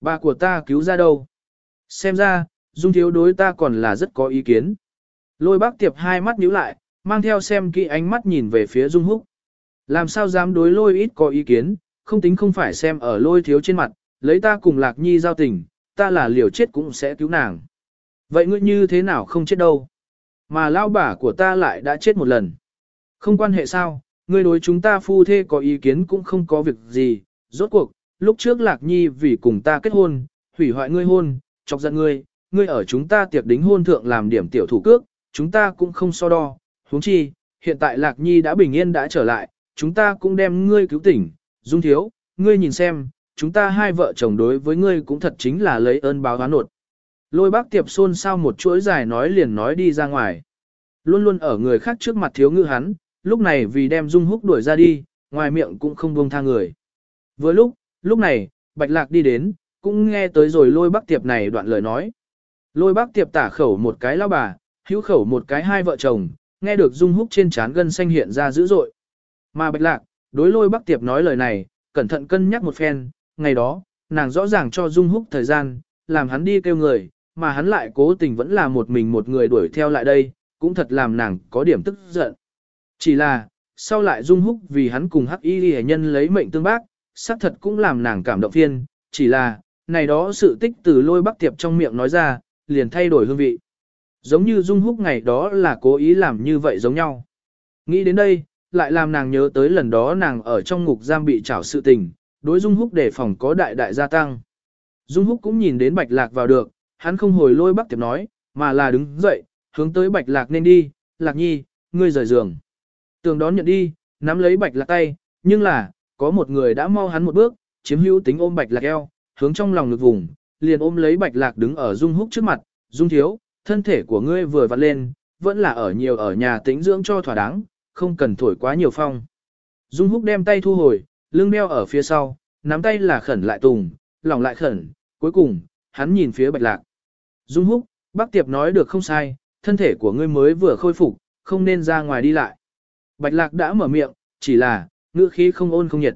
Bà của ta cứu ra đâu? Xem ra, Dung Thiếu đối ta còn là rất có ý kiến. Lôi bác tiệp hai mắt nhíu lại, mang theo xem kỹ ánh mắt nhìn về phía Dung Húc. Làm sao dám đối lôi ít có ý kiến, không tính không phải xem ở lôi thiếu trên mặt, lấy ta cùng Lạc Nhi giao tình, ta là liều chết cũng sẽ cứu nàng. Vậy ngươi như thế nào không chết đâu? Mà lao bả của ta lại đã chết một lần. Không quan hệ sao, ngươi đối chúng ta phu thê có ý kiến cũng không có việc gì, rốt cuộc, lúc trước Lạc Nhi vì cùng ta kết hôn, hủy hoại ngươi hôn, chọc giận ngươi, ngươi ở chúng ta tiệc đính hôn thượng làm điểm tiểu thủ cước, chúng ta cũng không so đo, huống chi, hiện tại Lạc Nhi đã bình yên đã trở lại, chúng ta cũng đem ngươi cứu tỉnh, Dung Thiếu, ngươi nhìn xem, chúng ta hai vợ chồng đối với ngươi cũng thật chính là lấy ơn báo oán nột. Lôi bác tiệp xôn sao một chuỗi dài nói liền nói đi ra ngoài. Luôn luôn ở người khác trước mặt thiếu ngư hắn, lúc này vì đem Dung Húc đuổi ra đi, ngoài miệng cũng không buông tha người. Vừa lúc, lúc này, Bạch Lạc đi đến, cũng nghe tới rồi lôi bác tiệp này đoạn lời nói. Lôi bác tiệp tả khẩu một cái lao bà, hữu khẩu một cái hai vợ chồng, nghe được Dung Húc trên trán gân xanh hiện ra dữ dội. Mà Bạch Lạc, đối lôi bác tiệp nói lời này, cẩn thận cân nhắc một phen, ngày đó, nàng rõ ràng cho Dung Húc thời gian, làm hắn đi kêu người, mà hắn lại cố tình vẫn là một mình một người đuổi theo lại đây, cũng thật làm nàng có điểm tức giận. Chỉ là, sau lại Dung Húc vì hắn cùng Hắc Y Hệ nhân lấy mệnh tương bác, xác thật cũng làm nàng cảm động phiên, chỉ là, này đó sự tích từ lôi bắc tiệp trong miệng nói ra, liền thay đổi hương vị. Giống như Dung Húc ngày đó là cố ý làm như vậy giống nhau. Nghĩ đến đây, lại làm nàng nhớ tới lần đó nàng ở trong ngục giam bị trảo sự tình, đối Dung Húc để phòng có đại đại gia tăng. Dung Húc cũng nhìn đến Bạch Lạc vào được, hắn không hồi lôi bắc tiệp nói, mà là đứng dậy, hướng tới Bạch Lạc nên đi, Lạc Nhi, ngươi rời giường. Tường đón nhận đi, nắm lấy Bạch Lạc tay, nhưng là, có một người đã mau hắn một bước, chiếm hữu tính ôm Bạch Lạc eo, hướng trong lòng ngực vùng, liền ôm lấy Bạch Lạc đứng ở Dung Húc trước mặt, Dung thiếu, thân thể của ngươi vừa vặn lên, vẫn là ở nhiều ở nhà tĩnh dưỡng cho thỏa đáng, không cần thổi quá nhiều phong. Dung Húc đem tay thu hồi, lưng đeo ở phía sau, nắm tay là khẩn lại tùng, lòng lại khẩn, cuối cùng, hắn nhìn phía Bạch Lạc. Dung Húc, bác tiệp nói được không sai, thân thể của ngươi mới vừa khôi phục, không nên ra ngoài đi lại. Bạch Lạc đã mở miệng, chỉ là, ngữ khí không ôn không nhiệt.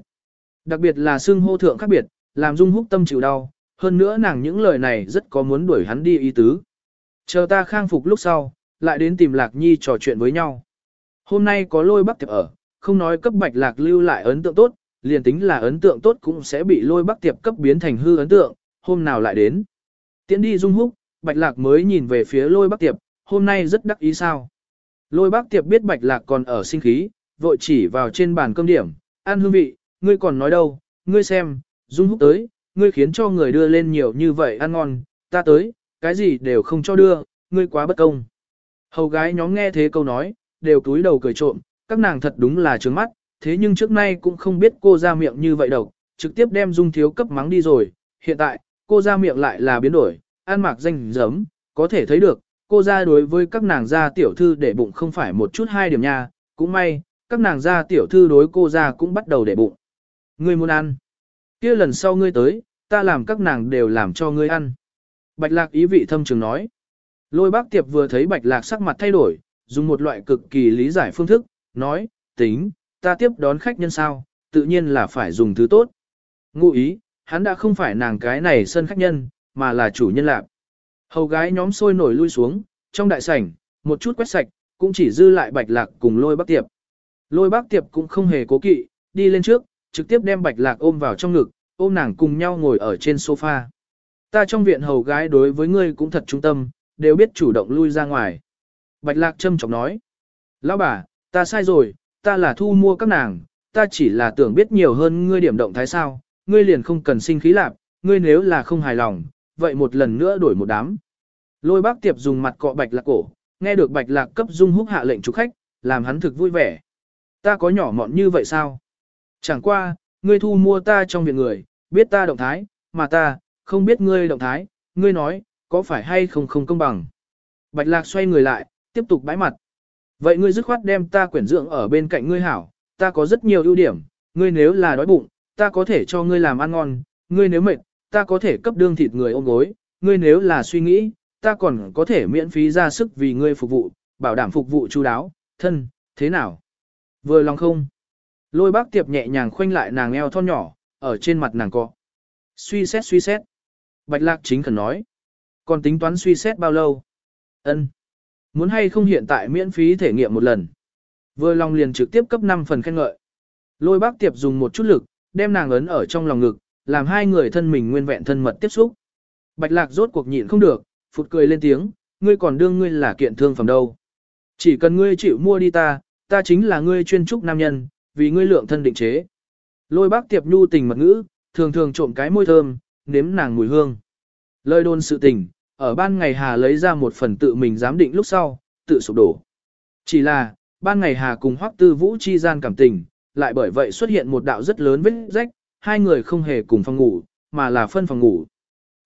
Đặc biệt là xương hô thượng khác biệt, làm Dung Húc tâm chịu đau, hơn nữa nàng những lời này rất có muốn đuổi hắn đi ý tứ. Chờ ta khang phục lúc sau, lại đến tìm Lạc Nhi trò chuyện với nhau. Hôm nay có lôi bắc tiệp ở, không nói cấp Bạch Lạc lưu lại ấn tượng tốt, liền tính là ấn tượng tốt cũng sẽ bị lôi bắc tiệp cấp biến thành hư ấn tượng, hôm nào lại đến. Tiến đi Dung Húc, Bạch Lạc mới nhìn về phía lôi bắc tiệp, hôm nay rất đắc ý sao. Lôi bắc tiệp biết bạch lạc còn ở sinh khí, vội chỉ vào trên bàn cơm điểm, ăn hương vị, ngươi còn nói đâu, ngươi xem, dung húc tới, ngươi khiến cho người đưa lên nhiều như vậy ăn ngon, ta tới, cái gì đều không cho đưa, ngươi quá bất công. Hầu gái nhóm nghe thế câu nói, đều túi đầu cười trộm, các nàng thật đúng là trướng mắt, thế nhưng trước nay cũng không biết cô ra miệng như vậy đâu, trực tiếp đem dung thiếu cấp mắng đi rồi, hiện tại, cô ra miệng lại là biến đổi, ăn mặc danh giấm, có thể thấy được, cô ra đối với các nàng gia tiểu thư để bụng không phải một chút hai điểm nha, cũng may, các nàng gia tiểu thư đối cô ra cũng bắt đầu để bụng. Ngươi muốn ăn. kia lần sau ngươi tới, ta làm các nàng đều làm cho ngươi ăn. Bạch lạc ý vị thâm trường nói. Lôi bác tiệp vừa thấy bạch lạc sắc mặt thay đổi, dùng một loại cực kỳ lý giải phương thức, nói, tính, ta tiếp đón khách nhân sao, tự nhiên là phải dùng thứ tốt. Ngụ ý, hắn đã không phải nàng cái này sân khách nhân, mà là chủ nhân lạc. Hầu gái nhóm sôi nổi lui xuống, trong đại sảnh, một chút quét sạch, cũng chỉ dư lại bạch lạc cùng lôi bác tiệp. Lôi bác tiệp cũng không hề cố kỵ, đi lên trước, trực tiếp đem bạch lạc ôm vào trong ngực, ôm nàng cùng nhau ngồi ở trên sofa. Ta trong viện hầu gái đối với ngươi cũng thật trung tâm, đều biết chủ động lui ra ngoài. Bạch lạc châm trọng nói. Lão bà, ta sai rồi, ta là thu mua các nàng, ta chỉ là tưởng biết nhiều hơn ngươi điểm động thái sao, ngươi liền không cần sinh khí lạp, ngươi nếu là không hài lòng, vậy một lần nữa đổi một đám. Lôi bác tiệp dùng mặt cọ bạch lạc cổ, nghe được bạch lạc cấp dung húc hạ lệnh chủ khách, làm hắn thực vui vẻ. Ta có nhỏ mọn như vậy sao? Chẳng qua, ngươi thu mua ta trong viện người, biết ta động thái, mà ta, không biết ngươi động thái, ngươi nói, có phải hay không không công bằng. Bạch lạc xoay người lại, tiếp tục bãi mặt. Vậy ngươi dứt khoát đem ta quyển dưỡng ở bên cạnh ngươi hảo, ta có rất nhiều ưu điểm, ngươi nếu là đói bụng, ta có thể cho ngươi làm ăn ngon, ngươi nếu mệt, ta có thể cấp đương thịt người ôm gối, ngươi nếu là suy nghĩ, ta còn có thể miễn phí ra sức vì ngươi phục vụ, bảo đảm phục vụ chu đáo, thân, thế nào? Vừa lòng không? Lôi bác tiệp nhẹ nhàng khoanh lại nàng eo thon nhỏ, ở trên mặt nàng cọ. Suy xét suy xét. Bạch Lạc chính khẩn nói. Còn tính toán suy xét bao lâu? Ân, Muốn hay không hiện tại miễn phí thể nghiệm một lần. Vừa lòng liền trực tiếp cấp 5 phần khen ngợi. Lôi bác tiệp dùng một chút lực, đem nàng ấn ở trong lòng ngực, làm hai người thân mình nguyên vẹn thân mật tiếp xúc. Bạch lạc rốt cuộc nhịn không được, phụt cười lên tiếng, ngươi còn đương ngươi là kiện thương phẩm đâu. Chỉ cần ngươi chịu mua đi ta, ta chính là ngươi chuyên trúc nam nhân, vì ngươi lượng thân định chế. Lôi bác tiệp nhu tình mật ngữ, thường thường trộm cái môi thơm, nếm nàng mùi hương. Lời đồn sự tình, ở ban ngày Hà lấy ra một phần tự mình giám định lúc sau, tự sụp đổ. Chỉ là, ban ngày Hà cùng Hoắc Tư Vũ chi gian cảm tình, lại bởi vậy xuất hiện một đạo rất lớn vết rách, hai người không hề cùng phòng ngủ, mà là phân phòng ngủ.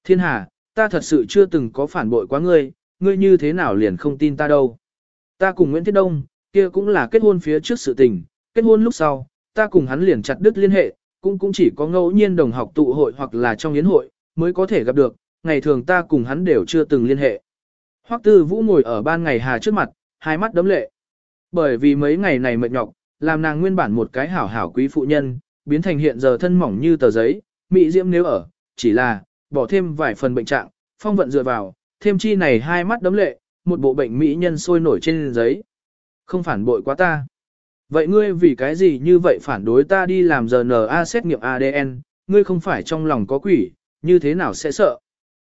Thiên Hà, ta thật sự chưa từng có phản bội quá ngươi, ngươi như thế nào liền không tin ta đâu. Ta cùng Nguyễn Thiết Đông, kia cũng là kết hôn phía trước sự tình, kết hôn lúc sau, ta cùng hắn liền chặt đứt liên hệ, cũng cũng chỉ có ngẫu nhiên đồng học tụ hội hoặc là trong yến hội, mới có thể gặp được, ngày thường ta cùng hắn đều chưa từng liên hệ. Hoắc Tư Vũ ngồi ở ban ngày Hà trước mặt, hai mắt đấm lệ. Bởi vì mấy ngày này mệt nhọc, làm nàng nguyên bản một cái hảo hảo quý phụ nhân, biến thành hiện giờ thân mỏng như tờ giấy, mị diễm nếu ở, chỉ là, bỏ thêm vài phần bệnh trạng, phong vận dựa vào, thêm chi này hai mắt đấm lệ, một bộ bệnh mỹ nhân sôi nổi trên giấy. Không phản bội quá ta. Vậy ngươi vì cái gì như vậy phản đối ta đi làm RNA xét nghiệm ADN, ngươi không phải trong lòng có quỷ, như thế nào sẽ sợ?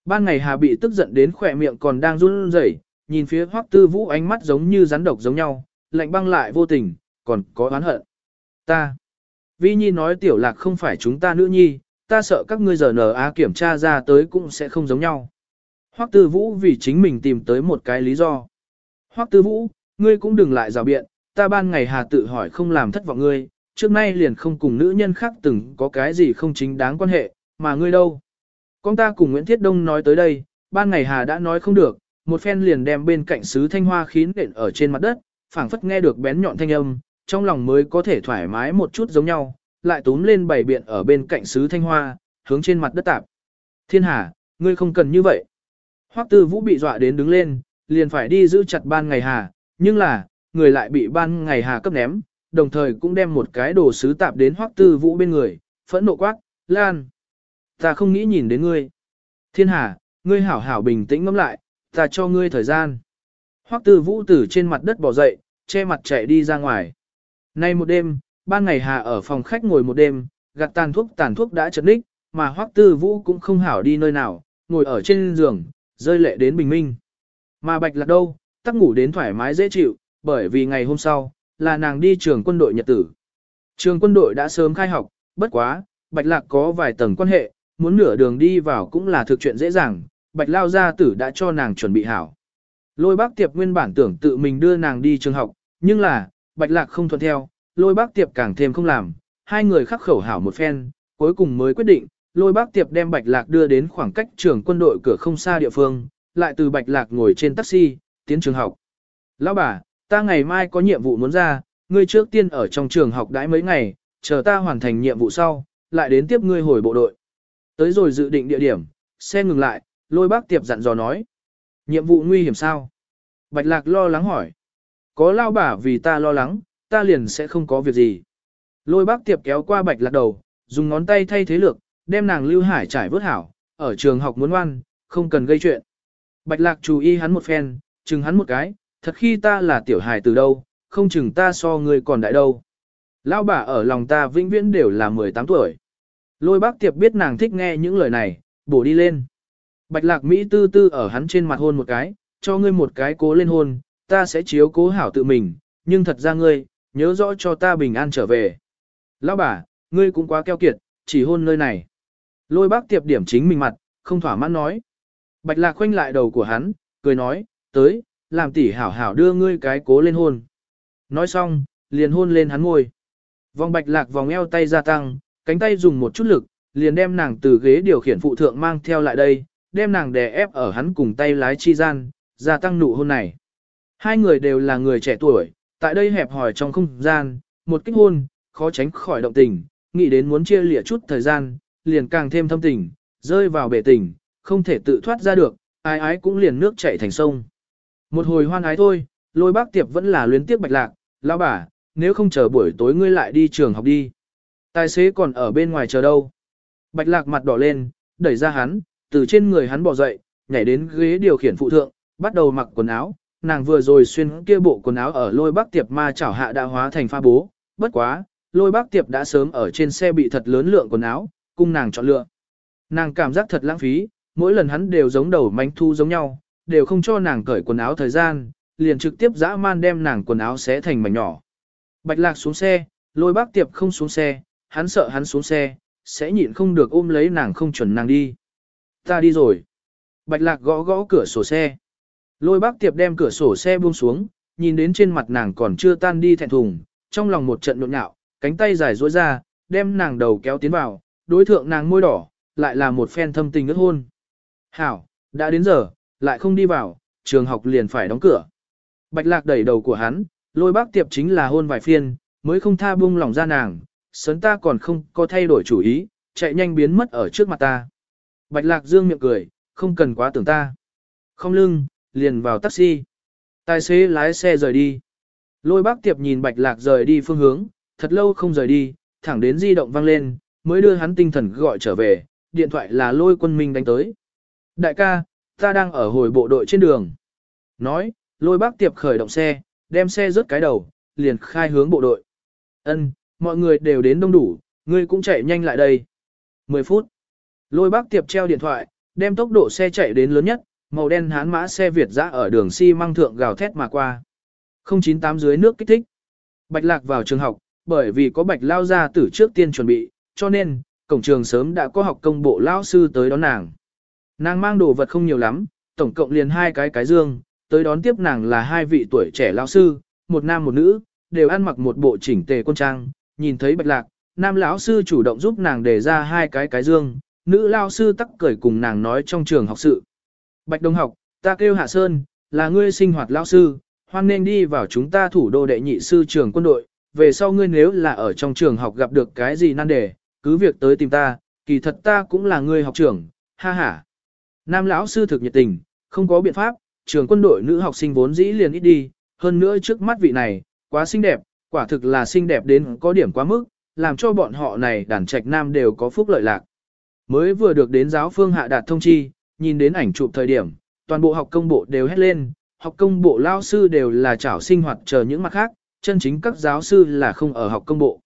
Ban ngày Hà bị tức giận đến khỏe miệng còn đang run rẩy, nhìn phía Hoắc Tư Vũ ánh mắt giống như rắn độc giống nhau, lạnh băng lại vô tình, còn có oán hận. Ta. Vi Nhi nói tiểu lạc không phải chúng ta nữ nhi, ta sợ các ngươi giờ kiểm tra ra tới cũng sẽ không giống nhau. Hoắc Tư Vũ vì chính mình tìm tới một cái lý do. Hoắc Tư Vũ, ngươi cũng đừng lại rào biện, ta ban ngày hà tự hỏi không làm thất vọng ngươi, trước nay liền không cùng nữ nhân khác từng có cái gì không chính đáng quan hệ, mà ngươi đâu. Con ta cùng Nguyễn Thiết Đông nói tới đây, ban ngày hà đã nói không được, một phen liền đem bên cạnh sứ thanh hoa khiến nện ở trên mặt đất, phảng phất nghe được bén nhọn thanh âm, trong lòng mới có thể thoải mái một chút giống nhau, lại túm lên bảy biện ở bên cạnh sứ thanh hoa, hướng trên mặt đất tạp. Thiên Hà, ngươi không cần như vậy. Hoắc Tư Vũ bị dọa đến đứng lên, liền phải đi giữ chặt ban ngày hà, nhưng là, người lại bị ban ngày hà cấp ném, đồng thời cũng đem một cái đồ sứ tạp đến Hoắc Tư Vũ bên người, phẫn nộ quát, Lan. Ta không nghĩ nhìn đến ngươi. Thiên Hà, ngươi hảo hảo bình tĩnh ngẫm lại, ta cho ngươi thời gian. Hoắc Tư Vũ từ trên mặt đất bò dậy, che mặt chạy đi ra ngoài. Nay một đêm, ban ngày Hà ở phòng khách ngồi một đêm, gạt tàn thuốc tàn thuốc đã chật ních, mà Hoắc Tư Vũ cũng không hảo đi nơi nào, ngồi ở trên giường, rơi lệ đến bình minh. Mà Bạch Lạc đâu, tắc ngủ đến thoải mái dễ chịu, bởi vì ngày hôm sau, là nàng đi trường quân đội nhật tử. Trường quân đội đã sớm khai học, bất quá, Bạch Lạc có vài tầng quan hệ, muốn nửa đường đi vào cũng là thực chuyện dễ dàng, Bạch Lao gia tử đã cho nàng chuẩn bị hảo. Lôi bác tiệp nguyên bản tưởng tự mình đưa nàng đi trường học, nhưng là, Bạch Lạc không thuận theo, lôi bác tiệp càng thêm không làm, hai người khắc khẩu hảo một phen, cuối cùng mới quyết định, lôi bác tiệp đem Bạch Lạc đưa đến khoảng cách trường quân đội cửa không xa địa phương, lại từ Bạch Lạc ngồi trên taxi, tiến trường học. Lão bà, ta ngày mai có nhiệm vụ muốn ra, ngươi trước tiên ở trong trường học đãi mấy ngày, chờ ta hoàn thành nhiệm vụ sau, lại đến tiếp ngươi hồi bộ đội. Tới rồi dự định địa điểm, xe ngừng lại, lôi bác tiệp dặn dò nói. Nhiệm vụ nguy hiểm sao? Bạch Lạc lo lắng hỏi. Có lao bà vì ta lo lắng, ta liền sẽ không có việc gì. Lôi bác tiệp kéo qua bạch lạc đầu, dùng ngón tay thay thế lược, đem nàng lưu hải trải vớt hảo, ở trường học muốn ngoan, không cần gây chuyện. Bạch lạc chú ý hắn một phen, chừng hắn một cái, thật khi ta là tiểu hài từ đâu, không chừng ta so người còn đại đâu. Lão bà ở lòng ta vĩnh viễn đều là 18 tuổi. Lôi bác tiệp biết nàng thích nghe những lời này, bổ đi lên. Bạch lạc Mỹ tư tư ở hắn trên mặt hôn một cái, cho ngươi một cái cố lên hôn, ta sẽ chiếu cố hảo tự mình, nhưng thật ra ngươi, nhớ rõ cho ta bình an trở về. Lão bà, ngươi cũng quá keo kiệt, chỉ hôn nơi này. Lôi bác tiệp điểm chính mình mặt, không thỏa mãn nói. Bạch lạc khoanh lại đầu của hắn, cười nói, tới, làm tỷ hảo hảo đưa ngươi cái cố lên hôn. Nói xong, liền hôn lên hắn ngồi. Vòng bạch lạc vòng eo tay gia tăng, cánh tay dùng một chút lực, liền đem nàng từ ghế điều khiển phụ thượng mang theo lại đây, đem nàng đè ép ở hắn cùng tay lái chi gian, gia tăng nụ hôn này. Hai người đều là người trẻ tuổi, tại đây hẹp hòi trong không gian, một kích hôn, khó tránh khỏi động tình, nghĩ đến muốn chia lịa chút thời gian, liền càng thêm thâm tình, rơi vào bể tình, không thể tự thoát ra được, ai ái cũng liền nước chảy thành sông. Một hồi hoan ái thôi, lôi bác tiệp vẫn là luyến tiếc bạch lạc, lão bà, nếu không chờ buổi tối ngươi lại đi trường học đi. Tài xế còn ở bên ngoài chờ đâu. Bạch lạc mặt đỏ lên, đẩy ra hắn, từ trên người hắn bỏ dậy, nhảy đến ghế điều khiển phụ thượng, bắt đầu mặc quần áo, nàng vừa rồi xuyên kia bộ quần áo ở lôi bác tiệp ma chảo hạ đã hóa thành pha bố, bất quá, lôi bác tiệp đã sớm ở trên xe bị thật lớn lượng quần áo, cung nàng chọn lựa. Nàng cảm giác thật lãng phí, mỗi lần hắn đều giống đầu mánh thu giống nhau, đều không cho nàng cởi quần áo thời gian, liền trực tiếp dã man đem nàng quần áo xé thành mảnh nhỏ. Bạch lạc xuống xe, lôi bác tiệp không xuống xe, hắn sợ hắn xuống xe, sẽ nhịn không được ôm lấy nàng không chuẩn nàng đi. Ta đi rồi. Bạch lạc gõ gõ cửa sổ xe. Lôi bác tiệp đem cửa sổ xe buông xuống, nhìn đến trên mặt nàng còn chưa tan đi thẹn thùng, trong lòng một trận nộn nhạo, cánh tay dài duỗi ra, đem nàng đầu kéo tiến vào, đối thượng nàng môi đỏ, lại là một phen thâm tình ước hôn. Hảo, đã đến giờ, lại không đi vào, trường học liền phải đóng cửa. Bạch lạc đẩy đầu của hắn, lôi bác tiệp chính là hôn vài phiên, mới không tha buông lòng ra nàng, sớn ta còn không có thay đổi chủ ý, chạy nhanh biến mất ở trước mặt ta. Bạch lạc dương miệng cười, không cần quá tưởng ta. Không lưng, liền vào taxi. Tài xế lái xe rời đi. Lôi bác tiệp nhìn bạch lạc rời đi phương hướng, thật lâu không rời đi, thẳng đến di động vang lên, mới đưa hắn tinh thần gọi trở về, điện thoại là lôi quân minh đánh tới. Đại ca, ta đang ở hồi bộ đội trên đường. Nói, lôi bác tiệp khởi động xe, đem xe rớt cái đầu, liền khai hướng bộ đội. Ân, mọi người đều đến đông đủ, ngươi cũng chạy nhanh lại đây. 10 phút. Lôi bác tiệp treo điện thoại, đem tốc độ xe chạy đến lớn nhất, màu đen hán mã xe Việt dã ở đường xi măng thượng gào thét mà qua. 098 dưới nước kích thích. Bạch lạc vào trường học, bởi vì có bạch lao ra từ trước tiên chuẩn bị, cho nên, cổng trường sớm đã có học công bộ lao sư tới đón nàng. Nàng mang đồ vật không nhiều lắm, tổng cộng liền hai cái cái dương, tới đón tiếp nàng là hai vị tuổi trẻ lao sư, một nam một nữ, đều ăn mặc một bộ chỉnh tề quân trang, nhìn thấy bạch lạc, nam lão sư chủ động giúp nàng để ra hai cái cái dương, nữ lao sư tắc cười cùng nàng nói trong trường học sự. Bạch Đông học, ta kêu Hạ Sơn, là ngươi sinh hoạt lao sư, hoan nên đi vào chúng ta thủ đô đệ nhị sư trường quân đội, về sau ngươi nếu là ở trong trường học gặp được cái gì nan đề, cứ việc tới tìm ta, kỳ thật ta cũng là ngươi học trưởng, ha ha. Nam lão sư thực nhiệt tình, không có biện pháp, trường quân đội nữ học sinh vốn dĩ liền ít đi, hơn nữa trước mắt vị này, quá xinh đẹp, quả thực là xinh đẹp đến có điểm quá mức, làm cho bọn họ này đàn trạch nam đều có phúc lợi lạc. Mới vừa được đến giáo phương hạ đạt thông chi, nhìn đến ảnh chụp thời điểm, toàn bộ học công bộ đều hét lên, học công bộ lao sư đều là chảo sinh hoạt chờ những mặt khác, chân chính các giáo sư là không ở học công bộ.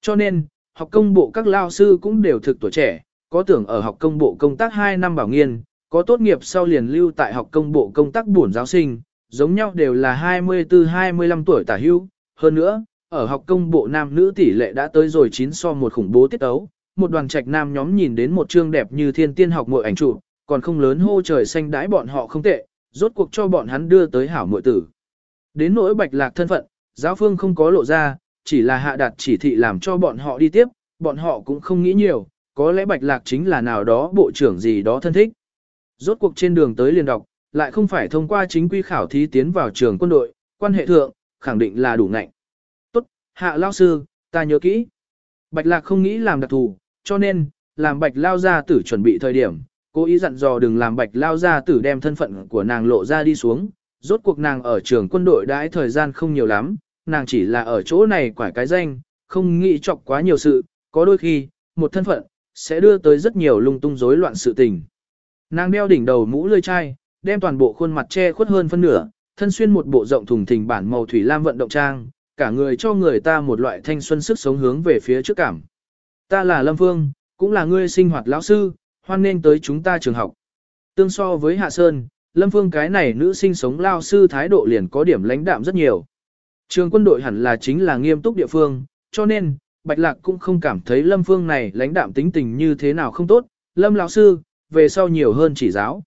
Cho nên, học công bộ các lao sư cũng đều thực tuổi trẻ, có tưởng ở học công bộ công tác 2 năm bảo nghiên, có tốt nghiệp sau liền lưu tại học công bộ công tác bổn giáo sinh, giống nhau đều là 24-25 tuổi tả hưu. Hơn nữa, ở học công bộ nam nữ tỷ lệ đã tới rồi 9 so một khủng bố tiết ấu, một đoàn trạch nam nhóm nhìn đến một chương đẹp như thiên tiên học muội ảnh trụ còn không lớn hô trời xanh đãi bọn họ không tệ, rốt cuộc cho bọn hắn đưa tới hảo muội tử. Đến nỗi bạch lạc thân phận, giáo phương không có lộ ra, chỉ là hạ đạt chỉ thị làm cho bọn họ đi tiếp, bọn họ cũng không nghĩ nhiều, có lẽ bạch lạc chính là nào đó bộ trưởng gì đó thân thích. Rốt cuộc trên đường tới liền đọc, lại không phải thông qua chính quy khảo thí tiến vào trường quân đội, quan hệ thượng, khẳng định là đủ ngạnh. Tốt, hạ lao sư, ta nhớ kỹ. Bạch lạc không nghĩ làm đặc thù, cho nên, làm bạch lao gia tử chuẩn bị thời điểm, cố ý dặn dò đừng làm bạch lao gia tử đem thân phận của nàng lộ ra đi xuống. Rốt cuộc nàng ở trường quân đội đãi thời gian không nhiều lắm, nàng chỉ là ở chỗ này quải cái danh, không nghĩ chọc quá nhiều sự, có đôi khi, một thân phận, sẽ đưa tới rất nhiều lung tung rối loạn sự tình. Nàng đeo đỉnh đầu mũ lươi chai, đem toàn bộ khuôn mặt che khuất hơn phân nửa, thân xuyên một bộ rộng thùng thình bản màu thủy lam vận động trang, cả người cho người ta một loại thanh xuân sức sống hướng về phía trước cảm. Ta là Lâm Phương, cũng là ngươi sinh hoạt lão sư, hoan nên tới chúng ta trường học. Tương so với Hạ Sơn, Lâm Phương cái này nữ sinh sống lao sư thái độ liền có điểm lãnh đạm rất nhiều. Trường quân đội hẳn là chính là nghiêm túc địa phương, cho nên, Bạch Lạc cũng không cảm thấy Lâm Phương này lãnh đạm tính tình như thế nào không tốt. Lâm lão sư, về sau nhiều hơn chỉ giáo.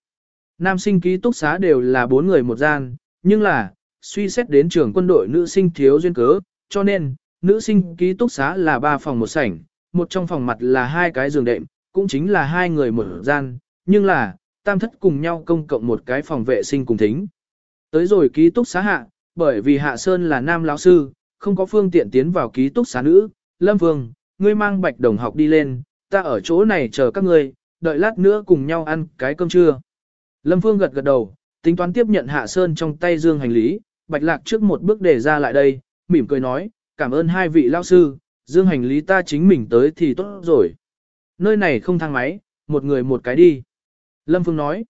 Nam sinh ký túc xá đều là bốn người một gian, nhưng là, suy xét đến trường quân đội nữ sinh thiếu duyên cớ, cho nên, nữ sinh ký túc xá là ba phòng một sảnh, một trong phòng mặt là hai cái giường đệm, cũng chính là hai người một gian, nhưng là, tam thất cùng nhau công cộng một cái phòng vệ sinh cùng thính. Tới rồi ký túc xá hạ, bởi vì Hạ Sơn là nam lão sư, không có phương tiện tiến vào ký túc xá nữ, Lâm Vương, ngươi mang bạch đồng học đi lên, ta ở chỗ này chờ các ngươi, đợi lát nữa cùng nhau ăn cái cơm trưa. Lâm Phương gật gật đầu, tính toán tiếp nhận Hạ Sơn trong tay dương hành lý, Bạch Lạc trước một bước để ra lại đây, mỉm cười nói, cảm ơn hai vị lao sư, dương hành lý ta chính mình tới thì tốt rồi. Nơi này không thang máy, một người một cái đi. Lâm Phương nói.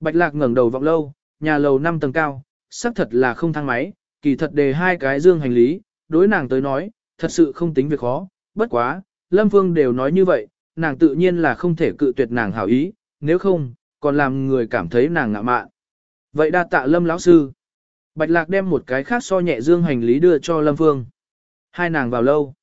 Bạch Lạc ngẩng đầu vọng lâu, nhà lầu 5 tầng cao, xác thật là không thang máy, kỳ thật đề hai cái dương hành lý, đối nàng tới nói, thật sự không tính việc khó, bất quá, Lâm Phương đều nói như vậy, nàng tự nhiên là không thể cự tuyệt nàng hảo ý, nếu không, còn làm người cảm thấy nàng ngạ mạn. Vậy đa tạ Lâm lão sư. Bạch Lạc đem một cái khác so nhẹ dương hành lý đưa cho Lâm Phương. Hai nàng vào lâu.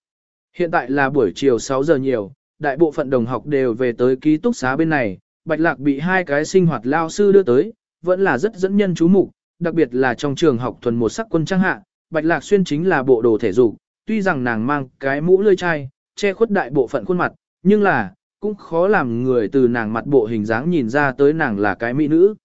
Hiện tại là buổi chiều 6 giờ nhiều, đại bộ phận đồng học đều về tới ký túc xá bên này, Bạch Lạc bị hai cái sinh hoạt lao sư đưa tới, vẫn là rất dẫn nhân chú mục, đặc biệt là trong trường học thuần một sắc quân trang hạ, Bạch Lạc xuyên chính là bộ đồ thể dục, tuy rằng nàng mang cái mũ lưỡi chai, che khuất đại bộ phận khuôn mặt, nhưng là, cũng khó làm người từ nàng mặt bộ hình dáng nhìn ra tới nàng là cái mỹ nữ.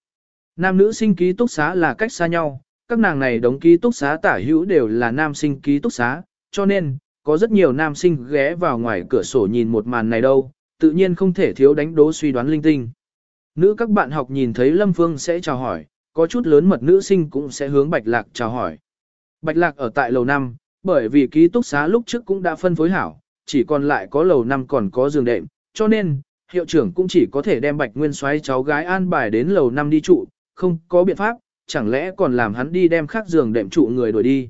Nam nữ sinh ký túc xá là cách xa nhau, các nàng này đóng ký túc xá tả hữu đều là nam sinh ký túc xá, cho nên, có rất nhiều nam sinh ghé vào ngoài cửa sổ nhìn một màn này đâu, tự nhiên không thể thiếu đánh đố suy đoán linh tinh. Nữ các bạn học nhìn thấy Lâm Phương sẽ chào hỏi, có chút lớn mật nữ sinh cũng sẽ hướng Bạch Lạc chào hỏi. Bạch Lạc ở tại lầu 5, bởi vì ký túc xá lúc trước cũng đã phân phối hảo, chỉ còn lại có lầu năm còn có giường đệm, cho nên, hiệu trưởng cũng chỉ có thể đem Bạch Nguyên xoáy cháu gái an bài đến lầu năm đi trụ, không có biện pháp, chẳng lẽ còn làm hắn đi đem khác giường đệm trụ người đuổi đi.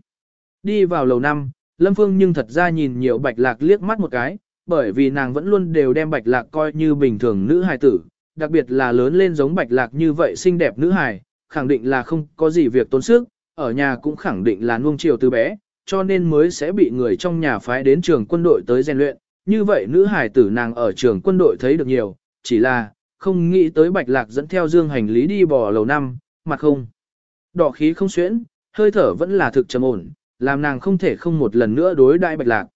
Đi vào lầu năm, Lâm Phương nhưng thật ra nhìn nhiều Bạch Lạc liếc mắt một cái, bởi vì nàng vẫn luôn đều đem Bạch Lạc coi như bình thường nữ hài tử, đặc biệt là lớn lên giống Bạch Lạc như vậy xinh đẹp nữ hài, khẳng định là không có gì việc tốn sức, ở nhà cũng khẳng định là nuông chiều từ bé, cho nên mới sẽ bị người trong nhà phái đến trường quân đội tới rèn luyện. Như vậy nữ hải tử nàng ở trường quân đội thấy được nhiều, chỉ là, không nghĩ tới Bạch Lạc dẫn theo dương hành lý đi bò lầu năm, mặt không. Đỏ khí không xuyễn, hơi thở vẫn là thực trầm ổn, làm nàng không thể không một lần nữa đối đại Bạch Lạc.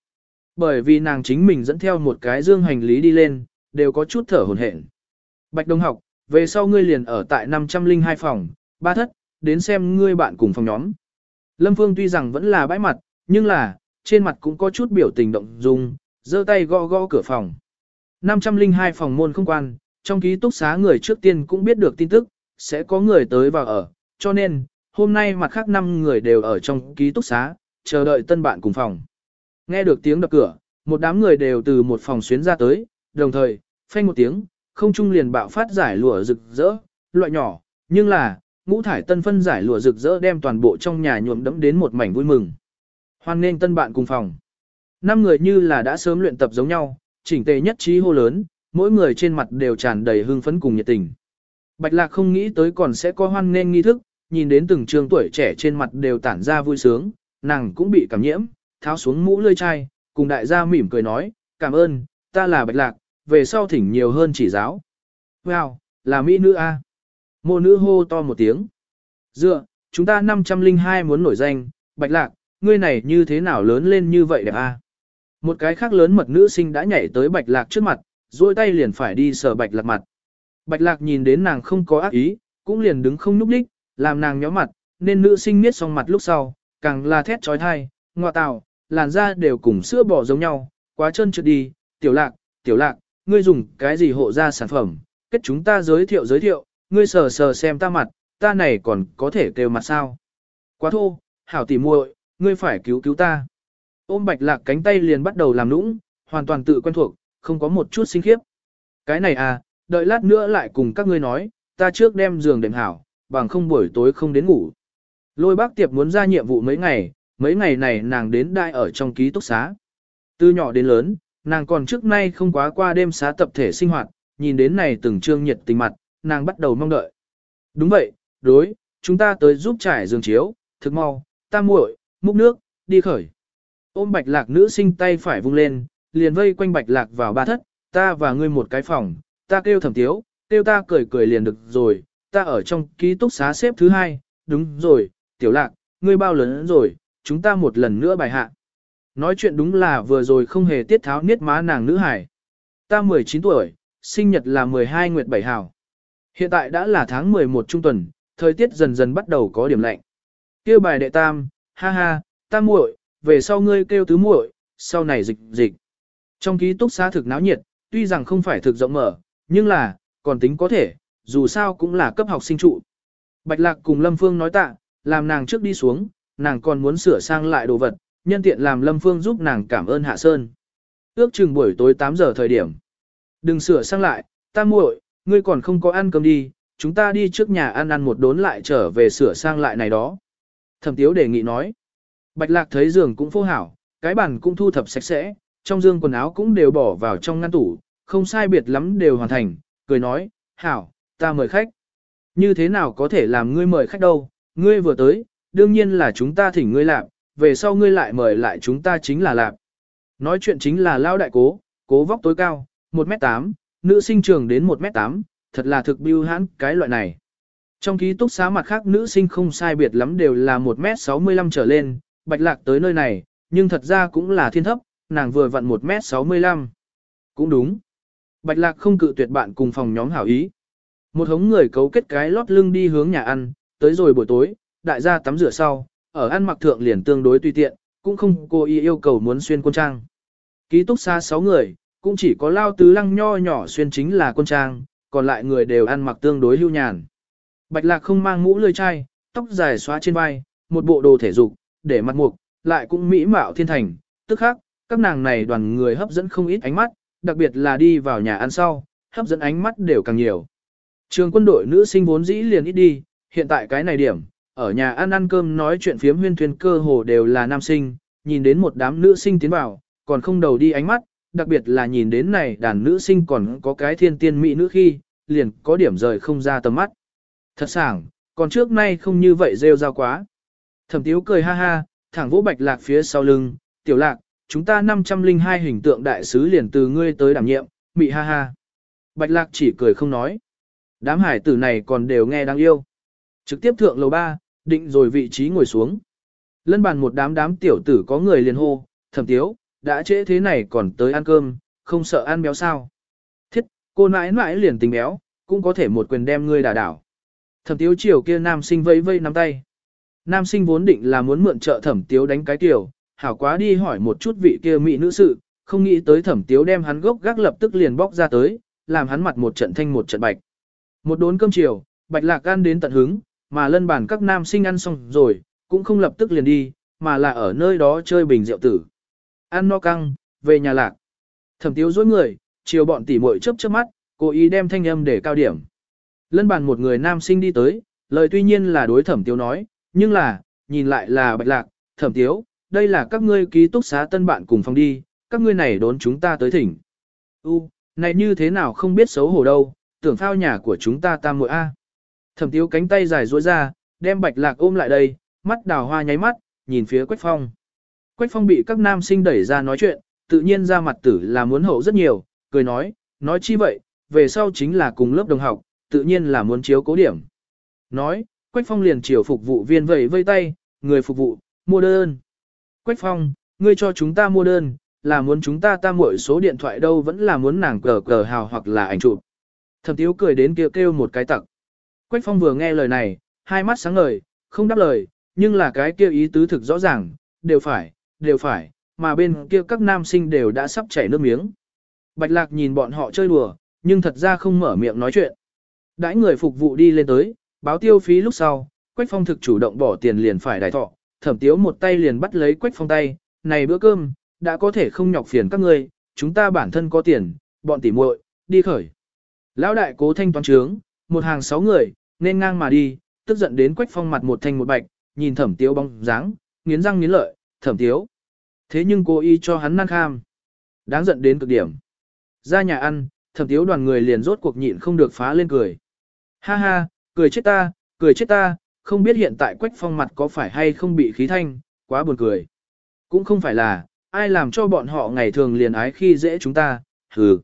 Bởi vì nàng chính mình dẫn theo một cái dương hành lý đi lên, đều có chút thở hổn hển. Bạch Đông học, về sau ngươi liền ở tại 502 phòng, ba thất, đến xem ngươi bạn cùng phòng nhóm. Lâm Phương tuy rằng vẫn là bãi mặt, nhưng là, trên mặt cũng có chút biểu tình động dung, giơ tay gõ gõ cửa phòng. 502 phòng môn không quan, trong ký túc xá người trước tiên cũng biết được tin tức, sẽ có người tới vào ở, cho nên, hôm nay mặt khác 5 người đều ở trong ký túc xá, chờ đợi tân bạn cùng phòng. Nghe được tiếng đập cửa, một đám người đều từ một phòng xuyến ra tới, đồng thời, phanh một tiếng, không trung liền bạo phát giải lụa rực rỡ, loại nhỏ, nhưng là, ngũ thải tân phân giải lụa rực rỡ đem toàn bộ trong nhà nhuộm đẫm đến một mảnh vui mừng. Hoan nên tân bạn cùng phòng. Năm người như là đã sớm luyện tập giống nhau, chỉnh tề nhất trí hô lớn, mỗi người trên mặt đều tràn đầy hưng phấn cùng nhiệt tình. Bạch Lạc không nghĩ tới còn sẽ có hoan nên nghi thức, nhìn đến từng trường tuổi trẻ trên mặt đều tản ra vui sướng, nàng cũng bị cảm nhiễm, tháo xuống mũ lươi chai, cùng đại gia mỉm cười nói, cảm ơn, ta là Bạch Lạc, về sau thỉnh nhiều hơn chỉ giáo. Wow, là mỹ nữ A. Mô nữ hô to một tiếng. Dựa, chúng ta 502 muốn nổi danh, Bạch Lạc, ngươi này như thế nào lớn lên như vậy đẹp A. Một cái khác lớn mật nữ sinh đã nhảy tới Bạch Lạc trước mặt, duỗi tay liền phải đi sờ Bạch Lạc mặt. Bạch Lạc nhìn đến nàng không có ác ý, cũng liền đứng không nhúc đích, làm nàng nhó mặt, nên nữ sinh miết xong mặt lúc sau, càng là thét trói thai, ngọa tào, làn da đều cùng sữa bò giống nhau, quá chân trượt đi, tiểu lạc, tiểu lạc, ngươi dùng cái gì hộ ra sản phẩm, kết chúng ta giới thiệu giới thiệu, ngươi sờ sờ xem ta mặt, ta này còn có thể kêu mặt sao. Quá thô, hảo tỉ muội, ngươi phải cứu cứu ta. Ôm bạch lạc cánh tay liền bắt đầu làm nũng, hoàn toàn tự quen thuộc, không có một chút sinh khiếp. Cái này à, đợi lát nữa lại cùng các ngươi nói, ta trước đem giường đệm hảo, bằng không buổi tối không đến ngủ. Lôi bác tiệp muốn ra nhiệm vụ mấy ngày, mấy ngày này nàng đến đại ở trong ký túc xá. Từ nhỏ đến lớn, nàng còn trước nay không quá qua đêm xá tập thể sinh hoạt, nhìn đến này từng trương nhiệt tình mặt, nàng bắt đầu mong đợi. Đúng vậy, đối, chúng ta tới giúp trải giường chiếu, thực mau, ta muội, múc nước, đi khởi. Ôm bạch lạc nữ sinh tay phải vung lên, liền vây quanh bạch lạc vào ba thất, ta và ngươi một cái phòng, ta kêu thẩm tiếu, kêu ta cười cười liền được rồi, ta ở trong ký túc xá xếp thứ hai, đúng rồi, tiểu lạc, ngươi bao lớn rồi, chúng ta một lần nữa bài hạ. Nói chuyện đúng là vừa rồi không hề tiết tháo niết má nàng nữ hải. Ta 19 tuổi, sinh nhật là 12 nguyệt 7 hảo. Hiện tại đã là tháng 11 trung tuần, thời tiết dần dần bắt đầu có điểm lạnh. Kêu bài đệ tam, ha ha, tam muội, về sau ngươi kêu tứ muội, sau này dịch dịch. Trong ký túc xá thực náo nhiệt, tuy rằng không phải thực rộng mở, nhưng là, còn tính có thể, dù sao cũng là cấp học sinh trụ. Bạch Lạc cùng Lâm Phương nói tạ, làm nàng trước đi xuống, nàng còn muốn sửa sang lại đồ vật, nhân tiện làm Lâm Phương giúp nàng cảm ơn Hạ Sơn. Ước chừng buổi tối 8 giờ thời điểm. Đừng sửa sang lại, ta muội, Ngươi còn không có ăn cơm đi, chúng ta đi trước nhà ăn ăn một đốn lại trở về sửa sang lại này đó. Thẩm tiếu đề nghị nói. Bạch lạc thấy giường cũng phô hảo, cái bàn cũng thu thập sạch sẽ, trong giường quần áo cũng đều bỏ vào trong ngăn tủ, không sai biệt lắm đều hoàn thành, cười nói, hảo, ta mời khách. Như thế nào có thể làm ngươi mời khách đâu, ngươi vừa tới, đương nhiên là chúng ta thỉnh ngươi làm, về sau ngươi lại mời lại chúng ta chính là làm. Nói chuyện chính là lao đại cố, cố vóc tối cao, 1m8, nữ sinh trường đến 1m8, thật là thực biêu hãn cái loại này. Trong ký túc xá mặt khác nữ sinh không sai biệt lắm đều là 1m65 trở lên, bạch lạc tới nơi này, nhưng thật ra cũng là thiên thấp, nàng vừa vặn 1m65. Cũng đúng. Bạch lạc không cự tuyệt bạn cùng phòng nhóm hảo ý. Một hống người cấu kết cái lót lưng đi hướng nhà ăn, tới rồi buổi tối, đại gia tắm rửa sau, ở ăn mặc thượng liền tương đối tùy tiện, cũng không cô ý yêu cầu muốn xuyên quân trang. Ký túc xa 6 người, cũng chỉ có lao tứ lăng nho nhỏ xuyên chính là quân trang, còn lại người đều ăn mặc tương đối lưu nhàn. Bạch lạc không mang mũ lươi chai, tóc dài xóa trên vai, một bộ đồ thể dục, để mặt mục, lại cũng mỹ mạo thiên thành, tức khác, các nàng này đoàn người hấp dẫn không ít ánh mắt, đặc biệt là đi vào nhà ăn sau, hấp dẫn ánh mắt đều càng nhiều. Trường quân đội nữ sinh vốn dĩ liền ít đi, hiện tại cái này điểm, ở nhà ăn ăn cơm nói chuyện phiếm huyên thuyền cơ hồ đều là nam sinh, nhìn đến một đám nữ sinh tiến vào, còn không đầu đi ánh mắt, đặc biệt là nhìn đến này đàn nữ sinh còn có cái thiên tiên mỹ nữ khi, liền có điểm rời không ra tầm mắt. Thật sảng, còn trước nay không như vậy rêu rao quá. Thẩm tiếu cười ha ha, thẳng vỗ bạch lạc phía sau lưng, tiểu lạc, chúng ta 502 hình tượng đại sứ liền từ ngươi tới đảm nhiệm, mị ha ha. Bạch lạc chỉ cười không nói. Đám hải tử này còn đều nghe đáng yêu. Trực tiếp thượng lầu ba, định rồi vị trí ngồi xuống. Lân bàn một đám đám tiểu tử có người liền hô, thẩm tiếu, đã trễ thế này còn tới ăn cơm, không sợ ăn béo sao. Thiết, cô nãi nãi liền tình béo, cũng có thể một quyền đem ngươi đả đảo. Thẩm tiếu chiều kia nam sinh vây vây nắm tay. Nam sinh vốn định là muốn mượn trợ thẩm tiếu đánh cái tiểu, hảo quá đi hỏi một chút vị kia mỹ nữ sự, không nghĩ tới thẩm tiếu đem hắn gốc gác lập tức liền bóc ra tới, làm hắn mặt một trận thanh một trận bạch. Một đốn cơm chiều, bạch lạc ăn đến tận hứng, mà lân bản các nam sinh ăn xong rồi, cũng không lập tức liền đi, mà là ở nơi đó chơi bình rượu tử. Ăn no căng, về nhà lạc. Thẩm tiếu dối người, chiều bọn tỉ muội chớp chớp mắt, cố ý đem thanh âm để cao điểm. Lân bàn một người nam sinh đi tới, lời tuy nhiên là đối thẩm tiếu nói, nhưng là, nhìn lại là bạch lạc, thẩm tiếu, đây là các ngươi ký túc xá tân bạn cùng phòng đi, các ngươi này đốn chúng ta tới thỉnh. U, này như thế nào không biết xấu hổ đâu, tưởng phao nhà của chúng ta tam muội A. Thẩm tiếu cánh tay dài duỗi ra, đem bạch lạc ôm lại đây, mắt đào hoa nháy mắt, nhìn phía Quách Phong. Quách Phong bị các nam sinh đẩy ra nói chuyện, tự nhiên ra mặt tử là muốn hậu rất nhiều, cười nói, nói chi vậy, về sau chính là cùng lớp đồng học, tự nhiên là muốn chiếu cố điểm. Nói, Quách Phong liền chiều phục vụ viên vẫy vây tay, người phục vụ, mua đơn. Quách Phong, ngươi cho chúng ta mua đơn, là muốn chúng ta ta mỗi số điện thoại đâu vẫn là muốn nàng cờ cờ hào hoặc là ảnh chụp. Thẩm Tiếu cười đến kêu kêu một cái tặc. Quách Phong vừa nghe lời này, hai mắt sáng ngời, không đáp lời, nhưng là cái kia ý tứ thực rõ ràng, đều phải, đều phải, mà bên kia các nam sinh đều đã sắp chảy nước miếng. Bạch Lạc nhìn bọn họ chơi đùa, nhưng thật ra không mở miệng nói chuyện. Đãi người phục vụ đi lên tới, báo tiêu phí lúc sau, Quách Phong thực chủ động bỏ tiền liền phải đài thọ, thẩm tiếu một tay liền bắt lấy Quách Phong tay, này bữa cơm, đã có thể không nhọc phiền các ngươi, chúng ta bản thân có tiền, bọn tỉ muội, đi khởi. Lão đại cố thanh toán trướng, một hàng sáu người, nên ngang mà đi, tức giận đến Quách Phong mặt một thanh một bạch, nhìn thẩm tiếu bóng dáng, nghiến răng nghiến lợi, thẩm tiếu. Thế nhưng cô y cho hắn năng kham. Đáng giận đến cực điểm. Ra nhà ăn, thẩm tiếu đoàn người liền rốt cuộc nhịn không được phá lên cười. Ha ha, cười chết ta, cười chết ta, không biết hiện tại quách phong mặt có phải hay không bị khí thanh, quá buồn cười. Cũng không phải là, ai làm cho bọn họ ngày thường liền ái khi dễ chúng ta, hừ.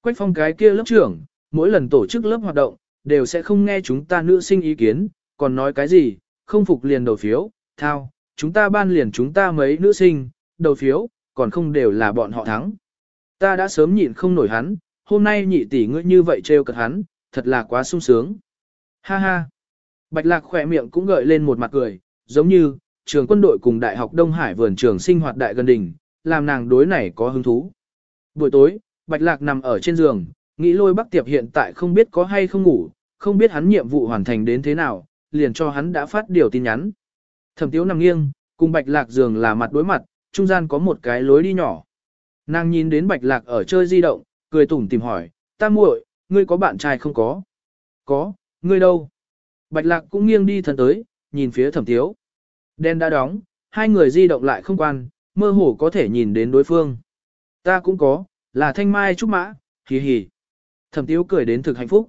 Quách phong cái kia lớp trưởng, mỗi lần tổ chức lớp hoạt động, đều sẽ không nghe chúng ta nữ sinh ý kiến, còn nói cái gì, không phục liền đầu phiếu, thao, chúng ta ban liền chúng ta mấy nữ sinh, đầu phiếu, còn không đều là bọn họ thắng. Ta đã sớm nhịn không nổi hắn, hôm nay nhị tỷ ngươi như vậy trêu cợt hắn, thật là quá sung sướng. Ha ha. Bạch lạc khỏe miệng cũng gợi lên một mặt cười, giống như, trường quân đội cùng Đại học Đông Hải vườn trường sinh hoạt đại gần đỉnh, làm nàng đối này có hứng thú. Buổi tối, Bạch lạc nằm ở trên giường, nghĩ lôi bắc tiệp hiện tại không biết có hay không ngủ, không biết hắn nhiệm vụ hoàn thành đến thế nào, liền cho hắn đã phát điều tin nhắn. Thẩm tiếu nằm nghiêng, cùng bạch lạc giường là mặt đối mặt, trung gian có một cái lối đi nhỏ. Nàng nhìn đến bạch lạc ở chơi di động, cười tủm tìm hỏi, ta muội, ngươi có bạn trai không có? Có, ngươi đâu? Bạch lạc cũng nghiêng đi thần tới, nhìn phía thẩm tiếu. Đen đã đóng, hai người di động lại không quan, mơ hồ có thể nhìn đến đối phương. Ta cũng có, là thanh mai trúc mã, hì hì. Thẩm tiếu cười đến thực hạnh phúc.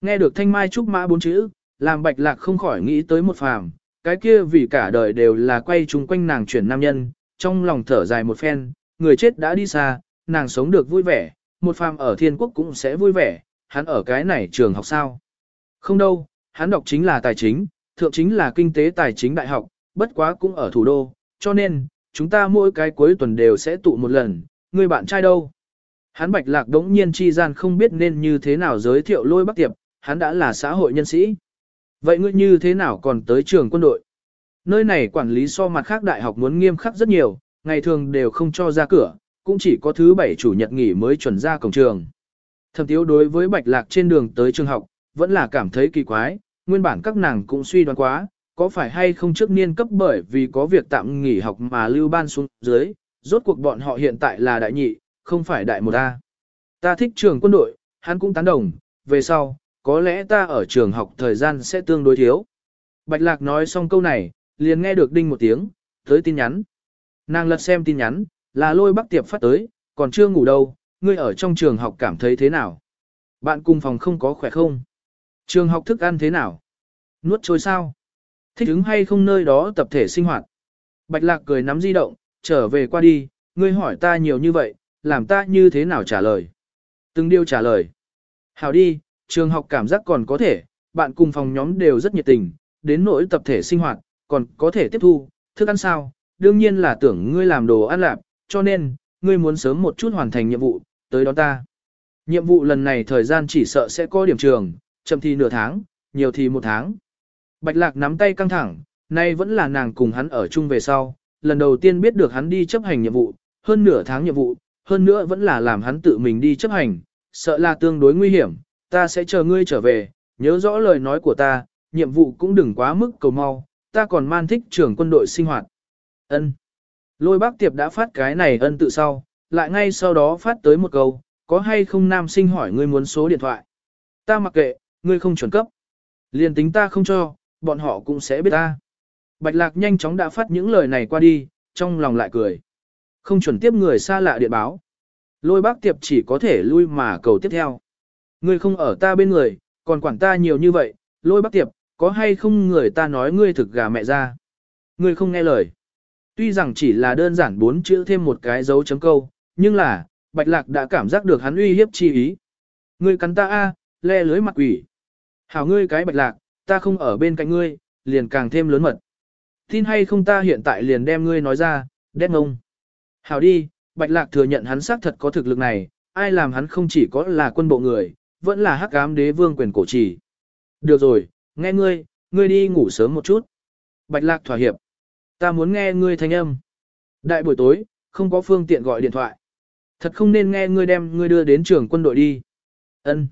Nghe được thanh mai trúc mã bốn chữ, làm bạch lạc không khỏi nghĩ tới một phàm, cái kia vì cả đời đều là quay chung quanh nàng chuyển nam nhân, trong lòng thở dài một phen, người chết đã đi xa, nàng sống được vui vẻ, một phàm ở thiên quốc cũng sẽ vui vẻ, hắn ở cái này trường học sao. Không đâu, hắn đọc chính là tài chính, thượng chính là kinh tế tài chính đại học, bất quá cũng ở thủ đô, cho nên, chúng ta mỗi cái cuối tuần đều sẽ tụ một lần, người bạn trai đâu. Hắn bạch lạc đống nhiên chi gian không biết nên như thế nào giới thiệu lôi bắc tiệp, hắn đã là xã hội nhân sĩ. Vậy ngươi như thế nào còn tới trường quân đội? Nơi này quản lý so mặt khác đại học muốn nghiêm khắc rất nhiều, ngày thường đều không cho ra cửa, cũng chỉ có thứ bảy chủ nhật nghỉ mới chuẩn ra cổng trường. Thẩm tiếu đối với bạch lạc trên đường tới trường học, vẫn là cảm thấy kỳ quái, nguyên bản các nàng cũng suy đoán quá, có phải hay không trước niên cấp bởi vì có việc tạm nghỉ học mà lưu ban xuống dưới, rốt cuộc bọn họ hiện tại là đại nhị, không phải đại một A. Ta thích trường quân đội, hắn cũng tán đồng, về sau, có lẽ ta ở trường học thời gian sẽ tương đối thiếu. Bạch Lạc nói xong câu này, liền nghe được đinh một tiếng, tới tin nhắn. Nàng lật xem tin nhắn, là lôi bắc tiệp phát tới, còn chưa ngủ đâu, ngươi ở trong trường học cảm thấy thế nào? Bạn cùng phòng không có khỏe không? Trường học thức ăn thế nào? Nuốt trôi sao? Thích ứng hay không nơi đó tập thể sinh hoạt? Bạch Lạc cười nắm di động, trở về qua đi, ngươi hỏi ta nhiều như vậy, làm ta như thế nào trả lời? Từng điều trả lời. Hảo đi, trường học cảm giác còn có thể, bạn cùng phòng nhóm đều rất nhiệt tình, đến nỗi tập thể sinh hoạt, còn có thể tiếp thu, thức ăn sao, đương nhiên là tưởng ngươi làm đồ ăn lạp, cho nên, ngươi muốn sớm một chút hoàn thành nhiệm vụ, tới đón ta. Nhiệm vụ lần này thời gian chỉ sợ sẽ có điểm trường, chậm thì nửa tháng, nhiều thì một tháng. Bạch lạc nắm tay căng thẳng, nay vẫn là nàng cùng hắn ở chung về sau, lần đầu tiên biết được hắn đi chấp hành nhiệm vụ, hơn nửa tháng nhiệm vụ, hơn nữa vẫn là làm hắn tự mình đi chấp hành, sợ là tương đối nguy hiểm, ta sẽ chờ ngươi trở về, nhớ rõ lời nói của ta, nhiệm vụ cũng đừng quá mức cầu mau, ta còn man thích trưởng quân đội sinh hoạt. Ân. Lôi bác tiệp đã phát cái này ân tự sau, lại ngay sau đó phát tới một câu, có hay không nam sinh hỏi ngươi muốn số điện thoại. Ta mặc kệ, ngươi không chuẩn cấp. liền tính ta không cho, bọn họ cũng sẽ biết ta. Bạch lạc nhanh chóng đã phát những lời này qua đi, trong lòng lại cười. Không chuẩn tiếp người xa lạ điện báo. Lôi bác tiệp chỉ có thể lui mà cầu tiếp theo. Ngươi không ở ta bên người, còn quản ta nhiều như vậy, lôi bác tiệp, có hay không người ta nói ngươi thực gà mẹ ra. Ngươi không nghe lời. Tuy rằng chỉ là đơn giản bốn chữ thêm một cái dấu chấm câu, nhưng là, Bạch Lạc đã cảm giác được hắn uy hiếp chi ý. Ngươi cắn ta a, le lưới mặt quỷ. Hảo ngươi cái Bạch Lạc, ta không ở bên cạnh ngươi, liền càng thêm lớn mật. Tin hay không ta hiện tại liền đem ngươi nói ra, đét ngông. Hảo đi, Bạch Lạc thừa nhận hắn xác thật có thực lực này, ai làm hắn không chỉ có là quân bộ người, vẫn là hắc ám đế vương quyền cổ trì. Được rồi, nghe ngươi, ngươi đi ngủ sớm một chút. Bạch Lạc thỏa hiệp. Ta muốn nghe ngươi thanh âm. Đại buổi tối, không có phương tiện gọi điện thoại. Thật không nên nghe ngươi đem ngươi đưa đến trường quân đội đi. Ân,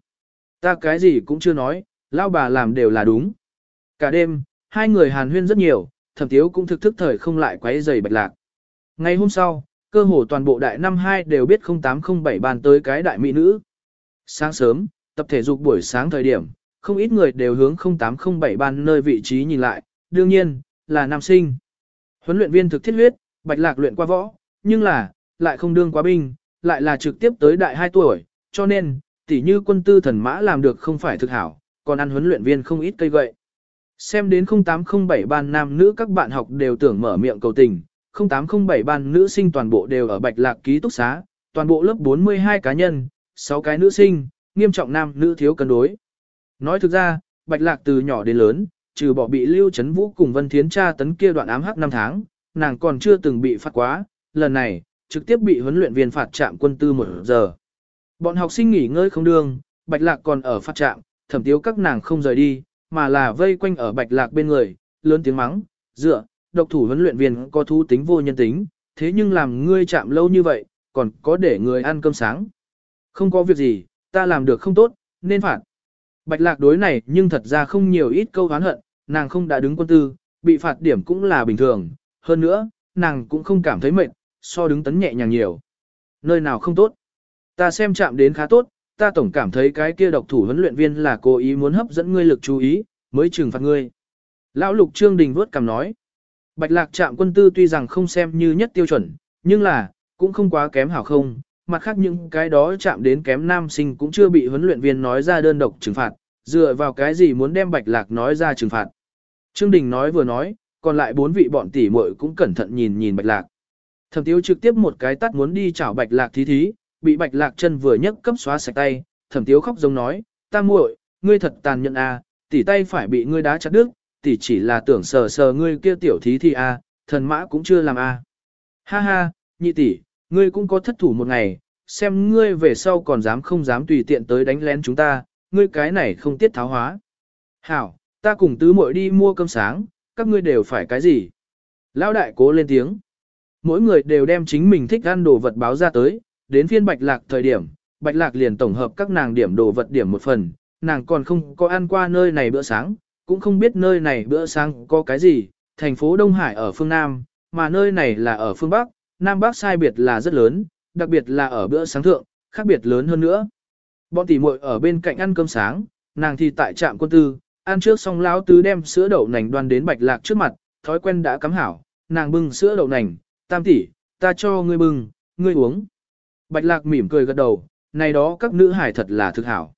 Ta cái gì cũng chưa nói, lao bà làm đều là đúng. Cả đêm, hai người hàn huyên rất nhiều, thẩm tiếu cũng thực thức thời không lại quấy giày bạch lạc. Ngày hôm sau, cơ hồ toàn bộ đại năm hai đều biết 0807 bàn tới cái đại mỹ nữ. Sáng sớm, tập thể dục buổi sáng thời điểm, không ít người đều hướng 0807 ban nơi vị trí nhìn lại, đương nhiên, là nam sinh. Huấn luyện viên thực thiết huyết, bạch lạc luyện qua võ, nhưng là, lại không đương quá binh, lại là trực tiếp tới đại 2 tuổi, cho nên, tỉ như quân tư thần mã làm được không phải thực hảo, còn ăn huấn luyện viên không ít cây gậy. Xem đến 0807 ban nam nữ các bạn học đều tưởng mở miệng cầu tình, 0807 ban nữ sinh toàn bộ đều ở bạch lạc ký túc xá, toàn bộ lớp 42 cá nhân, 6 cái nữ sinh, nghiêm trọng nam nữ thiếu cân đối. Nói thực ra, bạch lạc từ nhỏ đến lớn, trừ bỏ bị Lưu Trấn Vũ cùng Vân Thiến tra tấn kia đoạn ám hắc năm tháng, nàng còn chưa từng bị phạt quá, lần này, trực tiếp bị huấn luyện viên phạt trạm quân tư một giờ. Bọn học sinh nghỉ ngơi không đương, Bạch Lạc còn ở phạt trạm, thẩm tiếu các nàng không rời đi, mà là vây quanh ở Bạch Lạc bên người, lớn tiếng mắng, dựa, độc thủ huấn luyện viên có thú tính vô nhân tính, thế nhưng làm ngươi chạm lâu như vậy, còn có để người ăn cơm sáng. Không có việc gì, ta làm được không tốt, nên phạt. Bạch lạc đối này nhưng thật ra không nhiều ít câu hán hận, nàng không đã đứng quân tư, bị phạt điểm cũng là bình thường, hơn nữa, nàng cũng không cảm thấy mệt, so đứng tấn nhẹ nhàng nhiều. Nơi nào không tốt? Ta xem chạm đến khá tốt, ta tổng cảm thấy cái kia độc thủ huấn luyện viên là cố ý muốn hấp dẫn ngươi lực chú ý, mới trừng phạt ngươi. Lão lục Trương Đình vớt cằm nói. Bạch lạc trạm quân tư tuy rằng không xem như nhất tiêu chuẩn, nhưng là, cũng không quá kém hảo không. Mặt khác những cái đó chạm đến kém nam sinh cũng chưa bị huấn luyện viên nói ra đơn độc trừng phạt, dựa vào cái gì muốn đem bạch lạc nói ra trừng phạt. Trương Đình nói vừa nói, còn lại bốn vị bọn tỷ muội cũng cẩn thận nhìn nhìn bạch lạc. Thẩm tiếu trực tiếp một cái tắt muốn đi chảo bạch lạc thí thí, bị bạch lạc chân vừa nhấc cấp xóa sạch tay, thẩm tiếu khóc giống nói, ta muội, ngươi thật tàn nhẫn à, tỷ tay phải bị ngươi đá chặt đứt, tỷ chỉ là tưởng sờ sờ ngươi kia tiểu thí thi à, thần mã cũng chưa làm à. Ha ha, nhị tỷ, ngươi cũng có thất thủ một ngày, xem ngươi về sau còn dám không dám tùy tiện tới đánh lén chúng ta, ngươi cái này không tiết tháo hóa. Hảo, ta cùng tứ muội đi mua cơm sáng, các ngươi đều phải cái gì? Lão đại cố lên tiếng. Mỗi người đều đem chính mình thích ăn đồ vật báo ra tới, đến phiên bạch lạc thời điểm, bạch lạc liền tổng hợp các nàng điểm đồ vật điểm một phần, nàng còn không có ăn qua nơi này bữa sáng, cũng không biết nơi này bữa sáng có cái gì, thành phố Đông Hải ở phương Nam, mà nơi này là ở phương Bắc, Nam Bắc sai biệt là rất lớn, đặc biệt là ở bữa sáng thượng, khác biệt lớn hơn nữa. Bọn tỷ muội ở bên cạnh ăn cơm sáng, nàng thì tại trạm quân tư, ăn trước xong lão tứ đem sữa đậu nành đoan đến bạch lạc trước mặt, thói quen đã cắm hảo, nàng bưng sữa đậu nành, tam tỷ, ta cho ngươi bưng, ngươi uống. Bạch lạc mỉm cười gật đầu, này đó các nữ hải thật là thực hảo.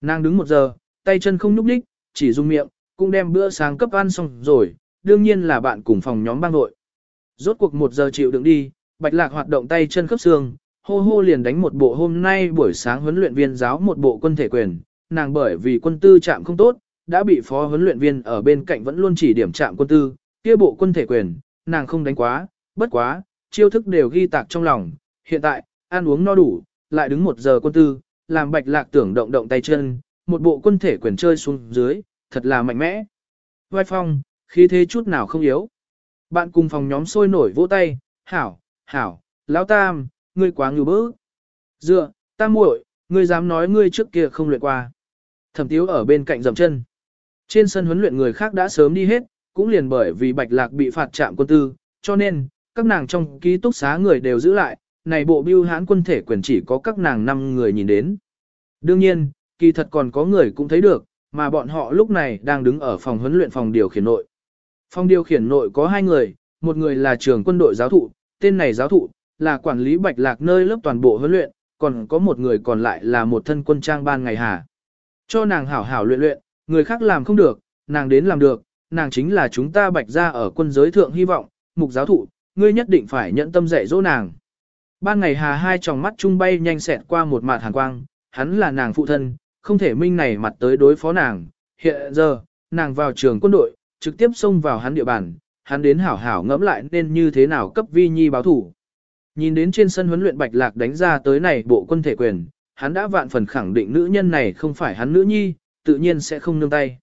Nàng đứng một giờ, tay chân không nhúc nhích, chỉ dùng miệng, cũng đem bữa sáng cấp ăn xong rồi, đương nhiên là bạn cùng phòng nhóm bang đội. Rốt cuộc một giờ chịu đựng đi, bạch lạc hoạt động tay chân khớp xương, hô hô liền đánh một bộ hôm nay buổi sáng huấn luyện viên giáo một bộ quân thể quyền, nàng bởi vì quân tư chạm không tốt, đã bị phó huấn luyện viên ở bên cạnh vẫn luôn chỉ điểm chạm quân tư, kia bộ quân thể quyền, nàng không đánh quá, bất quá, chiêu thức đều ghi tạc trong lòng, hiện tại, ăn uống no đủ, lại đứng một giờ quân tư, làm bạch lạc tưởng động động tay chân, một bộ quân thể quyền chơi xuống dưới, thật là mạnh mẽ. Vai phong, khí thế chút nào không yếu. Bạn cùng phòng nhóm sôi nổi vỗ tay, hảo, hảo, lão tam, ngươi quá ngưu bức. Dựa, tam muội, ngươi dám nói ngươi trước kia không luyện qua. Thẩm tiếu ở bên cạnh dầm chân. Trên sân huấn luyện người khác đã sớm đi hết, cũng liền bởi vì bạch lạc bị phạt trạm quân tư, cho nên, các nàng trong ký túc xá người đều giữ lại, này bộ biêu hãn quân thể quyền chỉ có các nàng 5 người nhìn đến. Đương nhiên, kỳ thật còn có người cũng thấy được, mà bọn họ lúc này đang đứng ở phòng huấn luyện phòng điều khiển nội. Phòng điều khiển nội có hai người, một người là trường quân đội giáo thụ, tên này giáo thụ, là quản lý bạch lạc nơi lớp toàn bộ huấn luyện, còn có một người còn lại là một thân quân trang ban ngày hà. Cho nàng hảo hảo luyện luyện, người khác làm không được, nàng đến làm được, nàng chính là chúng ta bạch ra ở quân giới thượng hy vọng, mục giáo thụ, ngươi nhất định phải nhận tâm dạy dỗ nàng. Ban ngày hà hai tròng mắt trung bay nhanh xẹt qua một mặt hàn quang, hắn là nàng phụ thân, không thể minh này mặt tới đối phó nàng. Hiện giờ, nàng vào trường quân đội, trực tiếp xông vào hắn địa bàn, hắn đến hảo hảo ngẫm lại nên như thế nào cấp vi nhi báo thủ. Nhìn đến trên sân huấn luyện bạch lạc đánh ra tới này bộ quân thể quyền, hắn đã vạn phần khẳng định nữ nhân này không phải hắn nữ nhi, tự nhiên sẽ không nương tay.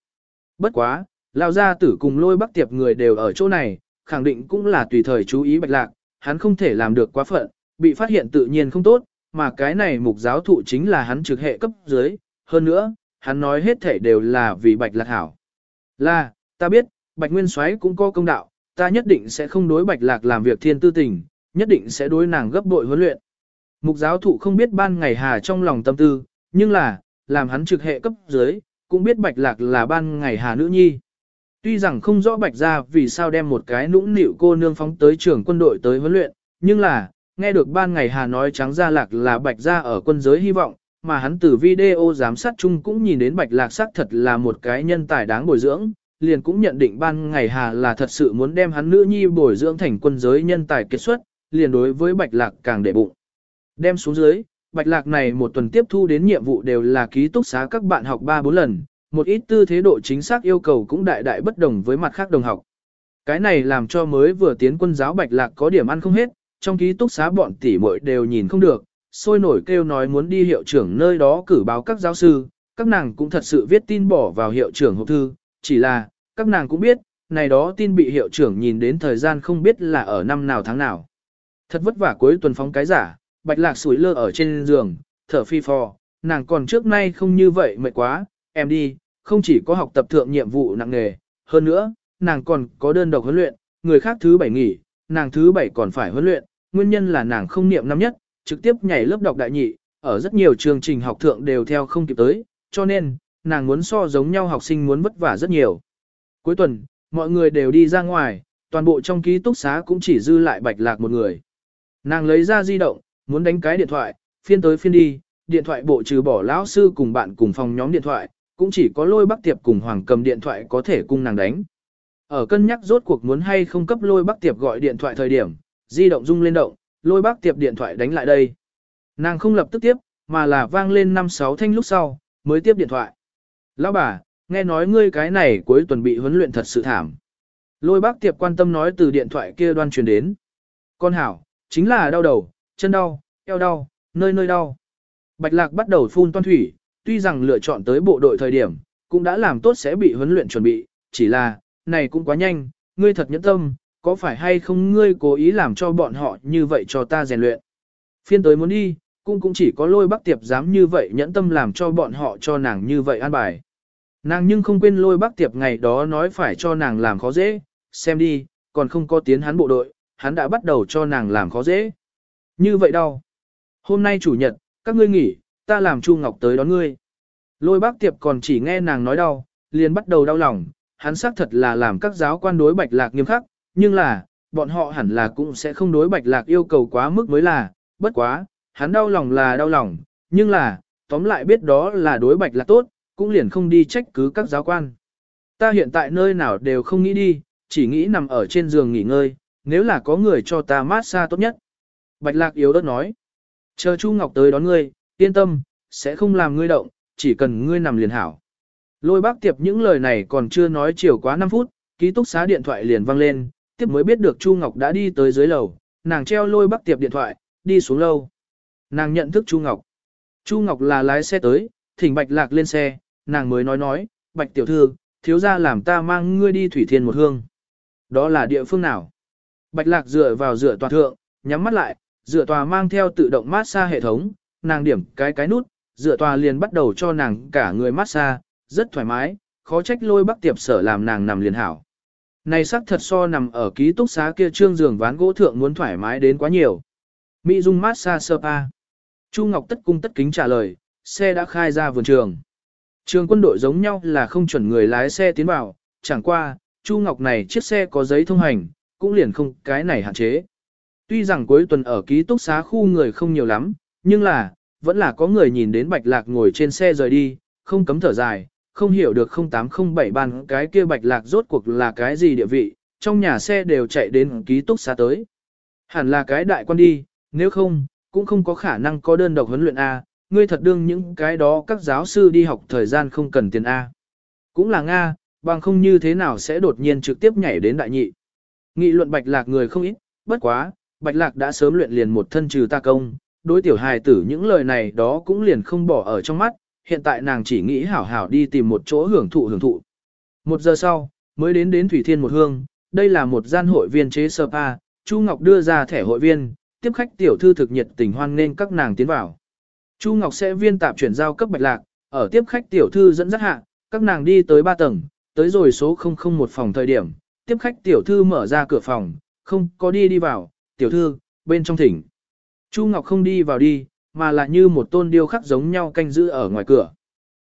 Bất quá, lao gia tử cùng lôi bắc tiệp người đều ở chỗ này, khẳng định cũng là tùy thời chú ý bạch lạc, hắn không thể làm được quá phận, bị phát hiện tự nhiên không tốt, mà cái này mục giáo thụ chính là hắn trực hệ cấp dưới, hơn nữa, hắn nói hết thể đều là vì bạch lạc hảo. Là, ta biết, bạch nguyên soái cũng có công đạo, ta nhất định sẽ không đối bạch lạc làm việc thiên tư tình, nhất định sẽ đối nàng gấp bội huấn luyện. Mục giáo thụ không biết ban ngày hà trong lòng tâm tư, nhưng là, làm hắn trực hệ cấp dưới, cũng biết bạch lạc là ban ngày hà nữ nhi. Tuy rằng không rõ bạch ra vì sao đem một cái nũng nịu cô nương phóng tới trường quân đội tới huấn luyện, nhưng là, nghe được ban ngày hà nói trắng ra lạc là bạch ra ở quân giới hy vọng, mà hắn từ video giám sát chung cũng nhìn đến bạch lạc sắc thật là một cái nhân tài đáng bồi dưỡng, liền cũng nhận định ban ngày hà là thật sự muốn đem hắn nữ nhi bồi dưỡng thành quân giới nhân tài kết xuất, liền đối với bạch lạc càng để bụng. Đem xuống dưới, bạch lạc này một tuần tiếp thu đến nhiệm vụ đều là ký túc xá các bạn học 3-4 lần, một ít tư thế độ chính xác yêu cầu cũng đại đại bất đồng với mặt khác đồng học. Cái này làm cho mới vừa tiến quân giáo bạch lạc có điểm ăn không hết, trong ký túc xá bọn tỷ muội đều nhìn không được, sôi nổi kêu nói muốn đi hiệu trưởng nơi đó cử báo các giáo sư, các nàng cũng thật sự viết tin bỏ vào hiệu trưởng hộp thư, chỉ là, các nàng cũng biết, này đó tin bị hiệu trưởng nhìn đến thời gian không biết là ở năm nào tháng nào. Thật vất vả cuối tuần phóng cái giả, bạch lạc sủi lơ ở trên giường, thở phi phò, nàng còn trước nay không như vậy mệt quá, em đi, không chỉ có học tập thượng nhiệm vụ nặng nghề, hơn nữa, nàng còn có đơn độc huấn luyện, người khác thứ bảy nghỉ, nàng thứ bảy còn phải huấn luyện, nguyên nhân là nàng không niệm năm nhất, trực tiếp nhảy lớp đọc đại nhị, ở rất nhiều chương trình học thượng đều theo không kịp tới, cho nên, nàng muốn so giống nhau học sinh muốn vất vả rất nhiều. Cuối tuần, mọi người đều đi ra ngoài, toàn bộ trong ký túc xá cũng chỉ dư lại bạch lạc một người. Nàng lấy ra di động, muốn đánh cái điện thoại, phiên tới phiên đi, điện thoại bộ trừ bỏ lão sư cùng bạn cùng phòng nhóm điện thoại, cũng chỉ có lôi bắc tiệp cùng hoàng cầm điện thoại có thể cùng nàng đánh. Ở cân nhắc rốt cuộc muốn hay không cấp lôi bắc tiệp gọi điện thoại thời điểm, di động rung lên động, lôi bắc tiệp điện thoại đánh lại đây. Nàng không lập tức tiếp, mà là vang lên 5-6 thanh lúc sau, mới tiếp điện thoại. Lão bà, nghe nói ngươi cái này cuối tuần bị huấn luyện thật sự thảm. Lôi bác tiệp quan tâm nói từ điện thoại kia đoan truyền đến. Con hảo, chính là đau đầu, chân đau, eo đau, nơi nơi đau. Bạch lạc bắt đầu phun toan thủy, tuy rằng lựa chọn tới bộ đội thời điểm, cũng đã làm tốt sẽ bị huấn luyện chuẩn bị, chỉ là, này cũng quá nhanh, ngươi thật nhẫn tâm, có phải hay không ngươi cố ý làm cho bọn họ như vậy cho ta rèn luyện. Phiên tới muốn đi, cũng cũng chỉ có lôi bác tiệp dám như vậy nhẫn tâm làm cho bọn họ cho nàng như vậy an bài. Nàng nhưng không quên lôi bác tiệp ngày đó nói phải cho nàng làm khó dễ, xem đi, còn không có tiến hắn bộ đội, hắn đã bắt đầu cho nàng làm khó dễ. Như vậy đâu? Hôm nay chủ nhật, các ngươi nghỉ, ta làm Chu Ngọc tới đón ngươi. Lôi bác tiệp còn chỉ nghe nàng nói đau, liền bắt đầu đau lòng, hắn xác thật là làm các giáo quan đối bạch lạc nghiêm khắc, nhưng là, bọn họ hẳn là cũng sẽ không đối bạch lạc yêu cầu quá mức mới là, bất quá, hắn đau lòng là đau lòng, nhưng là, tóm lại biết đó là đối bạch lạc tốt, cũng liền không đi trách cứ các giáo quan. Ta hiện tại nơi nào đều không nghĩ đi, chỉ nghĩ nằm ở trên giường nghỉ ngơi, nếu là có người cho ta mát xa tốt nhất. Bạch lạc yếu đất nói, chờ Chu Ngọc tới đón ngươi, yên tâm, sẽ không làm ngươi động, chỉ cần ngươi nằm liền hảo. Lôi bác tiệp những lời này còn chưa nói chiều quá 5 phút, ký túc xá điện thoại liền vang lên, tiếp mới biết được Chu Ngọc đã đi tới dưới lầu, nàng treo lôi bác tiệp điện thoại, đi xuống lâu. Nàng nhận thức Chu Ngọc. Chu Ngọc là lái xe tới, thỉnh Bạch Lạc lên xe, nàng mới nói nói, Bạch tiểu thư, thiếu gia làm ta mang ngươi đi Thủy Thiên một hương. Đó là địa phương nào? Bạch Lạc dựa vào dựa tòa thượng, nhắm mắt lại, dựa tòa mang theo tự động mát xa hệ thống, nàng điểm cái cái nút, dựa tòa liền bắt đầu cho nàng cả người mát xa, rất thoải mái, khó trách lôi bắc tiệp sở làm nàng nằm liền hảo. Này sắc thật so nằm ở ký túc xá kia trương giường ván gỗ thượng muốn thoải mái đến quá nhiều. Mỹ dung mát xa sơ pa. Chu Ngọc tất cung tất kính trả lời, xe đã khai ra vườn trường. Trường quân đội giống nhau là không chuẩn người lái xe tiến vào, chẳng qua, Chu Ngọc này chiếc xe có giấy thông hành, cũng liền không cái này hạn chế. Tuy rằng cuối tuần ở ký túc xá khu người không nhiều lắm, nhưng là, vẫn là có người nhìn đến bạch lạc ngồi trên xe rời đi, không cấm thở dài, không hiểu được 0807 bàn cái kia bạch lạc rốt cuộc là cái gì địa vị, trong nhà xe đều chạy đến ký túc xá tới. Hẳn là cái đại quan đi, nếu không, cũng không có khả năng có đơn độc huấn luyện A, ngươi thật đương những cái đó các giáo sư đi học thời gian không cần tiền A. Cũng là Nga, bằng không như thế nào sẽ đột nhiên trực tiếp nhảy đến đại nhị. Nghị luận bạch lạc người không ít, bất quá, bạch lạc đã sớm luyện liền một thân trừ ta công, đối tiểu hài tử những lời này đó cũng liền không bỏ ở trong mắt, hiện tại nàng chỉ nghĩ hảo hảo đi tìm một chỗ hưởng thụ hưởng thụ. Một giờ sau, mới đến đến Thủy Thiên một hương, đây là một gian hội viên chế spa, Chu Ngọc đưa ra thẻ hội viên, tiếp khách tiểu thư thực nhiệt tình hoan nên các nàng tiến vào. Chu Ngọc sẽ viên tạp chuyển giao cấp bạch lạc, ở tiếp khách tiểu thư dẫn dắt hạ, các nàng đi tới 3 tầng, tới rồi số 001 phòng thời điểm, tiếp khách tiểu thư mở ra cửa phòng, không có đi đi vào, tiểu thư, bên trong thỉnh. Chu Ngọc không đi vào đi, mà là như một tôn điêu khắc giống nhau canh giữ ở ngoài cửa.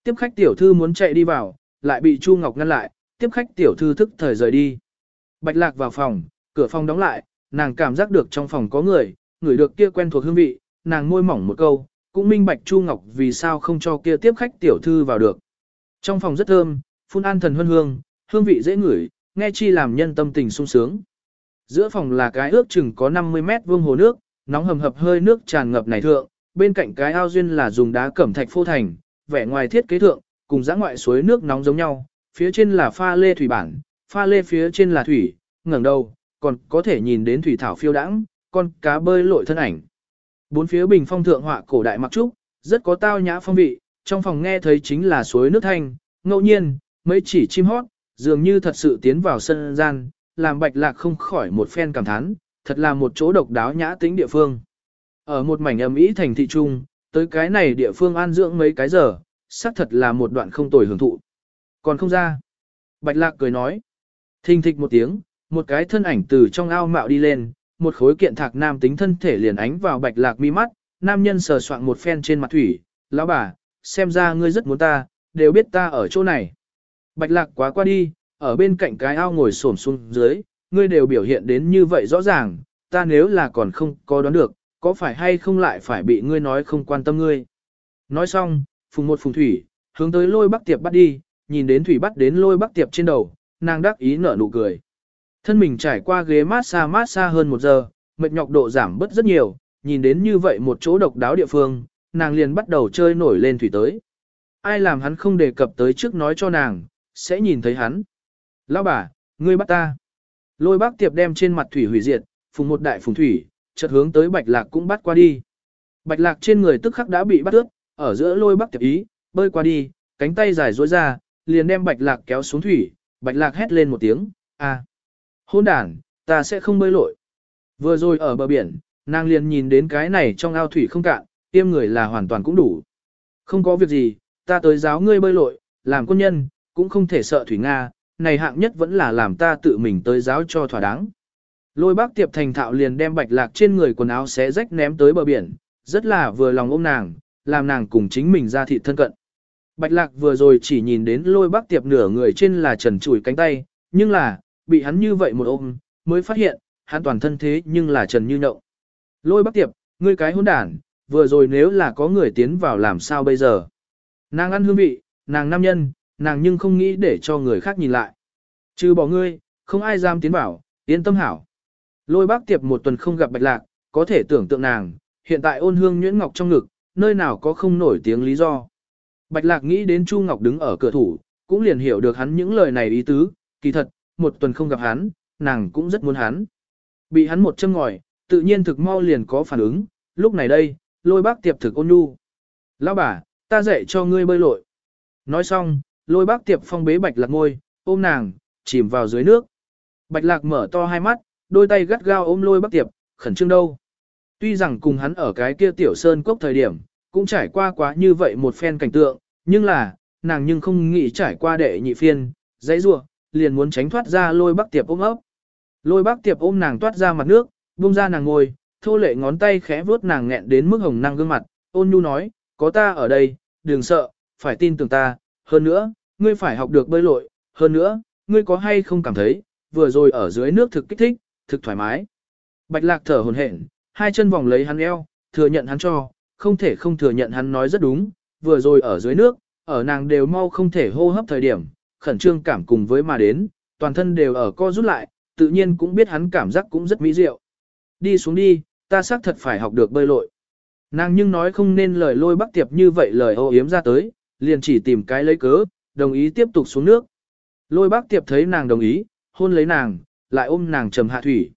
Tiếp khách tiểu thư muốn chạy đi vào, lại bị Chu Ngọc ngăn lại, tiếp khách tiểu thư thức thời rời đi. Bạch lạc vào phòng, cửa phòng đóng lại, nàng cảm giác được trong phòng có người, người được kia quen thuộc hương vị, nàng môi mỏng một câu, cũng minh bạch Chu Ngọc vì sao không cho kia tiếp khách tiểu thư vào được. Trong phòng rất thơm, phun an thần hương hương, hương vị dễ ngửi, nghe chi làm nhân tâm tình sung sướng. Giữa phòng là cái ước chừng có 50 mét vuông hồ nước, nóng hầm hập hơi nước tràn ngập này thượng, bên cạnh cái ao duyên là dùng đá cẩm thạch phô thành, vẻ ngoài thiết kế thượng, cùng dã ngoại suối nước nóng giống nhau, phía trên là pha lê thủy bản, pha lê phía trên là thủy, ngẩng đầu, còn có thể nhìn đến thủy thảo phiêu đãng, con cá bơi lội thân ảnh. Bốn phía bình phong thượng họa cổ đại mặc trúc, rất có tao nhã phong vị, trong phòng nghe thấy chính là suối nước thanh, ngẫu nhiên, mấy chỉ chim hót, dường như thật sự tiến vào sân gian, làm bạch lạc không khỏi một phen cảm thán, thật là một chỗ độc đáo nhã tính địa phương. Ở một mảnh âm ý thành thị trung, tới cái này địa phương an dưỡng mấy cái giờ, xác thật là một đoạn không tồi hưởng thụ. Còn không ra. Bạch lạc cười nói. Thình thịch một tiếng, một cái thân ảnh từ trong ao mạo đi lên, một khối kiện thạc nam tính thân thể liền ánh vào bạch lạc mi mắt, nam nhân sờ soạn một phen trên mặt thủy, lão bà, xem ra ngươi rất muốn ta, đều biết ta ở chỗ này. Bạch lạc quá qua đi, ở bên cạnh cái ao ngồi xổm xuống dưới, ngươi đều biểu hiện đến như vậy rõ ràng, ta nếu là còn không có đoán được, có phải hay không lại phải bị ngươi nói không quan tâm ngươi. Nói xong, phùng một phùng thủy, hướng tới lôi bắc tiệp bắt đi, nhìn đến thủy bắt đến lôi bắc tiệp trên đầu, nàng đắc ý nở nụ cười. Thân mình trải qua ghế mát xa mát xa hơn một giờ, mệt nhọc độ giảm bớt rất nhiều, nhìn đến như vậy một chỗ độc đáo địa phương, nàng liền bắt đầu chơi nổi lên thủy tới. Ai làm hắn không đề cập tới trước nói cho nàng, sẽ nhìn thấy hắn. Lão bà, ngươi bắt ta. Lôi bác tiệp đem trên mặt thủy hủy diệt, phùng một đại phùng thủy, chợt hướng tới bạch lạc cũng bắt qua đi. Bạch lạc trên người tức khắc đã bị bắt ướt, ở giữa lôi bác tiệp ý, bơi qua đi, cánh tay dài duỗi ra, liền đem bạch lạc kéo xuống thủy, bạch lạc hét lên một tiếng, a, hôn đàn, ta sẽ không bơi lội. Vừa rồi ở bờ biển, nàng liền nhìn đến cái này trong ao thủy không cạn, tiêm người là hoàn toàn cũng đủ. Không có việc gì, ta tới giáo ngươi bơi lội, làm quân nhân, cũng không thể sợ thủy Nga, này hạng nhất vẫn là làm ta tự mình tới giáo cho thỏa đáng. Lôi bác tiệp thành thạo liền đem bạch lạc trên người quần áo xé rách ném tới bờ biển, rất là vừa lòng ôm nàng, làm nàng cùng chính mình ra thị thân cận. Bạch lạc vừa rồi chỉ nhìn đến lôi bác tiệp nửa người trên là trần trụi cánh tay, nhưng là, bị hắn như vậy một ôm, mới phát hiện, hắn toàn thân thế nhưng là trần như nhậu. Lôi bác tiệp, ngươi cái hỗn đản, vừa rồi nếu là có người tiến vào làm sao bây giờ. Nàng ăn hương vị, nàng nam nhân, nàng nhưng không nghĩ để cho người khác nhìn lại. Trừ bỏ ngươi, không ai dám tiến vào, yên tâm hảo. Lôi bác tiệp một tuần không gặp bạch lạc, có thể tưởng tượng nàng, hiện tại ôn hương nhuyễn ngọc trong ngực, nơi nào có không nổi tiếng lý do. Bạch lạc nghĩ đến Chu Ngọc đứng ở cửa thủ, cũng liền hiểu được hắn những lời này ý tứ, kỳ thật, một tuần không gặp hắn, nàng cũng rất muốn hắn. Bị hắn một châm ngòi, tự nhiên thực mau liền có phản ứng, lúc này đây, lôi bác tiệp thực ôn nhu. Lão bà, ta dạy cho ngươi bơi lội. Nói xong, lôi bác tiệp phong bế bạch lạc ngôi, ôm nàng, chìm vào dưới nước. Bạch lạc mở to hai mắt, đôi tay gắt gao ôm lôi bác tiệp, khẩn trương đâu. Tuy rằng cùng hắn ở cái kia tiểu sơn cốc thời điểm, cũng trải qua quá như vậy một phen cảnh tượng, nhưng là, nàng nhưng không nghĩ trải qua đệ nhị phiên, dãy rua, liền muốn tránh thoát ra lôi bác tiệp ôm ấp. Lôi bác tiệp ôm nàng toát ra mặt nước, buông ra nàng ngồi, thô lệ ngón tay khẽ vuốt nàng nghẹn đến mức hồng năng gương mặt, ôn nhu nói, có ta ở đây, đừng sợ, phải tin tưởng ta, hơn nữa, ngươi phải học được bơi lội, hơn nữa, ngươi có hay không cảm thấy, vừa rồi ở dưới nước thực kích thích, thực thoải mái. Bạch lạc thở hồn hển, hai chân vòng lấy hắn eo, thừa nhận hắn cho, không thể không thừa nhận hắn nói rất đúng, vừa rồi ở dưới nước, ở nàng đều mau không thể hô hấp thời điểm, khẩn trương cảm cùng với mà đến, toàn thân đều ở co rút lại, tự nhiên cũng biết hắn cảm giác cũng rất mỹ diệu. Đi xuống đi, ta xác thật phải học được bơi lội. Nàng nhưng nói không nên lời lôi bắc tiệp như vậy lời ô yếm ra tới, liền chỉ tìm cái lấy cớ, đồng ý tiếp tục xuống nước. Lôi bác tiệp thấy nàng đồng ý, hôn lấy nàng, lại ôm nàng trầm hạ thủy.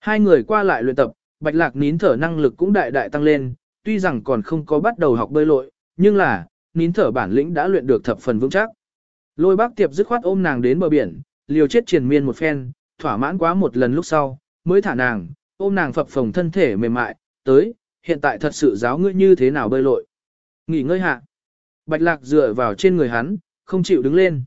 Hai người qua lại luyện tập, bạch lạc nín thở năng lực cũng đại đại tăng lên, tuy rằng còn không có bắt đầu học bơi lội, nhưng là, nín thở bản lĩnh đã luyện được thập phần vững chắc. Lôi bác tiệp dứt khoát ôm nàng đến bờ biển, liều chết triền miên một phen, thỏa mãn quá một lần lúc sau, mới thả nàng, ôm nàng phập phồng thân thể mềm mại, tới, hiện tại thật sự giáo ngươi như thế nào bơi lội. Nghỉ ngơi hạ. Bạch lạc dựa vào trên người hắn, không chịu đứng lên.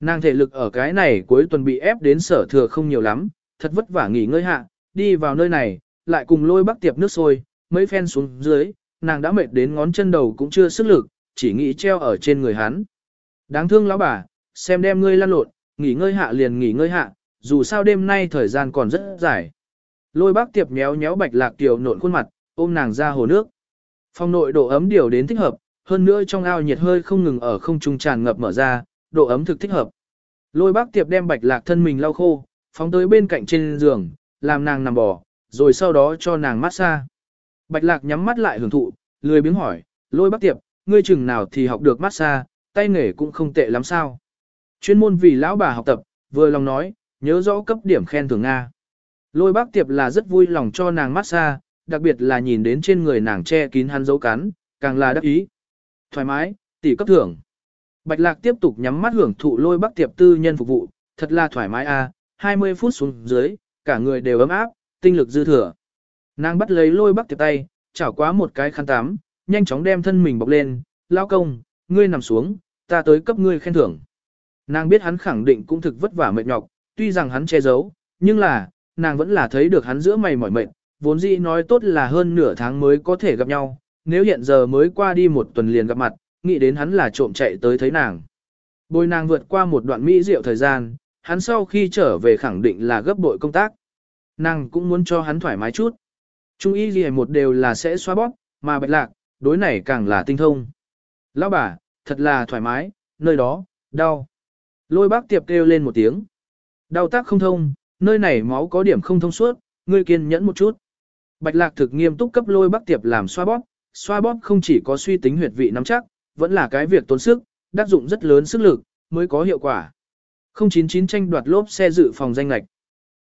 Nàng thể lực ở cái này cuối tuần bị ép đến sở thừa không nhiều lắm, thật vất vả nghỉ ngơi hạ, đi vào nơi này, lại cùng lôi bắc tiệp nước sôi, mấy phen xuống dưới, nàng đã mệt đến ngón chân đầu cũng chưa sức lực, chỉ nghĩ treo ở trên người hắn. Đáng thương lão bà, xem đem ngươi lăn lộn, nghỉ ngơi hạ liền nghỉ ngơi hạ, dù sao đêm nay thời gian còn rất dài. Lôi bác tiệp nhéo nhéo bạch lạc tiểu nộn khuôn mặt, ôm nàng ra hồ nước. Phòng nội độ ấm điều đến thích hợp, hơn nữa trong ao nhiệt hơi không ngừng ở không trung tràn ngập mở ra, độ ấm thực thích hợp. Lôi bác tiệp đem bạch lạc thân mình lau khô, phóng tới bên cạnh trên giường, làm nàng nằm bò, rồi sau đó cho nàng massage. Bạch lạc nhắm mắt lại hưởng thụ, lười biếng hỏi, lôi bác tiệp, ngươi chừng nào thì học được massage, tay nghề cũng không tệ lắm sao. Chuyên môn vì lão bà học tập, vừa lòng nói, nhớ rõ cấp điểm khen thưởng Nga. Lôi bác tiệp là rất vui lòng cho nàng massage, đặc biệt là nhìn đến trên người nàng che kín hắn dấu cắn, càng là đắc ý. Thoải mái, tỷ cấp thưởng. Bạch lạc tiếp tục nhắm mắt hưởng thụ lôi bác tiệp tư nhân phục vụ, thật là thoải mái a. À, 20 phút xuống dưới, cả người đều ấm áp, tinh lực dư thừa. Nàng bắt lấy lôi bác tiệp tay, chảo quá một cái khăn tắm, nhanh chóng đem thân mình bọc lên, lao công, ngươi nằm xuống, ta tới cấp ngươi khen thưởng. Nàng biết hắn khẳng định cũng thực vất vả mệt nhọc, tuy rằng hắn che giấu, nhưng là, nàng vẫn là thấy được hắn giữa mày mỏi mệt, vốn dĩ nói tốt là hơn nửa tháng mới có thể gặp nhau, nếu hiện giờ mới qua đi một tuần liền gặp mặt, nghĩ đến hắn là trộm chạy tới thấy nàng. Bồi nàng vượt qua một đoạn mỹ diệu thời gian, hắn sau khi trở về khẳng định là gấp bội công tác. Nàng cũng muốn cho hắn thoải mái chút. Trung y gì một đều là sẽ xóa bóp, mà bạch lạc, đối này càng là tinh thông. Lão bà, thật là thoải mái, nơi đó, đau. Lôi bác tiệp kêu lên một tiếng. Đau tác không thông, nơi này máu có điểm không thông suốt, ngươi kiên nhẫn một chút. Bạch lạc thực nghiêm túc cấp lôi bác tiệp làm xoa bóp, xoa bóp không chỉ có suy tính huyệt vị nắm chắc, vẫn là cái việc tốn sức, tác dụng rất lớn sức lực, mới có hiệu quả. 099 tranh đoạt lốp xe dự phòng danh lạch.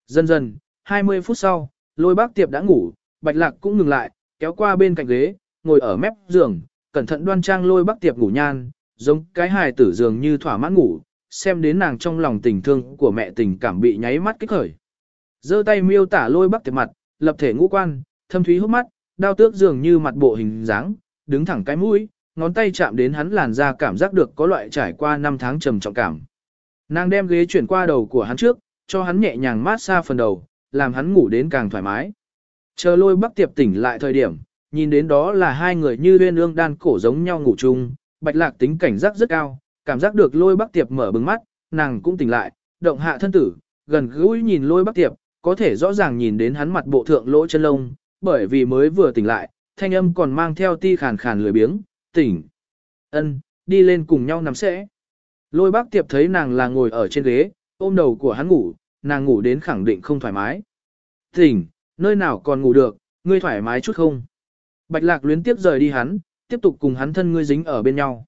Dần dần, 20 phút sau, lôi bác tiệp đã ngủ, bạch lạc cũng ngừng lại, kéo qua bên cạnh ghế, ngồi ở mép giường, cẩn thận đoan trang lôi bắc tiệp ngủ nhan, giống cái hài tử giường như thỏa mãn ngủ, xem đến nàng trong lòng tình thương của mẹ tình cảm bị nháy mắt kích khởi. giơ tay miêu tả lôi bắc tiệp mặt, lập thể ngũ quan, thâm thúy hốc mắt, đao tước dường như mặt bộ hình dáng, đứng thẳng cái mũi, ngón tay chạm đến hắn làn da cảm giác được có loại trải qua năm tháng trầm trọng cảm. Nàng đem ghế chuyển qua đầu của hắn trước, cho hắn nhẹ nhàng mát xa phần đầu, làm hắn ngủ đến càng thoải mái. Chờ lôi bắc tiệp tỉnh lại thời điểm, nhìn đến đó là hai người như liên ương đan cổ giống nhau ngủ chung, bạch lạc tính cảnh giác rất cao, cảm giác được lôi bắc tiệp mở bừng mắt, nàng cũng tỉnh lại, động hạ thân tử, gần gũi nhìn lôi bắc tiệp, có thể rõ ràng nhìn đến hắn mặt bộ thượng lỗ chân lông, bởi vì mới vừa tỉnh lại, thanh âm còn mang theo ti khàn khàn lười biếng, tỉnh. ân đi lên cùng nhau nằm sẽ. Lôi bác tiệp thấy nàng là ngồi ở trên ghế, ôm đầu của hắn ngủ, nàng ngủ đến khẳng định không thoải mái. Tỉnh, nơi nào còn ngủ được, ngươi thoải mái chút không? Bạch lạc luyến tiếp rời đi hắn, tiếp tục cùng hắn thân ngươi dính ở bên nhau.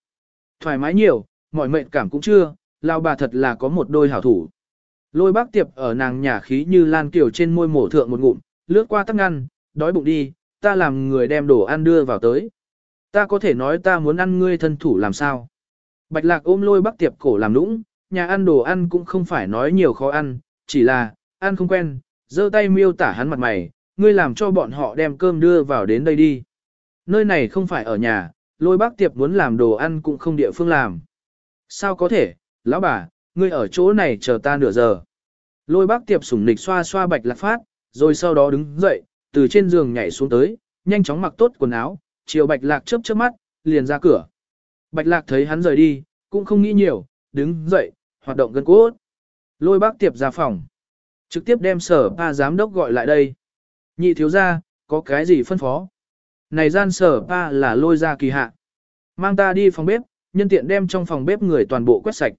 Thoải mái nhiều, mọi mệnh cảm cũng chưa, lao bà thật là có một đôi hảo thủ. Lôi bác tiệp ở nàng nhà khí như lan kiểu trên môi mổ thượng một ngụm, lướt qua tắc ngăn, đói bụng đi, ta làm người đem đồ ăn đưa vào tới. Ta có thể nói ta muốn ăn ngươi thân thủ làm sao. Bạch lạc ôm lôi bác tiệp cổ làm nũng, nhà ăn đồ ăn cũng không phải nói nhiều khó ăn, chỉ là, ăn không quen, giơ tay miêu tả hắn mặt mày, ngươi làm cho bọn họ đem cơm đưa vào đến đây đi. Nơi này không phải ở nhà, lôi bác tiệp muốn làm đồ ăn cũng không địa phương làm. Sao có thể, lão bà, ngươi ở chỗ này chờ ta nửa giờ. Lôi bác tiệp sủng nịch xoa xoa bạch lạc phát, rồi sau đó đứng dậy, từ trên giường nhảy xuống tới, nhanh chóng mặc tốt quần áo, chiều bạch lạc chớp chớp mắt, liền ra cửa. Bạch lạc thấy hắn rời đi, cũng không nghĩ nhiều, đứng dậy, hoạt động gần cốt. Lôi bác tiệp ra phòng. Trực tiếp đem sở pa giám đốc gọi lại đây. Nhị thiếu ra, có cái gì phân phó? Này gian sở pa là lôi ra kỳ hạ. Mang ta đi phòng bếp, nhân tiện đem trong phòng bếp người toàn bộ quét sạch.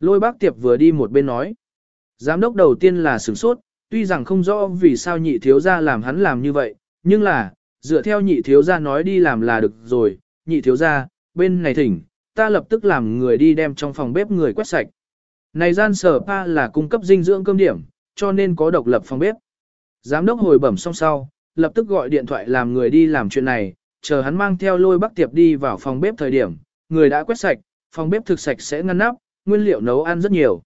Lôi bác tiệp vừa đi một bên nói. Giám đốc đầu tiên là sửng sốt, tuy rằng không rõ vì sao nhị thiếu gia làm hắn làm như vậy, nhưng là, dựa theo nhị thiếu gia nói đi làm là được rồi, nhị thiếu gia, bên này thỉnh, ta lập tức làm người đi đem trong phòng bếp người quét sạch. Này gian sở pa là cung cấp dinh dưỡng cơm điểm, cho nên có độc lập phòng bếp. Giám đốc hồi bẩm xong sau, lập tức gọi điện thoại làm người đi làm chuyện này, chờ hắn mang theo lôi bắc tiệp đi vào phòng bếp thời điểm, người đã quét sạch, phòng bếp thực sạch sẽ ngăn nắp, nguyên liệu nấu ăn rất nhiều.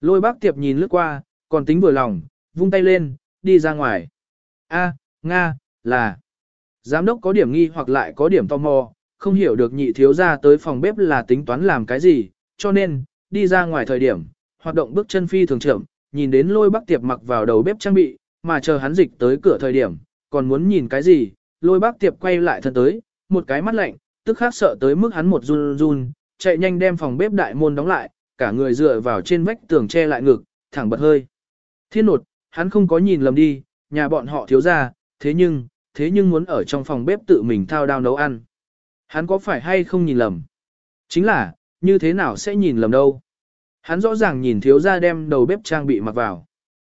Lôi bác tiệp nhìn lướt qua, còn tính vừa lòng, vung tay lên, đi ra ngoài. A, Nga, là. Giám đốc có điểm nghi hoặc lại có điểm tò mò, không hiểu được nhị thiếu ra tới phòng bếp là tính toán làm cái gì, cho nên, đi ra ngoài thời điểm, hoạt động bước chân phi thường chậm, nhìn đến lôi bác tiệp mặc vào đầu bếp trang bị, mà chờ hắn dịch tới cửa thời điểm, còn muốn nhìn cái gì, lôi bác tiệp quay lại thân tới, một cái mắt lạnh, tức khác sợ tới mức hắn một run run, chạy nhanh đem phòng bếp đại môn đóng lại, cả người dựa vào trên vách tường che lại ngực, thẳng bật hơi. Thiên nột, hắn không có nhìn lầm đi, nhà bọn họ thiếu ra, thế nhưng, thế nhưng muốn ở trong phòng bếp tự mình thao đao nấu ăn. Hắn có phải hay không nhìn lầm? Chính là, như thế nào sẽ nhìn lầm đâu? Hắn rõ ràng nhìn thiếu gia đem đầu bếp trang bị mặc vào.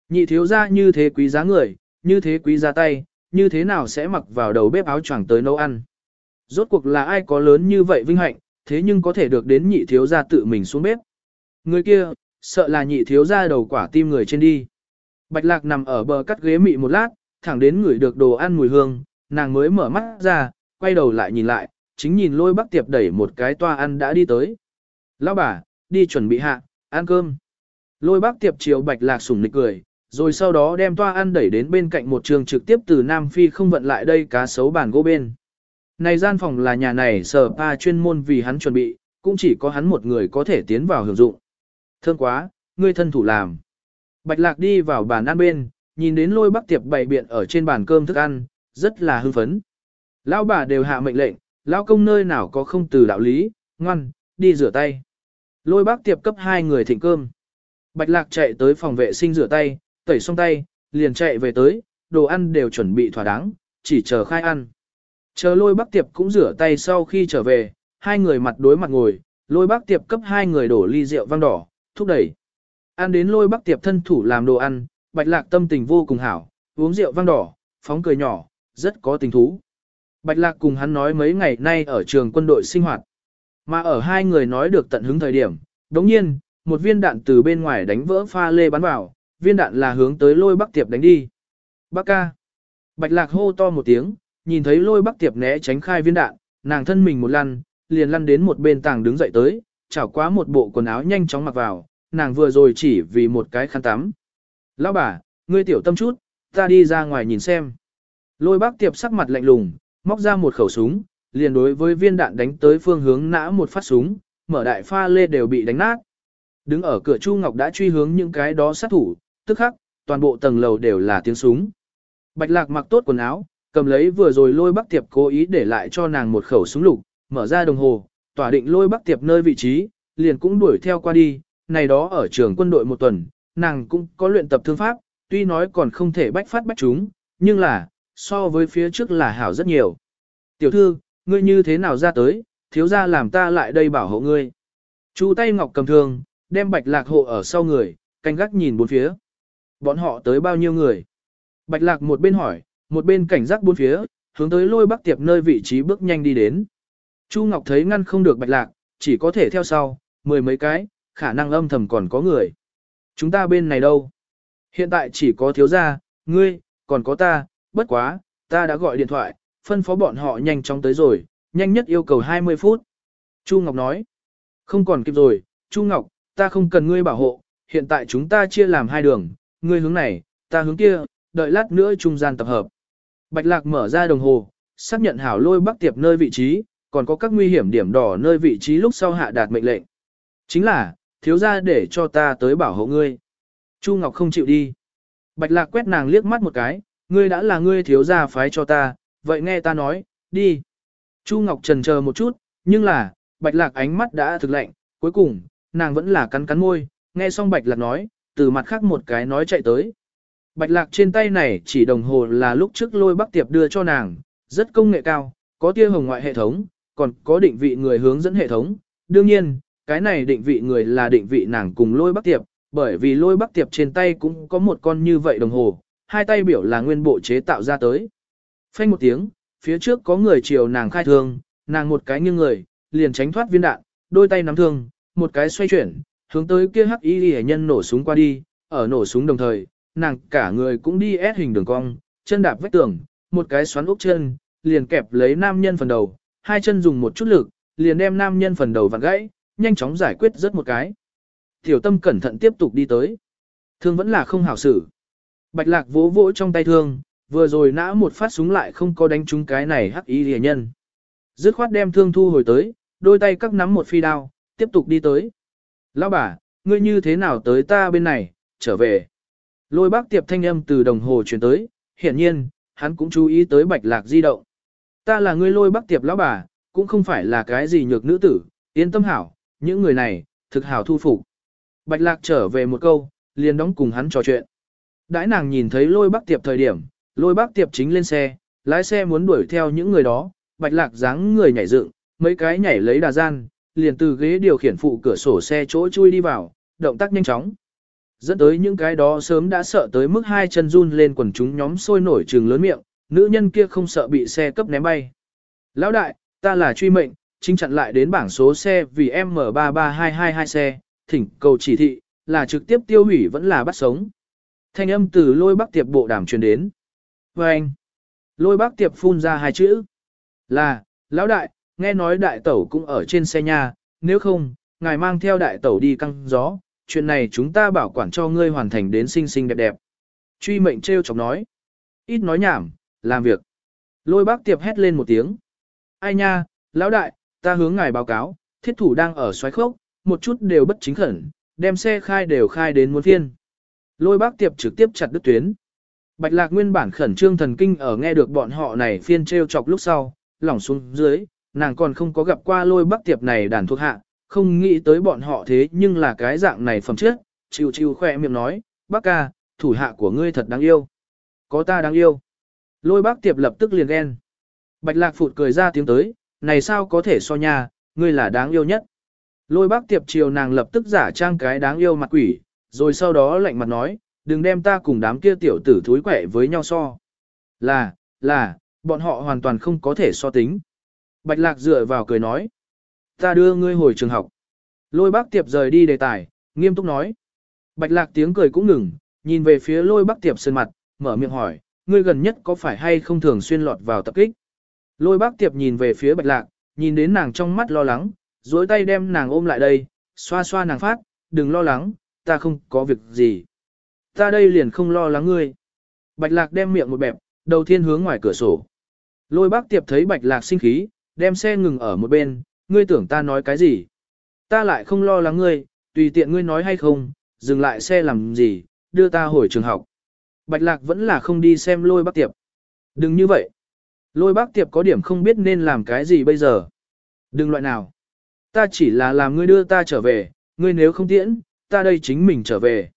Nhị thiếu gia như thế quý giá người, như thế quý giá tay, như thế nào sẽ mặc vào đầu bếp áo choàng tới nấu ăn? Rốt cuộc là ai có lớn như vậy vinh hạnh, thế nhưng có thể được đến nhị thiếu gia tự mình xuống bếp. Người kia, sợ là nhị thiếu gia đầu quả tim người trên đi. Bạch lạc nằm ở bờ cắt ghế mị một lát, thẳng đến ngửi được đồ ăn mùi hương, nàng mới mở mắt ra, quay đầu lại nhìn lại, chính nhìn lôi bắc tiệp đẩy một cái toa ăn đã đi tới. Lão bà, đi chuẩn bị hạ, ăn cơm. Lôi bác tiệp chiều bạch lạc sủng nịch cười, rồi sau đó đem toa ăn đẩy đến bên cạnh một trường trực tiếp từ Nam Phi không vận lại đây cá sấu bàn gỗ bên. Này gian phòng là nhà này sở pa chuyên môn vì hắn chuẩn bị, cũng chỉ có hắn một người có thể tiến vào hưởng dụng. Thương quá, ngươi thân thủ làm. Bạch lạc đi vào bàn ăn bên, nhìn đến lôi bác tiệp bày biện ở trên bàn cơm thức ăn, rất là hưng phấn. Lão bà đều hạ mệnh lệnh, lão công nơi nào có không từ đạo lý, ngoan, đi rửa tay. Lôi bác tiệp cấp hai người thịnh cơm. Bạch lạc chạy tới phòng vệ sinh rửa tay, tẩy xong tay, liền chạy về tới, đồ ăn đều chuẩn bị thỏa đáng, chỉ chờ khai ăn. Chờ lôi bác tiệp cũng rửa tay sau khi trở về, hai người mặt đối mặt ngồi, lôi bác tiệp cấp hai người đổ ly rượu vang đỏ, thúc đẩy. Ăn đến lôi bác tiệp thân thủ làm đồ ăn, bạch lạc tâm tình vô cùng hảo, uống rượu vang đỏ, phóng cười nhỏ, rất có tình thú. Bạch lạc cùng hắn nói mấy ngày nay ở trường quân đội sinh hoạt. Mà ở hai người nói được tận hứng thời điểm, đống nhiên, một viên đạn từ bên ngoài đánh vỡ pha lê bắn vào, viên đạn là hướng tới lôi bắc tiệp đánh đi. Bác ca. Bạch lạc hô to một tiếng, nhìn thấy lôi bắc tiệp né tránh khai viên đạn, nàng thân mình một lăn, liền lăn đến một bên tảng đứng dậy tới, chảo quá một bộ quần áo nhanh chóng mặc vào, nàng vừa rồi chỉ vì một cái khăn tắm. Lão bà, ngươi tiểu tâm chút, ta đi ra ngoài nhìn xem. Lôi bác tiệp sắc mặt lạnh lùng, móc ra một khẩu súng, liền đối với viên đạn đánh tới phương hướng nã một phát súng, mở đại pha lê đều bị đánh nát. Đứng ở cửa Chu Ngọc đã truy hướng những cái đó sát thủ, tức khắc, toàn bộ tầng lầu đều là tiếng súng. Bạch Lạc mặc tốt quần áo, cầm lấy vừa rồi lôi bắc tiệp cố ý để lại cho nàng một khẩu súng lục, mở ra đồng hồ, tỏa định lôi bắc tiệp nơi vị trí, liền cũng đuổi theo qua đi, này đó ở trường quân đội một tuần, nàng cũng có luyện tập thương pháp, tuy nói còn không thể bách phát bách chúng, nhưng là, so với phía trước là hảo rất nhiều. Tiểu thư, ngươi như thế nào ra tới, thiếu ra làm ta lại đây bảo hộ ngươi. Chu tay ngọc cầm thương, đem bạch lạc hộ ở sau người, canh gác nhìn bốn phía. Bọn họ tới bao nhiêu người? Bạch lạc một bên hỏi, một bên cảnh giác bốn phía, hướng tới lôi bắc tiệp nơi vị trí bước nhanh đi đến. Chu Ngọc thấy ngăn không được bạch lạc, chỉ có thể theo sau, mười mấy cái, khả năng âm thầm còn có người. Chúng ta bên này đâu? Hiện tại chỉ có thiếu gia, ngươi, còn có ta, bất quá, ta đã gọi điện thoại, phân phó bọn họ nhanh chóng tới rồi, nhanh nhất yêu cầu 20 phút. Chu Ngọc nói, không còn kịp rồi, Chu Ngọc, ta không cần ngươi bảo hộ, hiện tại chúng ta chia làm hai đường, ngươi hướng này, ta hướng kia, đợi lát nữa trung gian tập hợp. Bạch Lạc mở ra đồng hồ, xác nhận hảo lôi bắc tiệp nơi vị trí, còn có các nguy hiểm điểm đỏ nơi vị trí lúc sau hạ đạt mệnh lệnh. Chính là, thiếu ra để cho ta tới bảo hộ ngươi. Chu Ngọc không chịu đi. Bạch Lạc quét nàng liếc mắt một cái, ngươi đã là ngươi thiếu gia phái cho ta, vậy nghe ta nói, đi. Chu Ngọc trần chờ một chút, nhưng là, Bạch Lạc ánh mắt đã thực lạnh, cuối cùng, nàng vẫn là cắn cắn môi, nghe xong Bạch Lạc nói, từ mặt khác một cái nói chạy tới. Bạch Lạc trên tay này chỉ đồng hồ là lúc trước lôi bắc tiệp đưa cho nàng, rất công nghệ cao, có tia hồng ngoại hệ thống, còn có định vị người hướng dẫn hệ thống. Đương nhiên, cái này định vị người là định vị nàng cùng lôi bắc tiệp, bởi vì lôi bắc tiệp trên tay cũng có một con như vậy đồng hồ, hai tay biểu là nguyên bộ chế tạo ra tới. Phanh một tiếng, phía trước có người chiều nàng khai thương, nàng một cái nghiêng người, liền tránh thoát viên đạn, đôi tay nắm thương, một cái xoay chuyển, hướng tới kia hắc y hệ nhân nổ súng qua đi, ở nổ súng đồng thời, nàng cả người cũng đi ép hình đường cong, chân đạp vách tường, một cái xoắn ốc chân, liền kẹp lấy nam nhân phần đầu, hai chân dùng một chút lực, liền đem nam nhân phần đầu vặn gãy, nhanh chóng giải quyết rất một cái. Tiểu tâm cẩn thận tiếp tục đi tới. Thương vẫn là không hảo xử. Bạch lạc vỗ vỗ trong tay thương, vừa rồi nã một phát súng lại không có đánh trúng cái này hắc y rìa nhân. Dứt khoát đem thương thu hồi tới, đôi tay các nắm một phi đao, tiếp tục đi tới. Lão bà, ngươi như thế nào tới ta bên này, trở về. Lôi bác tiệp thanh âm từ đồng hồ chuyển tới, hiển nhiên, hắn cũng chú ý tới bạch lạc di động. Ta là ngươi lôi bác tiệp lão bà, cũng không phải là cái gì nhược nữ tử, yên tâm hảo, những người này, thực hảo thu phục. Bạch lạc trở về một câu, liền đóng cùng hắn trò chuyện. Đãi nàng nhìn thấy lôi bác tiệp thời điểm, lôi bác tiệp chính lên xe, lái xe muốn đuổi theo những người đó, bạch lạc dáng người nhảy dựng, mấy cái nhảy lấy đà gian, liền từ ghế điều khiển phụ cửa sổ xe chỗ chui đi vào, động tác nhanh chóng. Dẫn tới những cái đó sớm đã sợ tới mức hai chân run lên quần chúng nhóm sôi nổi trừng lớn miệng, nữ nhân kia không sợ bị xe cấp ném bay. Lão đại, ta là truy mệnh, chính chặn lại đến bảng số xe vì M33222 xe, thỉnh cầu chỉ thị, là trực tiếp tiêu hủy vẫn là bắt sống. Thanh âm từ lôi bắc tiệp bộ đàm truyền đến. Và anh, lôi bắc tiệp phun ra hai chữ. Là, lão đại, nghe nói đại tẩu cũng ở trên xe nhà, nếu không, ngài mang theo đại tẩu đi căng gió, chuyện này chúng ta bảo quản cho ngươi hoàn thành đến xinh xinh đẹp đẹp. Truy mệnh treo chọc nói. Ít nói nhảm, làm việc. Lôi bác tiệp hét lên một tiếng. Ai nha, lão đại, ta hướng ngài báo cáo, thiết thủ đang ở xoáy khốc, một chút đều bất chính khẩn, đem xe khai đều khai đến muốn phiên. Lôi bác tiệp trực tiếp chặt đứt tuyến. Bạch lạc nguyên bản khẩn trương thần kinh ở nghe được bọn họ này phiên treo chọc lúc sau, lỏng xuống dưới, nàng còn không có gặp qua lôi bắc tiệp này đàn thuộc hạ, không nghĩ tới bọn họ thế nhưng là cái dạng này phẩm trước, chịu chịu khỏe miệng nói, bác ca, thủ hạ của ngươi thật đáng yêu. Có ta đáng yêu. Lôi bác tiệp lập tức liền ghen. Bạch lạc phụt cười ra tiếng tới, này sao có thể so nha, ngươi là đáng yêu nhất. Lôi bác tiệp chiều nàng lập tức giả trang cái đáng yêu mặt quỷ, rồi sau đó lạnh mặt nói, đừng đem ta cùng đám kia tiểu tử thúi quẻ với nhau so. Là, là, bọn họ hoàn toàn không có thể so tính. Bạch lạc dựa vào cười nói, ta đưa ngươi hồi trường học. Lôi bác tiệp rời đi đề tài, nghiêm túc nói. Bạch lạc tiếng cười cũng ngừng, nhìn về phía lôi bác tiệp sơn mặt, mở miệng hỏi, ngươi gần nhất có phải hay không thường xuyên lọt vào tập kích? Lôi bác tiệp nhìn về phía bạch lạc, nhìn đến nàng trong mắt lo lắng, duỗi tay đem nàng ôm lại đây, xoa xoa nàng phát, đừng lo lắng, ta không có việc gì. Ta đây liền không lo lắng ngươi. Bạch lạc đem miệng một bẹp, đầu tiên hướng ngoài cửa sổ. Lôi bác tiệp thấy bạch lạc sinh khí, đem xe ngừng ở một bên, ngươi tưởng ta nói cái gì? Ta lại không lo lắng ngươi, tùy tiện ngươi nói hay không, dừng lại xe làm gì, đưa ta hồi trường học. Bạch lạc vẫn là không đi xem lôi bác tiệp. Đừng như vậy. Lôi bác tiệp có điểm không biết nên làm cái gì bây giờ. Đừng loại nào. Ta chỉ là làm ngươi đưa ta trở về, ngươi nếu không tiễn, ta đây chính mình trở về.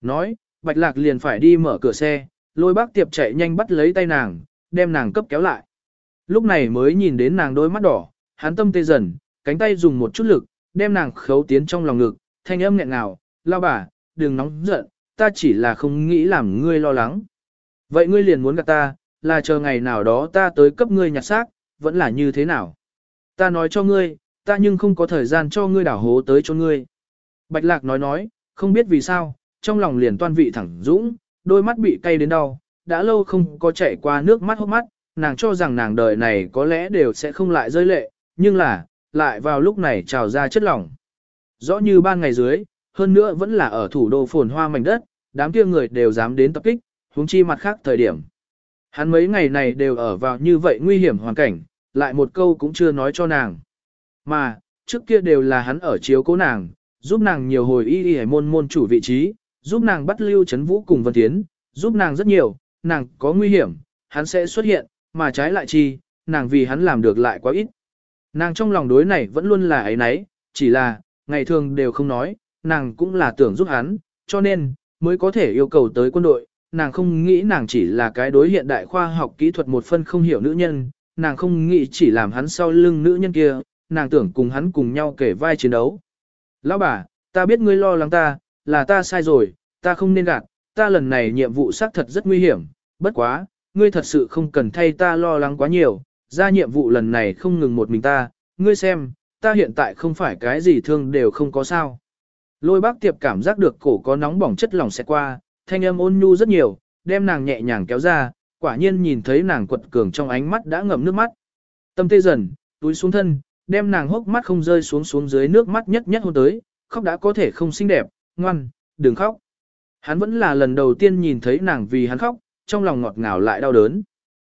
Nói, bạch lạc liền phải đi mở cửa xe, lôi bác tiệp chạy nhanh bắt lấy tay nàng, đem nàng cấp kéo lại. Lúc này mới nhìn đến nàng đôi mắt đỏ, hắn tâm tê dần, cánh tay dùng một chút lực, đem nàng khấu tiến trong lòng ngực, thanh âm nghẹn ngào, lao bà, đừng nóng giận, ta chỉ là không nghĩ làm ngươi lo lắng. Vậy ngươi liền muốn gặp ta, là chờ ngày nào đó ta tới cấp ngươi nhặt xác, vẫn là như thế nào? Ta nói cho ngươi, ta nhưng không có thời gian cho ngươi đảo hố tới cho ngươi. Bạch lạc nói nói, không biết vì sao, trong lòng liền toan vị thẳng dũng, đôi mắt bị cay đến đau, đã lâu không có chảy qua nước mắt hốc mắt, nàng cho rằng nàng đời này có lẽ đều sẽ không lại rơi lệ, nhưng là, lại vào lúc này trào ra chất lỏng. Rõ như ban ngày dưới, hơn nữa vẫn là ở thủ đô phồn hoa mảnh đất, đám kia người đều dám đến tập kích, huống chi mặt khác thời điểm. Hắn mấy ngày này đều ở vào như vậy nguy hiểm hoàn cảnh, lại một câu cũng chưa nói cho nàng. Mà, trước kia đều là hắn ở chiếu cố nàng, giúp nàng nhiều hồi y y môn môn chủ vị trí, giúp nàng bắt lưu chấn vũ cùng Vân Tiến, giúp nàng rất nhiều, nàng có nguy hiểm, hắn sẽ xuất hiện, mà trái lại chi, nàng vì hắn làm được lại quá ít. Nàng trong lòng đối này vẫn luôn là ấy nấy, chỉ là, ngày thường đều không nói, nàng cũng là tưởng giúp hắn, cho nên, mới có thể yêu cầu tới quân đội, nàng không nghĩ nàng chỉ là cái đối hiện đại khoa học kỹ thuật một phân không hiểu nữ nhân, nàng không nghĩ chỉ làm hắn sau lưng nữ nhân kia, nàng tưởng cùng hắn cùng nhau kể vai chiến đấu. Lão bà, ta biết ngươi lo lắng ta, là ta sai rồi, ta không nên gạt, ta lần này nhiệm vụ xác thật rất nguy hiểm, bất quá, ngươi thật sự không cần thay ta lo lắng quá nhiều, ra nhiệm vụ lần này không ngừng một mình ta, ngươi xem, ta hiện tại không phải cái gì thương đều không có sao. Lôi bác tiệp cảm giác được cổ có nóng bỏng chất lỏng sẽ qua, thanh âm ôn nhu rất nhiều, đem nàng nhẹ nhàng kéo ra, quả nhiên nhìn thấy nàng quật cường trong ánh mắt đã ngậm nước mắt. Tâm tê dần, túi xuống thân, đem nàng hốc mắt không rơi xuống xuống dưới nước mắt nhất nhất hôn tới, khóc đã có thể không xinh đẹp, ngoan, đừng khóc. Hắn vẫn là lần đầu tiên nhìn thấy nàng vì hắn khóc, trong lòng ngọt ngào lại đau đớn.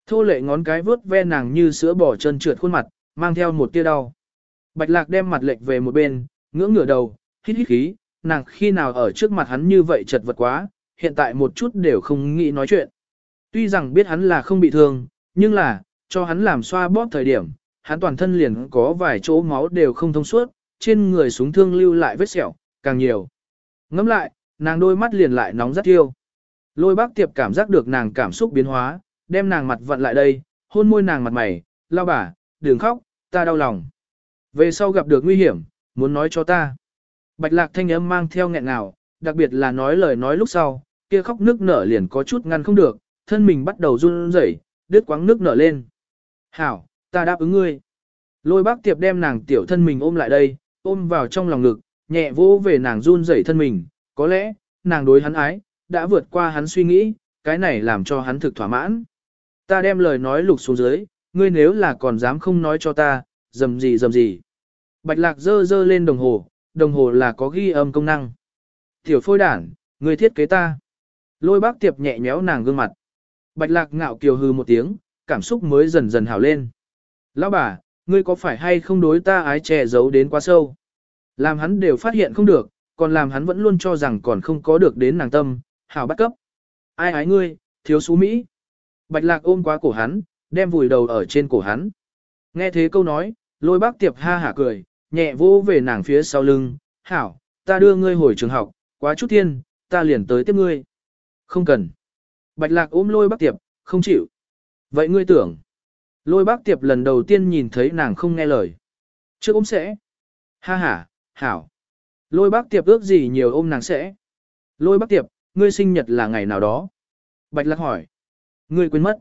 Thô lệ ngón cái vướt ve nàng như sữa bò chân trượt khuôn mặt, mang theo một tia đau. Bạch lạc đem mặt lệch về một bên, ngưỡng ngửa đầu, hít hít khí, nàng khi nào ở trước mặt hắn như vậy chật vật quá, hiện tại một chút đều không nghĩ nói chuyện. Tuy rằng biết hắn là không bị thương, nhưng là, cho hắn làm xoa bóp thời điểm, hắn toàn thân liền có vài chỗ máu đều không thông suốt, trên người súng thương lưu lại vết sẹo, càng nhiều. Ngắm lại, nàng đôi mắt liền lại nóng rất yêu. Lôi bác tiệp cảm giác được nàng cảm xúc biến hóa, đem nàng mặt vặn lại đây, hôn môi nàng mặt mày, lao bà, đừng khóc, ta đau lòng. Về sau gặp được nguy hiểm, muốn nói cho ta. Bạch lạc thanh âm mang theo nghẹn ngào, đặc biệt là nói lời nói lúc sau, kia khóc nước nở liền có chút ngăn không được, thân mình bắt đầu run rẩy, đứt quãng nước nở lên. Hảo, ta đáp ứng ngươi. Lôi bác tiệp đem nàng tiểu thân mình ôm lại đây, ôm vào trong lòng ngực, nhẹ vỗ về nàng run rẩy thân mình, có lẽ, nàng đối hắn ái, đã vượt qua hắn suy nghĩ, cái này làm cho hắn thực thỏa mãn. Ta đem lời nói lục xuống dưới, ngươi nếu là còn dám không nói cho ta, dầm gì dầm gì. Bạch lạc dơ dơ lên đồng hồ, đồng hồ là có ghi âm công năng. Tiểu phôi đản, ngươi thiết kế ta. Lôi bác tiệp nhẹ nhéo nàng gương mặt. Bạch lạc ngạo kiều hư một tiếng, cảm xúc mới dần dần hào lên. Lão bà, ngươi có phải hay không đối ta ái che giấu đến quá sâu? Làm hắn đều phát hiện không được, còn làm hắn vẫn luôn cho rằng còn không có được đến nàng tâm, hảo bắt cấp. Ai ái ngươi, thiếu xú Mỹ. Bạch lạc ôm quá cổ hắn, đem vùi đầu ở trên cổ hắn. Nghe thế câu nói, lôi bác tiệp ha hả cười, nhẹ vô về nàng phía sau lưng, hảo, ta đưa ngươi hồi trường học, quá chút thiên, ta liền tới tiếp ngươi. Không cần. Bạch lạc ôm lôi bác tiệp, không chịu. Vậy ngươi tưởng. Lôi bác tiệp lần đầu tiên nhìn thấy nàng không nghe lời. Trước ôm sẽ. Ha ha, hảo. Lôi bác tiệp ước gì nhiều ôm nàng sẽ. Lôi bác tiệp, ngươi sinh nhật là ngày nào đó? Bạch lạc hỏi. Ngươi quên mất.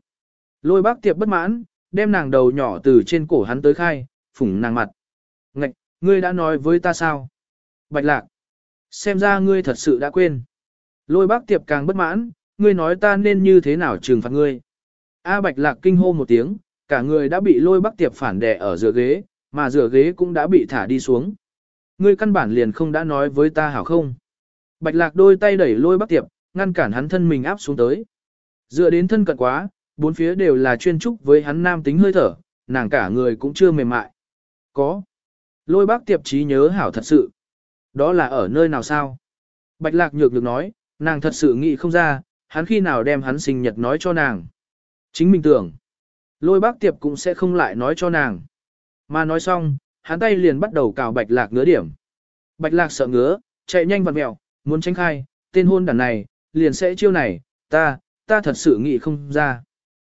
Lôi bác tiệp bất mãn, đem nàng đầu nhỏ từ trên cổ hắn tới khai, phủng nàng mặt. Ngạch, ngươi đã nói với ta sao? Bạch lạc. Xem ra ngươi thật sự đã quên. Lôi bác tiệp càng bất mãn, ngươi nói ta nên như thế nào trừng phạt ngươi. A bạch lạc kinh hô một tiếng, cả người đã bị lôi bác tiệp phản đẻ ở giữa ghế, mà giữa ghế cũng đã bị thả đi xuống. Ngươi căn bản liền không đã nói với ta hảo không. Bạch lạc đôi tay đẩy lôi bác tiệp, ngăn cản hắn thân mình áp xuống tới. Dựa đến thân cận quá, bốn phía đều là chuyên trúc với hắn nam tính hơi thở, nàng cả người cũng chưa mềm mại. Có. Lôi bác tiệp trí nhớ hảo thật sự. Đó là ở nơi nào sao? Bạch lạc nhược được nói, nàng thật sự nghĩ không ra, hắn khi nào đem hắn sinh nhật nói cho nàng. Chính mình tưởng. Lôi bác tiệp cũng sẽ không lại nói cho nàng. Mà nói xong, hắn tay liền bắt đầu cào bạch lạc ngứa điểm. Bạch lạc sợ ngứa, chạy nhanh vặn mèo muốn tránh khai, tên hôn đàn này, liền sẽ chiêu này, ta, ta thật sự nghĩ không ra.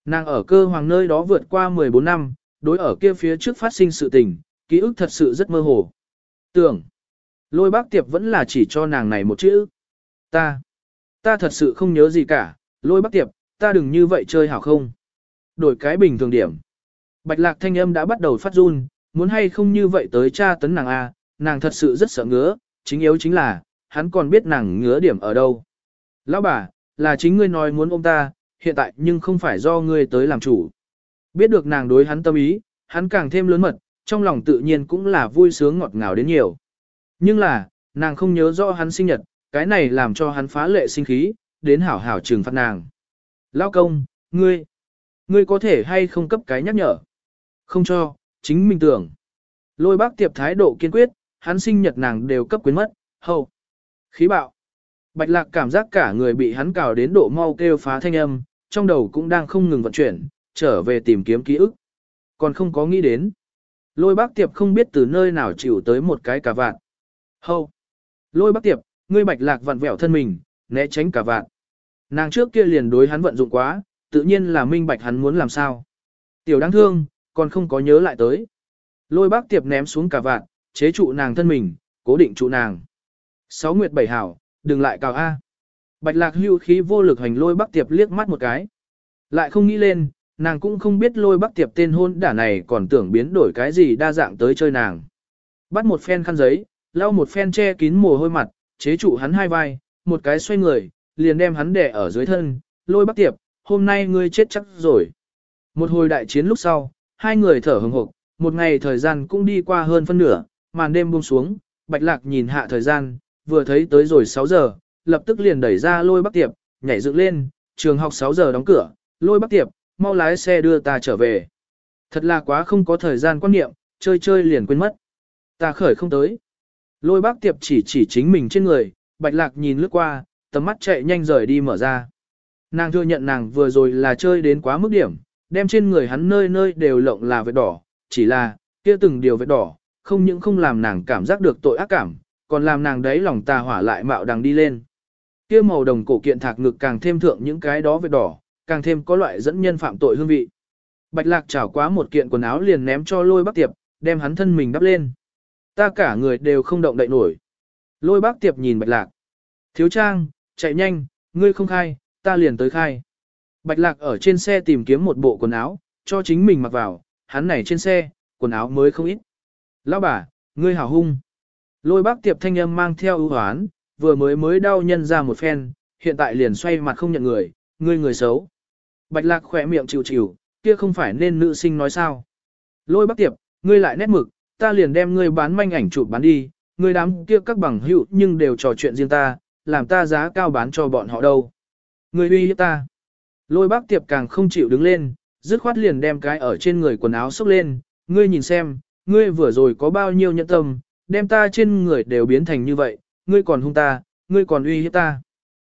Nàng ở cơ hoàng nơi đó vượt qua 14 năm, đối ở kia phía trước phát sinh sự tình, ký ức thật sự rất mơ hồ. Tưởng, lôi bác tiệp vẫn là chỉ cho nàng này một chữ. Ta, ta thật sự không nhớ gì cả, lôi bác tiệp, ta đừng như vậy chơi hảo không. Đổi cái bình thường điểm. Bạch lạc thanh âm đã bắt đầu phát run, muốn hay không như vậy tới cha tấn nàng A, nàng thật sự rất sợ ngứa, chính yếu chính là, hắn còn biết nàng ngứa điểm ở đâu. Lão bà, là chính ngươi nói muốn ôm ta, hiện tại nhưng không phải do ngươi tới làm chủ. Biết được nàng đối hắn tâm ý, hắn càng thêm lớn mật, trong lòng tự nhiên cũng là vui sướng ngọt ngào đến nhiều. Nhưng là, nàng không nhớ rõ hắn sinh nhật, cái này làm cho hắn phá lệ sinh khí, đến hảo hảo trừng phạt nàng. Lão công, ngươi, ngươi có thể hay không cấp cái nhắc nhở? Không cho, chính mình tưởng. Lôi bác tiệp thái độ kiên quyết, hắn sinh nhật nàng đều cấp quyến mất, hầu. Khí bạo. Bạch lạc cảm giác cả người bị hắn cào đến độ mau kêu phá thanh âm, trong đầu cũng đang không ngừng vận chuyển, trở về tìm kiếm ký ức. Còn không có nghĩ đến. Lôi bác tiệp không biết từ nơi nào chịu tới một cái cả vạn. Hâu. Lôi bác tiệp, ngươi bạch lạc vặn vẹo thân mình, né tránh cả vạn. Nàng trước kia liền đối hắn vận dụng quá, tự nhiên là minh bạch hắn muốn làm sao. Tiểu đáng thương, còn không có nhớ lại tới. Lôi bác tiệp ném xuống cả vạn, chế trụ nàng thân mình, cố định trụ nàng. Sáu nguyệt bảy hảo, đừng lại cào A. Bạch lạc hưu khí vô lực hành lôi bắc tiệp liếc mắt một cái. Lại không nghĩ lên, nàng cũng không biết lôi bắc tiệp tên hôn đả này còn tưởng biến đổi cái gì đa dạng tới chơi nàng. Bắt một phen khăn giấy, lau một phen che kín mồ hôi mặt, chế trụ hắn hai vai, một cái xoay người, liền đem hắn đè ở dưới thân, lôi bắc tiệp, hôm nay ngươi chết chắc rồi. Một hồi đại chiến lúc sau, hai người thở hừng hực, một ngày thời gian cũng đi qua hơn phân nửa, màn đêm buông xuống, bạch lạc nhìn hạ thời gian, vừa thấy tới rồi 6 giờ, lập tức liền đẩy ra lôi bắc tiệp, nhảy dựng lên, trường học 6 giờ đóng cửa, lôi bắc tiệp, mau lái xe đưa ta trở về. Thật là quá không có thời gian quan niệm, chơi chơi liền quên mất. Ta khởi không tới. Lôi bác tiệp chỉ chỉ chính mình trên người, bạch lạc nhìn lướt qua, tầm mắt chạy nhanh rời đi mở ra. Nàng thừa nhận nàng vừa rồi là chơi đến quá mức điểm, đem trên người hắn nơi nơi đều lộng là vết đỏ, chỉ là, kia từng điều vết đỏ, không những không làm nàng cảm giác được tội ác cảm, còn làm nàng đấy lòng tà hỏa lại mạo đằng đi lên. Kia màu đồng cổ kiện thạc ngực càng thêm thượng những cái đó vết đỏ, càng thêm có loại dẫn nhân phạm tội hương vị. Bạch lạc chảo quá một kiện quần áo liền ném cho lôi bác tiệp, đem hắn thân mình đắp lên. Ta cả người đều không động đậy nổi. Lôi bác tiệp nhìn bạch lạc. Thiếu trang, chạy nhanh, ngươi không khai, ta liền tới khai. Bạch lạc ở trên xe tìm kiếm một bộ quần áo, cho chính mình mặc vào, hắn này trên xe, quần áo mới không ít. Lão bà, ngươi hảo hung. Lôi bác tiệp thanh âm mang theo ưu hoán, vừa mới mới đau nhân ra một phen, hiện tại liền xoay mặt không nhận người, ngươi người xấu. Bạch lạc khỏe miệng chịu chịu, kia không phải nên nữ sinh nói sao. Lôi bác tiệp, ngươi lại nét mực, ta liền đem ngươi bán manh ảnh chụp bán đi, ngươi đám kia các bằng hữu nhưng đều trò chuyện riêng ta, làm ta giá cao bán cho bọn họ đâu. Ngươi uy hiếp ta. Lôi bác tiệp càng không chịu đứng lên, dứt khoát liền đem cái ở trên người quần áo xốc lên, ngươi nhìn xem, ngươi vừa rồi có bao nhiêu nhẫn tâm, đem ta trên người đều biến thành như vậy, ngươi còn hung ta, ngươi còn uy hiếp ta.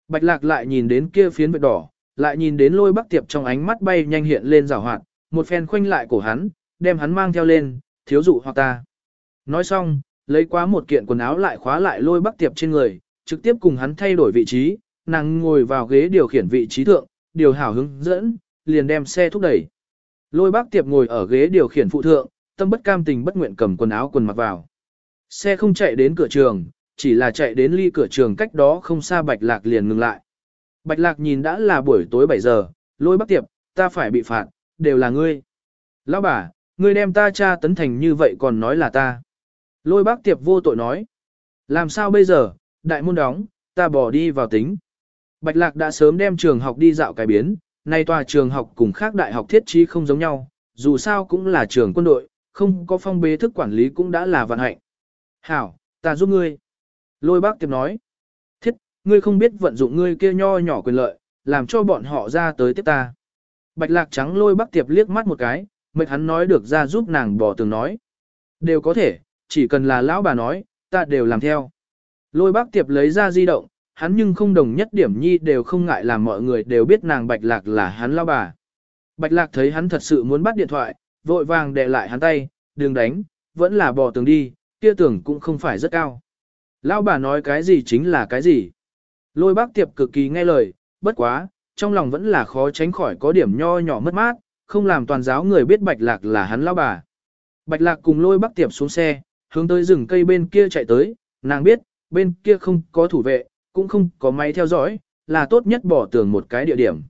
Bạch lạc lại nhìn đến kia phiến vết đỏ, lại nhìn đến lôi bắc tiệp trong ánh mắt bay nhanh hiện lên rào hoạt, một phen khoanh lại cổ hắn, đem hắn mang theo lên, thiếu dụ hoặc ta. Nói xong, lấy quá một kiện quần áo lại khóa lại lôi bắc tiệp trên người, trực tiếp cùng hắn thay đổi vị trí, nàng ngồi vào ghế điều khiển vị trí thượng, điều hảo hướng dẫn, liền đem xe thúc đẩy. Lôi bác tiệp ngồi ở ghế điều khiển phụ thượng, tâm bất cam tình bất nguyện cầm quần áo quần mặc vào. Xe không chạy đến cửa trường, chỉ là chạy đến ly cửa trường cách đó không xa Bạch Lạc liền ngừng lại. Bạch Lạc nhìn đã là buổi tối 7 giờ, lôi bắc tiệp, ta phải bị phạt, đều là ngươi. Lão bà, ngươi đem ta cha tấn thành như vậy còn nói là ta. Lôi bác tiệp vô tội nói. Làm sao bây giờ, đại môn đóng, ta bỏ đi vào tính. Bạch Lạc đã sớm đem trường học đi dạo cải biến, nay tòa trường học cùng khác đại học thiết trí không giống nhau, dù sao cũng là trường quân đội, không có phong bế thức quản lý cũng đã là vận hạnh. Hảo, ta giúp ngươi. Lôi bác tiệp nói. Thiết, ngươi không biết vận dụng ngươi kia nho nhỏ quyền lợi, làm cho bọn họ ra tới tiếp ta. Bạch lạc trắng lôi bác tiệp liếc mắt một cái, mệt hắn nói được ra giúp nàng bỏ tường nói. Đều có thể, chỉ cần là lão bà nói, ta đều làm theo. Lôi bác tiệp lấy ra di động, hắn nhưng không đồng nhất điểm nhi đều không ngại làm mọi người đều biết nàng bạch lạc là hắn lão bà. Bạch lạc thấy hắn thật sự muốn bắt điện thoại, vội vàng đè lại hắn tay, đừng đánh, vẫn là bỏ tường đi, kia tưởng cũng không phải rất cao. Lão bà nói cái gì chính là cái gì. Lôi bác tiệp cực kỳ nghe lời, bất quá, trong lòng vẫn là khó tránh khỏi có điểm nho nhỏ mất mát, không làm toàn giáo người biết bạch lạc là hắn lão bà. Bạch lạc cùng lôi bác tiệp xuống xe, hướng tới rừng cây bên kia chạy tới, nàng biết, bên kia không có thủ vệ, cũng không có máy theo dõi, là tốt nhất bỏ tường một cái địa điểm.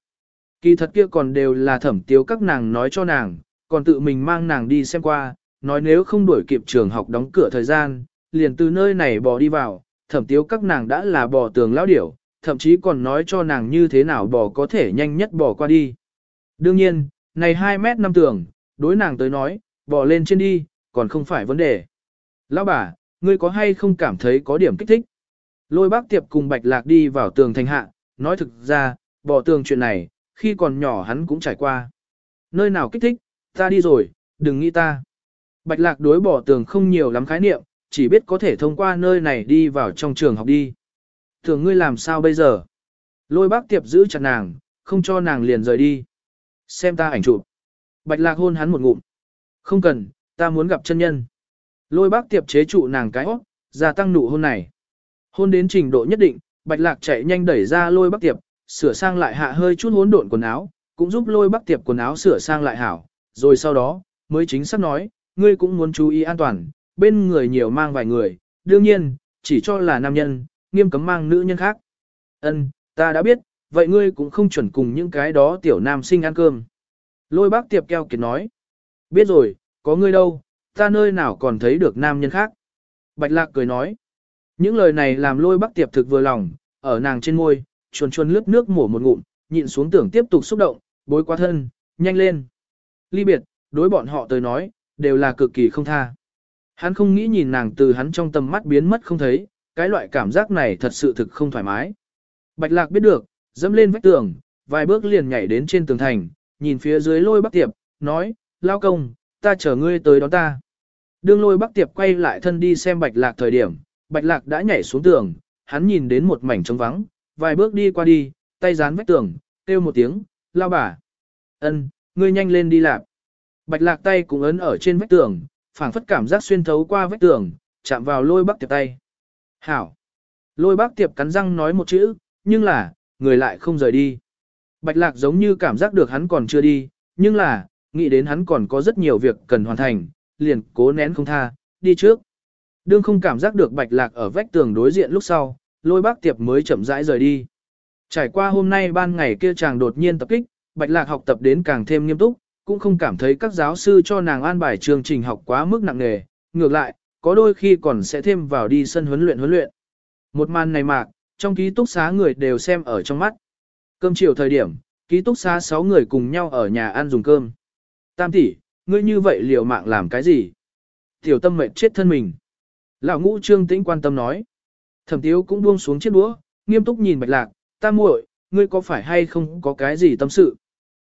Kỳ thật kia còn đều là thẩm tiếu các nàng nói cho nàng, còn tự mình mang nàng đi xem qua, nói nếu không đuổi kịp trường học đóng cửa thời gian, liền từ nơi này bò đi vào, thẩm tiếu các nàng đã là bò tường lão điểu, thậm chí còn nói cho nàng như thế nào bò có thể nhanh nhất bò qua đi. Đương nhiên, này 2 mét năm tường, đối nàng tới nói, bò lên trên đi, còn không phải vấn đề. Lão bà, ngươi có hay không cảm thấy có điểm kích thích? Lôi bác tiệp cùng bạch lạc đi vào tường thành hạ, nói thực ra, bỏ tường chuyện này, khi còn nhỏ hắn cũng trải qua. Nơi nào kích thích, ta đi rồi, đừng nghĩ ta. Bạch lạc đối bỏ tường không nhiều lắm khái niệm, chỉ biết có thể thông qua nơi này đi vào trong trường học đi. Thường ngươi làm sao bây giờ? Lôi bác tiệp giữ chặt nàng, không cho nàng liền rời đi. Xem ta ảnh chụp. Bạch lạc hôn hắn một ngụm. Không cần, ta muốn gặp chân nhân. Lôi bác tiệp chế trụ nàng cái óc, gia tăng nụ hôn này. Hôn đến trình độ nhất định, bạch lạc chạy nhanh đẩy ra lôi bác tiệp, sửa sang lại hạ hơi chút hỗn độn quần áo, cũng giúp lôi bác tiệp quần áo sửa sang lại hảo. Rồi sau đó, mới chính xác nói, ngươi cũng muốn chú ý an toàn, bên người nhiều mang vài người, đương nhiên, chỉ cho là nam nhân, nghiêm cấm mang nữ nhân khác. Ân, ta đã biết, vậy ngươi cũng không chuẩn cùng những cái đó tiểu nam sinh ăn cơm. Lôi bác tiệp keo kiệt nói. Biết rồi, có ngươi đâu, ta nơi nào còn thấy được nam nhân khác. Bạch lạc cười nói. Những lời này làm lôi bác tiệp thực vừa lòng, ở nàng trên môi, chuồn chuồn lướt nước mổ một ngụm, nhịn xuống tưởng tiếp tục xúc động, bối quá thân, nhanh lên. Ly biệt, đối bọn họ tới nói, đều là cực kỳ không tha. Hắn không nghĩ nhìn nàng từ hắn trong tầm mắt biến mất không thấy, cái loại cảm giác này thật sự thực không thoải mái. Bạch lạc biết được, dẫm lên vách tường, vài bước liền nhảy đến trên tường thành, nhìn phía dưới lôi bắc tiệp, nói, lao công, ta chờ ngươi tới đón ta. Đương lôi bắc tiệp quay lại thân đi xem bạch lạc thời điểm, bạch lạc đã nhảy xuống tường, hắn nhìn đến một mảnh trống vắng, vài bước đi qua đi, tay dán vách tường, kêu một tiếng, lao bà. ân, ngươi nhanh lên đi làm. Bạch lạc tay cũng ấn ở trên vách tường, phảng phất cảm giác xuyên thấu qua vách tường, chạm vào lôi bác tiệp tay. Hảo! Lôi bác tiệp cắn răng nói một chữ, nhưng là, người lại không rời đi. Bạch lạc giống như cảm giác được hắn còn chưa đi, nhưng là, nghĩ đến hắn còn có rất nhiều việc cần hoàn thành, liền cố nén không tha, đi trước. Đương không cảm giác được bạch lạc ở vách tường đối diện lúc sau, lôi bác tiệp mới chậm rãi rời đi. Trải qua hôm nay ban ngày kia chàng đột nhiên tập kích, bạch lạc học tập đến càng thêm nghiêm túc, cũng không cảm thấy các giáo sư cho nàng an bài chương trình học quá mức nặng nề, ngược lại, có đôi khi còn sẽ thêm vào đi sân huấn luyện huấn luyện. Một màn này mạc, trong ký túc xá người đều xem ở trong mắt. Cơm chiều thời điểm, ký túc xá 6 người cùng nhau ở nhà ăn dùng cơm. Tam tỷ, ngươi như vậy liều mạng làm cái gì? Tiểu tâm mệnh chết thân mình. Lão ngũ trương tĩnh quan tâm nói. Thẩm tiếu cũng buông xuống chiếc đũa, nghiêm túc nhìn bạch lạc, ta muội, ngươi có phải hay không có cái gì tâm sự?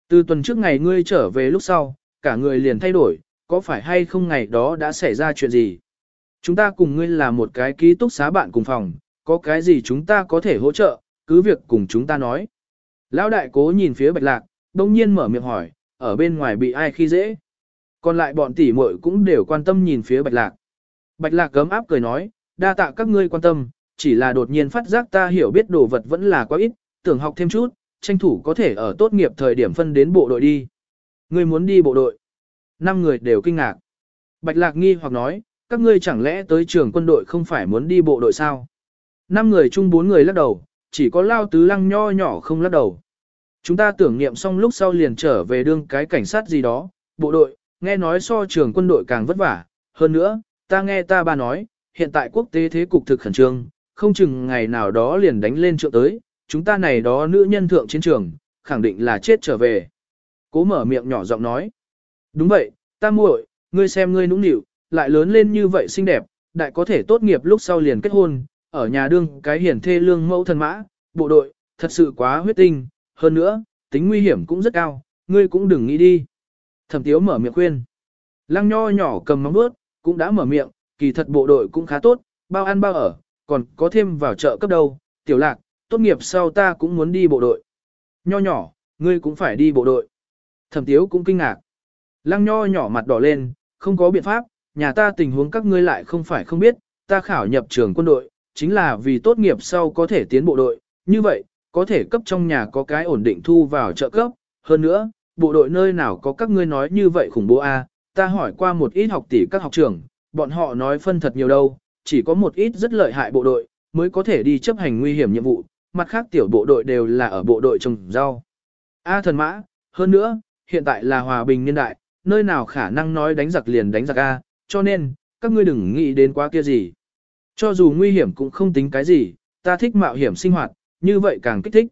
Từ tuần trước ngày ngươi trở về lúc sau, cả người liền thay đổi, có phải hay không ngày đó đã xảy ra chuyện gì? Chúng ta cùng ngươi là một cái ký túc xá bạn cùng phòng, có cái gì chúng ta có thể hỗ trợ, cứ việc cùng chúng ta nói. Lão đại cố nhìn phía bạch lạc, đông nhiên mở miệng hỏi, ở bên ngoài bị ai khi dễ. Còn lại bọn tỷ muội cũng đều quan tâm nhìn phía bạch lạc. Bạch lạc cấm áp cười nói, đa tạ các ngươi quan tâm, chỉ là đột nhiên phát giác ta hiểu biết đồ vật vẫn là quá ít, tưởng học thêm chút, tranh thủ có thể ở tốt nghiệp thời điểm phân đến bộ đội đi. Ngươi muốn đi bộ đội. Năm người đều kinh ngạc. Bạch lạc nghi hoặc nói, các ngươi chẳng lẽ tới trường quân đội không phải muốn đi bộ đội sao? Năm người chung bốn người lắc đầu, chỉ có lao tứ lăng nho nhỏ không lắc đầu. Chúng ta tưởng niệm xong lúc sau liền trở về đương cái cảnh sát gì đó, bộ đội, nghe nói so trường quân đội càng vất vả. Hơn nữa, ta nghe ta ba nói, hiện tại quốc tế thế cục thực khẩn trương, không chừng ngày nào đó liền đánh lên trượng tới, chúng ta này đó nữ nhân thượng chiến trường, khẳng định là chết trở về. Cố mở miệng nhỏ giọng nói. Đúng vậy, ta muội, ngươi xem ngươi nũng nịu, lại lớn lên như vậy xinh đẹp, đại có thể tốt nghiệp lúc sau liền kết hôn, ở nhà đương cái hiển thê lương mẫu thần mã, bộ đội, thật sự quá huyết tinh, hơn nữa, tính nguy hiểm cũng rất cao, ngươi cũng đừng nghĩ đi. Thẩm tiếu mở miệng khuyên. Lăng nho nhỏ cầm móng bước, cũng đã mở miệng, kỳ thật bộ đội cũng khá tốt, bao ăn bao ở, còn có thêm vào chợ cấp đâu, tiểu lạc, tốt nghiệp sau ta cũng muốn đi bộ đội. Nho nhỏ, ngươi cũng phải đi bộ đội. Thẩm tiếu cũng kinh ngạc. Lăng nho nhỏ mặt đỏ lên, không có biện pháp, nhà ta tình huống các ngươi lại không phải không biết, ta khảo nhập trường quân đội, chính là vì tốt nghiệp sau có thể tiến bộ đội, như vậy, có thể cấp trong nhà có cái ổn định thu vào trợ cấp, hơn nữa, bộ đội nơi nào có các ngươi nói như vậy khủng bố a? ta hỏi qua một ít học tỷ các học trưởng, bọn họ nói phân thật nhiều đâu, chỉ có một ít rất lợi hại bộ đội, mới có thể đi chấp hành nguy hiểm nhiệm vụ, mặt khác tiểu bộ đội đều là ở bộ đội trồng rau. A thần mã, hơn nữa, hiện tại là hòa bình niên đại, nơi nào khả năng nói đánh giặc liền đánh giặc A, cho nên, các ngươi đừng nghĩ đến quá kia gì. Cho dù nguy hiểm cũng không tính cái gì, ta thích mạo hiểm sinh hoạt, như vậy càng kích thích.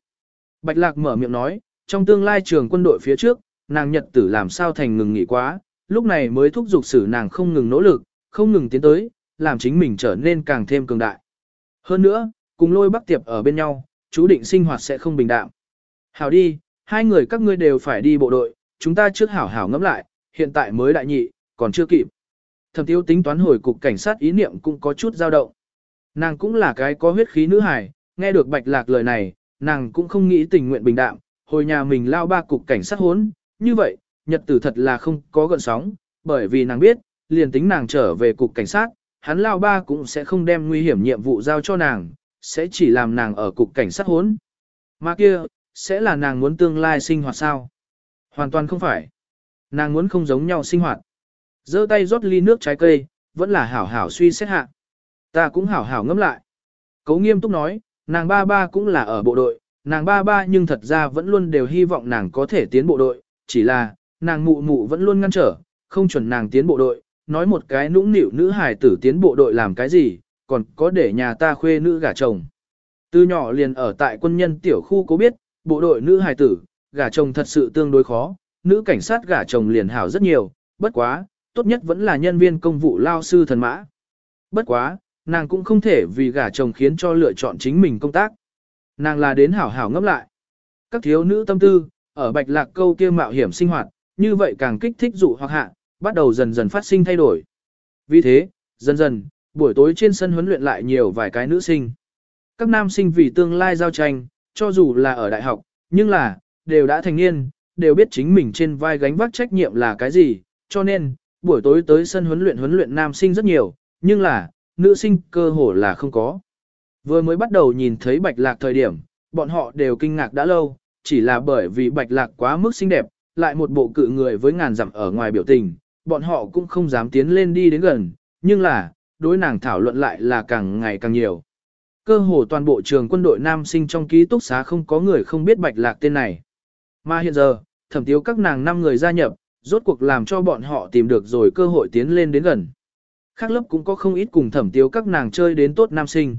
Bạch Lạc mở miệng nói, trong tương lai trường quân đội phía trước, nàng nhật tử làm sao thành ngừng nghỉ quá, lúc này mới thúc giục sử nàng không ngừng nỗ lực, không ngừng tiến tới, làm chính mình trở nên càng thêm cường đại. Hơn nữa, cùng lôi bắc tiệp ở bên nhau, chú định sinh hoạt sẽ không bình đạm. Hảo đi, hai người các ngươi đều phải đi bộ đội, chúng ta trước hảo hảo ngẫm lại, hiện tại mới đại nhị, còn chưa kịp. Thẩm tiêu tính toán hồi cục cảnh sát ý niệm cũng có chút dao động. Nàng cũng là cái có huyết khí nữ hài, nghe được bạch lạc lời này, nàng cũng không nghĩ tình nguyện bình đạm, hồi nhà mình lao ba cục cảnh sát hốn, như vậy, nhật tử thật là không có gợn sóng, bởi vì nàng biết, liền tính nàng trở về cục cảnh sát, hắn lao ba cũng sẽ không đem nguy hiểm nhiệm vụ giao cho nàng, sẽ chỉ làm nàng ở cục cảnh sát hốn. Mà kia, sẽ là nàng muốn tương lai sinh hoạt sao? Hoàn toàn không phải. Nàng muốn không giống nhau sinh hoạt. giơ tay rót ly nước trái cây, vẫn là hảo hảo suy xét hạ. Ta cũng hảo hảo ngẫm lại. Cấu nghiêm túc nói, nàng ba ba cũng là ở bộ đội, nàng ba ba nhưng thật ra vẫn luôn đều hy vọng nàng có thể tiến bộ đội, chỉ là, nàng mụ mụ vẫn luôn ngăn trở, không chuẩn nàng tiến bộ đội, nói một cái nũng nịu nữ hài tử tiến bộ đội làm cái gì, còn có để nhà ta khuê nữ gả chồng. Từ nhỏ liền ở tại quân nhân tiểu khu có biết, bộ đội nữ hài tử, gả chồng thật sự tương đối khó, nữ cảnh sát gả chồng liền hảo rất nhiều, bất quá, tốt nhất vẫn là nhân viên công vụ lao sư thần mã. Bất quá, nàng cũng không thể vì gả chồng khiến cho lựa chọn chính mình công tác. Nàng là đến hảo hảo ngẫm lại. Các thiếu nữ tâm tư, ở bạch lạc câu kia mạo hiểm sinh hoạt, như vậy càng kích thích dụ hoặc hạ, bắt đầu dần dần phát sinh thay đổi. Vì thế, dần dần, buổi tối trên sân huấn luyện lại nhiều vài cái nữ sinh. Các nam sinh vì tương lai giao tranh, cho dù là ở đại học, nhưng là, đều đã thành niên, đều biết chính mình trên vai gánh vác trách nhiệm là cái gì, cho nên, buổi tối tới sân huấn luyện huấn luyện nam sinh rất nhiều, nhưng là, nữ sinh cơ hồ là không có. Vừa mới bắt đầu nhìn thấy bạch lạc thời điểm, bọn họ đều kinh ngạc đã lâu, chỉ là bởi vì bạch lạc quá mức xinh đẹp, lại một bộ cự người với ngàn dặm ở ngoài biểu tình, bọn họ cũng không dám tiến lên đi đến gần, nhưng là, đối nàng thảo luận lại là càng ngày càng nhiều. Cơ hồ toàn bộ trường quân đội nam sinh trong ký túc xá không có người không biết bạch lạc tên này. Mà hiện giờ, thẩm tiếu các nàng năm người gia nhập, rốt cuộc làm cho bọn họ tìm được rồi cơ hội tiến lên đến gần. Khác lớp cũng có không ít cùng thẩm tiếu các nàng chơi đến tốt nam sinh.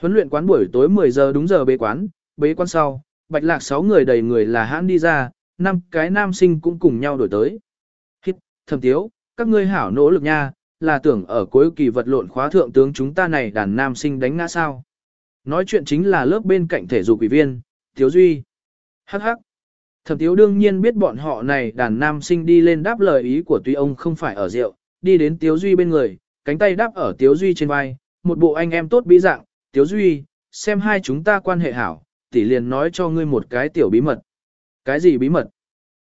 Huấn luyện quán buổi tối 10 giờ đúng giờ bế quán, bế quán sau, bạch lạc 6 người đầy người là hãn đi ra, năm cái nam sinh cũng cùng nhau đổi tới. Hít, thẩm tiếu, các ngươi hảo nỗ lực nha, là tưởng ở cuối kỳ vật lộn khóa thượng tướng chúng ta này đàn nam sinh đánh ngã sao. Nói chuyện chính là lớp bên cạnh thể dục ủy viên, Tiếu Duy. Hắc hắc. Thẩm Tiếu đương nhiên biết bọn họ này đàn nam sinh đi lên đáp lời ý của tuy ông không phải ở rượu, đi đến Tiếu Duy bên người, cánh tay đáp ở Tiếu Duy trên vai, một bộ anh em tốt bí dạng, Tiếu Duy, xem hai chúng ta quan hệ hảo, tỷ liền nói cho ngươi một cái tiểu bí mật. Cái gì bí mật?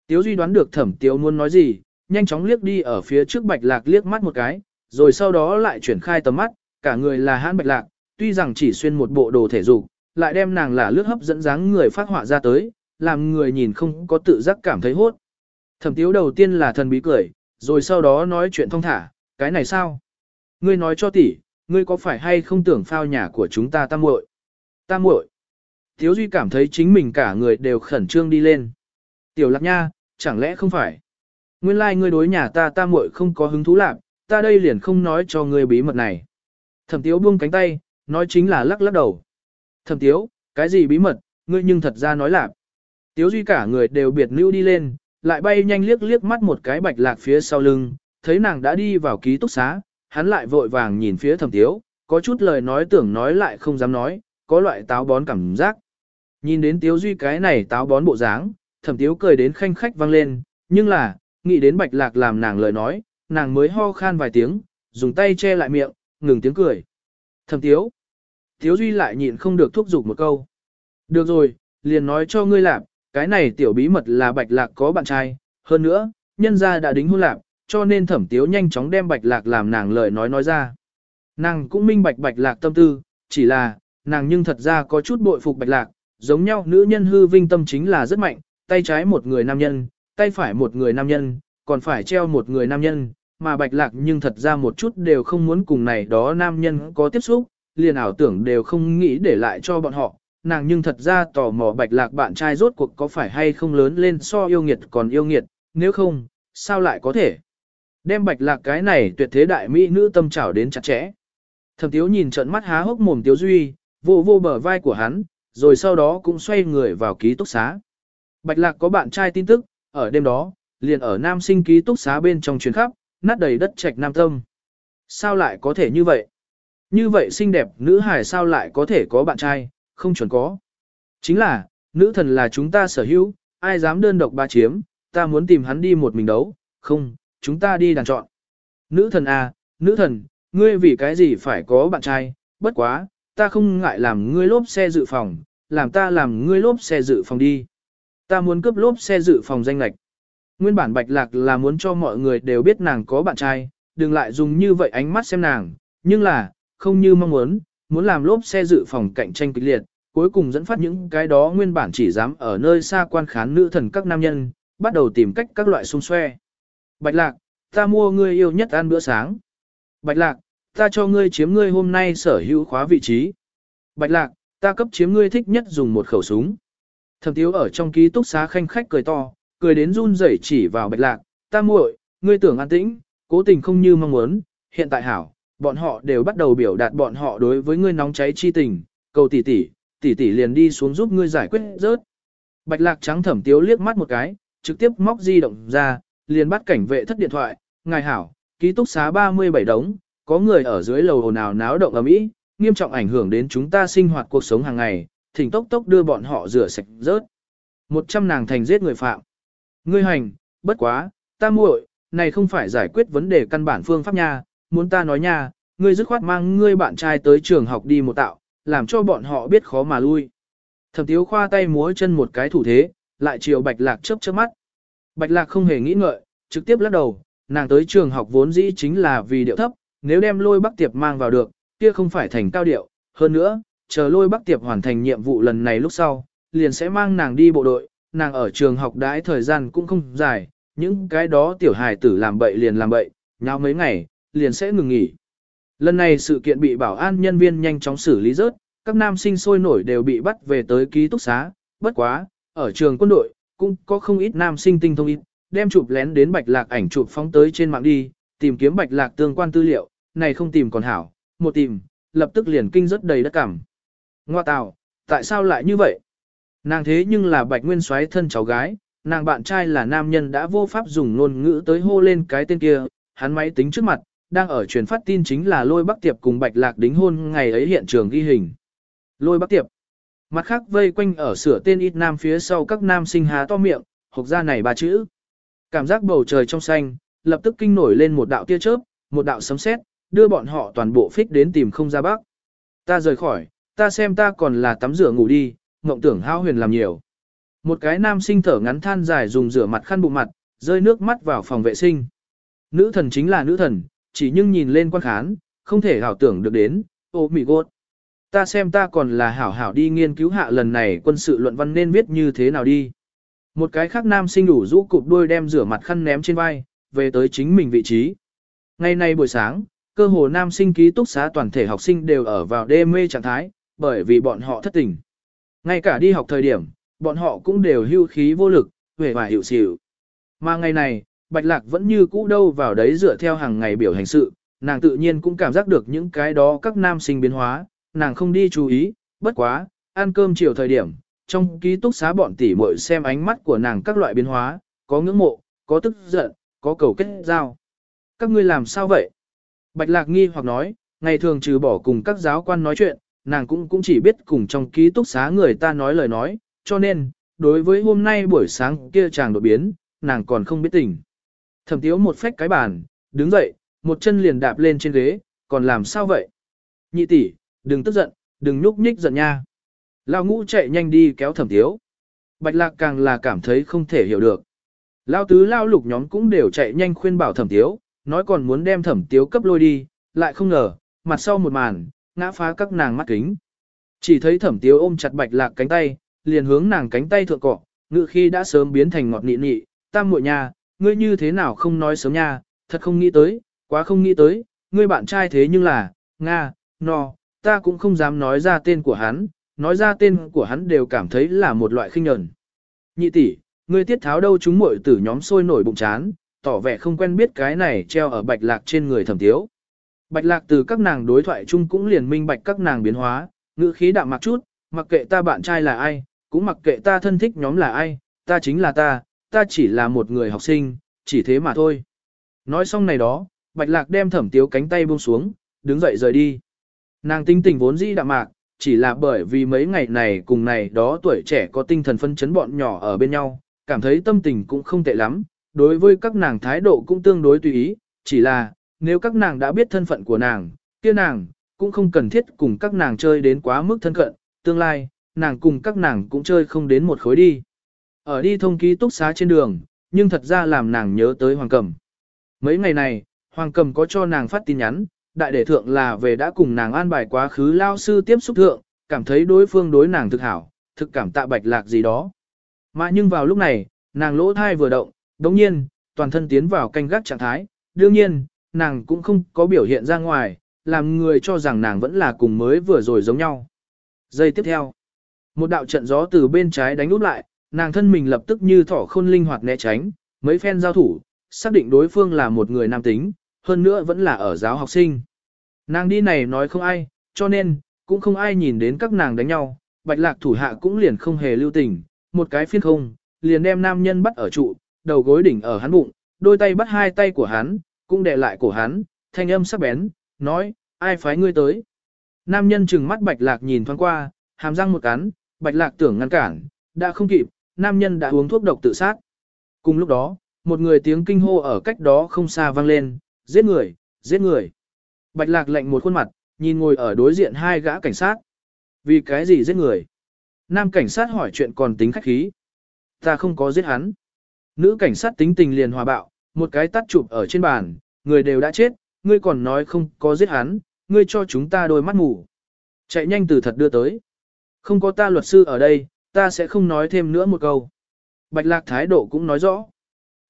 Tiếu Duy đoán được thẩm tiếu muốn nói gì, nhanh chóng liếc đi ở phía trước bạch lạc liếc mắt một cái, rồi sau đó lại chuyển khai tầm mắt, cả người là hãn bạch lạc, tuy rằng chỉ xuyên một bộ đồ thể dục, lại đem nàng là lướt hấp dẫn dáng người phát họa ra tới, làm người nhìn không có tự giác cảm thấy hốt. Thẩm tiếu đầu tiên là thần bí cười, rồi sau đó nói chuyện thông thả, cái này sao? Ngươi nói cho tỷ, ngươi có phải hay không tưởng phao nhà của chúng ta tam muội? Tam muội. Tiếu Duy cảm thấy chính mình cả người đều khẩn trương đi lên. Tiểu Lạc Nha, chẳng lẽ không phải? Nguyên lai like ngươi đối nhà ta ta muội không có hứng thú lạc, ta đây liền không nói cho ngươi bí mật này. Thẩm Tiếu buông cánh tay, nói chính là lắc lắc đầu. Thẩm Tiếu, cái gì bí mật, ngươi nhưng thật ra nói lạc. Tiếu Duy cả người đều biệt lưu đi lên, lại bay nhanh liếc liếc mắt một cái bạch lạc phía sau lưng, thấy nàng đã đi vào ký túc xá, hắn lại vội vàng nhìn phía thẩm tiếu, có chút lời nói tưởng nói lại không dám nói, có loại táo bón cảm giác. Nhìn đến tiếu duy cái này táo bón bộ dáng, thẩm tiếu cười đến khanh khách vang lên, nhưng là, nghĩ đến bạch lạc làm nàng lời nói, nàng mới ho khan vài tiếng, dùng tay che lại miệng, ngừng tiếng cười. Thẩm tiếu. Tiếu duy lại nhịn không được thúc giục một câu. Được rồi, liền nói cho ngươi làm, cái này tiểu bí mật là bạch lạc có bạn trai, hơn nữa, nhân gia đã đính hôn lạc, cho nên thẩm tiếu nhanh chóng đem bạch lạc làm nàng lời nói nói ra. Nàng cũng minh bạch bạch lạc tâm tư, chỉ là, nàng nhưng thật ra có chút bội phục bạch lạc, giống nhau nữ nhân hư vinh tâm chính là rất mạnh, tay trái một người nam nhân, tay phải một người nam nhân, còn phải treo một người nam nhân, mà bạch lạc nhưng thật ra một chút đều không muốn cùng này đó nam nhân có tiếp xúc, liền ảo tưởng đều không nghĩ để lại cho bọn họ, nàng nhưng thật ra tò mò bạch lạc bạn trai rốt cuộc có phải hay không lớn lên so yêu nghiệt còn yêu nghiệt, nếu không, sao lại có thể. Đem bạch lạc cái này tuyệt thế đại mỹ nữ tâm trảo đến chặt chẽ. Thẩm tiếu nhìn trận mắt há hốc mồm tiếu duy, vô vô bờ vai của hắn, rồi sau đó cũng xoay người vào ký túc xá. Bạch lạc có bạn trai tin tức, ở đêm đó, liền ở nam sinh ký túc xá bên trong chuyến khắp, nát đầy đất trạch nam tâm. Sao lại có thể như vậy? Như vậy xinh đẹp nữ hải sao lại có thể có bạn trai, không chuẩn có. Chính là, nữ thần là chúng ta sở hữu, ai dám đơn độc ba chiếm, ta muốn tìm hắn đi một mình đấu, không, chúng ta đi đàn chọn. Nữ thần à, nữ thần, ngươi vì cái gì phải có bạn trai, bất quá, ta không ngại làm ngươi lốp xe dự phòng, làm ta làm ngươi lốp xe dự phòng đi. Ta muốn cướp lốp xe dự phòng danh lạch. Nguyên bản bạch lạc là muốn cho mọi người đều biết nàng có bạn trai, đừng lại dùng như vậy ánh mắt xem nàng, nhưng là, không như mong muốn, muốn làm lốp xe dự phòng cạnh tranh kịch liệt, cuối cùng dẫn phát những cái đó nguyên bản chỉ dám ở nơi xa quan khán nữ thần các nam nhân, bắt đầu tìm cách các loại xung xoe. Bạch lạc, ta mua ngươi yêu nhất ăn bữa sáng. Bạch lạc, ta cho ngươi chiếm ngươi hôm nay sở hữu khóa vị trí. Bạch lạc, ta cấp chiếm ngươi thích nhất dùng một khẩu súng. Thẩm tiếu ở trong ký túc xá khanh khách cười to, cười đến run rẩy chỉ vào bạch lạc, ta muội, ngươi tưởng an tĩnh, cố tình không như mong muốn, hiện tại hảo, bọn họ đều bắt đầu biểu đạt bọn họ đối với ngươi nóng cháy chi tình, cầu tỷ tỷ, tỷ tỷ liền đi xuống giúp ngươi giải quyết rớt. Bạch lạc trắng thẩm tiếu liếc mắt một cái, trực tiếp móc di động ra, liền bắt cảnh vệ thất điện thoại, ngài hảo, ký túc xá 37 đống, có người ở dưới lầu ồn ào náo động ầm ĩ, nghiêm trọng ảnh hưởng đến chúng ta sinh hoạt cuộc sống hàng ngày, thỉnh tốc tốc đưa bọn họ rửa sạch rớt. Một trăm nàng thành giết người phạm. Ngươi hành, bất quá, ta muội, này không phải giải quyết vấn đề căn bản phương pháp nha, muốn ta nói nha, ngươi dứt khoát mang ngươi bạn trai tới trường học đi một tạo, làm cho bọn họ biết khó mà lui. Thẩm tiếu khoa tay múa chân một cái thủ thế, lại chiều bạch lạc chớp chớp mắt. Bạch lạc không hề nghĩ ngợi, trực tiếp lắc đầu, nàng tới trường học vốn dĩ chính là vì điệu thấp, nếu đem lôi bắc tiệp mang vào được, kia không phải thành cao điệu. Hơn nữa, chờ lôi bắc tiệp hoàn thành nhiệm vụ lần này lúc sau, liền sẽ mang nàng đi bộ đội, nàng ở trường học đãi thời gian cũng không dài, những cái đó tiểu hài tử làm bậy liền làm bậy, nhau mấy ngày, liền sẽ ngừng nghỉ. Lần này sự kiện bị bảo an nhân viên nhanh chóng xử lý rớt, các nam sinh sôi nổi đều bị bắt về tới ký túc xá, bất quá, ở trường quân đội, cũng có không ít nam sinh tinh thông ít, đem chụp lén đến bạch lạc ảnh chụp phóng tới trên mạng đi, tìm kiếm bạch lạc tương quan tư liệu, này không tìm còn hảo, một tìm, lập tức liền kinh rất đầy đất cảm. Ngoa tào, tại sao lại như vậy? Nàng thế nhưng là bạch nguyên soái thân cháu gái, nàng bạn trai là nam nhân đã vô pháp dùng ngôn ngữ tới hô lên cái tên kia, hắn máy tính trước mặt, đang ở truyền phát tin chính là lôi bắc tiệp cùng bạch lạc đính hôn ngày ấy hiện trường ghi hình. Lôi bắc tiệp. Mặt khác vây quanh ở sửa tên ít nam phía sau các nam sinh há to miệng, hộc ra này ba chữ. Cảm giác bầu trời trong xanh, lập tức kinh nổi lên một đạo tia chớp, một đạo sấm sét, đưa bọn họ toàn bộ phích đến tìm không ra bắc. Ta rời khỏi, ta xem ta còn là tắm rửa ngủ đi, mộng tưởng hao huyền làm nhiều. Một cái nam sinh thở ngắn than dài dùng rửa mặt khăn bụng mặt, rơi nước mắt vào phòng vệ sinh. Nữ thần chính là nữ thần, chỉ nhưng nhìn lên quan khán, không thể hảo tưởng được đến, ô mị gốt. Ta xem ta còn là hảo hảo đi nghiên cứu hạ lần này quân sự luận văn nên viết như thế nào đi. Một cái khác nam sinh đủ rũ cụp đuôi đem rửa mặt khăn ném trên vai, về tới chính mình vị trí. Ngày nay buổi sáng, cơ hồ nam sinh ký túc xá toàn thể học sinh đều ở vào đê mê trạng thái, bởi vì bọn họ thất tình. Ngay cả đi học thời điểm, bọn họ cũng đều hưu khí vô lực, vẻ và hiểu xỉu. Mà ngày này, Bạch Lạc vẫn như cũ đâu vào đấy dựa theo hàng ngày biểu hành sự, nàng tự nhiên cũng cảm giác được những cái đó các nam sinh biến hóa, nàng không đi chú ý, bất quá, ăn cơm chiều thời điểm, trong ký túc xá bọn tỷ muội xem ánh mắt của nàng các loại biến hóa, có ngưỡng mộ, có tức giận, có cầu kết giao. Các ngươi làm sao vậy? Bạch Lạc nghi hoặc nói, ngày thường trừ bỏ cùng các giáo quan nói chuyện, nàng cũng cũng chỉ biết cùng trong ký túc xá người ta nói lời nói, cho nên, đối với hôm nay buổi sáng kia chàng đột biến, nàng còn không biết tình. Thẩm tiếu một phách cái bàn, đứng dậy, một chân liền đạp lên trên ghế, còn làm sao vậy? Nhị tỷ, đừng tức giận, đừng nhúc nhích giận nha. Lao ngũ chạy nhanh đi kéo thẩm tiếu. Bạch lạc càng là cảm thấy không thể hiểu được. Lao tứ lao lục nhóm cũng đều chạy nhanh khuyên bảo thẩm tiếu, nói còn muốn đem thẩm tiếu cấp lôi đi, lại không ngờ, mặt sau một màn, ngã phá các nàng mắt kính. Chỉ thấy thẩm tiếu ôm chặt bạch lạc cánh tay, liền hướng nàng cánh tay thượng cọ, ngự khi đã sớm biến thành ngọt nị nị, tam muội nha, ngươi như thế nào không nói sớm nha, thật không nghĩ tới, quá không nghĩ tới, ngươi bạn trai thế nhưng là, Nga, no, ta cũng không dám nói ra tên của hắn, nói ra tên của hắn đều cảm thấy là một loại khinh nhẫn. Nhị tỷ, ngươi tiết tháo đâu chúng muội tử nhóm sôi nổi bụng chán, tỏ vẻ không quen biết cái này treo ở bạch lạc trên người thẩm tiếu. Bạch lạc từ các nàng đối thoại chung cũng liền minh bạch các nàng biến hóa, ngữ khí đạm mặc chút, mặc kệ ta bạn trai là ai, cũng mặc kệ ta thân thích nhóm là ai, ta chính là ta, ta chỉ là một người học sinh, chỉ thế mà thôi. Nói xong này đó, Bạch Lạc đem thẩm tiếu cánh tay buông xuống, đứng dậy rời đi. Nàng tinh tình vốn dĩ đạm mạc, chỉ là bởi vì mấy ngày này cùng này đó tuổi trẻ có tinh thần phân chấn bọn nhỏ ở bên nhau, cảm thấy tâm tình cũng không tệ lắm, đối với các nàng thái độ cũng tương đối tùy ý, chỉ là, nếu các nàng đã biết thân phận của nàng, kia nàng, cũng không cần thiết cùng các nàng chơi đến quá mức thân cận, tương lai, nàng cùng các nàng cũng chơi không đến một khối đi. Ở đi thông ký túc xá trên đường, nhưng thật ra làm nàng nhớ tới Hoàng Cầm. Mấy ngày này, Hoàng Cầm có cho nàng phát tin nhắn, đại đệ thượng là về đã cùng nàng an bài quá khứ lao sư tiếp xúc thượng, cảm thấy đối phương đối nàng thực hảo, thực cảm tạ bạch lạc gì đó. Mà nhưng vào lúc này, nàng lỗ thai vừa động, đồng nhiên, toàn thân tiến vào canh gác trạng thái, đương nhiên, nàng cũng không có biểu hiện ra ngoài, làm người cho rằng nàng vẫn là cùng mới vừa rồi giống nhau. Giây tiếp theo, một đạo trận gió từ bên trái đánh úp lại, nàng thân mình lập tức như thỏ khôn linh hoạt né tránh, mấy phen giao thủ, xác định đối phương là một người nam tính, hơn nữa vẫn là ở giáo học sinh. Nàng đi này nói không ai, cho nên, cũng không ai nhìn đến các nàng đánh nhau, bạch lạc thủ hạ cũng liền không hề lưu tình, một cái phiên không, liền đem nam nhân bắt ở trụ, đầu gối đỉnh ở hắn bụng, đôi tay bắt hai tay của hắn, cũng đè lại cổ hắn, thanh âm sắc bén, nói, ai phái ngươi tới. Nam nhân trừng mắt bạch lạc nhìn thoáng qua, hàm răng một cắn, bạch lạc tưởng ngăn cản, đã không kịp, nam nhân đã uống thuốc độc tự sát. Cùng lúc đó, một người tiếng kinh hô ở cách đó không xa vang lên, giết người, giết người. Bạch lạc lệnh một khuôn mặt, nhìn ngồi ở đối diện hai gã cảnh sát. Vì cái gì giết người? Nam cảnh sát hỏi chuyện còn tính khách khí. Ta không có giết hắn. Nữ cảnh sát tính tình liền hòa bạo, một cái tắt chụp ở trên bàn, người đều đã chết, ngươi còn nói không có giết hắn, ngươi cho chúng ta đôi mắt ngủ. Chạy nhanh từ thật đưa tới. Không có ta luật sư ở đây, ta sẽ không nói thêm nữa một câu. Bạch lạc thái độ cũng nói rõ.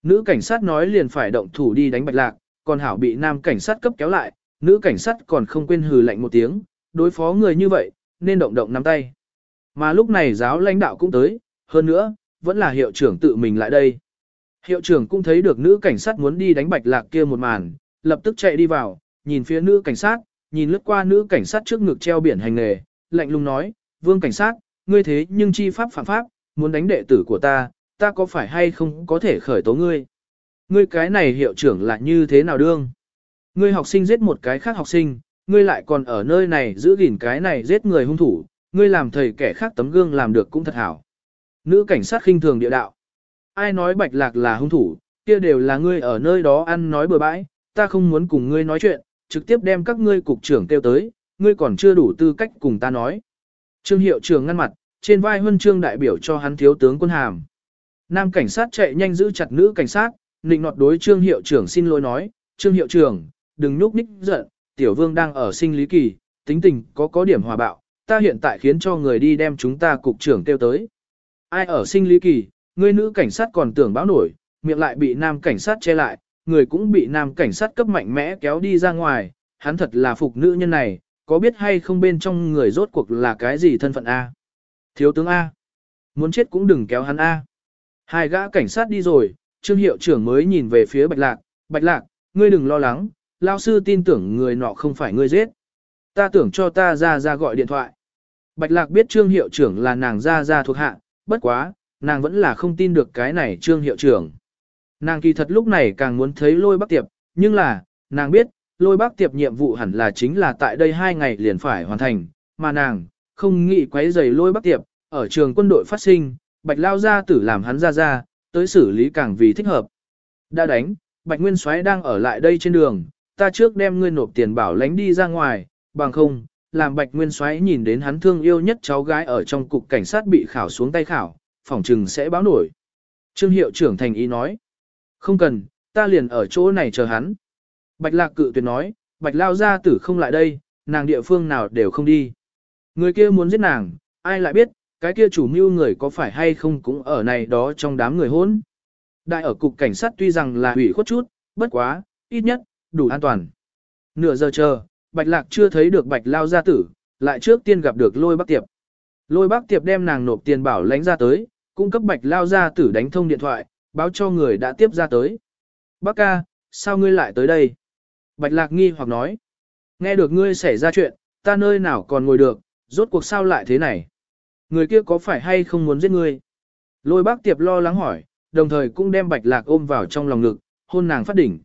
Nữ cảnh sát nói liền phải động thủ đi đánh bạch lạc, còn hảo bị nam cảnh sát cấp kéo lại, nữ cảnh sát còn không quên hừ lạnh một tiếng, đối phó người như vậy, nên động động nắm tay. Mà lúc này giáo lãnh đạo cũng tới, hơn nữa, vẫn là hiệu trưởng tự mình lại đây. Hiệu trưởng cũng thấy được nữ cảnh sát muốn đi đánh bạch lạc kia một màn, lập tức chạy đi vào, nhìn phía nữ cảnh sát, nhìn lướt qua nữ cảnh sát trước ngực treo biển hành nghề, lạnh lùng nói, vương cảnh sát, ngươi thế nhưng chi pháp phạm pháp, muốn đánh đệ tử của ta, ta có phải hay không có thể khởi tố ngươi? Ngươi cái này hiệu trưởng là như thế nào đương? Ngươi học sinh giết một cái khác học sinh, ngươi lại còn ở nơi này giữ gìn cái này giết người hung thủ, ngươi làm thầy kẻ khác tấm gương làm được cũng thật hảo. Nữ cảnh sát khinh thường địa đạo. Ai nói bạch lạc là hung thủ, kia đều là ngươi ở nơi đó ăn nói bừa bãi, ta không muốn cùng ngươi nói chuyện, trực tiếp đem các ngươi cục trưởng kêu tới, ngươi còn chưa đủ tư cách cùng ta nói. Trương hiệu trưởng ngăn mặt, trên vai huân chương đại biểu cho hắn thiếu tướng quân hàm. Nam cảnh sát chạy nhanh giữ chặt nữ cảnh sát, nịnh nọt đối trương hiệu trưởng xin lỗi nói, trương hiệu trưởng, đừng nhúc ních giận, tiểu vương đang ở sinh lý kỳ, tính tình có có điểm hòa bạo, ta hiện tại khiến cho người đi đem chúng ta cục trưởng tiêu tới. Ai ở sinh lý kỳ, người nữ cảnh sát còn tưởng báo nổi, miệng lại bị nam cảnh sát che lại, người cũng bị nam cảnh sát cấp mạnh mẽ kéo đi ra ngoài, hắn thật là phục nữ nhân này, có biết hay không bên trong người rốt cuộc là cái gì thân phận A. Thiếu tướng A. Muốn chết cũng đừng kéo hắn A. Hai gã cảnh sát đi rồi, trương hiệu trưởng mới nhìn về phía bạch lạc, bạch lạc, ngươi đừng lo lắng, lao sư tin tưởng người nọ không phải ngươi giết. Ta tưởng cho ta ra ra gọi điện thoại. Bạch lạc biết trương hiệu trưởng là nàng ra ra thuộc hạ, bất quá, nàng vẫn là không tin được cái này trương hiệu trưởng. Nàng kỳ thật lúc này càng muốn thấy lôi bác tiệp, nhưng là, nàng biết, lôi bác tiệp nhiệm vụ hẳn là chính là tại đây hai ngày liền phải hoàn thành, mà nàng, không nghĩ quấy rầy lôi bác tiệp, ở trường quân đội phát sinh, bạch lao ra tử làm hắn ra ra, tới xử lý càng vì thích hợp. Đã đánh, bạch nguyên soái đang ở lại đây trên đường, ta trước đem ngươi nộp tiền bảo lánh đi ra ngoài, bằng không, làm bạch nguyên soái nhìn đến hắn thương yêu nhất cháu gái ở trong cục cảnh sát bị khảo xuống tay khảo, phỏng chừng sẽ báo nổi. Trương hiệu trưởng thành ý nói, không cần, ta liền ở chỗ này chờ hắn. Bạch lạc cự tuyệt nói, bạch lao gia tử không lại đây, nàng địa phương nào đều không đi. Người kia muốn giết nàng, ai lại biết, cái kia chủ mưu người có phải hay không cũng ở này đó trong đám người hôn. Đại ở cục cảnh sát tuy rằng là hủy khuất chút, bất quá, ít nhất, đủ an toàn. Nửa giờ chờ, bạch lạc chưa thấy được bạch lao gia tử, lại trước tiên gặp được lôi bác tiệp. Lôi bác tiệp đem nàng nộp tiền bảo lãnh ra tới, cung cấp bạch lao ra tử đánh thông điện thoại, báo cho người đã tiếp ra tới. Bác ca, sao ngươi lại tới đây? Bạch lạc nghi hoặc nói. Nghe được ngươi xảy ra chuyện, ta nơi nào còn ngồi được, rốt cuộc sao lại thế này? Người kia có phải hay không muốn giết ngươi? Lôi bác tiệp lo lắng hỏi, đồng thời cũng đem bạch lạc ôm vào trong lòng ngực, hôn nàng phát đỉnh.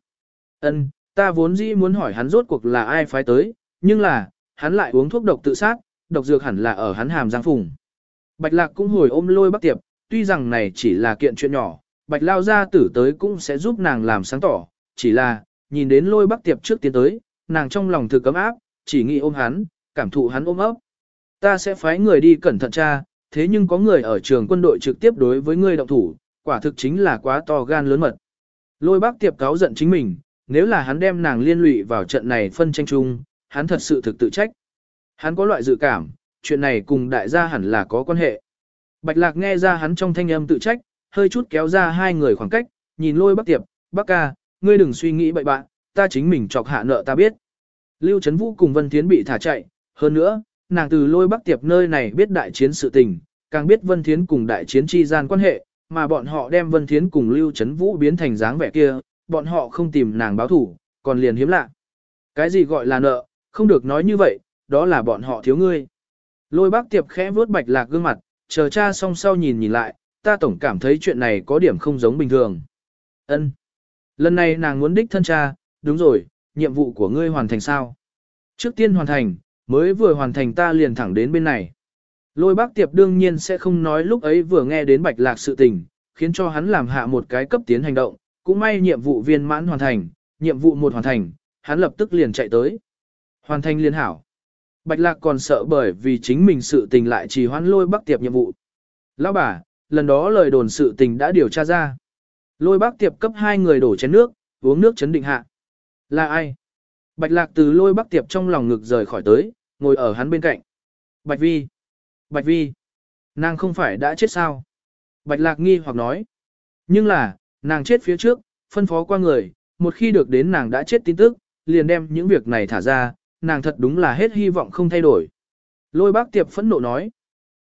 Ân, ta vốn dĩ muốn hỏi hắn rốt cuộc là ai phái tới, nhưng là, hắn lại uống thuốc độc tự sát, độc dược hẳn là ở hắn hàm giang phùng. Bạch lạc cũng hồi ôm lôi bác tiệp, tuy rằng này chỉ là kiện chuyện nhỏ, bạch lao gia tử tới cũng sẽ giúp nàng làm sáng tỏ, chỉ là, nhìn đến lôi bắc tiệp trước tiến tới, nàng trong lòng thực cấm áp, chỉ nghĩ ôm hắn, cảm thụ hắn ôm ấp. Ta sẽ phái người đi cẩn thận cha. thế nhưng có người ở trường quân đội trực tiếp đối với ngươi động thủ, quả thực chính là quá to gan lớn mật. Lôi bác tiệp cáo giận chính mình, nếu là hắn đem nàng liên lụy vào trận này phân tranh chung, hắn thật sự thực tự trách. Hắn có loại dự cảm, chuyện này cùng đại gia hẳn là có quan hệ. Bạch lạc nghe ra hắn trong thanh âm tự trách, hơi chút kéo ra hai người khoảng cách, nhìn lôi bác tiệp, bác ca, ngươi đừng suy nghĩ bậy bạn, ta chính mình chọc hạ nợ ta biết. Lưu Trấn Vũ cùng Vân Thiến bị thả chạy, hơn nữa, nàng từ lôi bắc tiệp nơi này biết đại chiến sự tình, càng biết Vân Thiến cùng đại chiến chi gian quan hệ, mà bọn họ đem Vân Thiến cùng Lưu Trấn Vũ biến thành dáng vẻ kia, bọn họ không tìm nàng báo thủ, còn liền hiếm lạ. Cái gì gọi là nợ, không được nói như vậy, đó là bọn họ thiếu ngươi. Lôi bác tiệp khẽ vuốt bạch lạc gương mặt, chờ cha xong sau nhìn nhìn lại, ta tổng cảm thấy chuyện này có điểm không giống bình thường. Ân. Lần này nàng muốn đích thân cha, đúng rồi, nhiệm vụ của ngươi hoàn thành sao? Trước tiên hoàn thành, mới vừa hoàn thành ta liền thẳng đến bên này. Lôi bác tiệp đương nhiên sẽ không nói lúc ấy vừa nghe đến bạch lạc sự tình, khiến cho hắn làm hạ một cái cấp tiến hành động, cũng may nhiệm vụ viên mãn hoàn thành, nhiệm vụ một hoàn thành, hắn lập tức liền chạy tới. Hoàn thành liên hảo. Bạch lạc còn sợ bởi vì chính mình sự tình lại trì hoãn lôi bác tiệp nhiệm vụ. Lão bà, lần đó lời đồn sự tình đã điều tra ra. Lôi bác tiệp cấp hai người đổ chén nước, uống nước chấn định hạ. Là ai? Bạch lạc từ lôi bác tiệp trong lòng ngực rời khỏi tới, ngồi ở hắn bên cạnh. Bạch vi. Bạch vi. Nàng không phải đã chết sao? Bạch lạc nghi hoặc nói. Nhưng là, nàng chết phía trước, phân phó qua người, một khi được đến nàng đã chết tin tức, liền đem những việc này thả ra, nàng thật đúng là hết hy vọng không thay đổi. Lôi bác tiệp phẫn nộ nói.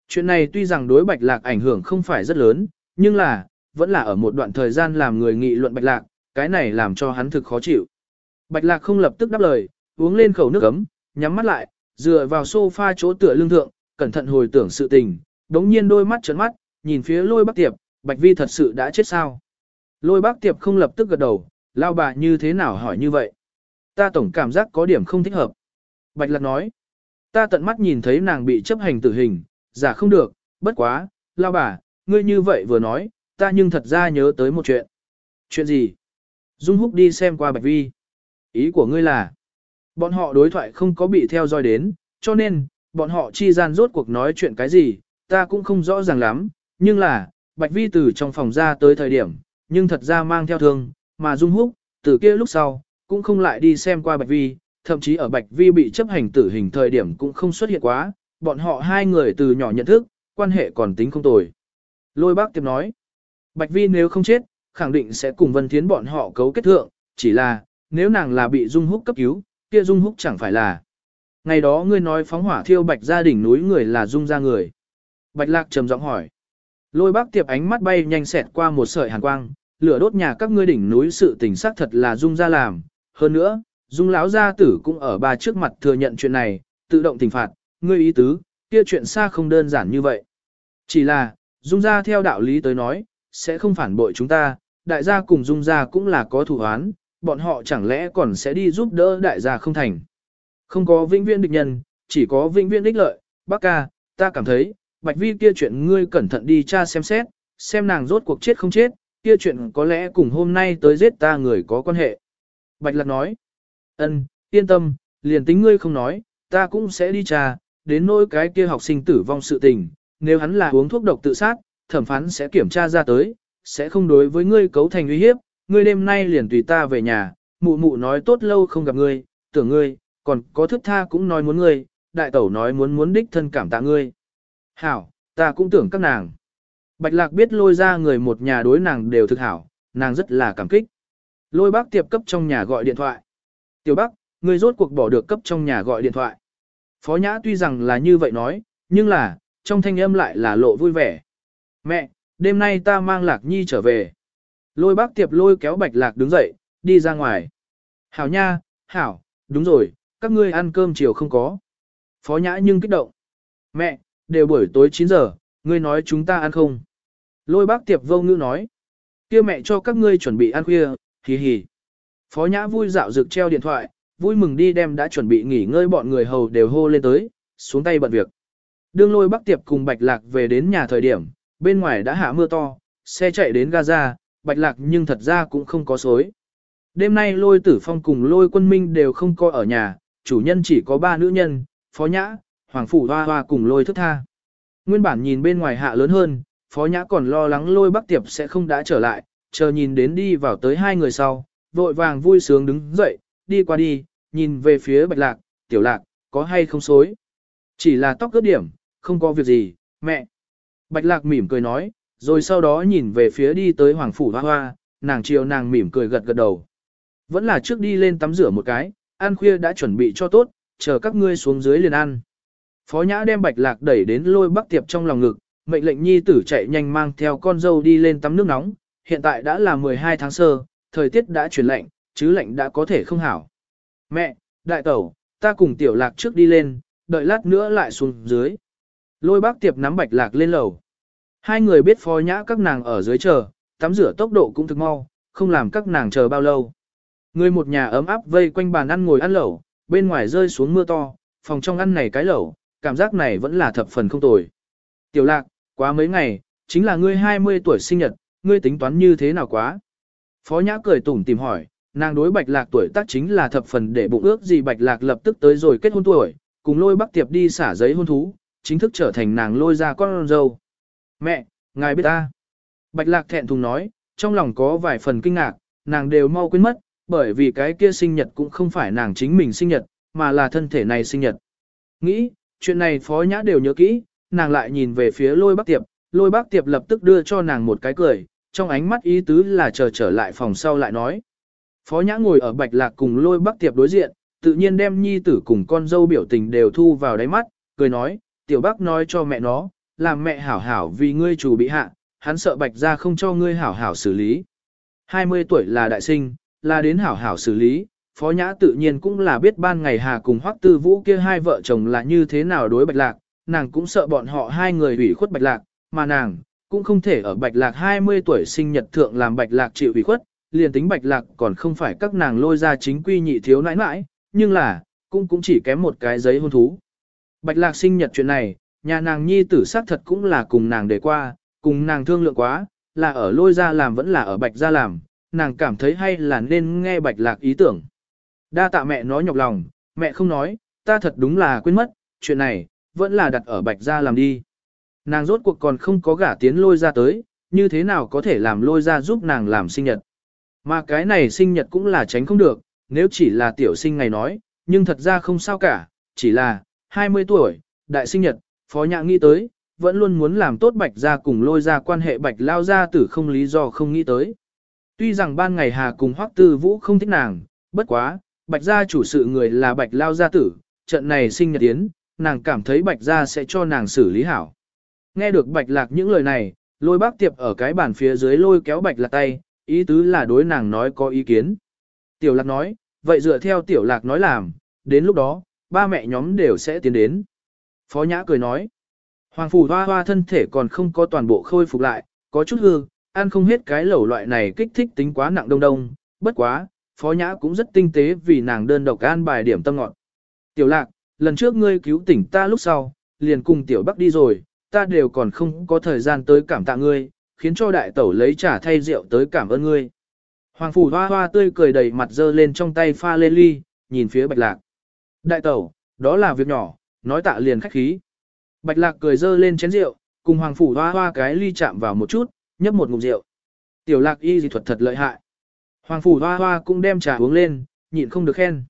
Chuyện này tuy rằng đối bạch lạc ảnh hưởng không phải rất lớn, nhưng là, vẫn là ở một đoạn thời gian làm người nghị luận bạch lạc, cái này làm cho hắn thực khó chịu. Bạch lạc không lập tức đáp lời, uống lên khẩu nước ấm, nhắm mắt lại, dựa vào sofa chỗ tựa lưng thượng, cẩn thận hồi tưởng sự tình, đống nhiên đôi mắt trấn mắt, nhìn phía lôi bác tiệp, bạch vi thật sự đã chết sao. Lôi bác tiệp không lập tức gật đầu, lao bà như thế nào hỏi như vậy. Ta tổng cảm giác có điểm không thích hợp. Bạch lạc nói, ta tận mắt nhìn thấy nàng bị chấp hành tử hình, giả không được, bất quá, lao bà, ngươi như vậy vừa nói, ta nhưng thật ra nhớ tới một chuyện. Chuyện gì? Dung Húc đi xem qua Bạch Vi. Ý của ngươi là, bọn họ đối thoại không có bị theo dõi đến, cho nên, bọn họ chi gian rốt cuộc nói chuyện cái gì, ta cũng không rõ ràng lắm, nhưng là, Bạch Vi từ trong phòng ra tới thời điểm, nhưng thật ra mang theo thương, mà Dung Húc, từ kia lúc sau, cũng không lại đi xem qua Bạch Vi, thậm chí ở Bạch Vi bị chấp hành tử hình thời điểm cũng không xuất hiện quá, bọn họ hai người từ nhỏ nhận thức, quan hệ còn tính không tồi. Lôi bác tiệp nói, Bạch Vi nếu không chết, khẳng định sẽ cùng Vân Thiến bọn họ cấu kết thượng, chỉ là, nếu nàng là bị Dung Húc cấp cứu, kia Dung Húc chẳng phải là. Ngày đó ngươi nói phóng hỏa thiêu Bạch gia đỉnh núi người là Dung ra người. Bạch Lạc trầm giọng hỏi. Lôi bác tiệp ánh mắt bay nhanh xẹt qua một sợi hàn quang, lửa đốt nhà các ngươi đỉnh núi sự tình xác thật là Dung ra làm. Hơn nữa, Dung lão gia tử cũng ở ba trước mặt thừa nhận chuyện này, tự động tình phạt, ngươi ý tứ, kia chuyện xa không đơn giản như vậy. Chỉ là, Dung gia theo đạo lý tới nói, sẽ không phản bội chúng ta, đại gia cùng Dung gia cũng là có thủ án, bọn họ chẳng lẽ còn sẽ đi giúp đỡ đại gia không thành. Không có vĩnh viễn địch nhân, chỉ có vĩnh viễn ích lợi, bác ca, ta cảm thấy, Bạch Vi kia chuyện ngươi cẩn thận đi tra xem xét, xem nàng rốt cuộc chết không chết, kia chuyện có lẽ cùng hôm nay tới giết ta người có quan hệ. Bạch Lạc nói, ân, yên tâm, liền tính ngươi không nói, ta cũng sẽ đi tra, đến nỗi cái kia học sinh tử vong sự tình, nếu hắn là uống thuốc độc tự sát, thẩm phán sẽ kiểm tra ra tới, sẽ không đối với ngươi cấu thành uy hiếp, ngươi đêm nay liền tùy ta về nhà, mụ mụ nói tốt lâu không gặp ngươi, tưởng ngươi, còn có thức tha cũng nói muốn ngươi, đại tẩu nói muốn muốn đích thân cảm tạ ngươi. Hảo, ta cũng tưởng các nàng. Bạch lạc biết lôi ra người một nhà đối nàng đều thực hảo, nàng rất là cảm kích. Lôi bác tiệp cấp trong nhà gọi điện thoại. Tiểu Bắc, ngươi rốt cuộc bỏ được cấp trong nhà gọi điện thoại. Phó nhã tuy rằng là như vậy nói, nhưng là, trong thanh âm lại là lộ vui vẻ. Mẹ, đêm nay ta mang lạc nhi trở về. Lôi bác tiệp lôi kéo bạch lạc đứng dậy, đi ra ngoài. Hảo nha, hảo, đúng rồi, các ngươi ăn cơm chiều không có. Phó nhã nhưng kích động. Mẹ, đều buổi tối 9 giờ, ngươi nói chúng ta ăn không? Lôi bác tiệp vô ngữ nói. kia mẹ cho các ngươi chuẩn bị ăn khuya, hì hì. Phó nhã vui dạo dược treo điện thoại, vui mừng đi đem đã chuẩn bị nghỉ ngơi bọn người hầu đều hô lên tới, xuống tay bận việc. Đương lôi Bắc tiệp cùng bạch lạc về đến nhà thời điểm, bên ngoài đã hạ mưa to, xe chạy đến Gaza, bạch lạc nhưng thật ra cũng không có xối. Đêm nay lôi tử phong cùng lôi quân minh đều không có ở nhà, chủ nhân chỉ có ba nữ nhân, phó nhã, hoàng phủ hoa hoa cùng lôi thức tha. Nguyên bản nhìn bên ngoài hạ lớn hơn, phó nhã còn lo lắng lôi bắc tiệp sẽ không đã trở lại, chờ nhìn đến đi vào tới hai người sau, vội vàng vui sướng đứng dậy, đi qua đi, nhìn về phía bạch lạc, tiểu lạc, có hay không xối. Chỉ là tóc cướp điểm, không có việc gì, mẹ. Bạch lạc mỉm cười nói, rồi sau đó nhìn về phía đi tới hoàng phủ hoa hoa, nàng chiều nàng mỉm cười gật gật đầu. Vẫn là trước đi lên tắm rửa một cái, ăn khuya đã chuẩn bị cho tốt, chờ các ngươi xuống dưới liền ăn. Phó Nhã đem Bạch Lạc đẩy đến lôi bắc tiệp trong lòng ngực, mệnh lệnh nhi tử chạy nhanh mang theo con dâu đi lên tắm nước nóng, hiện tại đã là 12 tháng sơ, thời tiết đã chuyển lạnh, chứ lạnh đã có thể không hảo. Mẹ, đại tẩu, ta cùng tiểu lạc trước đi lên, đợi lát nữa lại xuống dưới. Lôi bác tiệp nắm Bạch Lạc lên lầu. Hai người biết phó nhã các nàng ở dưới chờ, tắm rửa tốc độ cũng thực mau, không làm các nàng chờ bao lâu. Người một nhà ấm áp vây quanh bàn ăn ngồi ăn lẩu, bên ngoài rơi xuống mưa to, phòng trong ăn này cái lẩu, cảm giác này vẫn là thập phần không tồi. Tiểu lạc, quá mấy ngày, chính là ngươi 20 tuổi sinh nhật, ngươi tính toán như thế nào quá? Phó nhã cười tủm tìm hỏi, nàng đối bạch lạc tuổi tác chính là thập phần để bụng ước gì bạch lạc lập tức tới rồi kết hôn tuổi, cùng lôi bắc tiệp đi xả giấy hôn thú, chính thức trở thành nàng lôi ra con dâu. Mẹ, ngài biết ta. Bạch lạc thẹn thùng nói, trong lòng có vài phần kinh ngạc, nàng đều mau quên mất, bởi vì cái kia sinh nhật cũng không phải nàng chính mình sinh nhật, mà là thân thể này sinh nhật. Nghĩ, chuyện này phó nhã đều nhớ kỹ, nàng lại nhìn về phía lôi bác tiệp, lôi bác tiệp lập tức đưa cho nàng một cái cười, trong ánh mắt ý tứ là chờ trở lại phòng sau lại nói. Phó nhã ngồi ở bạch lạc cùng lôi bác tiệp đối diện, tự nhiên đem nhi tử cùng con dâu biểu tình đều thu vào đáy mắt, cười nói, tiểu bác nói cho mẹ nó, làm mẹ hảo hảo vì ngươi chủ bị hạ, hắn sợ bạch ra không cho ngươi hảo hảo xử lý. 20 tuổi là đại sinh, là đến hảo hảo xử lý, Phó Nhã tự nhiên cũng là biết ban ngày Hà cùng Hoắc Tư Vũ kia hai vợ chồng là như thế nào đối Bạch Lạc, nàng cũng sợ bọn họ hai người ủy khuất Bạch Lạc, mà nàng cũng không thể ở Bạch Lạc 20 tuổi sinh nhật thượng làm Bạch Lạc chịu ủy khuất, liền tính Bạch Lạc còn không phải các nàng lôi ra chính quy nhị thiếu nãi nãi, nhưng là, cũng cũng chỉ kém một cái giấy hôn thú. Bạch Lạc sinh nhật chuyện này, nhà nàng nhi tử xác thật cũng là cùng nàng để qua, cùng nàng thương lượng quá, là ở lôi ra làm vẫn là ở Bạch ra làm, nàng cảm thấy hay là nên nghe Bạch Lạc ý tưởng. Đa tạ mẹ nói nhọc lòng, mẹ không nói, ta thật đúng là quên mất, chuyện này, vẫn là đặt ở bạch gia làm đi. Nàng rốt cuộc còn không có gả tiến lôi ra tới, như thế nào có thể làm lôi ra giúp nàng làm sinh nhật. Mà cái này sinh nhật cũng là tránh không được, nếu chỉ là tiểu sinh ngày nói, nhưng thật ra không sao cả, chỉ là 20 tuổi, đại sinh nhật, phó nhã nghĩ tới, vẫn luôn muốn làm tốt bạch gia cùng lôi ra quan hệ bạch lao ra tử không lý do không nghĩ tới. Tuy rằng ban ngày Hà cùng Hoắc Tư Vũ không thích nàng, bất quá, bạch gia chủ sự người là bạch lao gia tử, trận này sinh nhật tiến, nàng cảm thấy bạch gia sẽ cho nàng xử lý hảo. Nghe được bạch lạc những lời này, lôi bác tiệp ở cái bàn phía dưới lôi kéo bạch lạc tay, ý tứ là đối nàng nói có ý kiến. Tiểu lạc nói, vậy dựa theo tiểu lạc nói làm, đến lúc đó, ba mẹ nhóm đều sẽ tiến đến. Phó nhã cười nói, hoàng phủ hoa hoa thân thể còn không có toàn bộ khôi phục lại, có chút hư, ăn không hết cái lẩu loại này kích thích tính quá nặng đông đông, bất quá, phó nhã cũng rất tinh tế vì nàng đơn độc an bài điểm tâm ngọn. Tiểu lạc, lần trước ngươi cứu tỉnh ta lúc sau, liền cùng tiểu bắc đi rồi, ta đều còn không có thời gian tới cảm tạ ngươi, khiến cho đại tẩu lấy trà thay rượu tới cảm ơn ngươi. Hoàng phủ hoa hoa tươi cười đầy mặt dơ lên trong tay pha lên ly, nhìn phía bạch lạc. Đại tẩu, đó là việc nhỏ, nói tạ liền khách khí. Bạch lạc cười dơ lên chén rượu, cùng hoàng phủ hoa hoa cái ly chạm vào một chút, nhấp một ngụm rượu. Tiểu lạc y dị thuật thật lợi hại. Hoàng phủ hoa hoa cũng đem trà uống lên, nhịn không được khen.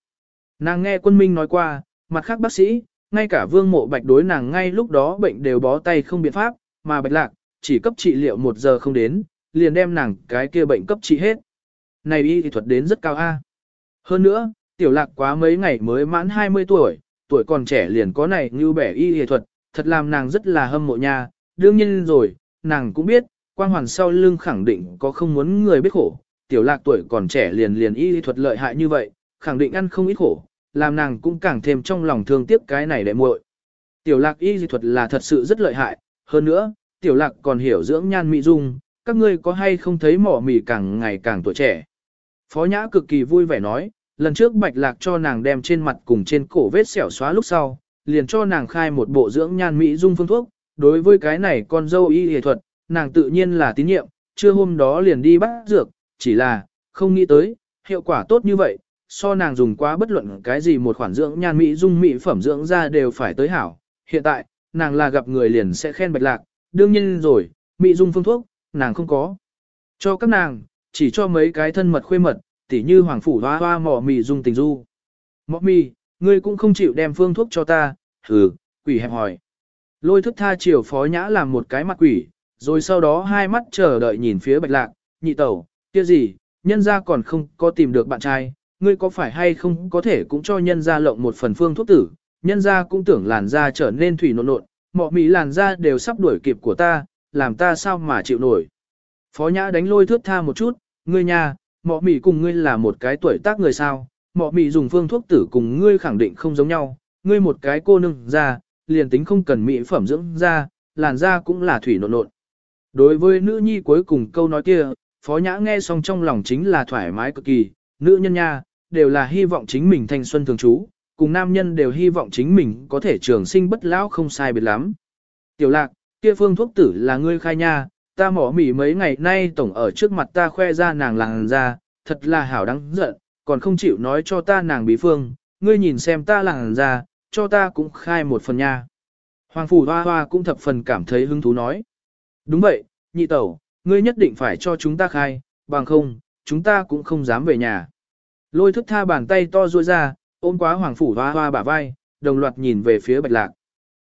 Nàng nghe quân minh nói qua, mặt khác bác sĩ, ngay cả vương mộ bạch đối nàng ngay lúc đó bệnh đều bó tay không biện pháp, mà bạch lạc, chỉ cấp trị liệu một giờ không đến, liền đem nàng cái kia bệnh cấp trị hết. Này y thì thuật đến rất cao A. Hơn nữa, tiểu lạc quá mấy ngày mới mãn 20 tuổi, tuổi còn trẻ liền có này như bẻ y y thuật, thật làm nàng rất là hâm mộ nha. Đương nhiên rồi, nàng cũng biết, quang hoàn sau lưng khẳng định có không muốn người biết khổ. Tiểu lạc tuổi còn trẻ liền liền y y thuật lợi hại như vậy, khẳng định ăn không ít khổ, làm nàng cũng càng thêm trong lòng thương tiếc cái này đệ muội. Tiểu lạc y y thuật là thật sự rất lợi hại, hơn nữa, tiểu lạc còn hiểu dưỡng nhan mỹ dung, các ngươi có hay không thấy mỏ mì càng ngày càng tuổi trẻ. Phó nhã cực kỳ vui vẻ nói, lần trước bạch lạc cho nàng đem trên mặt cùng trên cổ vết sẹo xóa lúc sau, liền cho nàng khai một bộ dưỡng nhan mỹ dung phương thuốc, đối với cái này con dâu y y thuật, nàng tự nhiên là tín nhiệm, chưa hôm đó liền đi bắt dược, chỉ là, không nghĩ tới, hiệu quả tốt như vậy, so nàng dùng quá bất luận cái gì một khoản dưỡng nhan mỹ dung mỹ phẩm dưỡng ra đều phải tới hảo. Hiện tại, nàng là gặp người liền sẽ khen bạch lạc, đương nhiên rồi, mỹ dung phương thuốc, nàng không có. Cho các nàng, chỉ cho mấy cái thân mật khuê mật, tỉ như hoàng phủ hoa hoa mỏ mì dung tình du. Mỏ mì, ngươi cũng không chịu đem phương thuốc cho ta, hừ, quỷ hẹp hỏi. Lôi thức tha chiều phó nhã làm một cái mặt quỷ, rồi sau đó hai mắt chờ đợi nhìn phía bạch lạc, nhị tẩu, kia gì, nhân ra còn không có tìm được bạn trai, ngươi có phải hay không có thể cũng cho nhân ra lộng một phần phương thuốc tử, nhân ra cũng tưởng làn da trở nên thủy nộn nộn, mọ mỹ làn da đều sắp đuổi kịp của ta, làm ta sao mà chịu nổi. Phó nhã đánh lôi thước tha một chút, ngươi nhà, mọ mỹ cùng ngươi là một cái tuổi tác người sao, mọ mỹ dùng phương thuốc tử cùng ngươi khẳng định không giống nhau, ngươi một cái cô nương ra, liền tính không cần mỹ phẩm dưỡng da, làn da cũng là thủy nộn nộn. Đối với nữ nhi cuối cùng câu nói kia, phó nhã nghe xong trong lòng chính là thoải mái cực kỳ, nữ nhân nha, đều là hy vọng chính mình thanh xuân thường trú, cùng nam nhân đều hy vọng chính mình có thể trường sinh bất lão không sai biệt lắm. Tiểu lạc, kia phương thuốc tử là ngươi khai nha, ta mỏ mỉ mấy ngày nay tổng ở trước mặt ta khoe ra nàng làng ra, thật là hảo đáng giận, còn không chịu nói cho ta nàng bí phương, ngươi nhìn xem ta làng ra, cho ta cũng khai một phần nha. Hoàng phủ hoa hoa cũng thập phần cảm thấy hứng thú nói. Đúng vậy, nhị tẩu, ngươi nhất định phải cho chúng ta khai, bằng không, chúng ta cũng không dám về nhà. Lôi thức tha bàn tay to ruôi ra, ôm quá hoàng phủ hoa hoa bả vai, đồng loạt nhìn về phía bạch lạc.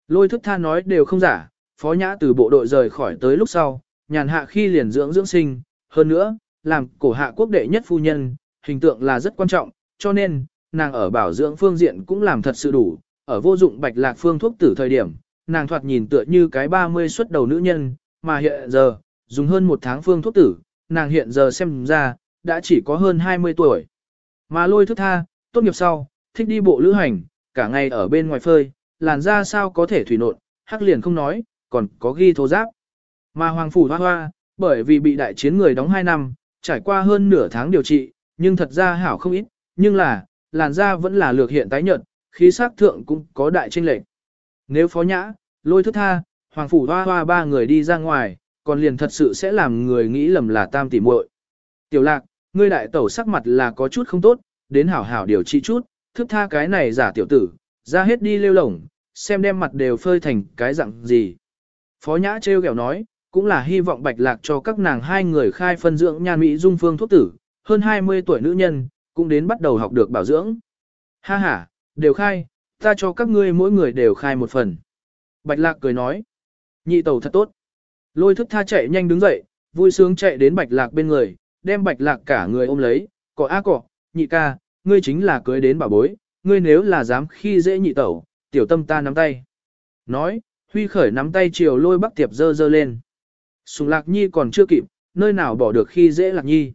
Lôi thức tha nói đều không giả, phó nhã từ bộ đội rời khỏi tới lúc sau, nhàn hạ khi liền dưỡng dưỡng sinh, hơn nữa, làm cổ hạ quốc đệ nhất phu nhân, hình tượng là rất quan trọng, cho nên, nàng ở bảo dưỡng phương diện cũng làm thật sự đủ, ở vô dụng bạch lạc phương thuốc tử thời điểm, nàng thoạt nhìn tựa như cái 30 xuất đầu nữ nhân, mà hiện giờ, dùng hơn một tháng phương thuốc tử, nàng hiện giờ xem ra, đã chỉ có hơn 20 tuổi. Mà lôi thức tha, tốt nghiệp sau, thích đi bộ lữ hành, cả ngày ở bên ngoài phơi, làn da sao có thể thủy nộn, hắc liền không nói, còn có ghi thô giáp. Mà Hoàng Phủ Hoa Hoa, bởi vì bị đại chiến người đóng 2 năm, trải qua hơn nửa tháng điều trị, nhưng thật ra hảo không ít, nhưng là, làn da vẫn là lược hiện tái nhợt, khí sắc thượng cũng có đại tranh lệch. Nếu phó nhã, lôi thức tha, Hoàng Phủ Hoa Hoa ba người đi ra ngoài, còn liền thật sự sẽ làm người nghĩ lầm là tam tỷ muội. Tiểu lạc, ngươi đại tẩu sắc mặt là có chút không tốt, đến hảo hảo điều trị chút, thức tha cái này giả tiểu tử, ra hết đi lêu lổng, xem đem mặt đều phơi thành cái dạng gì. Phó Nhã trêu ghẹo nói, cũng là hy vọng Bạch Lạc cho các nàng hai người khai phân dưỡng nhan mỹ dung phương thuốc tử, hơn 20 tuổi nữ nhân, cũng đến bắt đầu học được bảo dưỡng. Ha ha, đều khai, ta cho các ngươi mỗi người đều khai một phần. Bạch Lạc cười nói, nhị tẩu thật tốt. Lôi thức tha chạy nhanh đứng dậy, vui sướng chạy đến Bạch Lạc bên người, đem Bạch Lạc cả người ôm lấy, cọ á cọ, nhị ca, ngươi chính là cưới đến bà bối, ngươi nếu là dám khi dễ nhị tẩu, tiểu tâm ta nắm tay. Nói, huy khởi nắm tay chiều lôi bắc tiệp dơ dơ lên. Sùng lạc nhi còn chưa kịp, nơi nào bỏ được khi dễ lạc nhi.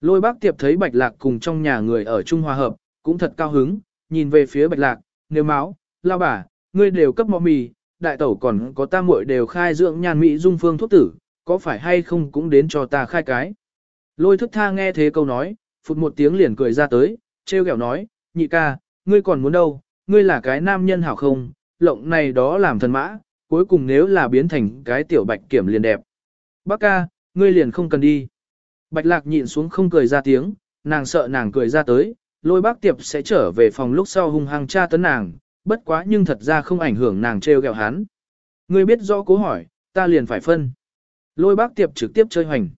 Lôi bác tiệp thấy bạch lạc cùng trong nhà người ở Trung Hòa Hợp, cũng thật cao hứng, nhìn về phía bạch lạc, nếu máu, lao bà, ngươi đều cấp mọ mì, đại tẩu còn có ta muội đều khai dưỡng nhan mỹ dung phương thuốc tử, có phải hay không cũng đến cho ta khai cái. Lôi thức tha nghe thế câu nói, phụt một tiếng liền cười ra tới, treo kẹo nói, nhị ca, ngươi còn muốn đâu, ngươi là cái nam nhân hảo không, lộng này đó làm thần mã, cuối cùng nếu là biến thành cái tiểu bạch kiểm liền đẹp. Bác ca, ngươi liền không cần đi. Bạch lạc nhịn xuống không cười ra tiếng, nàng sợ nàng cười ra tới, lôi bác tiệp sẽ trở về phòng lúc sau hung hăng tra tấn nàng, bất quá nhưng thật ra không ảnh hưởng nàng treo ghẹo hắn. Ngươi biết rõ cố hỏi, ta liền phải phân. Lôi bác tiệp trực tiếp chơi hoành.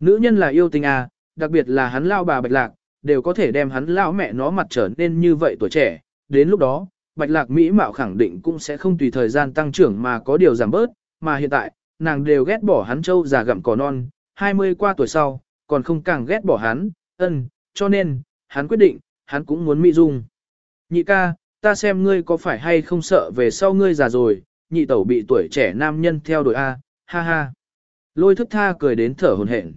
Nữ nhân là yêu tình à, đặc biệt là hắn lao bà bạch lạc, đều có thể đem hắn lao mẹ nó mặt trở nên như vậy tuổi trẻ. Đến lúc đó, bạch lạc mỹ mạo khẳng định cũng sẽ không tùy thời gian tăng trưởng mà có điều giảm bớt, mà hiện tại, nàng đều ghét bỏ hắn trâu già gặm cỏ non, 20 qua tuổi sau, còn không càng ghét bỏ hắn, ân, cho nên, hắn quyết định, hắn cũng muốn mỹ dung. Nhị ca, ta xem ngươi có phải hay không sợ về sau ngươi già rồi, nhị tẩu bị tuổi trẻ nam nhân theo đuổi A, ha ha. Lôi thức tha cười đến thở hồn hển.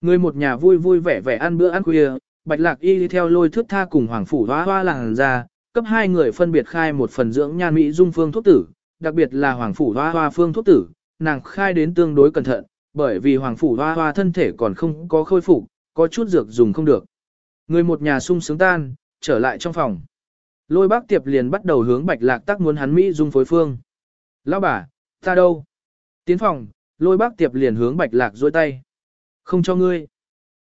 Người một nhà vui vui vẻ vẻ ăn bữa ăn khuya, bạch lạc y đi theo lôi thước tha cùng hoàng phủ hoa hoa làng ra, cấp hai người phân biệt khai một phần dưỡng nhan mỹ dung phương thuốc tử, đặc biệt là hoàng phủ hoa hoa phương thuốc tử, nàng khai đến tương đối cẩn thận, bởi vì hoàng phủ hoa hoa thân thể còn không có khôi phục, có chút dược dùng không được. Người một nhà sung sướng tan, trở lại trong phòng. Lôi bác tiệp liền bắt đầu hướng bạch lạc tắc muốn hắn Mỹ dung phối phương. Lão bà, ta đâu? Tiến phòng, lôi bác tiệp liền hướng bạch lạc dôi tay. Không cho ngươi.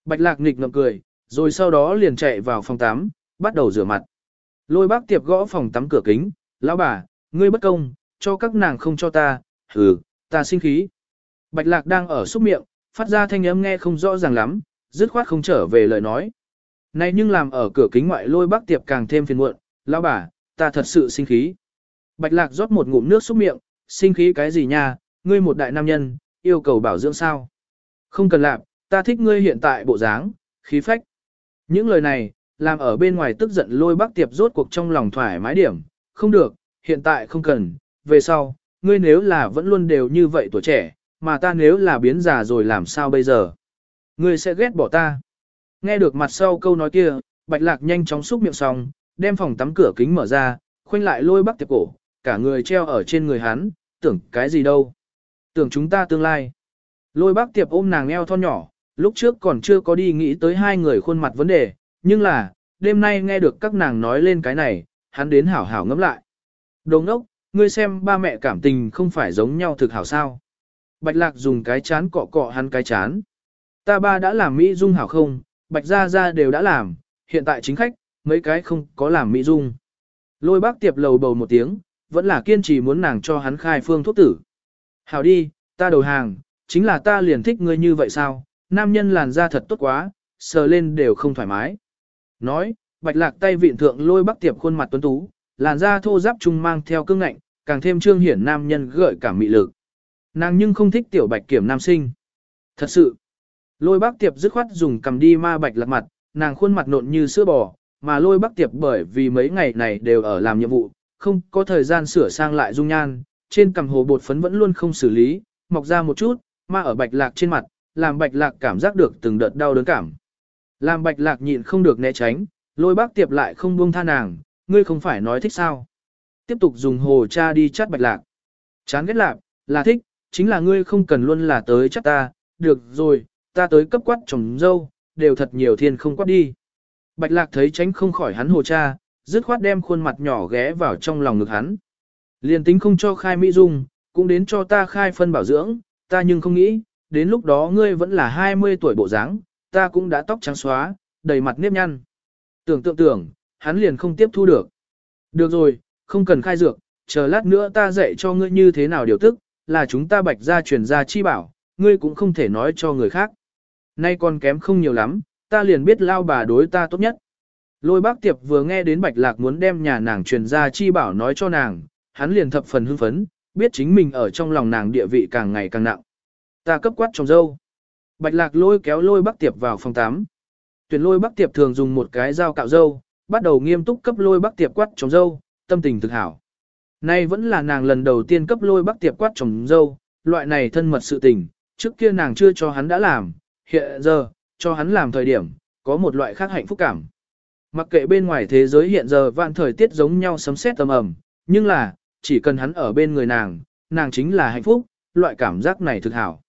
Bạch lạc nghịch ngậm cười, rồi sau đó liền chạy vào phòng tắm, bắt đầu rửa mặt. Lôi bác tiệp gõ phòng tắm cửa kính, lão bà, ngươi bất công, cho các nàng không cho ta, hừ, ta sinh khí. Bạch lạc đang ở xúc miệng, phát ra thanh âm nghe không rõ ràng lắm, dứt khoát không trở về lời nói. Này nhưng làm ở cửa kính ngoại lôi bác tiệp càng thêm phiền muộn, lão bà, ta thật sự sinh khí. Bạch lạc rót một ngụm nước xúc miệng, sinh khí cái gì nha, ngươi một đại nam nhân, yêu cầu bảo dưỡng sao. Không cần làm, ta thích ngươi hiện tại bộ dáng, khí phách. Những lời này, làm ở bên ngoài tức giận lôi bác tiệp rốt cuộc trong lòng thoải mái điểm, không được, hiện tại không cần, về sau, ngươi nếu là vẫn luôn đều như vậy tuổi trẻ, mà ta nếu là biến già rồi làm sao bây giờ? Ngươi sẽ ghét bỏ ta. Nghe được mặt sau câu nói kia, bạch lạc nhanh chóng xúc miệng xong, đem phòng tắm cửa kính mở ra, khoanh lại lôi bắc tiệp cổ, cả người treo ở trên người hắn, tưởng cái gì đâu. Tưởng chúng ta tương lai. Lôi bác tiệp ôm nàng eo thon nhỏ, lúc trước còn chưa có đi nghĩ tới hai người khuôn mặt vấn đề, nhưng là, đêm nay nghe được các nàng nói lên cái này, hắn đến hảo hảo ngẫm lại. Đồ ngốc, ngươi xem ba mẹ cảm tình không phải giống nhau thực hảo sao. Bạch lạc dùng cái chán cọ cọ hắn cái chán. Ta ba đã làm Mỹ Dung hảo không, bạch gia gia đều đã làm, hiện tại chính khách, mấy cái không có làm Mỹ Dung. Lôi bác tiệp lầu bầu một tiếng, vẫn là kiên trì muốn nàng cho hắn khai phương thuốc tử. Hảo đi, ta đầu hàng, chính là ta liền thích ngươi như vậy sao, nam nhân làn da thật tốt quá, sờ lên đều không thoải mái. Nói, bạch lạc tay vịn thượng lôi bắc tiệp khuôn mặt tuấn tú, làn da thô giáp trung mang theo cương ngạnh, càng thêm trương hiển nam nhân gợi cảm mị lực. Nàng nhưng không thích tiểu bạch kiểm nam sinh. Thật sự, lôi bắc tiệp dứt khoát dùng cầm đi ma bạch lạc mặt, nàng khuôn mặt nộn như sữa bò, mà lôi bắc tiệp bởi vì mấy ngày này đều ở làm nhiệm vụ, không có thời gian sửa sang lại dung nhan, trên cằm hồ bột phấn vẫn luôn không xử lý, mọc ra một chút, ma ở bạch lạc trên mặt, làm bạch lạc cảm giác được từng đợt đau đớn cảm. Làm bạch lạc nhịn không được né tránh, lôi bác tiệp lại không buông tha nàng, ngươi không phải nói thích sao. Tiếp tục dùng hồ cha đi chát bạch lạc. Chán ghét lạc, là thích, chính là ngươi không cần luôn là tới chắc ta, được rồi, ta tới cấp quát chồng dâu, đều thật nhiều thiên không quát đi. Bạch lạc thấy tránh không khỏi hắn hồ cha, dứt khoát đem khuôn mặt nhỏ ghé vào trong lòng ngực hắn. Liền tính không cho khai mỹ dung, cũng đến cho ta khai phân bảo dưỡng, ta nhưng không nghĩ, đến lúc đó ngươi vẫn là 20 tuổi bộ dáng, ta cũng đã tóc trắng xóa, đầy mặt nếp nhăn. Tưởng tượng tưởng, hắn liền không tiếp thu được. Được rồi, không cần khai dược, chờ lát nữa ta dạy cho ngươi như thế nào điều tức, là chúng ta bạch gia truyền gia chi bảo, ngươi cũng không thể nói cho người khác. Nay còn kém không nhiều lắm, ta liền biết lao bà đối ta tốt nhất. Lôi bác tiệp vừa nghe đến bạch lạc muốn đem nhà nàng truyền gia chi bảo nói cho nàng, hắn liền thập phần hưng phấn, biết chính mình ở trong lòng nàng địa vị càng ngày càng nặng. Ta cấp quát trong dâu. Bạch lạc lôi kéo lôi bắc tiệp vào phòng 8. Tuyển lôi bắc tiệp thường dùng một cái dao cạo dâu, bắt đầu nghiêm túc cấp lôi bắc tiệp quát trong dâu, tâm tình thực hảo. Nay vẫn là nàng lần đầu tiên cấp lôi bắc tiệp quát trồng dâu, loại này thân mật sự tình, trước kia nàng chưa cho hắn đã làm, hiện giờ, cho hắn làm thời điểm, có một loại khác hạnh phúc cảm. Mặc kệ bên ngoài thế giới hiện giờ vạn thời tiết giống nhau sấm sét tầm ẩm, nhưng là, chỉ cần hắn ở bên người nàng, nàng chính là hạnh phúc, loại cảm giác này thực hảo.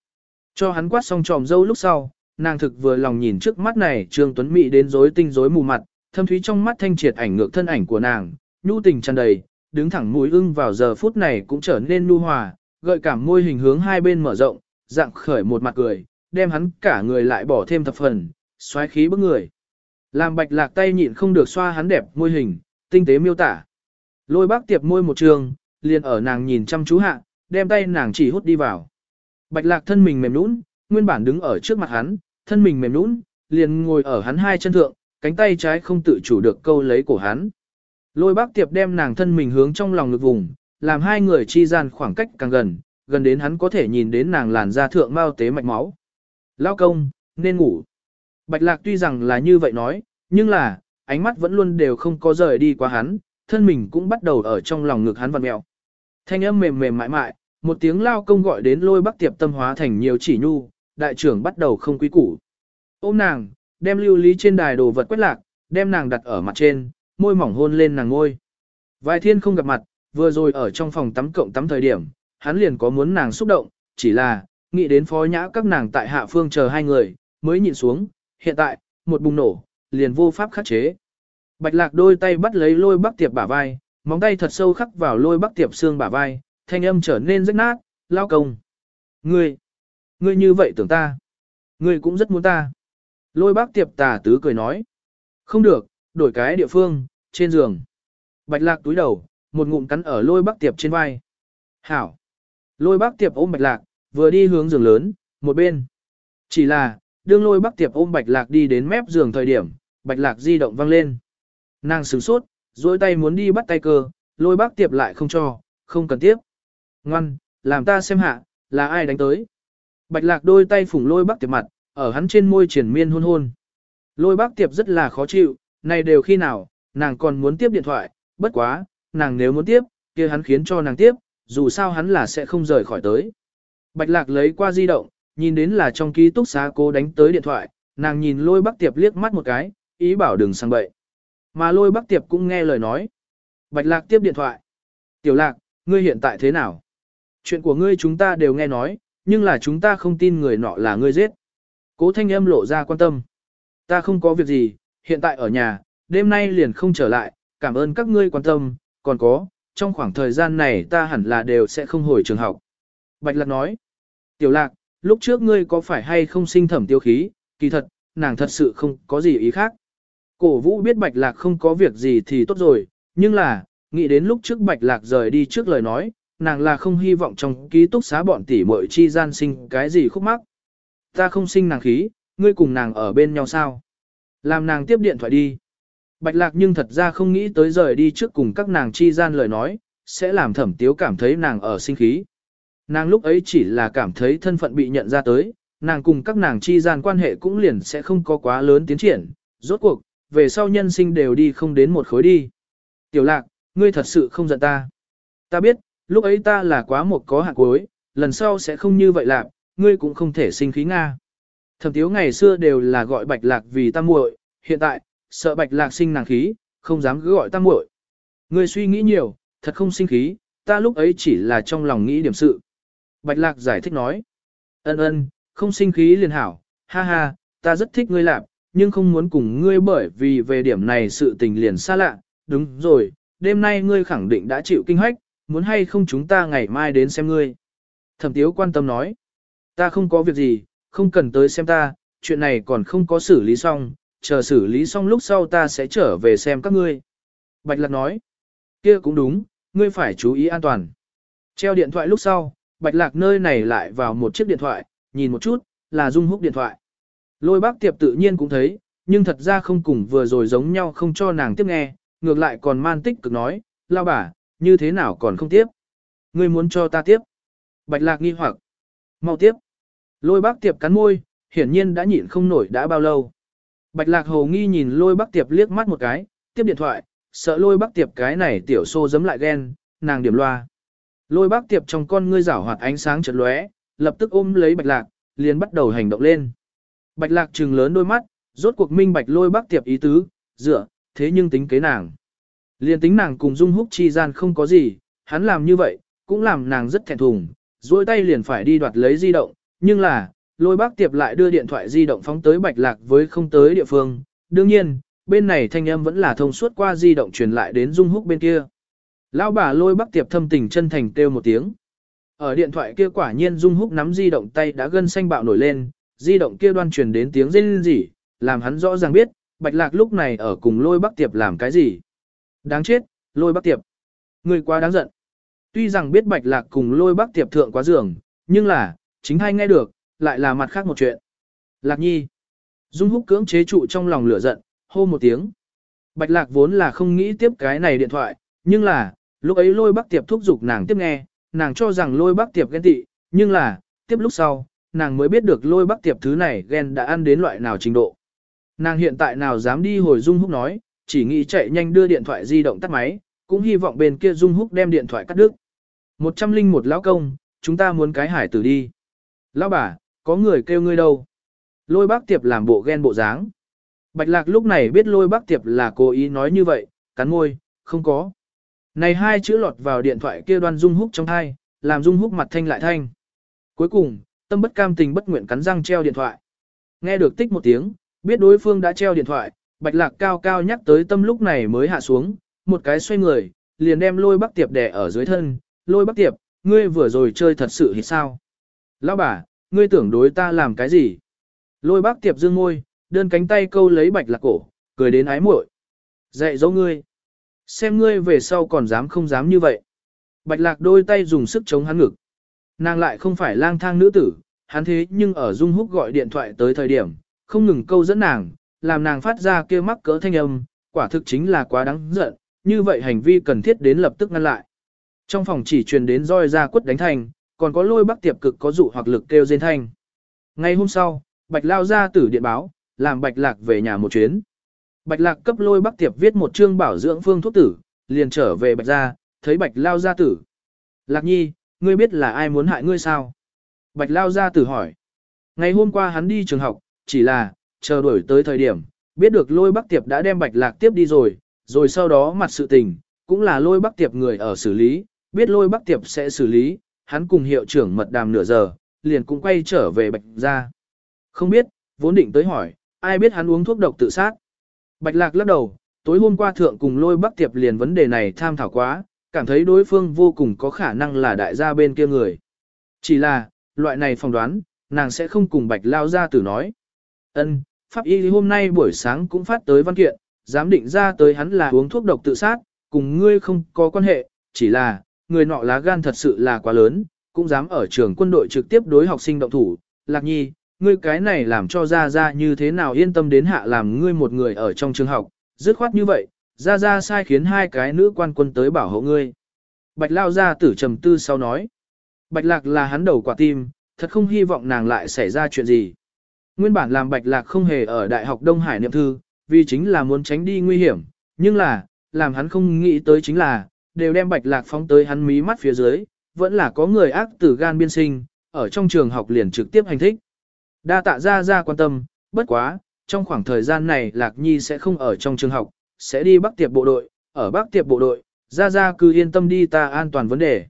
Cho hắn quát xong tròm dâu lúc sau, nàng thực vừa lòng nhìn trước mắt này Trương Tuấn Mỹ đến rối tinh rối mù mặt, thâm thúy trong mắt thanh triệt ảnh ngược thân ảnh của nàng, nhu tình tràn đầy, đứng thẳng mũi ưng vào giờ phút này cũng trở nên nhu hòa, gợi cảm môi hình hướng hai bên mở rộng, dạng khởi một mặt cười, đem hắn cả người lại bỏ thêm thập phần, xoáy khí bức người. Làm bạch lạc tay nhịn không được xoa hắn đẹp môi hình, tinh tế miêu tả. Lôi bác tiệp môi một trường, liền ở nàng nhìn chăm chú hạ, đem tay nàng chỉ hút đi vào. Bạch lạc thân mình mềm nũng, nguyên bản đứng ở trước mặt hắn, thân mình mềm nũng, liền ngồi ở hắn hai chân thượng, cánh tay trái không tự chủ được câu lấy cổ hắn. Lôi bác tiệp đem nàng thân mình hướng trong lòng ngực vùng, làm hai người chi gian khoảng cách càng gần, gần đến hắn có thể nhìn đến nàng làn da thượng mau tế mạch máu. Lao công, nên ngủ. Bạch lạc tuy rằng là như vậy nói, nhưng là, ánh mắt vẫn luôn đều không có rời đi qua hắn, thân mình cũng bắt đầu ở trong lòng ngực hắn vặn mẹo. Thanh âm mềm mềm mại mại, một tiếng lao công gọi đến lôi bắc tiệp tâm hóa thành nhiều chỉ nhu, đại trưởng bắt đầu không quý củ. Ôm nàng, đem lưu lý trên đài đồ vật quét lạc, đem nàng đặt ở mặt trên, môi mỏng hôn lên nàng ngôi. Vài thiên không gặp mặt, vừa rồi ở trong phòng tắm cộng tắm thời điểm, hắn liền có muốn nàng xúc động, chỉ là, nghĩ đến phó nhã các nàng tại hạ phương chờ hai người, mới nhìn xuống, hiện tại, một bùng nổ, liền vô pháp khắc chế. Bạch lạc đôi tay bắt lấy lôi bắc tiệp bả vai, móng tay thật sâu khắc vào lôi bắc tiệp xương bả vai, thanh âm trở nên rách nát, lao công. Ngươi, ngươi như vậy tưởng ta. Ngươi cũng rất muốn ta. Lôi bác tiệp tà tứ cười nói. Không được, đổi cái địa phương, trên giường. Bạch lạc túi đầu, một ngụm cắn ở lôi bác tiệp trên vai. Hảo. Lôi bác tiệp ôm bạch lạc, vừa đi hướng giường lớn, một bên. Chỉ là, đương lôi bác tiệp ôm bạch lạc đi đến mép giường thời điểm, bạch lạc di động văng lên. Nàng sửng sốt, dối tay muốn đi bắt tay cơ, lôi bác tiệp lại không cho, không cần tiếp. Ngoan, làm ta xem hạ, là ai đánh tới. Bạch lạc đôi tay phủng lôi bác tiệp mặt, ở hắn trên môi triển miên hôn hôn. Lôi bác tiệp rất là khó chịu, này đều khi nào, nàng còn muốn tiếp điện thoại, bất quá, nàng nếu muốn tiếp, kia hắn khiến cho nàng tiếp, dù sao hắn là sẽ không rời khỏi tới. Bạch lạc lấy qua di động, nhìn đến là trong ký túc xá cô đánh tới điện thoại, nàng nhìn lôi bác tiệp liếc mắt một cái, ý bảo đừng sang bậy. Mà lôi bác tiệp cũng nghe lời nói. Bạch lạc tiếp điện thoại. Tiểu lạc, ngươi hiện tại thế nào? Chuyện của ngươi chúng ta đều nghe nói, nhưng là chúng ta không tin người nọ là ngươi giết. Cố thanh âm lộ ra quan tâm. Ta không có việc gì, hiện tại ở nhà, đêm nay liền không trở lại, cảm ơn các ngươi quan tâm, còn có, trong khoảng thời gian này ta hẳn là đều sẽ không hồi trường học. Bạch Lạc nói, Tiểu Lạc, lúc trước ngươi có phải hay không sinh thẩm tiêu khí, kỳ thật, nàng thật sự không có gì ý khác. Cổ vũ biết Bạch Lạc không có việc gì thì tốt rồi, nhưng là, nghĩ đến lúc trước Bạch Lạc rời đi trước lời nói, nàng là không hy vọng trong ký túc xá bọn tỷ muội chi gian sinh cái gì khúc mắc. Ta không sinh nàng khí, ngươi cùng nàng ở bên nhau sao? Làm nàng tiếp điện thoại đi. Bạch lạc nhưng thật ra không nghĩ tới rời đi trước cùng các nàng chi gian lời nói, sẽ làm thẩm tiếu cảm thấy nàng ở sinh khí. Nàng lúc ấy chỉ là cảm thấy thân phận bị nhận ra tới, nàng cùng các nàng chi gian quan hệ cũng liền sẽ không có quá lớn tiến triển, rốt cuộc, về sau nhân sinh đều đi không đến một khối đi. Tiểu lạc, ngươi thật sự không giận ta. Ta biết, lúc ấy ta là quá một có hạt cuối, lần sau sẽ không như vậy lạc, ngươi cũng không thể sinh khí Nga. Thẩm tiếu ngày xưa đều là gọi bạch lạc vì ta muội, hiện tại, sợ bạch lạc sinh nàng khí, không dám cứ gọi ta muội. Ngươi suy nghĩ nhiều, thật không sinh khí, ta lúc ấy chỉ là trong lòng nghĩ điểm sự. Bạch lạc giải thích nói. Ân ân, không sinh khí liền hảo, ha ha, ta rất thích ngươi lạc, nhưng không muốn cùng ngươi bởi vì về điểm này sự tình liền xa lạ. Đúng rồi, đêm nay ngươi khẳng định đã chịu kinh hách, muốn hay không chúng ta ngày mai đến xem ngươi. Thẩm tiếu quan tâm nói. Ta không có việc gì, không cần tới xem ta, chuyện này còn không có xử lý xong, chờ xử lý xong lúc sau ta sẽ trở về xem các ngươi. Bạch Lạc nói, kia cũng đúng, ngươi phải chú ý an toàn. Treo điện thoại lúc sau, bạch lạc nơi này lại vào một chiếc điện thoại, nhìn một chút, là Dung Húc điện thoại. Lôi bác tiệp tự nhiên cũng thấy, nhưng thật ra không cùng vừa rồi giống nhau không cho nàng tiếp nghe, ngược lại còn man tích cực nói, lao bà, như thế nào còn không tiếp. Ngươi muốn cho ta tiếp. Bạch lạc nghi hoặc. Mau tiếp. Lôi bác tiệp cắn môi, hiển nhiên đã nhịn không nổi đã bao lâu. Bạch lạc hồ nghi nhìn lôi bác tiệp liếc mắt một cái, tiếp điện thoại, sợ lôi bác tiệp cái này tiểu xô giấm lại ghen, nàng điểm loa. Lôi bác tiệp trong con ngươi rảo hoạt ánh sáng chợt lóe, lập tức ôm lấy bạch lạc, liền bắt đầu hành động lên. Bạch lạc trừng lớn đôi mắt, rốt cuộc minh bạch lôi bác tiệp ý tứ, dựa, thế nhưng tính kế nàng. Liền tính nàng cùng dung húc chi gian không có gì, hắn làm như vậy, cũng làm nàng rất thẹn thùng, duỗi tay liền phải đi đoạt lấy di động, nhưng là, lôi bác tiệp lại đưa điện thoại di động phóng tới bạch lạc với không tới địa phương. Đương nhiên, bên này thanh âm vẫn là thông suốt qua di động truyền lại đến dung húc bên kia. Lão bà lôi bác tiệp thâm tình chân thành kêu một tiếng. Ở điện thoại kia quả nhiên dung húc nắm di động tay đã gân xanh bạo nổi lên, di động kia đoan truyền đến tiếng rên rỉ, làm hắn rõ ràng biết, bạch lạc lúc này ở cùng lôi bác tiệp làm cái gì. Đáng chết, lôi bác tiệp. Người quá đáng giận. Tuy rằng biết bạch lạc cùng lôi bác tiệp thượng quá giường, nhưng là, chính hay nghe được, lại là mặt khác một chuyện. Lạc nhi. Dung húc cưỡng chế trụ trong lòng lửa giận, hô một tiếng. Bạch lạc vốn là không nghĩ tiếp cái này điện thoại, nhưng là, lúc ấy lôi bác tiệp thúc giục nàng tiếp nghe, nàng cho rằng lôi bác tiệp ghen tị, nhưng là, tiếp lúc sau, nàng mới biết được lôi bác tiệp thứ này ghen đã ăn đến loại nào trình độ. Nàng hiện tại nào dám đi hồi Dung Húc nói, chỉ nghĩ chạy nhanh đưa điện thoại di động tắt máy, cũng hy vọng bên kia Dung Húc đem điện thoại cắt đứt. Một trăm linh một lão công, chúng ta muốn cái hải tử đi. Lão bà, có người kêu ngươi đâu? Lôi bác tiệp làm bộ ghen bộ dáng. Bạch lạc lúc này biết lôi bác tiệp là cố ý nói như vậy, cắn môi, không có. Này hai chữ lọt vào điện thoại kia đoan Dung Húc trong hai, làm Dung Húc mặt thanh lại thanh. Cuối cùng, tâm bất cam tình bất nguyện cắn răng treo điện thoại. Nghe được tích một tiếng, biết đối phương đã treo điện thoại, bạch lạc cao cao nhắc tới tâm lúc này mới hạ xuống, một cái xoay người, liền đem lôi bắc tiệp đè ở dưới thân, lôi bắc tiệp, ngươi vừa rồi chơi thật sự thì sao? Lão bà, ngươi tưởng đối ta làm cái gì? Lôi bác tiệp dương môi, đơn cánh tay câu lấy bạch lạc cổ, cười đến ái muội. Dạy dỗ ngươi. Xem ngươi về sau còn dám không dám như vậy. Bạch lạc đôi tay dùng sức chống hắn ngực. Nàng lại không phải lang thang nữ tử, hắn thế nhưng ở Dung Húc gọi điện thoại tới thời điểm, không ngừng câu dẫn nàng, làm nàng phát ra kia mắc cỡ thanh âm, quả thực chính là quá đáng giận, như vậy hành vi cần thiết đến lập tức ngăn lại. Trong phòng chỉ truyền đến roi ra quất đánh thành, còn có lôi bắc tiệp cực có dụ hoặc lực kêu rên thanh. Ngày hôm sau, Bạch Lao ra tử điện báo, làm Bạch Lạc về nhà một chuyến. Bạch Lạc cấp lôi bắc tiệp viết một chương bảo dưỡng phương thuốc tử, liền trở về Bạch gia, thấy Bạch Lao gia tử. Lạc nhi, ngươi biết là ai muốn hại ngươi sao? Bạch Lao gia tử hỏi. Ngày hôm qua hắn đi trường học, chỉ là, chờ đuổi tới thời điểm, biết được lôi bắc tiệp đã đem Bạch Lạc tiếp đi rồi, rồi sau đó mặt sự tình, cũng là lôi bắc tiệp người ở xử lý, biết lôi bắc tiệp sẽ xử lý, hắn cùng hiệu trưởng mật đàm nửa giờ, liền cũng quay trở về Bạch gia. Không biết, vốn định tới hỏi, ai biết hắn uống thuốc độc tự sát. Bạch Lạc lắc đầu, tối hôm qua thượng cùng lôi bắc tiệp liền vấn đề này tham thảo quá, cảm thấy đối phương vô cùng có khả năng là đại gia bên kia người. Chỉ là, loại này phỏng đoán, nàng sẽ không cùng Bạch Lao gia tử nói. Ân, Pháp Y hôm nay buổi sáng cũng phát tới văn kiện, dám định ra tới hắn là uống thuốc độc tự sát, cùng ngươi không có quan hệ, chỉ là, người nọ lá gan thật sự là quá lớn, cũng dám ở trường quân đội trực tiếp đối học sinh động thủ. Lạc nhi, ngươi cái này làm cho Ra Ra như thế nào yên tâm đến hạ làm ngươi một người ở trong trường học, dứt khoát như vậy, Ra Ra sai khiến hai cái nữ quan quân tới bảo hộ ngươi. Bạch Lao Gia tử trầm tư sau nói, Bạch Lạc là hắn đầu quả tim, thật không hy vọng nàng lại xảy ra chuyện gì. Nguyên bản làm Bạch Lạc không hề ở Đại học Đông Hải niệm thư, vì chính là muốn tránh đi nguy hiểm, nhưng là, làm hắn không nghĩ tới chính là, đều đem Bạch Lạc phóng tới hắn mí mắt phía dưới, vẫn là có người ác tử gan biên sinh, ở trong trường học liền trực tiếp hành thích. Đa tạ ra ra quan tâm, bất quá, trong khoảng thời gian này Lạc Nhi sẽ không ở trong trường học, sẽ đi Bắc Tiệp bộ đội, ở Bắc Tiệp bộ đội, ra ra cứ yên tâm đi ta an toàn vấn đề.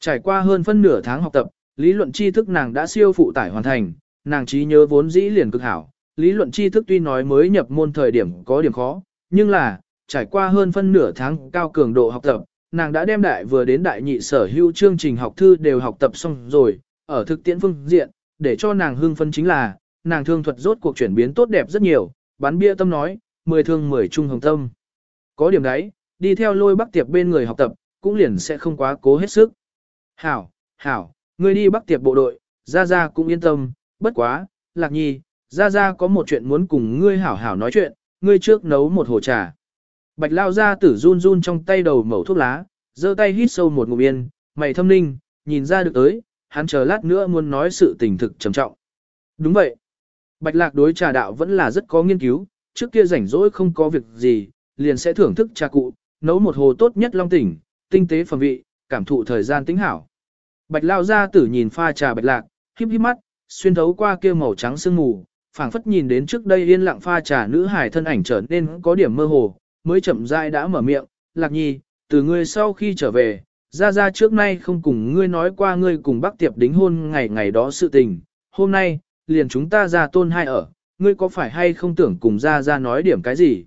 Trải qua hơn phân nửa tháng học tập, lý luận tri thức nàng đã siêu phụ tải hoàn thành, nàng trí nhớ vốn dĩ liền cực hảo. Lý luận tri thức tuy nói mới nhập môn thời điểm có điểm khó, nhưng là, trải qua hơn phân nửa tháng cao cường độ học tập, nàng đã đem đại vừa đến đại nhị sở hữu chương trình học thư đều học tập xong rồi, ở thực tiễn phương diện, để cho nàng hưng phân chính là, nàng thương thuật rốt cuộc chuyển biến tốt đẹp rất nhiều, bán bia tâm nói, mười thương mười trung hồng tâm. Có điểm đấy, đi theo lôi bắc tiệp bên người học tập, cũng liền sẽ không quá cố hết sức. Hảo, hảo, ngươi đi bắc tiệp bộ đội, Gia Gia cũng yên tâm, bất quá, Lạc Nhi, Gia Gia có một chuyện muốn cùng ngươi hảo hảo nói chuyện, ngươi trước nấu một hồ trà. Bạch lao ra tử run run trong tay đầu mẩu thuốc lá, giơ tay hít sâu một ngụm yên, mày thâm ninh, nhìn ra được tới, hắn chờ lát nữa muốn nói sự tình thực trầm trọng. Đúng vậy. Bạch lạc đối trà đạo vẫn là rất có nghiên cứu, trước kia rảnh rỗi không có việc gì, liền sẽ thưởng thức trà cụ, nấu một hồ tốt nhất long tỉnh, tinh tế phẩm vị, cảm thụ thời gian tính hảo. Bạch lao ra tử nhìn pha trà bạch lạc, híp híp mắt, xuyên thấu qua kia màu trắng sương mù, phảng phất nhìn đến trước đây yên lặng pha trà nữ hải thân ảnh trở nên có điểm mơ hồ, mới chậm rãi đã mở miệng, lạc nhi, từ ngươi sau khi trở về, ra ra trước nay không cùng ngươi nói qua ngươi cùng bác tiệp đính hôn ngày ngày đó sự tình, hôm nay, liền chúng ta ra tôn hai ở, ngươi có phải hay không tưởng cùng ra ra nói điểm cái gì?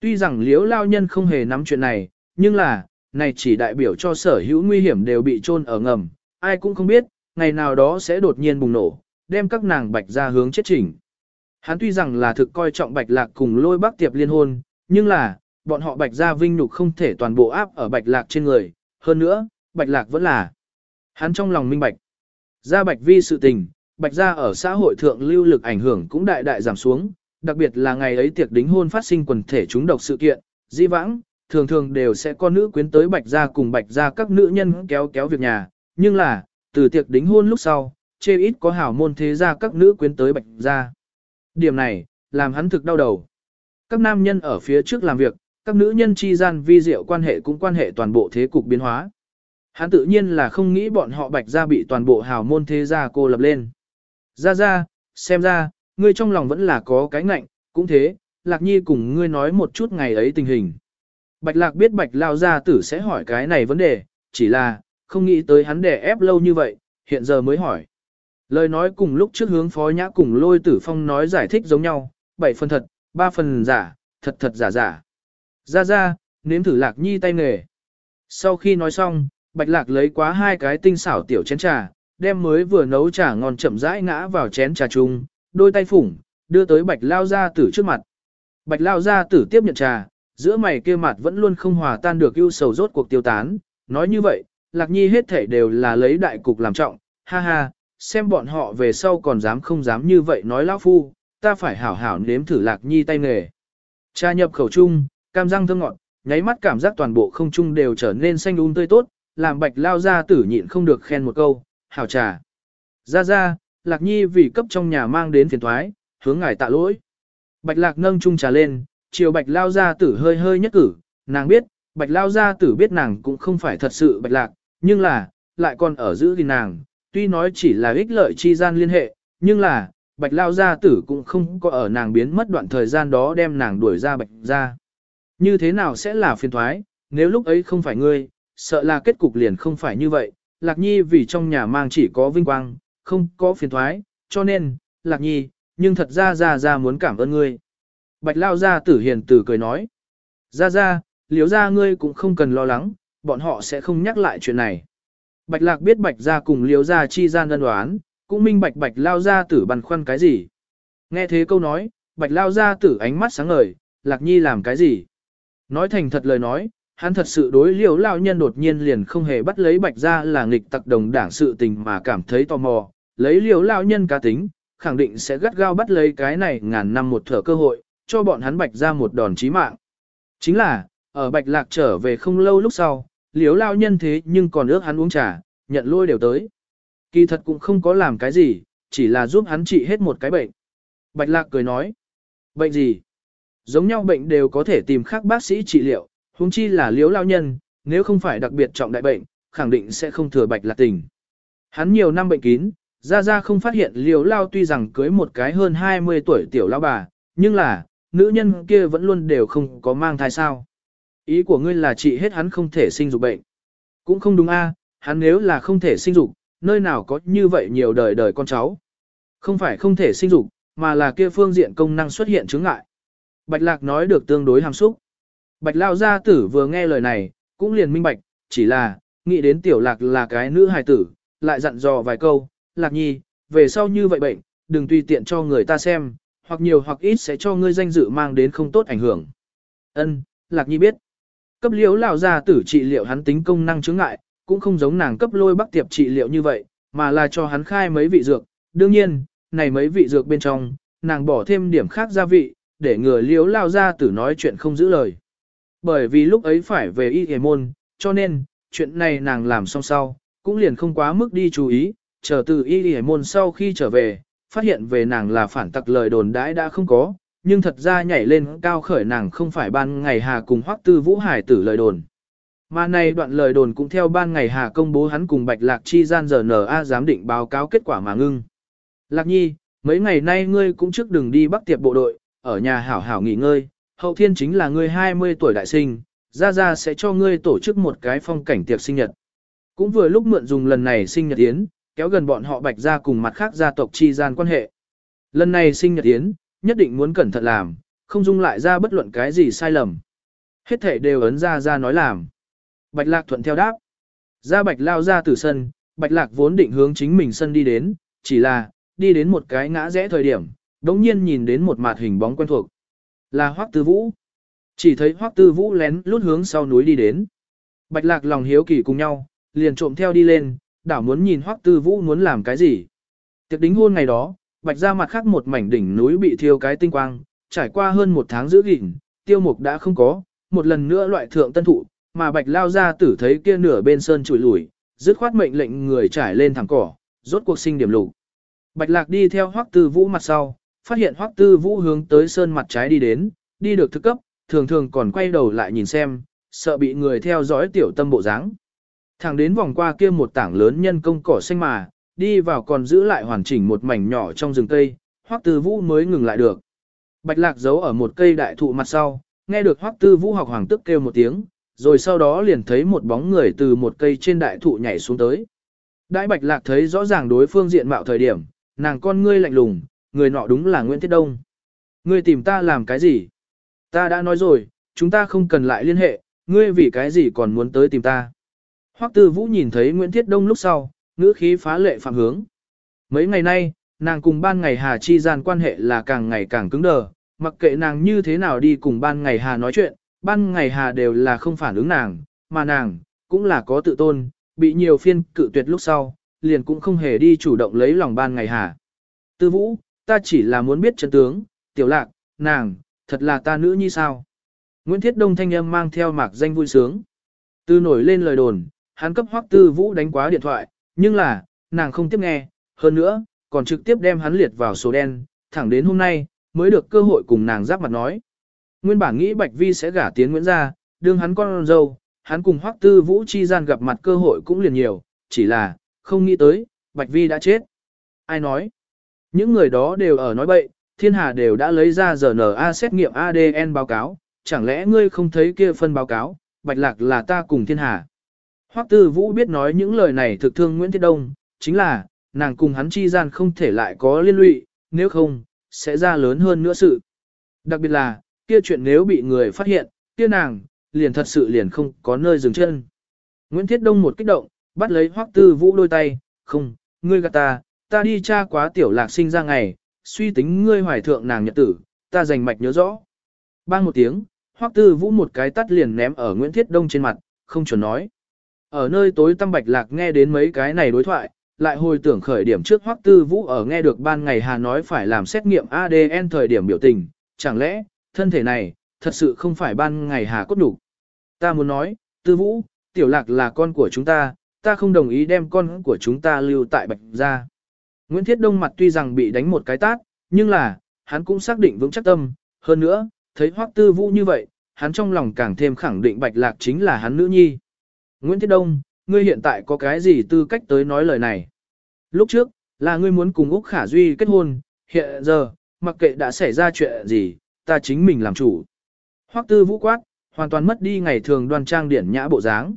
Tuy rằng liễu lao nhân không hề nắm chuyện này, nhưng là, này chỉ đại biểu cho sở hữu nguy hiểm đều bị chôn ở ngầm, ai cũng không biết, ngày nào đó sẽ đột nhiên bùng nổ, đem các nàng bạch ra hướng chết chỉnh. Hắn tuy rằng là thực coi trọng bạch lạc cùng lôi bác tiệp liên hôn, nhưng là, bọn họ bạch ra vinh nhục không thể toàn bộ áp ở bạch lạc trên người, hơn nữa, bạch lạc vẫn là. Hắn trong lòng minh bạch. Gia bạch vi sự tình, bạch gia ở xã hội thượng lưu lực ảnh hưởng cũng đại đại giảm xuống, đặc biệt là ngày ấy tiệc đính hôn phát sinh quần thể chúng độc sự kiện, di vãng, thường thường đều sẽ có nữ quyến tới bạch gia cùng bạch gia các nữ nhân kéo kéo việc nhà, nhưng là, từ tiệc đính hôn lúc sau, chê ít có hảo môn thế gia các nữ quyến tới bạch gia. Điểm này, làm hắn thực đau đầu. Các nam nhân ở phía trước làm việc, các nữ nhân chi gian vi diệu quan hệ cũng quan hệ toàn bộ thế cục biến hóa. Hắn tự nhiên là không nghĩ bọn họ bạch gia bị toàn bộ hào môn thế gia cô lập lên. Ra ra, xem ra, ngươi trong lòng vẫn là có cái ngạnh, cũng thế, Lạc Nhi cùng ngươi nói một chút ngày ấy tình hình. Bạch Lạc biết Bạch Lao gia tử sẽ hỏi cái này vấn đề, chỉ là, không nghĩ tới hắn đè ép lâu như vậy, hiện giờ mới hỏi. Lời nói cùng lúc trước hướng phó nhã cùng lôi tử phong nói giải thích giống nhau, bảy phần thật, ba phần giả, thật thật giả giả. Ra ra, nếm thử lạc nhi tay nghề. Sau khi nói xong, bạch lạc lấy quá hai cái tinh xảo tiểu chén trà, đem mới vừa nấu trà ngon chậm rãi ngã vào chén trà chung, đôi tay phủng, đưa tới bạch lao gia tử trước mặt. Bạch lao gia tử tiếp nhận trà, giữa mày kia mặt vẫn luôn không hòa tan được ưu sầu rốt cuộc tiêu tán. Nói như vậy, lạc nhi hết thể đều là lấy đại cục làm trọng, ha ha, xem bọn họ về sau còn dám không dám như vậy nói lão phu, ta phải hảo hảo nếm thử lạc nhi tay nghề. Trà nhập khẩu chung, cam răng thơm ngọt, nháy mắt cảm giác toàn bộ không trung đều trở nên xanh um tươi tốt, làm bạch lao ra tử nhịn không được khen một câu, hảo trà. Ra ra, lạc nhi vì cấp trong nhà mang đến phiền thoái, hướng ngài tạ lỗi. Bạch lạc nâng chung trà lên, chiều bạch lao ra tử hơi hơi nhất cử, nàng biết, bạch lao ra tử biết nàng cũng không phải thật sự bạch lạc, nhưng là, lại còn ở giữ gìn nàng, tuy nói chỉ là ích lợi chi gian liên hệ, nhưng là, bạch lao gia tử cũng không có ở nàng biến mất đoạn thời gian đó đem nàng đuổi ra bạch ra. Như thế nào sẽ là phiền thoái, nếu lúc ấy không phải ngươi, sợ là kết cục liền không phải như vậy, Lạc Nhi vì trong nhà mang chỉ có vinh quang, không có phiền thoái, cho nên, Lạc Nhi, nhưng thật ra ra ra muốn cảm ơn ngươi. Bạch lao gia tử hiền tử cười nói, ra ra, liếu ra ngươi cũng không cần lo lắng, bọn họ sẽ không nhắc lại chuyện này. Bạch lạc biết bạch ra cùng liếu ra chi gian đơn đoán, cũng minh bạch bạch lao ra tử băn khoăn cái gì. Nghe thế câu nói, bạch lao ra tử ánh mắt sáng ngời, lạc nhi làm cái gì. Nói thành thật lời nói, hắn thật sự đối liếu lao nhân đột nhiên liền không hề bắt lấy bạch ra là nghịch tặc đồng đảng sự tình mà cảm thấy tò mò, lấy liếu lao nhân cá tính, khẳng định sẽ gắt gao bắt lấy cái này ngàn năm một thở cơ hội, cho bọn hắn bạch ra một đòn chí mạng. Chính là, ở bạch lạc trở về không lâu lúc sau, liếu lao nhân thế nhưng còn ước hắn uống trà, nhận lôi đều tới. Kỳ thật cũng không có làm cái gì, chỉ là giúp hắn trị hết một cái bệnh. Bạch lạc cười nói, bệnh gì? Giống nhau bệnh đều có thể tìm khác bác sĩ trị liệu, huống chi là liếu lao nhân, nếu không phải đặc biệt trọng đại bệnh, khẳng định sẽ không thừa bạch lạc tình. Hắn nhiều năm bệnh kín, ra ra không phát hiện liếu lao tuy rằng cưới một cái hơn 20 tuổi tiểu lao bà, nhưng là, nữ nhân kia vẫn luôn đều không có mang thai sao. Ý của ngươi là trị hết hắn không thể sinh dục bệnh. Cũng không đúng a, hắn nếu là không thể sinh dục, nơi nào có như vậy nhiều đời đời con cháu. Không phải không thể sinh dục, mà là kia phương diện công năng xuất hiện chứng ngại. Bạch Lạc nói được tương đối hàm xúc. Bạch Lao gia tử vừa nghe lời này, cũng liền minh bạch, chỉ là, nghĩ đến tiểu lạc là cái nữ hài tử, lại dặn dò vài câu, lạc nhi, về sau như vậy bệnh, đừng tùy tiện cho người ta xem, hoặc nhiều hoặc ít sẽ cho ngươi danh dự mang đến không tốt ảnh hưởng. Ân, lạc nhi biết. Cấp liếu lão gia tử trị liệu hắn tính công năng chứng ngại, cũng không giống nàng cấp lôi bắc tiệp trị liệu như vậy, mà là cho hắn khai mấy vị dược. Đương nhiên, này mấy vị dược bên trong, nàng bỏ thêm điểm khác gia vị, để ngừa liếu lao gia tử nói chuyện không giữ lời. Bởi vì lúc ấy phải về y hề môn, cho nên, chuyện này nàng làm xong sau, cũng liền không quá mức đi chú ý, chờ từ y hề môn sau khi trở về, phát hiện về nàng là phản tặc lời đồn đãi đã không có, nhưng thật ra nhảy lên cao khởi nàng không phải ban ngày hà cùng hoắc tư vũ hải tử lời đồn. Mà này đoạn lời đồn cũng theo ban ngày hà công bố hắn cùng bạch lạc chi gian giờ NA giám định báo cáo kết quả mà ngưng. Lạc nhi, mấy ngày nay ngươi cũng trước đừng đi bắc tiệp bộ đội, ở nhà hảo hảo nghỉ ngơi, hậu thiên chính là ngươi 20 tuổi đại sinh, ra ra sẽ cho ngươi tổ chức một cái phong cảnh tiệc sinh nhật. Cũng vừa lúc mượn dùng lần này sinh nhật yến, kéo gần bọn họ bạch ra cùng mặt khác gia tộc chi gian quan hệ. Lần này sinh nhật yến, nhất định muốn cẩn thận làm, không dung lại ra bất luận cái gì sai lầm. Hết thể đều ấn ra ra nói làm. Bạch lạc thuận theo đáp. Ra bạch lao ra từ sân, bạch lạc vốn định hướng chính mình sân đi đến, chỉ là, đi đến một cái ngã rẽ thời điểm, đống nhiên nhìn đến một mặt hình bóng quen thuộc. Là Hoắc Tư Vũ. Chỉ thấy Hoắc Tư Vũ lén lút hướng sau núi đi đến. Bạch lạc lòng hiếu kỳ cùng nhau, liền trộm theo đi lên, đảo muốn nhìn Hoắc Tư Vũ muốn làm cái gì. Tiệc đính hôn ngày đó, bạch ra mặt khác một mảnh đỉnh núi bị thiêu cái tinh quang, trải qua hơn một tháng giữ gìn, tiêu mục đã không có, một lần nữa loại thượng tân thụ, mà bạch lao ra tử thấy kia nửa bên sơn trụi lủi, dứt khoát mệnh lệnh người trải lên thẳng cỏ, rốt cuộc sinh điểm lục. Bạch lạc đi theo hoắc tư vũ mặt sau, phát hiện hoắc tư vũ hướng tới sơn mặt trái đi đến, đi được thức cấp, thường thường còn quay đầu lại nhìn xem, sợ bị người theo dõi tiểu tâm bộ dáng. Thẳng đến vòng qua kia một tảng lớn nhân công cỏ xanh mà, đi vào còn giữ lại hoàn chỉnh một mảnh nhỏ trong rừng cây, Hoắc Tư Vũ mới ngừng lại được. Bạch Lạc giấu ở một cây đại thụ mặt sau, nghe được Hoắc Tư Vũ học hoàng tức kêu một tiếng, rồi sau đó liền thấy một bóng người từ một cây trên đại thụ nhảy xuống tới. Đại Bạch Lạc thấy rõ ràng đối phương diện mạo thời điểm, nàng con ngươi lạnh lùng, người nọ đúng là Nguyễn Thiết Đông. Ngươi tìm ta làm cái gì? Ta đã nói rồi, chúng ta không cần lại liên hệ, ngươi vì cái gì còn muốn tới tìm ta? Hoắc Tư Vũ nhìn thấy Nguyễn Thiết Đông lúc sau, ngữ khí phá lệ phạm hướng. Mấy ngày nay, nàng cùng ban ngày Hà chi gian quan hệ là càng ngày càng cứng đờ, mặc kệ nàng như thế nào đi cùng ban ngày Hà nói chuyện, ban ngày Hà đều là không phản ứng nàng, mà nàng, cũng là có tự tôn, bị nhiều phiên cự tuyệt lúc sau, liền cũng không hề đi chủ động lấy lòng ban ngày Hà. Tư Vũ, ta chỉ là muốn biết chân tướng, tiểu lạc, nàng, thật là ta nữ như sao? Nguyễn Thiết Đông thanh âm mang theo mạc danh vui sướng. Tư nổi lên lời đồn, hắn cấp hoắc tư vũ đánh quá điện thoại, nhưng là, nàng không tiếp nghe, hơn nữa, còn trực tiếp đem hắn liệt vào số đen, thẳng đến hôm nay, mới được cơ hội cùng nàng giáp mặt nói. Nguyên bản nghĩ Bạch Vi sẽ gả tiến Nguyễn gia, đương hắn con dâu, hắn cùng Hoắc Tư Vũ chi gian gặp mặt cơ hội cũng liền nhiều, chỉ là, không nghĩ tới, Bạch Vi đã chết. Ai nói? Những người đó đều ở nói bậy, thiên hà đều đã lấy ra RNA xét nghiệm ADN báo cáo, chẳng lẽ ngươi không thấy kia phân báo cáo, Bạch Lạc là ta cùng thiên hà. Hoắc Tư Vũ biết nói những lời này thực thương Nguyễn Thiết Đông, chính là, nàng cùng hắn chi gian không thể lại có liên lụy, nếu không, sẽ ra lớn hơn nữa sự. Đặc biệt là, kia chuyện nếu bị người phát hiện, kia nàng, liền thật sự liền không có nơi dừng chân. Nguyễn Thiết Đông một kích động, bắt lấy Hoắc Tư Vũ đôi tay, không, ngươi gạt ta, ta đi tra quá tiểu lạc sinh ra ngày, suy tính ngươi hoài thượng nàng nhật tử, ta dành mạch nhớ rõ. Bang một tiếng, Hoắc Tư Vũ một cái tắt liền ném ở Nguyễn Thiết Đông trên mặt, không chuẩn nói. Ở nơi tối tăm bạch lạc nghe đến mấy cái này đối thoại, lại hồi tưởng khởi điểm trước hoắc tư vũ ở nghe được ban ngày Hà nói phải làm xét nghiệm ADN thời điểm biểu tình, chẳng lẽ, thân thể này, thật sự không phải ban ngày Hà cốt đủ. Ta muốn nói, tư vũ, tiểu lạc là con của chúng ta, ta không đồng ý đem con của chúng ta lưu tại bạch gia. Nguyễn Thiết Đông mặt tuy rằng bị đánh một cái tát, nhưng là, hắn cũng xác định vững chắc tâm, hơn nữa, thấy hoắc tư vũ như vậy, hắn trong lòng càng thêm khẳng định bạch lạc chính là hắn nữ nhi. Nguyễn Thiết Đông, ngươi hiện tại có cái gì tư cách tới nói lời này? Lúc trước, là ngươi muốn cùng Úc Khả Duy kết hôn, hiện giờ, mặc kệ đã xảy ra chuyện gì, ta chính mình làm chủ. Hoắc tư vũ quát, hoàn toàn mất đi ngày thường đoan trang điển nhã bộ dáng.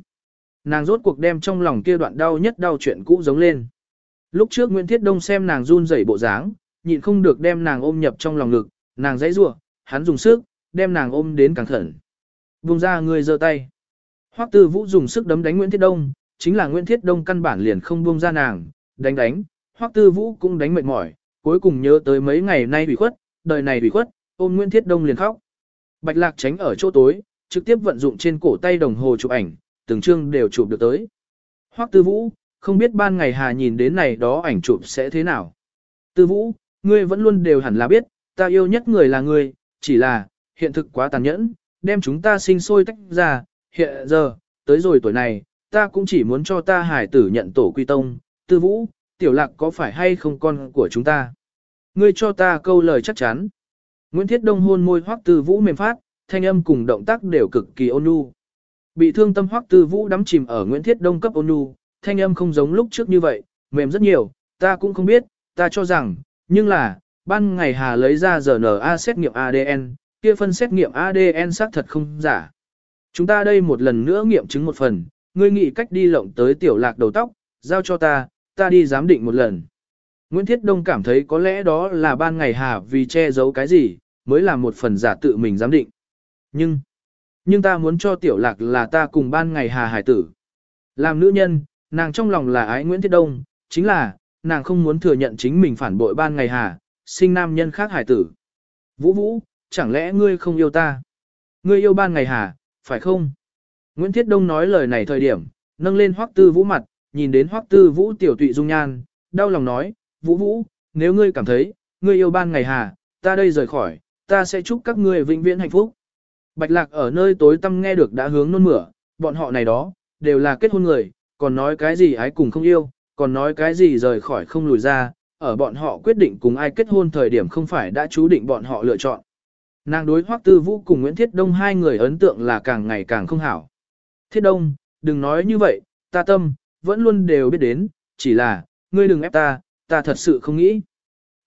Nàng rốt cuộc đem trong lòng kia đoạn đau nhất đau chuyện cũ giống lên. Lúc trước Nguyễn Thiết Đông xem nàng run rẩy bộ dáng, nhịn không được đem nàng ôm nhập trong lòng ngực, nàng dãy rủa, hắn dùng sức, đem nàng ôm đến càng khẩn. Vùng ra người giơ tay. Hoắc Tư Vũ dùng sức đấm đánh Nguyễn Thiết Đông, chính là Nguyễn Thiết Đông căn bản liền không buông ra nàng, đánh đánh, Hoắc Tư Vũ cũng đánh mệt mỏi, cuối cùng nhớ tới mấy ngày nay ủy khuất, đời này ủy khuất, ôm Nguyễn Thiết Đông liền khóc. Bạch Lạc tránh ở chỗ tối, trực tiếp vận dụng trên cổ tay đồng hồ chụp ảnh, từng chương đều chụp được tới. Hoắc Tư Vũ, không biết ban ngày Hà nhìn đến này đó ảnh chụp sẽ thế nào. Tư vũ, ngươi vẫn luôn đều hẳn là biết, ta yêu nhất người là ngươi, chỉ là, hiện thực quá tàn nhẫn, đem chúng ta sinh sôi tách ra, hiện giờ, tới rồi tuổi này, ta cũng chỉ muốn cho ta hải tử nhận tổ quy tông, tư vũ, tiểu lạc có phải hay không con của chúng ta. Ngươi cho ta câu lời chắc chắn. Nguyễn Thiết Đông hôn môi hoắc tư vũ mềm phát, thanh âm cùng động tác đều cực kỳ ôn nhu. Bị thương tâm hoắc tư vũ đắm chìm ở Nguyễn Thiết Đông cấp ôn nhu, thanh âm không giống lúc trước như vậy, mềm rất nhiều, ta cũng không biết, ta cho rằng, nhưng là, ban ngày Hà lấy ra RNA xét nghiệm ADN, kia phân xét nghiệm ADN xác thật không giả. Chúng ta đây một lần nữa nghiệm chứng một phần, ngươi nghĩ cách đi lộng tới tiểu lạc đầu tóc, giao cho ta, ta đi giám định một lần. Nguyễn Thiết Đông cảm thấy có lẽ đó là ban ngày Hà vì che giấu cái gì, mới là một phần giả tự mình giám định. Nhưng, nhưng ta muốn cho tiểu lạc là ta cùng ban ngày Hà hải tử. Làm nữ nhân, nàng trong lòng là ái Nguyễn Thiết Đông, chính là, nàng không muốn thừa nhận chính mình phản bội ban ngày Hà, sinh nam nhân khác hải tử. Vũ Vũ, chẳng lẽ ngươi không yêu ta? Ngươi yêu ban ngày Hà, phải không? Nguyễn Thiết Đông nói lời này thời điểm, nâng lên hoắc tư vũ mặt, nhìn đến hoắc tư vũ tiểu tụy dung nhan, đau lòng nói, Vũ Vũ, nếu ngươi cảm thấy, ngươi yêu ban ngày hà, ta đây rời khỏi, ta sẽ chúc các ngươi vĩnh viễn hạnh phúc. Bạch lạc ở nơi tối tăm nghe được đã hướng nôn mửa, bọn họ này đó, đều là kết hôn người, còn nói cái gì ái cùng không yêu, còn nói cái gì rời khỏi không lùi ra, ở bọn họ quyết định cùng ai kết hôn thời điểm không phải đã chú định bọn họ lựa chọn. Nàng đối Hoắc Tư Vũ cùng Nguyễn Thiết Đông hai người ấn tượng là càng ngày càng không hảo. Thiết Đông, đừng nói như vậy, ta tâm, vẫn luôn đều biết đến, chỉ là, ngươi đừng ép ta, ta thật sự không nghĩ.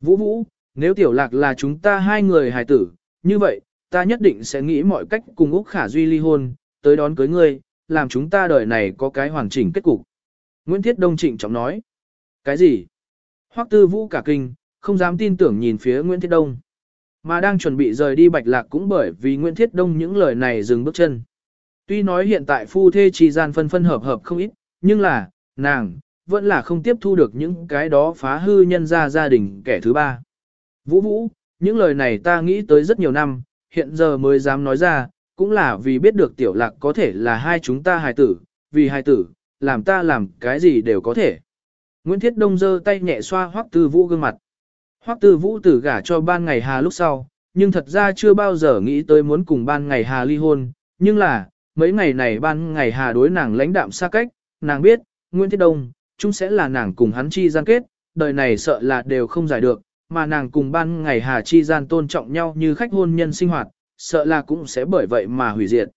Vũ Vũ, nếu tiểu lạc là chúng ta hai người hài tử, như vậy, ta nhất định sẽ nghĩ mọi cách cùng Úc Khả Duy ly hôn, tới đón cưới ngươi, làm chúng ta đời này có cái hoàn chỉnh kết cục. Nguyễn Thiết Đông trịnh trọng nói. Cái gì? Hoắc Tư Vũ cả kinh, không dám tin tưởng nhìn phía Nguyễn Thiết Đông. Mà đang chuẩn bị rời đi Bạch Lạc cũng bởi vì Nguyễn Thiết Đông những lời này dừng bước chân. Tuy nói hiện tại phu thê trì gian phân phân hợp hợp không ít, nhưng là, nàng, vẫn là không tiếp thu được những cái đó phá hư nhân ra gia đình kẻ thứ ba. Vũ Vũ, những lời này ta nghĩ tới rất nhiều năm, hiện giờ mới dám nói ra, cũng là vì biết được tiểu lạc có thể là hai chúng ta hài tử, vì hài tử, làm ta làm cái gì đều có thể. Nguyễn Thiết Đông giơ tay nhẹ xoa Hoắc Tư Vũ gương mặt. Hoắc Tư Vũ tử gả cho ban ngày Hà lúc sau, nhưng thật ra chưa bao giờ nghĩ tới muốn cùng ban ngày Hà ly hôn, nhưng là, mấy ngày này ban ngày Hà đối nàng lãnh đạm xa cách, nàng biết, Nguyễn Thiết Đông, chúng sẽ là nàng cùng hắn chi gian kết, đời này sợ là đều không giải được, mà nàng cùng ban ngày Hà chi gian tôn trọng nhau như khách hôn nhân sinh hoạt, sợ là cũng sẽ bởi vậy mà hủy diệt.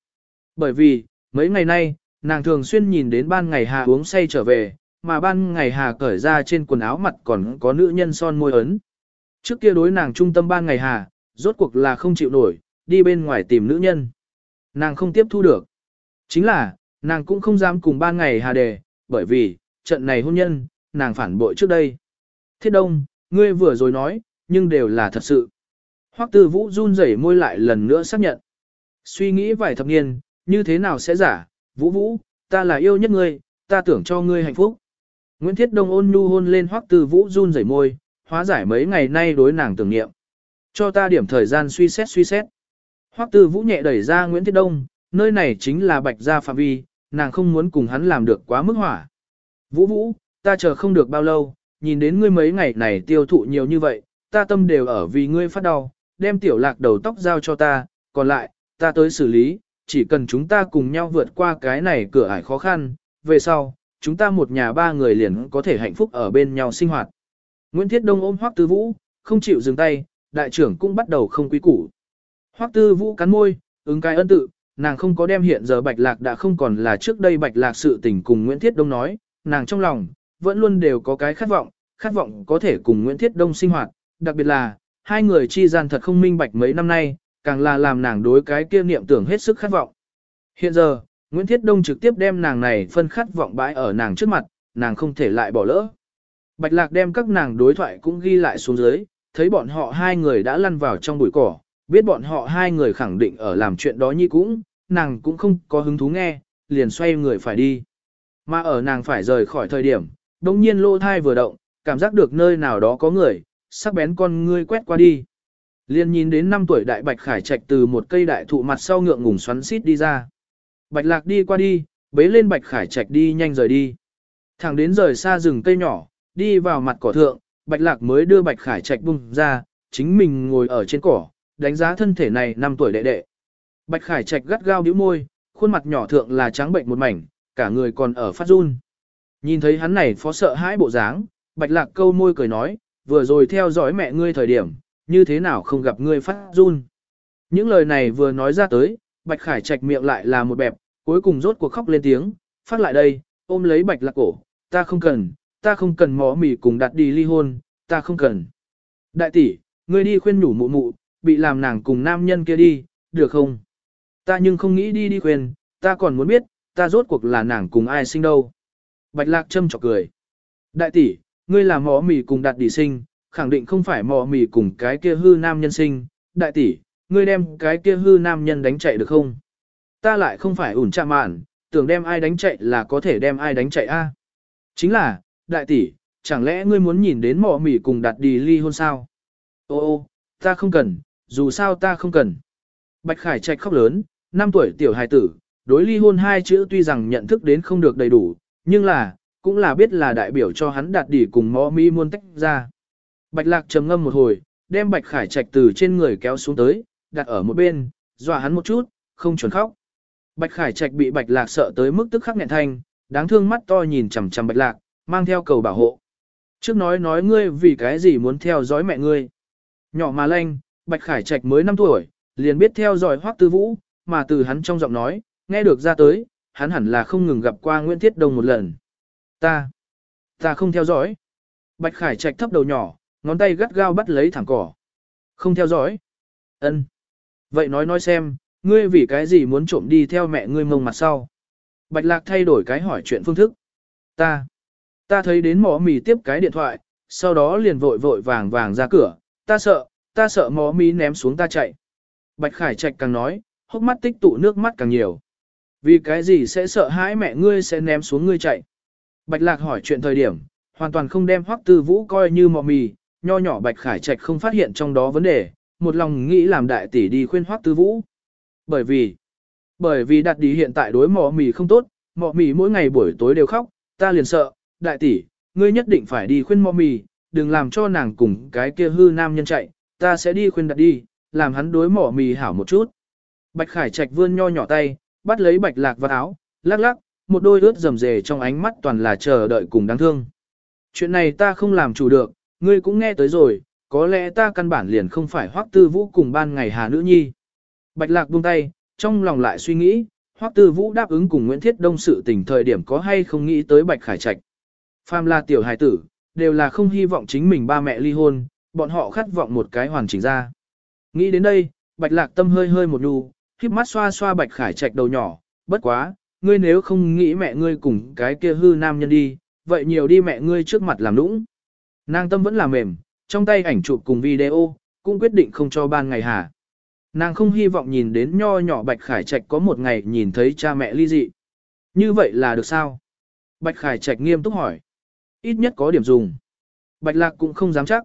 Bởi vì, mấy ngày nay, nàng thường xuyên nhìn đến ban ngày Hà uống say trở về, mà ban ngày Hà cởi ra trên quần áo mặt còn có nữ nhân son môi ấn. Trước kia đối nàng trung tâm ban ngày Hà, rốt cuộc là không chịu nổi, đi bên ngoài tìm nữ nhân. Nàng không tiếp thu được. Chính là, nàng cũng không dám cùng ban ngày Hà đề, bởi vì, trận này hôn nhân, nàng phản bội trước đây. Thiết đông, ngươi vừa rồi nói, nhưng đều là thật sự. Hoắc tư vũ run rẩy môi lại lần nữa xác nhận. Suy nghĩ vài thập niên, như thế nào sẽ giả, vũ vũ, ta là yêu nhất ngươi, ta tưởng cho ngươi hạnh phúc. Nguyễn Thiết Đông ôn nhu hôn lên Hoắc Tư Vũ run rẩy môi, hóa giải mấy ngày nay đối nàng tưởng niệm. Cho ta điểm thời gian suy xét suy xét. Hoắc Tư Vũ nhẹ đẩy ra Nguyễn Thiết Đông, nơi này chính là Bạch gia phạm vi, nàng không muốn cùng hắn làm được quá mức hỏa. Vũ Vũ, ta chờ không được bao lâu, nhìn đến ngươi mấy ngày này tiêu thụ nhiều như vậy, ta tâm đều ở vì ngươi phát đau, đem tiểu lạc đầu tóc giao cho ta, còn lại, ta tới xử lý, chỉ cần chúng ta cùng nhau vượt qua cái này cửa ải khó khăn, về sau, chúng ta một nhà ba người liền có thể hạnh phúc ở bên nhau sinh hoạt. Nguyễn Thiết Đông ôm Hoắc Tư Vũ, không chịu dừng tay, đại trưởng cũng bắt đầu không quý củ. Hoắc Tư Vũ cắn môi, ứng cái ân tự, nàng không có đem hiện giờ Bạch Lạc đã không còn là trước đây Bạch Lạc sự tình cùng Nguyễn Thiết Đông nói, nàng trong lòng, vẫn luôn đều có cái khát vọng, khát vọng có thể cùng Nguyễn Thiết Đông sinh hoạt, đặc biệt là, hai người chi gian thật không minh bạch mấy năm nay, càng là làm nàng đối cái kia niệm tưởng hết sức khát vọng. Hiện giờ, Nguyễn Thiết Đông trực tiếp đem nàng này phân khát vọng bãi ở nàng trước mặt, nàng không thể lại bỏ lỡ. Bạch Lạc đem các nàng đối thoại cũng ghi lại xuống dưới, thấy bọn họ hai người đã lăn vào trong bụi cỏ, biết bọn họ hai người khẳng định ở làm chuyện đó như cũng, nàng cũng không có hứng thú nghe, liền xoay người phải đi. Mà ở nàng phải rời khỏi thời điểm, đồng nhiên lô thai vừa động, cảm giác được nơi nào đó có người, sắc bén con ngươi quét qua đi. Liền nhìn đến năm tuổi đại bạch khải trạch từ một cây đại thụ mặt sau ngượng ngùng xoắn xít đi ra. Bạch lạc đi qua đi, bế lên bạch khải trạch đi nhanh rời đi. Thẳng đến rời xa rừng cây nhỏ, đi vào mặt cỏ thượng, Bạch Lạc mới đưa Bạch Khải Trạch bung ra, chính mình ngồi ở trên cỏ, đánh giá thân thể này năm tuổi đệ đệ. Bạch Khải Trạch gắt gao bĩu môi, khuôn mặt nhỏ thượng là trắng bệnh một mảnh, cả người còn ở phát run. Nhìn thấy hắn này phó sợ hãi bộ dáng, Bạch Lạc câu môi cười nói, vừa rồi theo dõi mẹ ngươi thời điểm, như thế nào không gặp ngươi phát run. Những lời này vừa nói ra tới, Bạch Khải Trạch miệng lại là một bẹp, cuối cùng rốt cuộc khóc lên tiếng, phát lại đây, ôm lấy Bạch Lạc cổ, ta không cần, ta không cần mỏ mì cùng đặt đi ly hôn, ta không cần. Đại tỷ, ngươi đi khuyên nhủ mụ mụ, bị làm nàng cùng nam nhân kia đi, được không? Ta nhưng không nghĩ đi đi khuyên, ta còn muốn biết, ta rốt cuộc là nàng cùng ai sinh đâu. Bạch Lạc châm chọc cười. Đại tỷ, ngươi là mỏ mì cùng đặt đi sinh, khẳng định không phải mỏ mì cùng cái kia hư nam nhân sinh. Đại tỷ, ngươi đem cái kia hư nam nhân đánh chạy được không? Ta lại không phải ủn chạm mạn, tưởng đem ai đánh chạy là có thể đem ai đánh chạy a. Chính là, đại tỷ, chẳng lẽ ngươi muốn nhìn đến mỏ mỉ cùng đặt đi ly hôn sao? Ô ô, ta không cần, dù sao ta không cần. Bạch Khải Trạch khóc lớn, 5 tuổi tiểu hài tử, đối ly hôn hai chữ tuy rằng nhận thức đến không được đầy đủ, nhưng là, cũng là biết là đại biểu cho hắn đạt đỉ cùng mỏ mỉ muôn tách ra. Bạch Lạc trầm ngâm một hồi, đem Bạch Khải Trạch từ trên người kéo xuống tới, đặt ở một bên, dọa hắn một chút, không chuẩn khóc. Bạch Khải Trạch bị Bạch Lạc sợ tới mức tức khắc nghẹn thanh, đáng thương mắt to nhìn chằm chằm Bạch Lạc, mang theo cầu bảo hộ. Trước nói nói ngươi vì cái gì muốn theo dõi mẹ ngươi. Nhỏ mà lanh, Bạch Khải Trạch mới 5 tuổi, liền biết theo dõi Hoắc Tư Vũ, mà từ hắn trong giọng nói, nghe được ra tới, hắn hẳn là không ngừng gặp qua Nguyễn Thiết Đông một lần. Ta, ta không theo dõi. Bạch Khải Trạch thấp đầu nhỏ, ngón tay gắt gao bắt lấy thẳng cỏ. Không theo dõi. Ân. Vậy nói nói xem, ngươi vì cái gì muốn trộm đi theo mẹ ngươi mông mặt sau? Bạch Lạc thay đổi cái hỏi chuyện phương thức. Ta, ta thấy đến mỏ mì tiếp cái điện thoại, sau đó liền vội vội vàng vàng ra cửa, ta sợ, ta sợ mỏ mì ném xuống ta chạy. Bạch Khải Trạch càng nói, hốc mắt tích tụ nước mắt càng nhiều. Vì cái gì sẽ sợ hãi mẹ ngươi sẽ ném xuống ngươi chạy? Bạch Lạc hỏi chuyện thời điểm, hoàn toàn không đem Hoắc Tư Vũ coi như mọ mì, nho nhỏ Bạch Khải Trạch không phát hiện trong đó vấn đề, một lòng nghĩ làm đại tỷ đi khuyên Hoắc Tư Vũ. Bởi vì, bởi vì đặt đi hiện tại đối mọ mì không tốt, mọ mì mỗi ngày buổi tối đều khóc, ta liền sợ, đại tỷ, ngươi nhất định phải đi khuyên mọ mì, đừng làm cho nàng cùng cái kia hư nam nhân chạy, ta sẽ đi khuyên đặt đi, làm hắn đối mỏ mì hảo một chút. Bạch Khải Trạch vươn nho nhỏ tay, bắt lấy Bạch Lạc vào áo, lắc lắc, một đôi ướt rầm rề trong ánh mắt toàn là chờ đợi cùng đáng thương. Chuyện này ta không làm chủ được, ngươi cũng nghe tới rồi, có lẽ ta căn bản liền không phải hoắc tư vũ cùng ban ngày hà nữ nhi. Bạch lạc buông tay, trong lòng lại suy nghĩ, hoắc tư vũ đáp ứng cùng Nguyễn Thiết Đông sự tình thời điểm có hay không nghĩ tới Bạch Khải Trạch. Phàm là tiểu hài tử, đều là không hy vọng chính mình ba mẹ ly hôn, bọn họ khát vọng một cái hoàn chỉnh ra. Nghĩ đến đây, Bạch lạc tâm hơi hơi một nhu, khiếp mắt xoa xoa Bạch Khải Trạch đầu nhỏ, bất quá, ngươi nếu không nghĩ mẹ ngươi cùng cái kia hư nam nhân đi, vậy nhiều đi mẹ ngươi trước mặt làm lũng. Nàng tâm vẫn là mềm, trong tay ảnh chụp cùng video, cũng quyết định không cho ban ngày hà. Nàng không hy vọng nhìn đến nho nhỏ Bạch Khải Trạch có một ngày nhìn thấy cha mẹ ly dị. Như vậy là được sao? Bạch Khải Trạch nghiêm túc hỏi. Ít nhất có điểm dùng. Bạch Lạc cũng không dám chắc.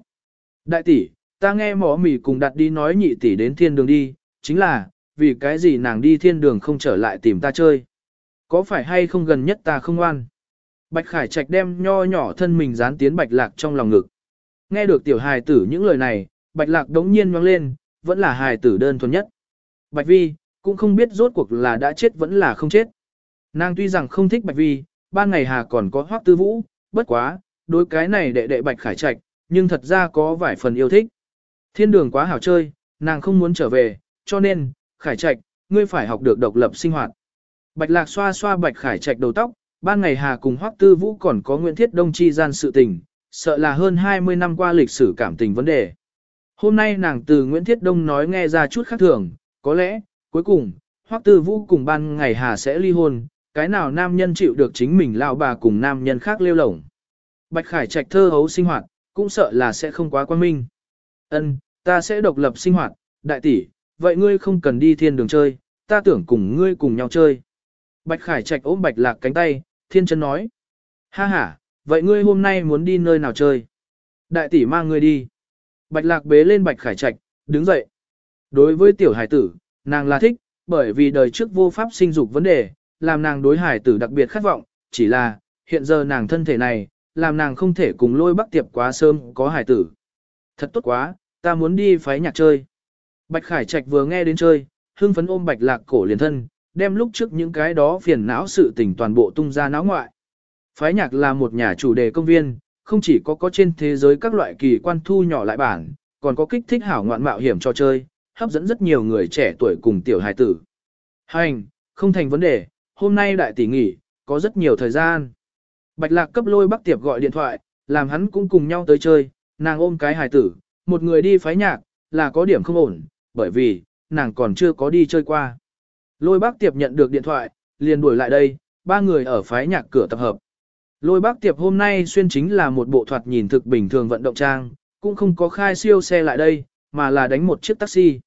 Đại tỷ, ta nghe mỏ mỉ cùng đặt đi nói nhị tỷ đến thiên đường đi, chính là, vì cái gì nàng đi thiên đường không trở lại tìm ta chơi. Có phải hay không gần nhất ta không ngoan? Bạch Khải Trạch đem nho nhỏ thân mình dán tiến Bạch Lạc trong lòng ngực. Nghe được tiểu hài tử những lời này, Bạch Lạc đống nhiên nhoang lên, vẫn là hài tử đơn thuần nhất. Bạch Vi, cũng không biết rốt cuộc là đã chết vẫn là không chết. Nàng tuy rằng không thích Bạch Vi, ban ngày hà còn có hoác tư vũ, bất quá, đối cái này đệ đệ Bạch Khải Trạch, nhưng thật ra có vài phần yêu thích. Thiên đường quá hảo chơi, nàng không muốn trở về, cho nên, Khải Trạch, ngươi phải học được độc lập sinh hoạt. Bạch Lạc xoa xoa Bạch Khải Trạch đầu tóc, ban ngày Hà cùng Hoắc Tư Vũ còn có Nguyễn Thiết Đông chi gian sự tình, sợ là hơn 20 năm qua lịch sử cảm tình vấn đề. Hôm nay nàng từ Nguyễn Thiết Đông nói nghe ra chút khác thường, có lẽ, cuối cùng, Hoắc Tư Vũ cùng ban ngày Hà sẽ ly hôn, cái nào nam nhân chịu được chính mình lao bà cùng nam nhân khác lêu lổng. Bạch Khải Trạch thơ hấu sinh hoạt, cũng sợ là sẽ không quá quan minh. Ân, ta sẽ độc lập sinh hoạt, đại tỷ, vậy ngươi không cần đi thiên đường chơi, ta tưởng cùng ngươi cùng nhau chơi. Bạch Khải Trạch ôm Bạch Lạc cánh tay, thiên chân nói. Ha ha, vậy ngươi hôm nay muốn đi nơi nào chơi? Đại tỷ mang ngươi đi. Bạch Lạc bế lên Bạch Khải Trạch, đứng dậy. Đối với tiểu hải tử, nàng là thích, bởi vì đời trước vô pháp sinh dục vấn đề, làm nàng đối hải tử đặc biệt khát vọng, chỉ là, hiện giờ nàng thân thể này, làm nàng không thể cùng lôi bắc tiệp quá sớm có hải tử. Thật tốt quá, ta muốn đi phái nhạc chơi. Bạch Khải Trạch vừa nghe đến chơi, hưng phấn ôm Bạch Lạc cổ liền thân, đem lúc trước những cái đó phiền não sự tình toàn bộ tung ra náo ngoại. Phái nhạc là một nhà chủ đề công viên, không chỉ có có trên thế giới các loại kỳ quan thu nhỏ lại bản, còn có kích thích hảo ngoạn mạo hiểm cho chơi, hấp dẫn rất nhiều người trẻ tuổi cùng tiểu hài tử. Hành, không thành vấn đề, hôm nay đại tỷ nghỉ, có rất nhiều thời gian. Bạch lạc cấp lôi bắc tiệp gọi điện thoại, làm hắn cũng cùng nhau tới chơi, nàng ôm cái hài tử, một người đi phái nhạc, là có điểm không ổn, bởi vì, nàng còn chưa có đi chơi qua. Lôi bác tiệp nhận được điện thoại, liền đuổi lại đây, ba người ở phái nhạc cửa tập hợp. Lôi bác tiệp hôm nay xuyên chính là một bộ thoạt nhìn thực bình thường vận động trang, cũng không có khai siêu xe lại đây, mà là đánh một chiếc taxi.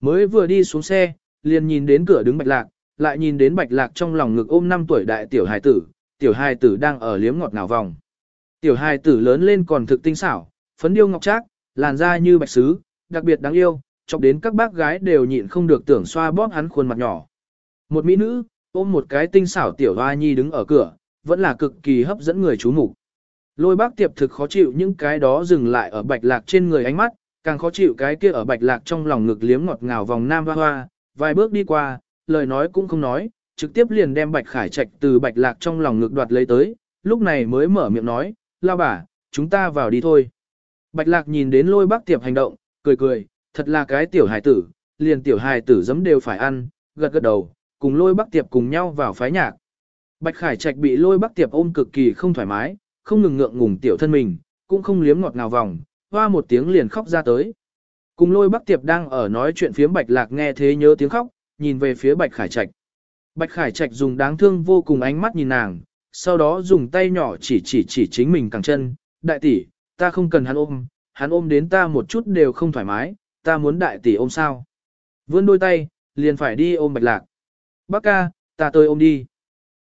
Mới vừa đi xuống xe, liền nhìn đến cửa đứng bạch lạc, lại nhìn đến bạch lạc trong lòng ngực ôm 5 tuổi đại tiểu hài tử, tiểu hài tử đang ở liếm ngọt ngào vòng. Tiểu hài tử lớn lên còn thực tinh xảo, phấn điêu ngọc trác, làn da như bạch sứ, đặc biệt đáng yêu, chọc đến các bác gái đều nhịn không được tưởng xoa bóp hắn khuôn mặt nhỏ. Một mỹ nữ, ôm một cái tinh xảo tiểu hoa nhi đứng ở cửa, vẫn là cực kỳ hấp dẫn người chú mục. Lôi bác tiệp thực khó chịu những cái đó dừng lại ở bạch lạc trên người ánh mắt, càng khó chịu cái kia ở bạch lạc trong lòng ngực liếm ngọt ngào vòng nam hoa hoa, vài bước đi qua, lời nói cũng không nói, trực tiếp liền đem bạch khải trạch từ bạch lạc trong lòng ngực đoạt lấy tới, lúc này mới mở miệng nói, lao bà, chúng ta vào đi thôi. Bạch lạc nhìn đến lôi bác tiệp hành động, cười cười, thật là cái tiểu hài tử, liền tiểu hài tử giấm đều phải ăn, gật gật đầu, cùng lôi bác tiệp cùng nhau vào phái nhạc. Bạch khải trạch bị lôi bác tiệp ôm cực kỳ không thoải mái, không ngừng ngượng ngùng tiểu thân mình, cũng không liếm ngọt nào vòng, hoa một tiếng liền khóc ra tới. Cùng lôi bắc tiệp đang ở nói chuyện phía bạch lạc nghe thế nhớ tiếng khóc, nhìn về phía bạch khải trạch. Bạch khải trạch dùng đáng thương vô cùng ánh mắt nhìn nàng, sau đó dùng tay nhỏ chỉ chỉ chỉ chính mình cẳng chân, đại tỷ, ta không cần hắn ôm, hắn ôm đến ta một chút đều không thoải mái, ta muốn đại tỷ ôm sao. Vươn đôi tay, liền phải đi ôm bạch lạc. Bác ca, ta tôi ôm đi.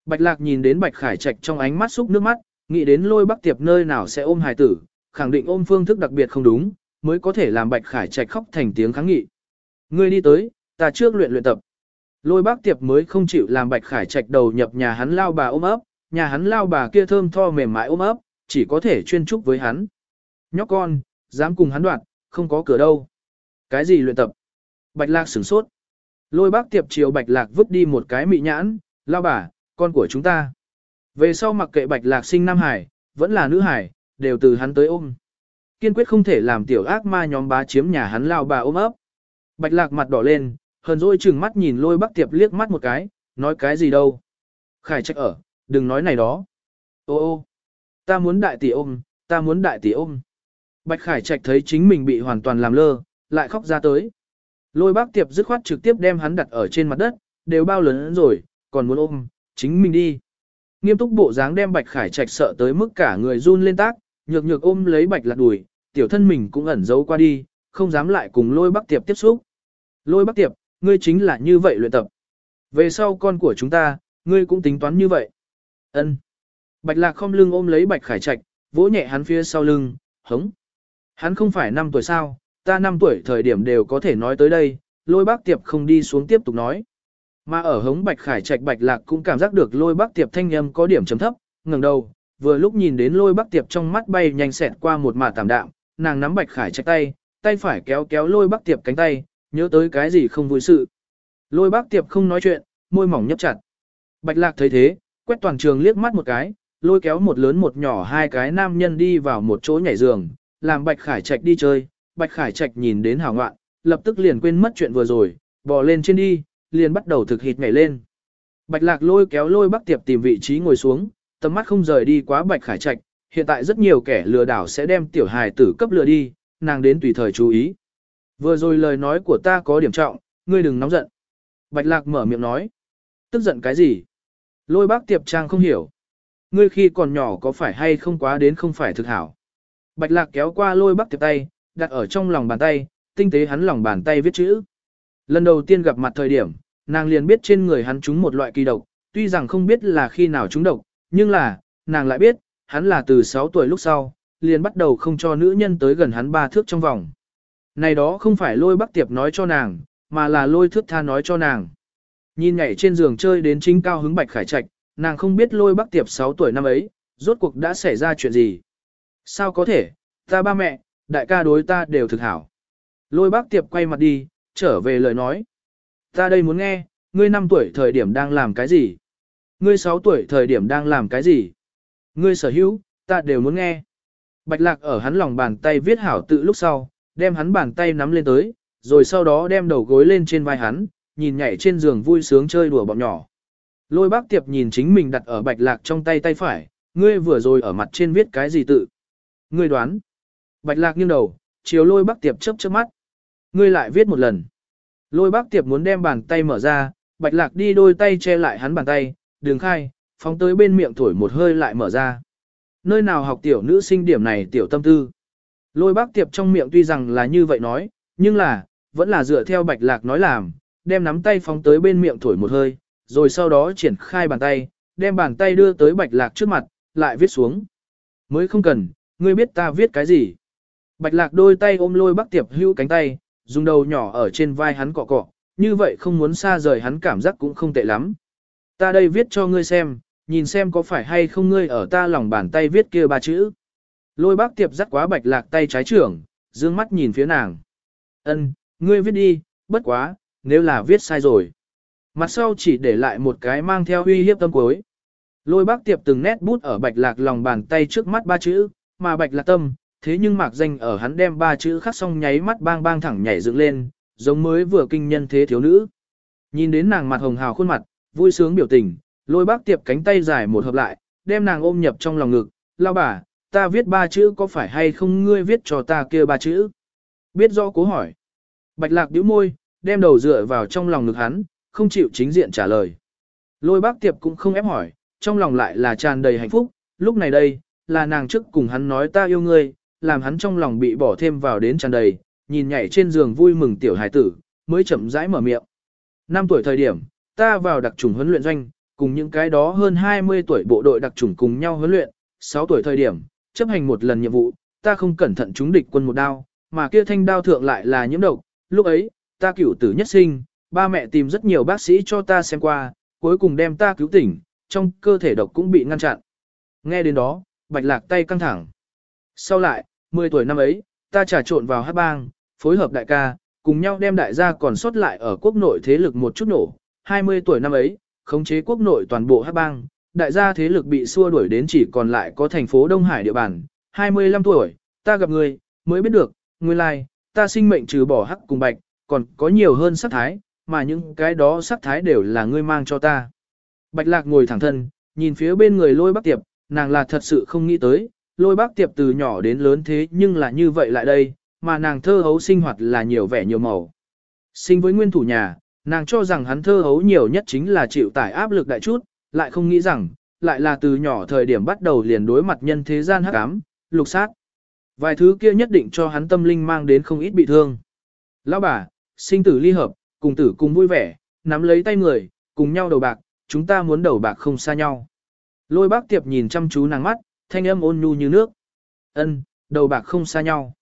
Bạch lạc nhìn đến bạch khải trạch trong ánh mắt xúc nước mắt, nghĩ đến lôi bắc tiệp nơi nào sẽ ôm hài tử, khẳng định ôm phương thức đặc biệt không đúng, mới có thể làm bạch khải trạch khóc thành tiếng kháng nghị. Ngươi đi tới, ta trước luyện luyện tập. Lôi bác tiệp mới không chịu làm bạch khải trạch đầu nhập nhà hắn lao bà ôm ấp, nhà hắn lao bà kia thơm tho mềm mại ôm ấp, chỉ có thể chuyên trúc với hắn. Nhóc con, dám cùng hắn đoạn, không có cửa đâu. Cái gì luyện tập? Bạch lạc sửng sốt. Lôi bác tiệp chiều bạch lạc vứt đi một cái mị nhãn, lao bà, con của chúng ta. Về sau mặc kệ bạch lạc sinh Nam Hải, vẫn là nữ Hải, đều từ hắn tới ôm. Kiên quyết không thể làm tiểu ác ma nhóm bá chiếm nhà hắn lao bà ôm ấp. Bạch lạc mặt đỏ lên, hờn dỗi chừng mắt nhìn lôi bắc tiệp liếc mắt một cái, nói cái gì đâu. Khải trách ở, đừng nói này đó. Ô ô, ta muốn đại tỷ ôm, ta muốn đại tỷ ôm. Bạch Khải Trạch thấy chính mình bị hoàn toàn làm lơ, lại khóc ra tới. Lôi bác tiệp dứt khoát trực tiếp đem hắn đặt ở trên mặt đất, đều bao lớn rồi, còn muốn ôm, chính mình đi. Nghiêm túc bộ dáng đem Bạch Khải Trạch sợ tới mức cả người run lên tác, nhược nhược ôm lấy Bạch Lạc đùi, tiểu thân mình cũng ẩn giấu qua đi, không dám lại cùng Lôi Bắc Tiệp tiếp xúc. Lôi Bắc Tiệp, ngươi chính là như vậy luyện tập. Về sau con của chúng ta, ngươi cũng tính toán như vậy. Ân. Bạch Lạc không lưng ôm lấy Bạch Khải Trạch, vỗ nhẹ hắn phía sau lưng, hống. Hắn không phải 5 tuổi sao, ta 5 tuổi thời điểm đều có thể nói tới đây, lôi bác tiệp không đi xuống tiếp tục nói. Mà ở hống Bạch Khải Trạch Bạch Lạc cũng cảm giác được lôi bác tiệp thanh âm có điểm chấm thấp, ngẩng đầu, vừa lúc nhìn đến lôi bác tiệp trong mắt bay nhanh xẹt qua một mả tạm đạm, nàng nắm Bạch Khải Trạch tay, tay phải kéo kéo lôi bác tiệp cánh tay, nhớ tới cái gì không vui sự. Lôi bác tiệp không nói chuyện, môi mỏng nhấp chặt. Bạch Lạc thấy thế, quét toàn trường liếc mắt một cái, lôi kéo một lớn một nhỏ hai cái nam nhân đi vào một chỗ nhảy giường, làm Bạch Khải Trạch đi chơi. Bạch Khải Trạch nhìn đến hảo ngoạn, lập tức liền quên mất chuyện vừa rồi, bò lên trên đi, liền bắt đầu thực hịt nhảy lên. Bạch Lạc lôi kéo lôi bác Tiệp tìm vị trí ngồi xuống, tầm mắt không rời đi quá Bạch Khải Trạch, hiện tại rất nhiều kẻ lừa đảo sẽ đem tiểu hài tử cấp lừa đi, nàng đến tùy thời chú ý. Vừa rồi lời nói của ta có điểm trọng, ngươi đừng nóng giận. Bạch Lạc mở miệng nói. Tức giận cái gì? Lôi bác tiệp trang không hiểu. Ngươi khi còn nhỏ có phải hay không quá đến không phải thực hảo. Bạch Lạc kéo qua lôi bác tiệp tay, đặt ở trong lòng bàn tay, tinh tế hắn lòng bàn tay viết chữ. Lần đầu tiên gặp mặt thời điểm, nàng liền biết trên người hắn trúng một loại kỳ độc, tuy rằng không biết là khi nào trúng độc, nhưng là, nàng lại biết, hắn là từ 6 tuổi lúc sau, liền bắt đầu không cho nữ nhân tới gần hắn ba thước trong vòng. Này đó không phải lôi bắc tiệp nói cho nàng, mà là lôi thước tha nói cho nàng. Nhìn nhảy trên giường chơi đến chính cao hứng bạch khải trạch, nàng không biết lôi bác tiệp 6 tuổi năm ấy, rốt cuộc đã xảy ra chuyện gì. Sao có thể, ta ba mẹ, đại ca đối ta đều thực hảo. Lôi bác tiệp quay mặt đi, trở về lời nói. Ta đây muốn nghe, ngươi 5 tuổi thời điểm đang làm cái gì? Ngươi 6 tuổi thời điểm đang làm cái gì? Ngươi sở hữu, ta đều muốn nghe. Bạch lạc ở hắn lòng bàn tay viết hảo tự lúc sau, đem hắn bàn tay nắm lên tới, rồi sau đó đem đầu gối lên trên vai hắn, nhìn nhảy trên giường vui sướng chơi đùa bọn nhỏ. Lôi bác tiệp nhìn chính mình đặt ở bạch lạc trong tay tay phải, ngươi vừa rồi ở mặt trên viết cái gì tự. Ngươi đoán. Bạch lạc nghiêng đầu, chiều lôi bác tiệp chớp chớp mắt. Ngươi lại viết một lần. Lôi bác tiệp muốn đem bàn tay mở ra, bạch lạc đi đôi tay che lại hắn bàn tay, đường khai, phóng tới bên miệng thổi một hơi lại mở ra. Nơi nào học tiểu nữ sinh điểm này tiểu tâm tư. Lôi bác tiệp trong miệng tuy rằng là như vậy nói, nhưng là, vẫn là dựa theo bạch lạc nói làm, đem nắm tay phóng tới bên miệng thổi một hơi, rồi sau đó triển khai bàn tay, đem bàn tay đưa tới bạch lạc trước mặt, lại viết xuống. Mới không cần, ngươi biết ta viết cái gì. Bạch lạc đôi tay ôm lôi bác tiệp hữu cánh tay, dùng đầu nhỏ ở trên vai hắn cọ cọ, như vậy không muốn xa rời hắn cảm giác cũng không tệ lắm. Ta đây viết cho ngươi xem, nhìn xem có phải hay không ngươi ở ta lòng bàn tay viết kia ba chữ. Lôi bác tiệp dắt quá bạch lạc tay trái trưởng, dương mắt nhìn phía nàng. Ân, ngươi viết đi, bất quá, nếu là viết sai rồi. Mặt sau chỉ để lại một cái mang theo uy hiếp tâm cuối. Lôi bác tiệp từng nét bút ở bạch lạc lòng bàn tay trước mắt ba chữ, mà bạch lạc tâm, thế nhưng mạc danh ở hắn đem ba chữ khắc xong nháy mắt bang bang thẳng nhảy dựng lên, giống mới vừa kinh nhân thế thiếu nữ. Nhìn đến nàng mặt hồng hào khuôn mặt, vui sướng biểu tình, lôi bác tiệp cánh tay dài một hợp lại, đem nàng ôm nhập trong lòng ngực, lao bà, ta viết ba chữ có phải hay không ngươi viết cho ta kia ba chữ? Biết rõ cố hỏi. Bạch lạc điếu môi, đem đầu dựa vào trong lòng ngực hắn, không chịu chính diện trả lời. Lôi bác tiệp cũng không ép hỏi, trong lòng lại là tràn đầy hạnh phúc, lúc này đây, là nàng trước cùng hắn nói ta yêu ngươi, làm hắn trong lòng bị bỏ thêm vào đến tràn đầy, nhìn nhảy trên giường vui mừng tiểu hải tử, mới chậm rãi mở miệng. Năm tuổi thời điểm, ta vào đặc trùng huấn luyện doanh, cùng những cái đó hơn 20 tuổi bộ đội đặc trùng cùng nhau huấn luyện, 6 tuổi thời điểm, chấp hành một lần nhiệm vụ, ta không cẩn thận trúng địch quân một đao, mà kia thanh đao thượng lại là nhiễm độc, lúc ấy, ta cửu tử nhất sinh, ba mẹ tìm rất nhiều bác sĩ cho ta xem qua, cuối cùng đem ta cứu tỉnh, trong cơ thể độc cũng bị ngăn chặn. Nghe đến đó, bạch lạc tay căng thẳng. Sau lại, 10 tuổi năm ấy, ta trà trộn vào hát bang, phối hợp đại ca, cùng nhau đem đại gia còn sót lại ở quốc nội thế lực một chút nổ. 20 tuổi năm ấy, khống chế quốc nội toàn bộ hát bang, đại gia thế lực bị xua đuổi đến chỉ còn lại có thành phố Đông Hải địa bàn. 25 tuổi, ta gặp người, mới biết được, nguyên lai, ta sinh mệnh trừ bỏ hắc cùng bạch, còn có nhiều hơn sắc thái, mà những cái đó sắc thái đều là ngươi mang cho ta. Bạch lạc ngồi thẳng thân, nhìn phía bên người lôi bác tiệp, nàng là thật sự không nghĩ tới, lôi bác tiệp từ nhỏ đến lớn thế nhưng là như vậy lại đây, mà nàng thơ hấu sinh hoạt là nhiều vẻ nhiều màu. Sinh với nguyên thủ nhà, nàng cho rằng hắn thơ hấu nhiều nhất chính là chịu tải áp lực đại chút, lại không nghĩ rằng, lại là từ nhỏ thời điểm bắt đầu liền đối mặt nhân thế gian hắc ám, lục sát. Vài thứ kia nhất định cho hắn tâm linh mang đến không ít bị thương. Lão bà, sinh tử ly hợp, cùng tử cùng vui vẻ, nắm lấy tay người, cùng nhau đầu bạc, chúng ta muốn đầu bạc không xa nhau. Lôi bác tiệp nhìn chăm chú nàng mắt, thanh âm ôn nhu như nước. Ân, đầu bạc không xa nhau.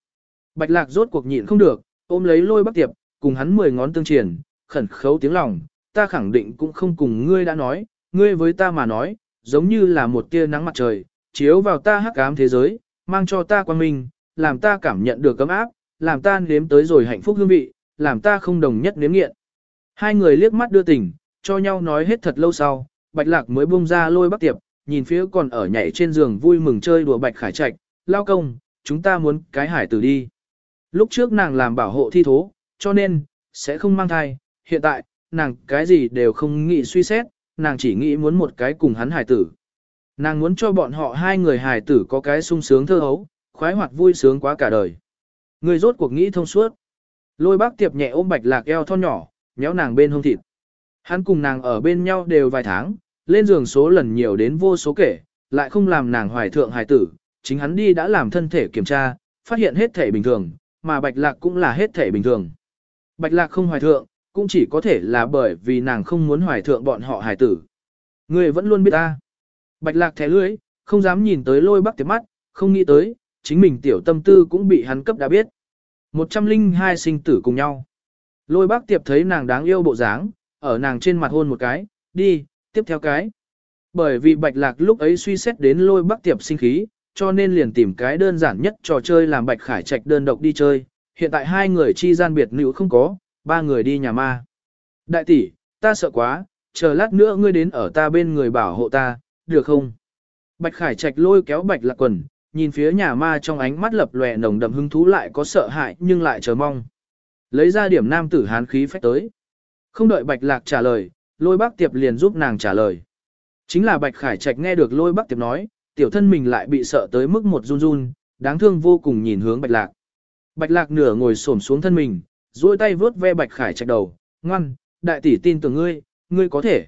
Bạch lạc rốt cuộc nhịn không được, ôm lấy lôi bác tiệp, cùng hắn mười ngón tương triển, khẩn khấu tiếng lòng, ta khẳng định cũng không cùng ngươi đã nói, ngươi với ta mà nói, giống như là một tia nắng mặt trời, chiếu vào ta hắc ám thế giới, mang cho ta quan minh, làm ta cảm nhận được cấm áp, làm ta nếm tới rồi hạnh phúc hương vị, làm ta không đồng nhất nếm nghiện. Hai người liếc mắt đưa tình, cho nhau nói hết thật lâu sau, Bạch Lạc mới buông ra lôi bắc tiệp, nhìn phía còn ở nhảy trên giường vui mừng chơi đùa Bạch Khải Trạch, lao công, chúng ta muốn cái hải tử đi. Lúc trước nàng làm bảo hộ thi thố, cho nên, sẽ không mang thai, hiện tại, nàng cái gì đều không nghĩ suy xét, nàng chỉ nghĩ muốn một cái cùng hắn hài tử. Nàng muốn cho bọn họ hai người hài tử có cái sung sướng thơ hấu, khoái hoạt vui sướng quá cả đời. Người rốt cuộc nghĩ thông suốt. Lôi bác tiệp nhẹ ôm bạch lạc eo thon nhỏ, nhéo nàng bên hông thịt. Hắn cùng nàng ở bên nhau đều vài tháng, lên giường số lần nhiều đến vô số kể, lại không làm nàng hoài thượng hài tử, chính hắn đi đã làm thân thể kiểm tra, phát hiện hết thể bình thường, mà bạch lạc cũng là hết thể bình thường. Bạch lạc không hoài thượng, cũng chỉ có thể là bởi vì nàng không muốn hoài thượng bọn họ hài tử. Người vẫn luôn biết ta. Bạch lạc thẻ lưới, không dám nhìn tới lôi bắc tiệp mắt, không nghĩ tới, chính mình tiểu tâm tư cũng bị hắn cấp đã biết. 102 sinh tử cùng nhau. Lôi bác tiệp thấy nàng đáng yêu bộ dáng, ở nàng trên mặt hôn một cái, đi, tiếp theo cái. Bởi vì bạch lạc lúc ấy suy xét đến lôi bắc tiệp sinh khí, cho nên liền tìm cái đơn giản nhất trò chơi làm bạch khải trạch đơn độc đi chơi. Hiện tại hai người chi gian biệt nữ không có, ba người đi nhà ma. Đại tỷ, ta sợ quá, chờ lát nữa ngươi đến ở ta bên người bảo hộ ta, được không? Bạch khải trạch lôi kéo bạch lạc quần, nhìn phía nhà ma trong ánh mắt lập lòe nồng đậm hứng thú lại có sợ hãi nhưng lại chờ mong. Lấy ra điểm nam tử hán khí phách tới. Không đợi bạch lạc trả lời, lôi bác tiệp liền giúp nàng trả lời. Chính là bạch khải trạch nghe được lôi bác tiệp nói, tiểu thân mình lại bị sợ tới mức một run run, đáng thương vô cùng nhìn hướng bạch lạc. Bạch lạc nửa ngồi xổm xuống thân mình, duỗi tay vướt ve bạch khải trạch đầu, ngoan, đại tỷ tin tưởng ngươi, ngươi có thể.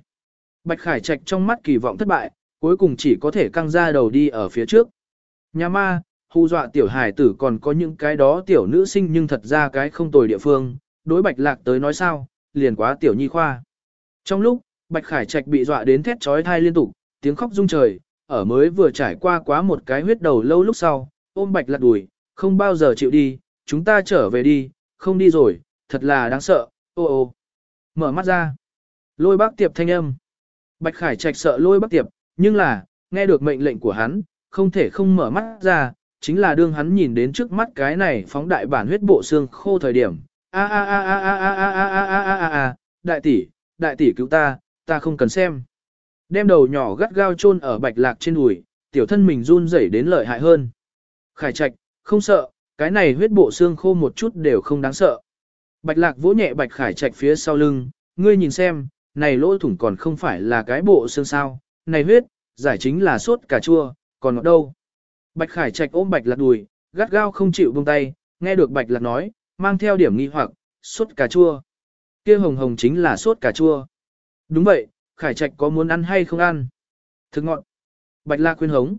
Bạch khải trạch trong mắt kỳ vọng thất bại, cuối cùng chỉ có thể căng ra đầu đi ở phía trước. Nhà ma, hù dọa tiểu hải tử còn có những cái đó tiểu nữ sinh nhưng thật ra cái không tồi địa phương, đối bạch lạc tới nói sao, liền quá tiểu nhi khoa. Trong lúc, bạch khải trạch bị dọa đến thét trói thai liên tục, tiếng khóc rung trời, ở mới vừa trải qua quá một cái huyết đầu lâu lúc sau, ôm bạch lạc đùi, không bao giờ chịu đi, chúng ta trở về đi, không đi rồi, thật là đáng sợ, ô ô. Mở mắt ra, lôi bác tiệp thanh âm. Bạch khải trạch sợ lôi bác tiệp, nhưng là, nghe được mệnh lệnh của hắn, không thể không mở mắt ra, chính là đương hắn nhìn đến trước mắt cái này phóng đại bản huyết bộ xương khô thời điểm. A a a a a a a a a a a a đại tỷ, đại tỷ cứu ta, ta không cần xem. Đem đầu nhỏ gắt gao chôn ở bạch lạc trên đùi, tiểu thân mình run rẩy đến lợi hại hơn. Khải trạch, không sợ, cái này huyết bộ xương khô một chút đều không đáng sợ. Bạch lạc vỗ nhẹ bạch khải trạch phía sau lưng, ngươi nhìn xem, này lỗ thủng còn không phải là cái bộ xương sao, này huyết, giải chính là sốt cà chua, còn ngọt đâu. Bạch Khải Trạch ôm Bạch Lạc đùi, gắt gao không chịu buông tay, nghe được Bạch Lạc nói, mang theo điểm nghi hoặc, sốt cà chua. Kia hồng hồng chính là sốt cà chua. Đúng vậy, Khải Trạch có muốn ăn hay không ăn? Thực ngọn. Bạch Lạc khuyên hống.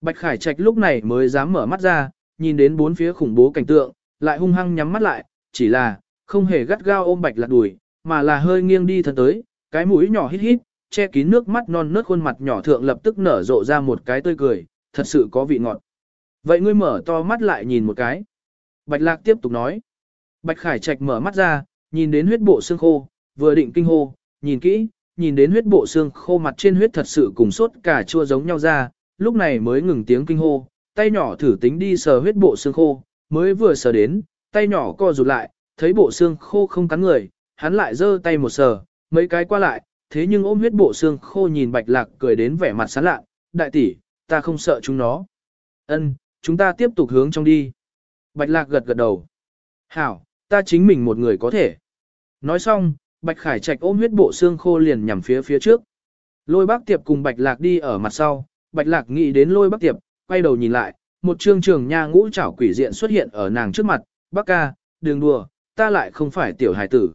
Bạch Khải Trạch lúc này mới dám mở mắt ra, nhìn đến bốn phía khủng bố cảnh tượng, lại hung hăng nhắm mắt lại, chỉ là, không hề gắt gao ôm Bạch Lạc đùi, mà là hơi nghiêng đi thân tới, cái mũi nhỏ hít hít, che kín nước mắt non nớt khuôn mặt nhỏ thượng lập tức nở rộ ra một cái tươi cười, thật sự có vị ngọt. Vậy ngươi mở to mắt lại nhìn một cái. Bạch Lạc tiếp tục nói. Bạch Khải Trạch mở mắt ra, nhìn đến huyết bộ xương khô, vừa định kinh hô, nhìn kỹ, nhìn đến huyết bộ xương khô mặt trên huyết thật sự cùng sốt cả chua giống nhau ra, lúc này mới ngừng tiếng kinh hô, tay nhỏ thử tính đi sờ huyết bộ xương khô, mới vừa sờ đến, tay nhỏ co rụt lại, thấy bộ xương khô không cắn người, hắn lại giơ tay một sờ, mấy cái qua lại, thế nhưng ôm huyết bộ xương khô nhìn bạch lạc cười đến vẻ mặt sán lạ, đại tỷ, ta không sợ chúng nó. Ân, chúng ta tiếp tục hướng trong đi. Bạch lạc gật gật đầu. Hảo, ta chính mình một người có thể. Nói xong, bạch khải trạch ôm huyết bộ xương khô liền nhằm phía phía trước. Lôi bác tiệp cùng bạch lạc đi ở mặt sau, bạch lạc nghĩ đến lôi bác tiệp, quay đầu nhìn lại, một trương trường nha ngũ trảo quỷ diện xuất hiện ở nàng trước mặt, bác ca, đừng đùa, ta lại không phải tiểu hài tử.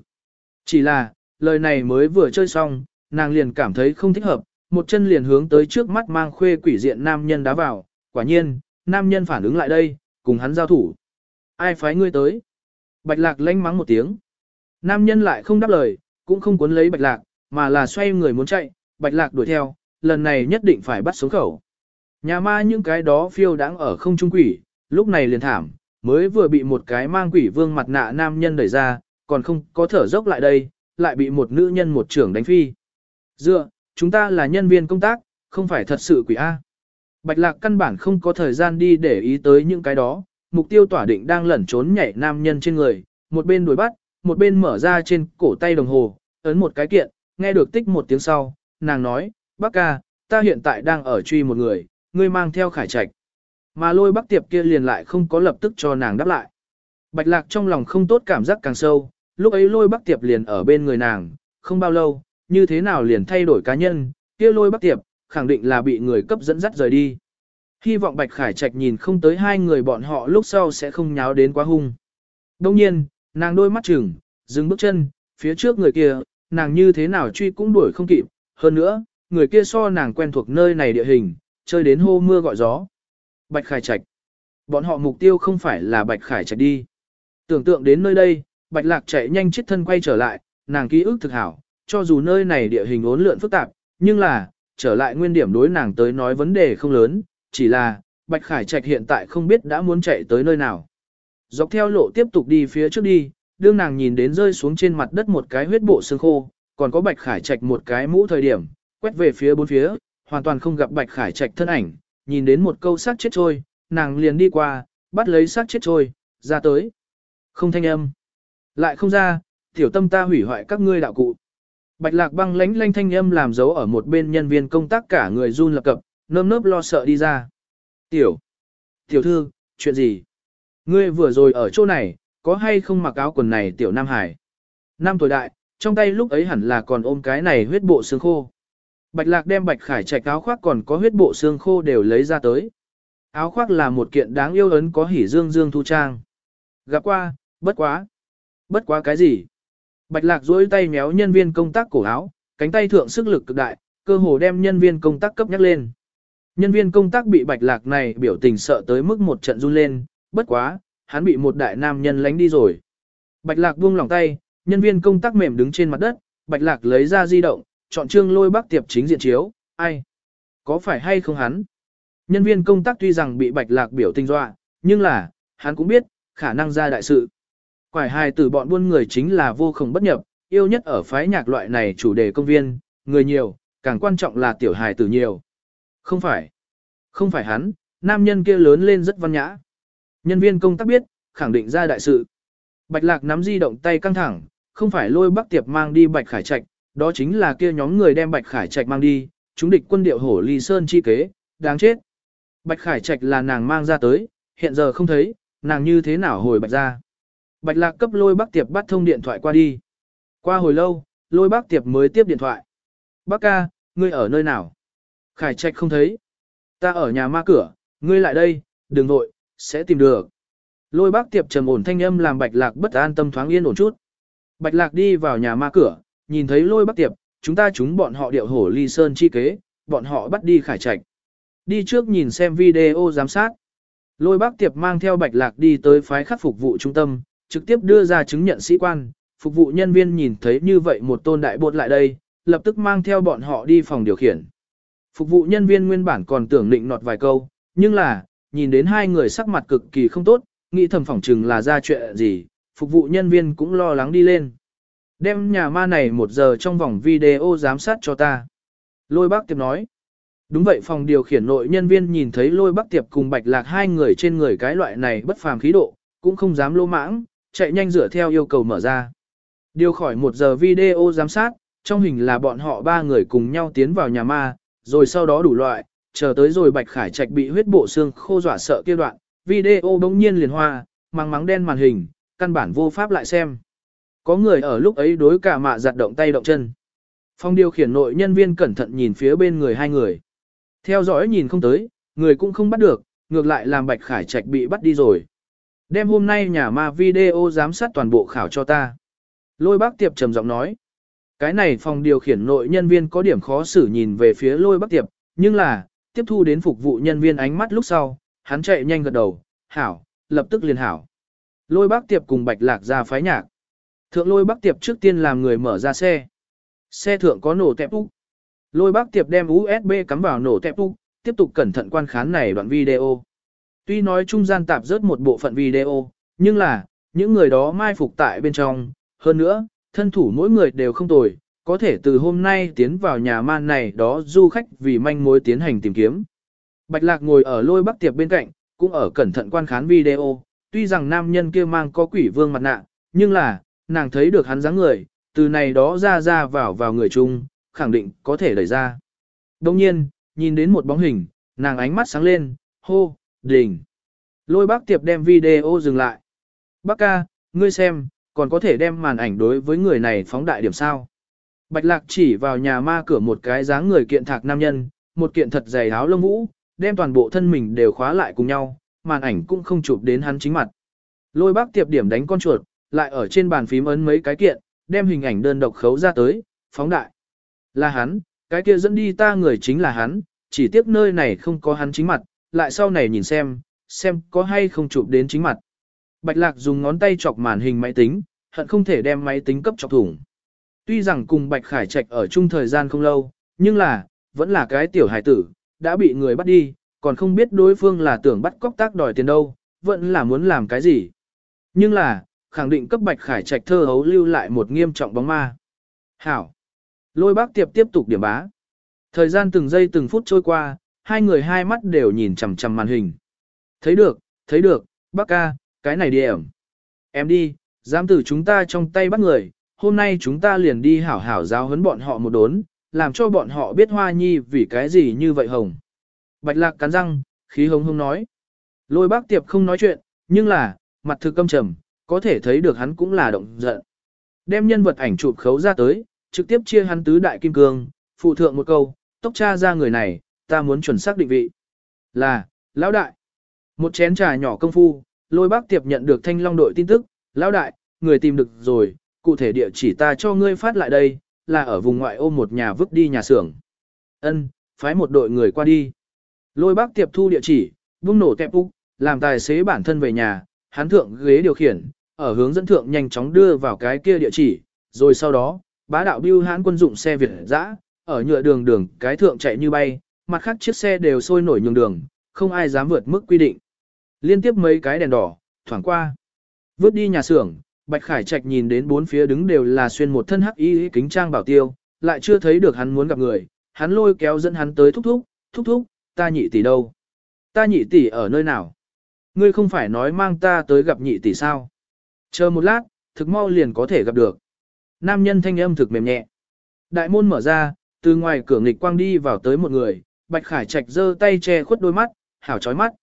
Chỉ là, lời này mới vừa chơi xong, nàng liền cảm thấy không thích hợp, một chân liền hướng tới trước mắt mang khuê quỷ diện nam nhân đá vào, quả nhiên, nam nhân phản ứng lại đây, cùng hắn giao thủ. Ai phái ngươi tới? Bạch lạc lanh mắng một tiếng. Nam nhân lại không đáp lời, cũng không cuốn lấy bạch lạc, mà là xoay người muốn chạy, bạch lạc đuổi theo, lần này nhất định phải bắt xuống khẩu. Nhà ma những cái đó phiêu đáng ở không trung quỷ, lúc này liền thảm, mới vừa bị một cái mang quỷ vương mặt nạ nam nhân đẩy ra, còn không có thở dốc lại đây, lại bị một nữ nhân một trưởng đánh phi. Dựa, chúng ta là nhân viên công tác, không phải thật sự quỷ A. Bạch lạc căn bản không có thời gian đi để ý tới những cái đó, mục tiêu tỏa định đang lẩn trốn nhảy nam nhân trên người, một bên đuổi bắt, một bên mở ra trên cổ tay đồng hồ, ấn một cái kiện, nghe được tích một tiếng sau, nàng nói, bác ca, ta hiện tại đang ở truy một người, ngươi mang theo khải trạch. Mà lôi Bắc tiệp kia liền lại không có lập tức cho nàng đáp lại. Bạch lạc trong lòng không tốt cảm giác càng sâu, lúc ấy lôi Bắc tiệp liền ở bên người nàng, không bao lâu, như thế nào liền thay đổi cá nhân, kia lôi Bắc tiệp, khẳng định là bị người cấp dẫn dắt rời đi. Hy vọng Bạch Khải Trạch nhìn không tới hai người bọn họ lúc sau sẽ không nháo đến quá hung. Đông nhiên, nàng đôi mắt chừng, dừng bước chân, phía trước người kia, nàng như thế nào truy cũng đuổi không kịp, hơn nữa, người kia so nàng quen thuộc nơi này địa hình, chơi đến hô mưa gọi gió. Bạch Khải Trạch. Bọn họ mục tiêu không phải là Bạch Khải Trạch đi. Tưởng tượng đến nơi đây, Bạch Lạc chạy nhanh chết thân quay trở lại, nàng ký ức thực hảo, cho dù nơi này địa hình ốn lượn phức tạp, nhưng là, trở lại nguyên điểm đối nàng tới nói vấn đề không lớn, chỉ là, Bạch Khải Trạch hiện tại không biết đã muốn chạy tới nơi nào. Dọc theo lộ tiếp tục đi phía trước đi, đương nàng nhìn đến rơi xuống trên mặt đất một cái huyết bộ xương khô, còn có Bạch Khải Trạch một cái mũ thời điểm, quét về phía bốn phía, hoàn toàn không gặp Bạch Khải Trạch thân ảnh, nhìn đến một câu xác chết trôi, nàng liền đi qua, bắt lấy xác chết trôi, ra tới. Không thanh âm. Lại không ra, tiểu tâm ta hủy hoại các ngươi đạo cụ. Bạch lạc băng lánh lanh thanh âm làm dấu ở một bên nhân viên công tác cả người run lập cập, nơm nớp lo sợ đi ra. Tiểu. Tiểu thư, chuyện gì? Ngươi vừa rồi ở chỗ này, có hay không mặc áo quần này tiểu Nam Hải? Nam tuổi đại, trong tay lúc ấy hẳn là còn ôm cái này huyết bộ xương khô. Bạch lạc đem bạch khải chạy áo khoác còn có huyết bộ xương khô đều lấy ra tới. Áo khoác là một kiện đáng yêu ấn có hỉ dương dương thu trang. Gặp qua, bất quá. Bất quá cái gì? Bạch lạc duỗi tay méo nhân viên công tác cổ áo, cánh tay thượng sức lực cực đại, cơ hồ đem nhân viên công tác cấp nhắc lên. Nhân viên công tác bị bạch lạc này biểu tình sợ tới mức một trận run lên, bất quá, hắn bị một đại nam nhân lánh đi rồi. Bạch lạc buông lòng tay, nhân viên công tác mềm đứng trên mặt đất, bạch lạc lấy ra di động, chọn trương lôi bắc tiệp chính diện chiếu, ai? Có phải hay không hắn? Nhân viên công tác tuy rằng bị bạch lạc biểu tình dọa, nhưng là, hắn cũng biết, khả năng ra đại sự. Quải hài từ bọn buôn người chính là vô cùng bất nhập, yêu nhất ở phái nhạc loại này chủ đề công viên, người nhiều, càng quan trọng là tiểu hài tử nhiều. Không phải. Không phải hắn, nam nhân kia lớn lên rất văn nhã. Nhân viên công tác biết, khẳng định ra đại sự. Bạch lạc nắm di động tay căng thẳng, không phải lôi bắc tiệp mang đi bạch khải trạch, đó chính là kia nhóm người đem bạch khải trạch mang đi, chúng địch quân điệu hổ ly sơn chi kế, đáng chết. Bạch khải trạch là nàng mang ra tới, hiện giờ không thấy, nàng như thế nào hồi bạch ra. Bạch lạc cấp lôi bác tiệp bắt thông điện thoại qua đi. Qua hồi lâu, lôi bác tiệp mới tiếp điện thoại. Bác ca, ngươi ở nơi nào? Khải trạch không thấy. Ta ở nhà ma cửa, ngươi lại đây, đừng vội, sẽ tìm được. Lôi bác tiệp trầm ổn thanh âm làm bạch lạc bất an tâm thoáng yên ổn chút. Bạch lạc đi vào nhà ma cửa, nhìn thấy lôi bác tiệp, chúng ta chúng bọn họ điệu hổ ly sơn chi kế, bọn họ bắt đi khải trạch. Đi trước nhìn xem video giám sát. Lôi bác tiệp mang theo bạch lạc đi tới phái khắc phục vụ trung tâm, trực tiếp đưa ra chứng nhận sĩ quan. Phục vụ nhân viên nhìn thấy như vậy một tôn đại bột lại đây, lập tức mang theo bọn họ đi phòng điều khiển. Phục vụ nhân viên nguyên bản còn tưởng định nọt vài câu, nhưng là, nhìn đến hai người sắc mặt cực kỳ không tốt, nghĩ thầm phỏng chừng là ra chuyện gì, phục vụ nhân viên cũng lo lắng đi lên. Đem nhà ma này một giờ trong vòng video giám sát cho ta. Lôi bác tiệp nói. Đúng vậy phòng điều khiển nội nhân viên nhìn thấy lôi bác tiệp cùng bạch lạc hai người trên người cái loại này bất phàm khí độ, cũng không dám lô mãng, chạy nhanh dựa theo yêu cầu mở ra. Điều khỏi một giờ video giám sát, trong hình là bọn họ ba người cùng nhau tiến vào nhà ma, rồi sau đó đủ loại, chờ tới rồi Bạch Khải Trạch bị huyết bộ xương khô dọa sợ kia đoạn, video bỗng nhiên liền hoa, mắng mắng đen màn hình, căn bản vô pháp lại xem. Có người ở lúc ấy đối cả mạ giặt động tay động chân. Phong điều khiển nội nhân viên cẩn thận nhìn phía bên người hai người. Theo dõi nhìn không tới, người cũng không bắt được, ngược lại làm Bạch Khải Trạch bị bắt đi rồi. Đem hôm nay nhà ma video giám sát toàn bộ khảo cho ta. Lôi bác tiệp trầm giọng nói. Cái này phòng điều khiển nội nhân viên có điểm khó xử nhìn về phía lôi bác tiệp, nhưng là, tiếp thu đến phục vụ nhân viên ánh mắt lúc sau, hắn chạy nhanh gật đầu, hảo, lập tức liền hảo. Lôi bác tiệp cùng bạch lạc ra phái nhạc. Thượng lôi bác tiệp trước tiên làm người mở ra xe. Xe thượng có nổ tẹp úc. Lôi bác tiệp đem USB cắm vào nổ tẹp úc, tiếp tục cẩn thận quan khán này đoạn video. Tuy nói trung gian tạp rớt một bộ phận video, nhưng là, những người đó mai phục tại bên trong, hơn nữa, thân thủ mỗi người đều không tồi, có thể từ hôm nay tiến vào nhà man này đó du khách vì manh mối tiến hành tìm kiếm. Bạch Lạc ngồi ở lôi bắc tiệp bên cạnh, cũng ở cẩn thận quan khán video, tuy rằng nam nhân kia mang có quỷ vương mặt nạ, nhưng là, nàng thấy được hắn dáng người, từ này đó ra ra vào vào người chung, khẳng định có thể đẩy ra. Đồng nhiên, nhìn đến một bóng hình, nàng ánh mắt sáng lên, hô, đỉnh. Lôi bác tiệp đem video dừng lại. Bác ca, ngươi xem, còn có thể đem màn ảnh đối với người này phóng đại điểm sao. Bạch lạc chỉ vào nhà ma cửa một cái dáng người kiện thạc nam nhân, một kiện thật dày áo lông vũ, đem toàn bộ thân mình đều khóa lại cùng nhau, màn ảnh cũng không chụp đến hắn chính mặt. Lôi bác tiệp điểm đánh con chuột, lại ở trên bàn phím ấn mấy cái kiện, đem hình ảnh đơn độc khấu ra tới, phóng đại. Là hắn, cái kia dẫn đi ta người chính là hắn, chỉ tiếc nơi này không có hắn chính mặt, lại sau này nhìn xem, xem có hay không chụp đến chính mặt. Bạch lạc dùng ngón tay chọc màn hình máy tính, hận không thể đem máy tính cấp chọc thủng. Tuy rằng cùng Bạch Khải Trạch ở chung thời gian không lâu, nhưng là, vẫn là cái tiểu hải tử, đã bị người bắt đi, còn không biết đối phương là tưởng bắt cóc tác đòi tiền đâu, vẫn là muốn làm cái gì. Nhưng là, khẳng định cấp Bạch Khải Trạch thơ hấu lưu lại một nghiêm trọng bóng ma. Hảo. Lôi bác tiệp tiếp tục điểm bá. Thời gian từng giây từng phút trôi qua, hai người hai mắt đều nhìn chằm chằm màn hình. Thấy được, thấy được, bác ca, cái này đi em. Em đi, dám từ chúng ta trong tay bắt người, hôm nay chúng ta liền đi hảo hảo giáo huấn bọn họ một đốn, làm cho bọn họ biết hoa nhi vì cái gì như vậy hồng. Bạch lạc cắn răng, khí hồng hống nói. Lôi bác tiệp không nói chuyện, nhưng là, mặt thực căm trầm, có thể thấy được hắn cũng là động giận. Đem nhân vật ảnh chụp khấu ra tới, trực tiếp chia hắn tứ đại kim cương, phụ thượng một câu, tốc tra ra người này, ta muốn chuẩn xác định vị. Là, lão đại. Một chén trà nhỏ công phu, lôi bác tiệp nhận được thanh long đội tin tức, lão đại, người tìm được rồi, cụ thể địa chỉ ta cho ngươi phát lại đây, là ở vùng ngoại ô một nhà vứt đi nhà xưởng. Ân, phái một đội người qua đi. Lôi bác tiệp thu địa chỉ, vung nổ kẹp úc, làm tài xế bản thân về nhà, hắn thượng ghế điều khiển, ở hướng dẫn thượng nhanh chóng đưa vào cái kia địa chỉ, rồi sau đó, bá đạo bưu hãn quân dụng xe Việt dã, ở nhựa đường đường cái thượng chạy như bay, mặt khác chiếc xe đều sôi nổi nhường đường, không ai dám vượt mức quy định. Liên tiếp mấy cái đèn đỏ, thoảng qua. Vớt đi nhà xưởng, Bạch Khải Trạch nhìn đến bốn phía đứng đều là xuyên một thân hắc y kính trang bảo tiêu, lại chưa thấy được hắn muốn gặp người, hắn lôi kéo dẫn hắn tới thúc thúc, thúc thúc, ta nhị tỷ đâu? Ta nhị tỷ ở nơi nào? Ngươi không phải nói mang ta tới gặp nhị tỷ sao? Chờ một lát, thực mau liền có thể gặp được. Nam nhân thanh âm thực mềm nhẹ. Đại môn mở ra, từ ngoài cửa nghịch quang đi vào tới một người, Bạch Khải Trạch giơ tay che khuất đôi mắt, hảo chói mắt.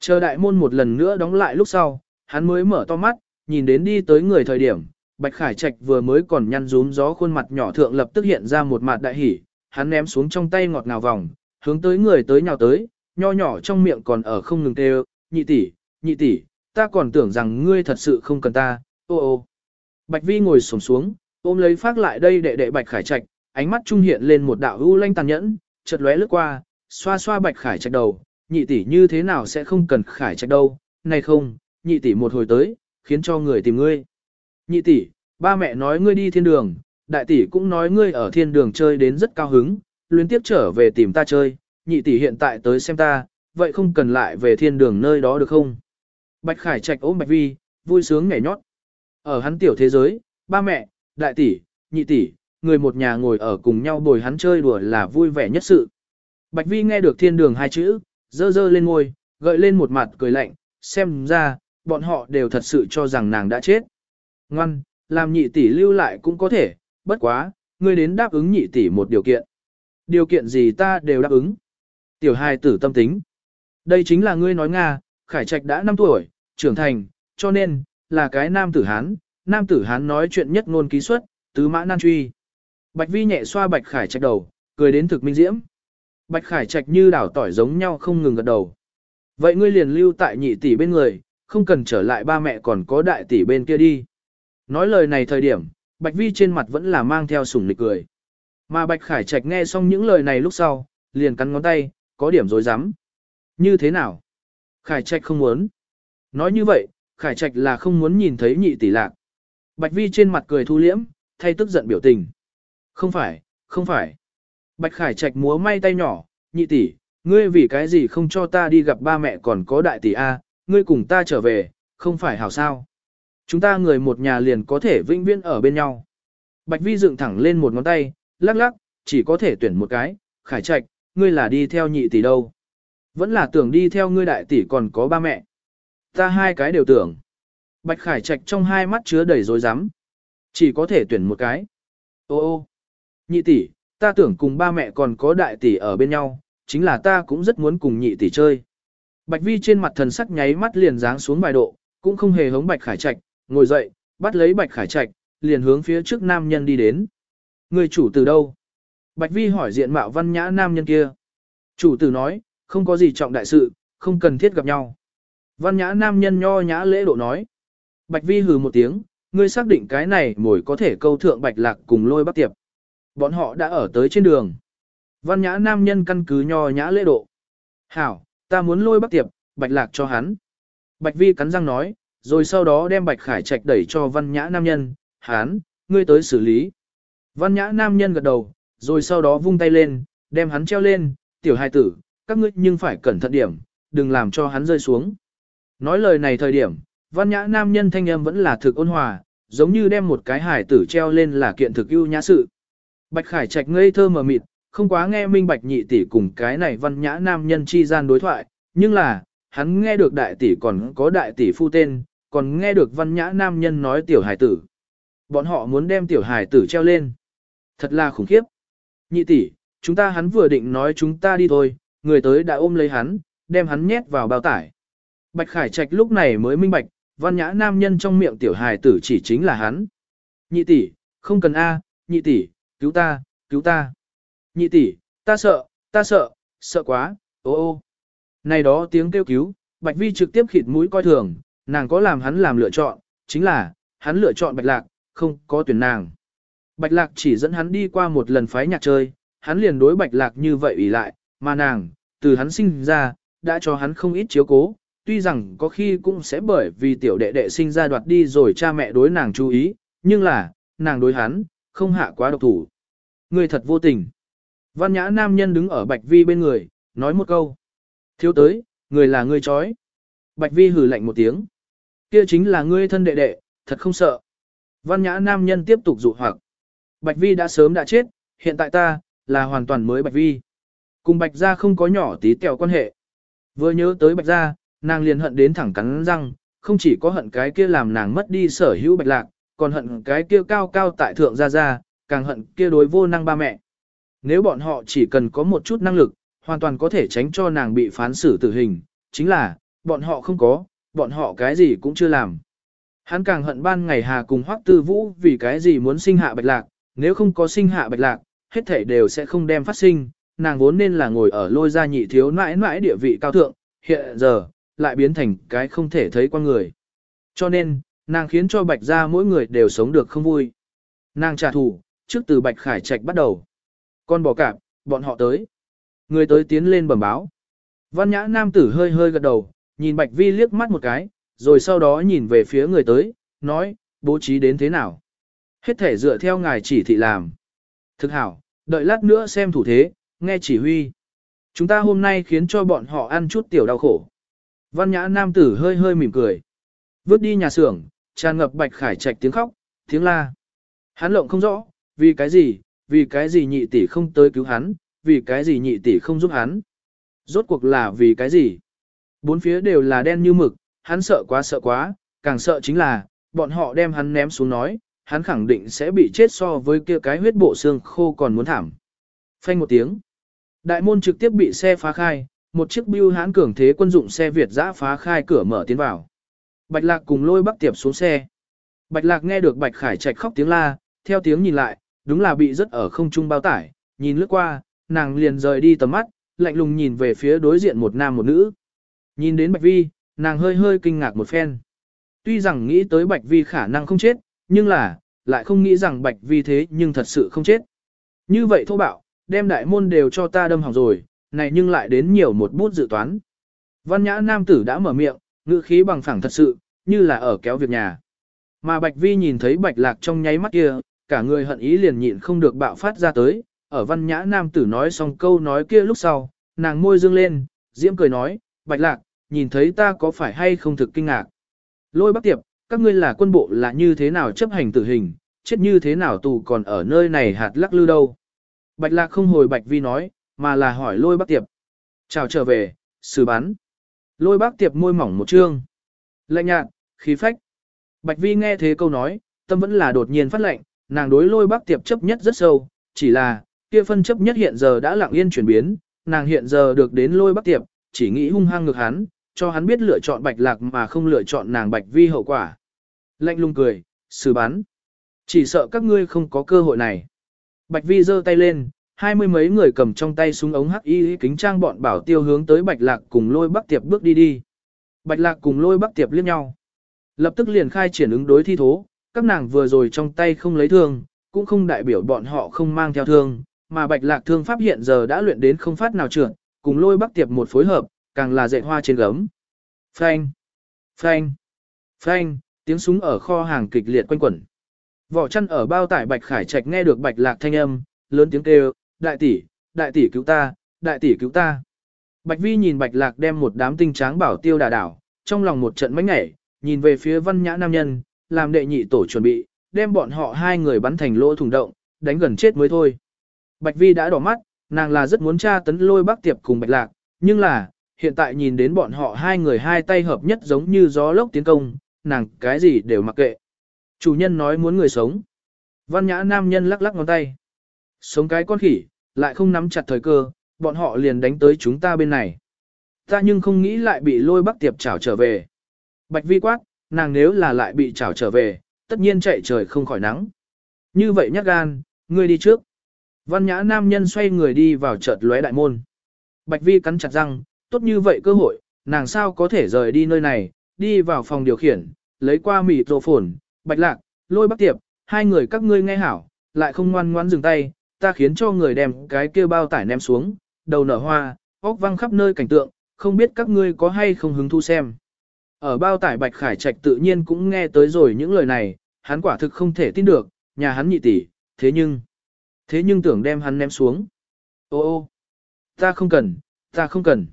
Chờ đại môn một lần nữa đóng lại lúc sau, hắn mới mở to mắt, nhìn đến đi tới người thời điểm, Bạch Khải Trạch vừa mới còn nhăn rúm gió khuôn mặt nhỏ thượng lập tức hiện ra một mặt đại hỉ, hắn ném xuống trong tay ngọt ngào vòng, hướng tới người tới nhào tới, nho nhỏ trong miệng còn ở không ngừng kêu, nhị tỷ, nhị tỷ, ta còn tưởng rằng ngươi thật sự không cần ta, ô ô. Bạch Vi ngồi xổm xuống, ôm lấy phát lại đây đệ đệ Bạch Khải Trạch, ánh mắt trung hiện lên một đạo u lanh tàn nhẫn, chợt lóe lướt qua, xoa xoa Bạch Khải Trạch đầu, nhị tỷ như thế nào sẽ không cần Khải Trạch đâu, này không, nhị tỷ một hồi tới, khiến cho người tìm ngươi. Nhị tỷ, ba mẹ nói ngươi đi thiên đường, đại tỷ cũng nói ngươi ở thiên đường chơi đến rất cao hứng, liên tiếp trở về tìm ta chơi, nhị tỷ hiện tại tới xem ta, vậy không cần lại về thiên đường nơi đó được không? Bạch Khải Trạch ôm Bạch Vi, vui sướng nhảy nhót. Ở hắn tiểu thế giới, ba mẹ, đại tỷ, nhị tỷ, người một nhà ngồi ở cùng nhau bồi hắn chơi đùa là vui vẻ nhất sự. Bạch Vi nghe được thiên đường hai chữ, dơ dơ lên ngôi, gợi lên một mặt cười lạnh, xem ra, bọn họ đều thật sự cho rằng nàng đã chết. Ngoan, làm nhị tỷ lưu lại cũng có thể, bất quá, ngươi đến đáp ứng nhị tỷ một điều kiện. Điều kiện gì ta đều đáp ứng. Tiểu hài tử tâm tính. Đây chính là ngươi nói Nga, Khải Trạch đã 5 tuổi, trưởng thành, cho nên, là cái nam tử Hán, nam tử Hán nói chuyện nhất ngôn ký xuất, tứ mã nan truy. Bạch Vi nhẹ xoa Bạch Khải Trạch đầu, cười đến thực minh diễm. Bạch Khải Trạch như đảo tỏi giống nhau không ngừng gật đầu. Vậy ngươi liền lưu tại nhị tỷ bên người, không cần trở lại ba mẹ còn có đại tỷ bên kia đi. Nói lời này thời điểm, Bạch Vi trên mặt vẫn là mang theo sủng nịch cười. Mà Bạch Khải Trạch nghe xong những lời này lúc sau, liền cắn ngón tay, có điểm dối rắm Như thế nào? Khải Trạch không muốn. Nói như vậy, Khải Trạch là không muốn nhìn thấy nhị tỷ lạc. Bạch Vi trên mặt cười thu liễm, thay tức giận biểu tình. Không phải, không phải. Bạch Khải Trạch múa may tay nhỏ, nhị tỷ, ngươi vì cái gì không cho ta đi gặp ba mẹ còn có đại tỷ A, ngươi cùng ta trở về, không phải hảo sao. Chúng ta người một nhà liền có thể vĩnh viễn ở bên nhau. Bạch Vi dựng thẳng lên một ngón tay, lắc lắc, chỉ có thể tuyển một cái, Khải Trạch, ngươi là đi theo nhị tỷ đâu. Vẫn là tưởng đi theo ngươi đại tỷ còn có ba mẹ. Ta hai cái đều tưởng. Bạch Khải Trạch trong hai mắt chứa đầy rối rắm, Chỉ có thể tuyển một cái. Ô ô, nhị tỷ, ta tưởng cùng ba mẹ còn có đại tỷ ở bên nhau, chính là ta cũng rất muốn cùng nhị tỷ chơi. Bạch Vi trên mặt thần sắc nháy mắt liền giáng xuống vài độ, cũng không hề hống Bạch Khải Trạch, ngồi dậy, bắt lấy Bạch Khải Trạch, liền hướng phía trước nam nhân đi đến. Người chủ từ đâu? Bạch Vi hỏi diện mạo văn nhã nam nhân kia. Chủ tử nói, không có gì trọng đại sự, không cần thiết gặp nhau. Văn nhã nam nhân nho nhã lễ độ nói. Bạch Vi hừ một tiếng, ngươi xác định cái này mồi có thể câu thượng Bạch Lạc cùng lôi bắc tiệp. Bọn họ đã ở tới trên đường. Văn nhã nam nhân căn cứ nho nhã lễ độ. Hảo, ta muốn lôi bắc tiệp, Bạch Lạc cho hắn. Bạch Vi cắn răng nói, rồi sau đó đem Bạch Khải Trạch đẩy cho văn nhã nam nhân, Hán, ngươi tới xử lý. Văn nhã nam nhân gật đầu, rồi sau đó vung tay lên, đem hắn treo lên, tiểu hai tử, các ngươi nhưng phải cẩn thận điểm, đừng làm cho hắn rơi xuống. Nói lời này thời điểm, văn nhã nam nhân thanh âm vẫn là thực ôn hòa, giống như đem một cái hải tử treo lên là kiện thực ưu nhã sự. Bạch Khải Trạch ngây thơ mờ mịt, không quá nghe minh bạch nhị tỷ cùng cái này văn nhã nam nhân chi gian đối thoại, nhưng là, hắn nghe được đại tỷ còn có đại tỷ phu tên, còn nghe được văn nhã nam nhân nói tiểu hải tử. Bọn họ muốn đem tiểu hải tử treo lên. Thật là khủng khiếp. Nhị tỷ, chúng ta hắn vừa định nói chúng ta đi thôi, người tới đã ôm lấy hắn, đem hắn nhét vào bao tải. Bạch Khải Trạch lúc này mới minh bạch, văn nhã nam nhân trong miệng tiểu hài tử chỉ chính là hắn. Nhị tỷ, không cần A, nhị tỷ, cứu ta, cứu ta. Nhị tỷ, ta sợ, ta sợ, sợ quá, ô ô. Này đó tiếng kêu cứu, Bạch Vi trực tiếp khịt mũi coi thường, nàng có làm hắn làm lựa chọn, chính là, hắn lựa chọn Bạch Lạc, không có tuyển nàng. Bạch Lạc chỉ dẫn hắn đi qua một lần phái nhạc chơi, hắn liền đối Bạch Lạc như vậy ủy lại, mà nàng, từ hắn sinh ra, đã cho hắn không ít chiếu cố, tuy rằng có khi cũng sẽ bởi vì tiểu đệ đệ sinh ra đoạt đi rồi cha mẹ đối nàng chú ý, nhưng là, nàng đối hắn, không hạ quá độc thủ. Người thật vô tình. Văn nhã nam nhân đứng ở Bạch Vi bên người, nói một câu. Thiếu tới, người là người chói. Bạch Vi hử lạnh một tiếng. Kia chính là ngươi thân đệ đệ, thật không sợ. Văn nhã nam nhân tiếp tục dụ hoặc. Bạch Vi đã sớm đã chết, hiện tại ta, là hoàn toàn mới Bạch Vi. Cùng Bạch gia không có nhỏ tí tẹo quan hệ. Vừa nhớ tới Bạch gia, nàng liền hận đến thẳng cắn răng, không chỉ có hận cái kia làm nàng mất đi sở hữu Bạch lạc, còn hận cái kia cao cao tại thượng gia gia, càng hận kia đối vô năng ba mẹ. Nếu bọn họ chỉ cần có một chút năng lực, hoàn toàn có thể tránh cho nàng bị phán xử tử hình, chính là, bọn họ không có, bọn họ cái gì cũng chưa làm. Hắn càng hận ban ngày Hà cùng Hoắc Tư Vũ vì cái gì muốn sinh hạ bạch lạc, nếu không có sinh hạ bạch lạc, hết thảy đều sẽ không đem phát sinh, nàng vốn nên là ngồi ở lôi gia nhị thiếu nãi nãi địa vị cao thượng, hiện giờ, lại biến thành cái không thể thấy quan người. Cho nên, nàng khiến cho bạch gia mỗi người đều sống được không vui. Nàng trả thù, trước từ bạch khải trạch bắt đầu. Con bò cạp, bọn họ tới. Người tới tiến lên bẩm báo. Văn nhã nam tử hơi hơi gật đầu, nhìn bạch vi liếc mắt một cái, rồi sau đó nhìn về phía người tới, nói, bố trí đến thế nào. Hết thể dựa theo ngài chỉ thị làm. Thực hảo, đợi lát nữa xem thủ thế, nghe chỉ huy. Chúng ta hôm nay khiến cho bọn họ ăn chút tiểu đau khổ. Văn nhã nam tử hơi hơi mỉm cười. Vứt đi nhà xưởng, tràn ngập bạch khải trạch tiếng khóc, tiếng la. Hắn lộng không rõ, vì cái gì, vì cái gì nhị tỷ không tới cứu hắn, vì cái gì nhị tỷ không giúp hắn. Rốt cuộc là vì cái gì? Bốn phía đều là đen như mực, hắn sợ quá sợ quá, càng sợ chính là, bọn họ đem hắn ném xuống nói, hắn khẳng định sẽ bị chết so với kia cái huyết bộ xương khô còn muốn thảm. Phanh một tiếng. Đại môn trực tiếp bị xe phá khai, một chiếc bưu hãn cường thế quân dụng xe Việt giã phá khai cửa mở tiến vào. Bạch Lạc cùng lôi bắc tiệp xuống xe. Bạch Lạc nghe được Bạch Khải Trạch khóc tiếng la, theo tiếng nhìn lại, đúng là bị rất ở không trung bao tải, nhìn lướt qua, nàng liền rời đi tầm mắt, lạnh lùng nhìn về phía đối diện một nam một nữ. Nhìn đến Bạch Vi, nàng hơi hơi kinh ngạc một phen. Tuy rằng nghĩ tới Bạch Vi khả năng không chết, nhưng là, lại không nghĩ rằng Bạch Vi thế nhưng thật sự không chết. Như vậy thô bạo, đem đại môn đều cho ta đâm hỏng rồi, này nhưng lại đến nhiều một bút dự toán. Văn nhã nam tử đã mở miệng, ngữ khí bằng phẳng thật sự, như là ở kéo việc nhà. Mà Bạch Vi nhìn thấy Bạch Lạc trong nháy mắt kia, cả người hận ý liền nhịn không được bạo phát ra tới, ở văn nhã nam tử nói xong câu nói kia lúc sau, nàng môi dương lên, diễm cười nói, Bạch Lạc, nhìn thấy ta có phải hay không thực kinh ngạc. Lôi bắc tiệp, các ngươi là quân bộ là như thế nào chấp hành tử hình, chết như thế nào tù còn ở nơi này hạt lắc lư đâu. Bạch lạc không hồi bạch vi nói, mà là hỏi lôi Bác tiệp. Chào trở về, xử bắn. Lôi bác tiệp môi mỏng một trương, Lạnh nhạt, khí phách. Bạch vi nghe thế câu nói, tâm vẫn là đột nhiên phát lệnh, nàng đối lôi bác tiệp chấp nhất rất sâu, chỉ là, kia phân chấp nhất hiện giờ đã lặng yên chuyển biến, nàng hiện giờ được đến lôi bác tiệp, chỉ nghĩ hung hăng ngược hắn, cho hắn biết lựa chọn bạch lạc mà không lựa chọn nàng bạch vi hậu quả. Lạnh lùng cười, xử bắn. Chỉ sợ các ngươi không có cơ hội này. Bạch vi giơ tay lên, hai mươi mấy người cầm trong tay súng ống hắc y kính trang bọn bảo tiêu hướng tới bạch lạc cùng lôi bắc tiệp bước đi đi. Bạch lạc cùng lôi bắc tiệp liếc nhau. Lập tức liền khai triển ứng đối thi thố, các nàng vừa rồi trong tay không lấy thương, cũng không đại biểu bọn họ không mang theo thương, mà bạch lạc thương pháp hiện giờ đã luyện đến không phát nào trượt, cùng lôi bắc tiệp một phối hợp, càng là dạy hoa trên gấm. Phanh, phanh, phanh, tiếng súng ở kho hàng kịch liệt quanh quẩn. Vỏ chăn ở bao tải Bạch Khải Trạch nghe được Bạch Lạc thanh âm, lớn tiếng kêu, đại tỷ, đại tỷ cứu ta, đại tỷ cứu ta. Bạch Vi nhìn Bạch Lạc đem một đám tinh tráng bảo tiêu đà đảo, trong lòng một trận mánh nhảy, nhìn về phía văn nhã nam nhân, làm đệ nhị tổ chuẩn bị, đem bọn họ hai người bắn thành lỗ thủng động, đánh gần chết mới thôi. Bạch Vi đã đỏ mắt, Nàng là rất muốn tra tấn lôi bác tiệp cùng bạch lạc, nhưng là, hiện tại nhìn đến bọn họ hai người hai tay hợp nhất giống như gió lốc tiến công, nàng cái gì đều mặc kệ. Chủ nhân nói muốn người sống. Văn nhã nam nhân lắc lắc ngón tay. Sống cái con khỉ, lại không nắm chặt thời cơ, bọn họ liền đánh tới chúng ta bên này. Ta nhưng không nghĩ lại bị lôi bắc tiệp trảo trở về. Bạch vi quát, nàng nếu là lại bị trảo trở về, tất nhiên chạy trời không khỏi nắng. Như vậy nhắc gan, ngươi đi trước. Văn nhã nam nhân xoay người đi vào chợt lóe đại môn. Bạch vi cắn chặt răng, tốt như vậy cơ hội, nàng sao có thể rời đi nơi này, đi vào phòng điều khiển, lấy qua mịt rộ phồn, bạch lạc, lôi bắc tiệp, hai người các ngươi nghe hảo, lại không ngoan ngoãn dừng tay, ta khiến cho người đem cái kia bao tải ném xuống, đầu nở hoa, óc văng khắp nơi cảnh tượng, không biết các ngươi có hay không hứng thu xem. Ở bao tải Bạch Khải Trạch tự nhiên cũng nghe tới rồi những lời này, hắn quả thực không thể tin được, nhà hắn nhị tỷ, thế nhưng, thế nhưng tưởng đem hắn ném xuống. Ô ô, ta không cần, ta không cần.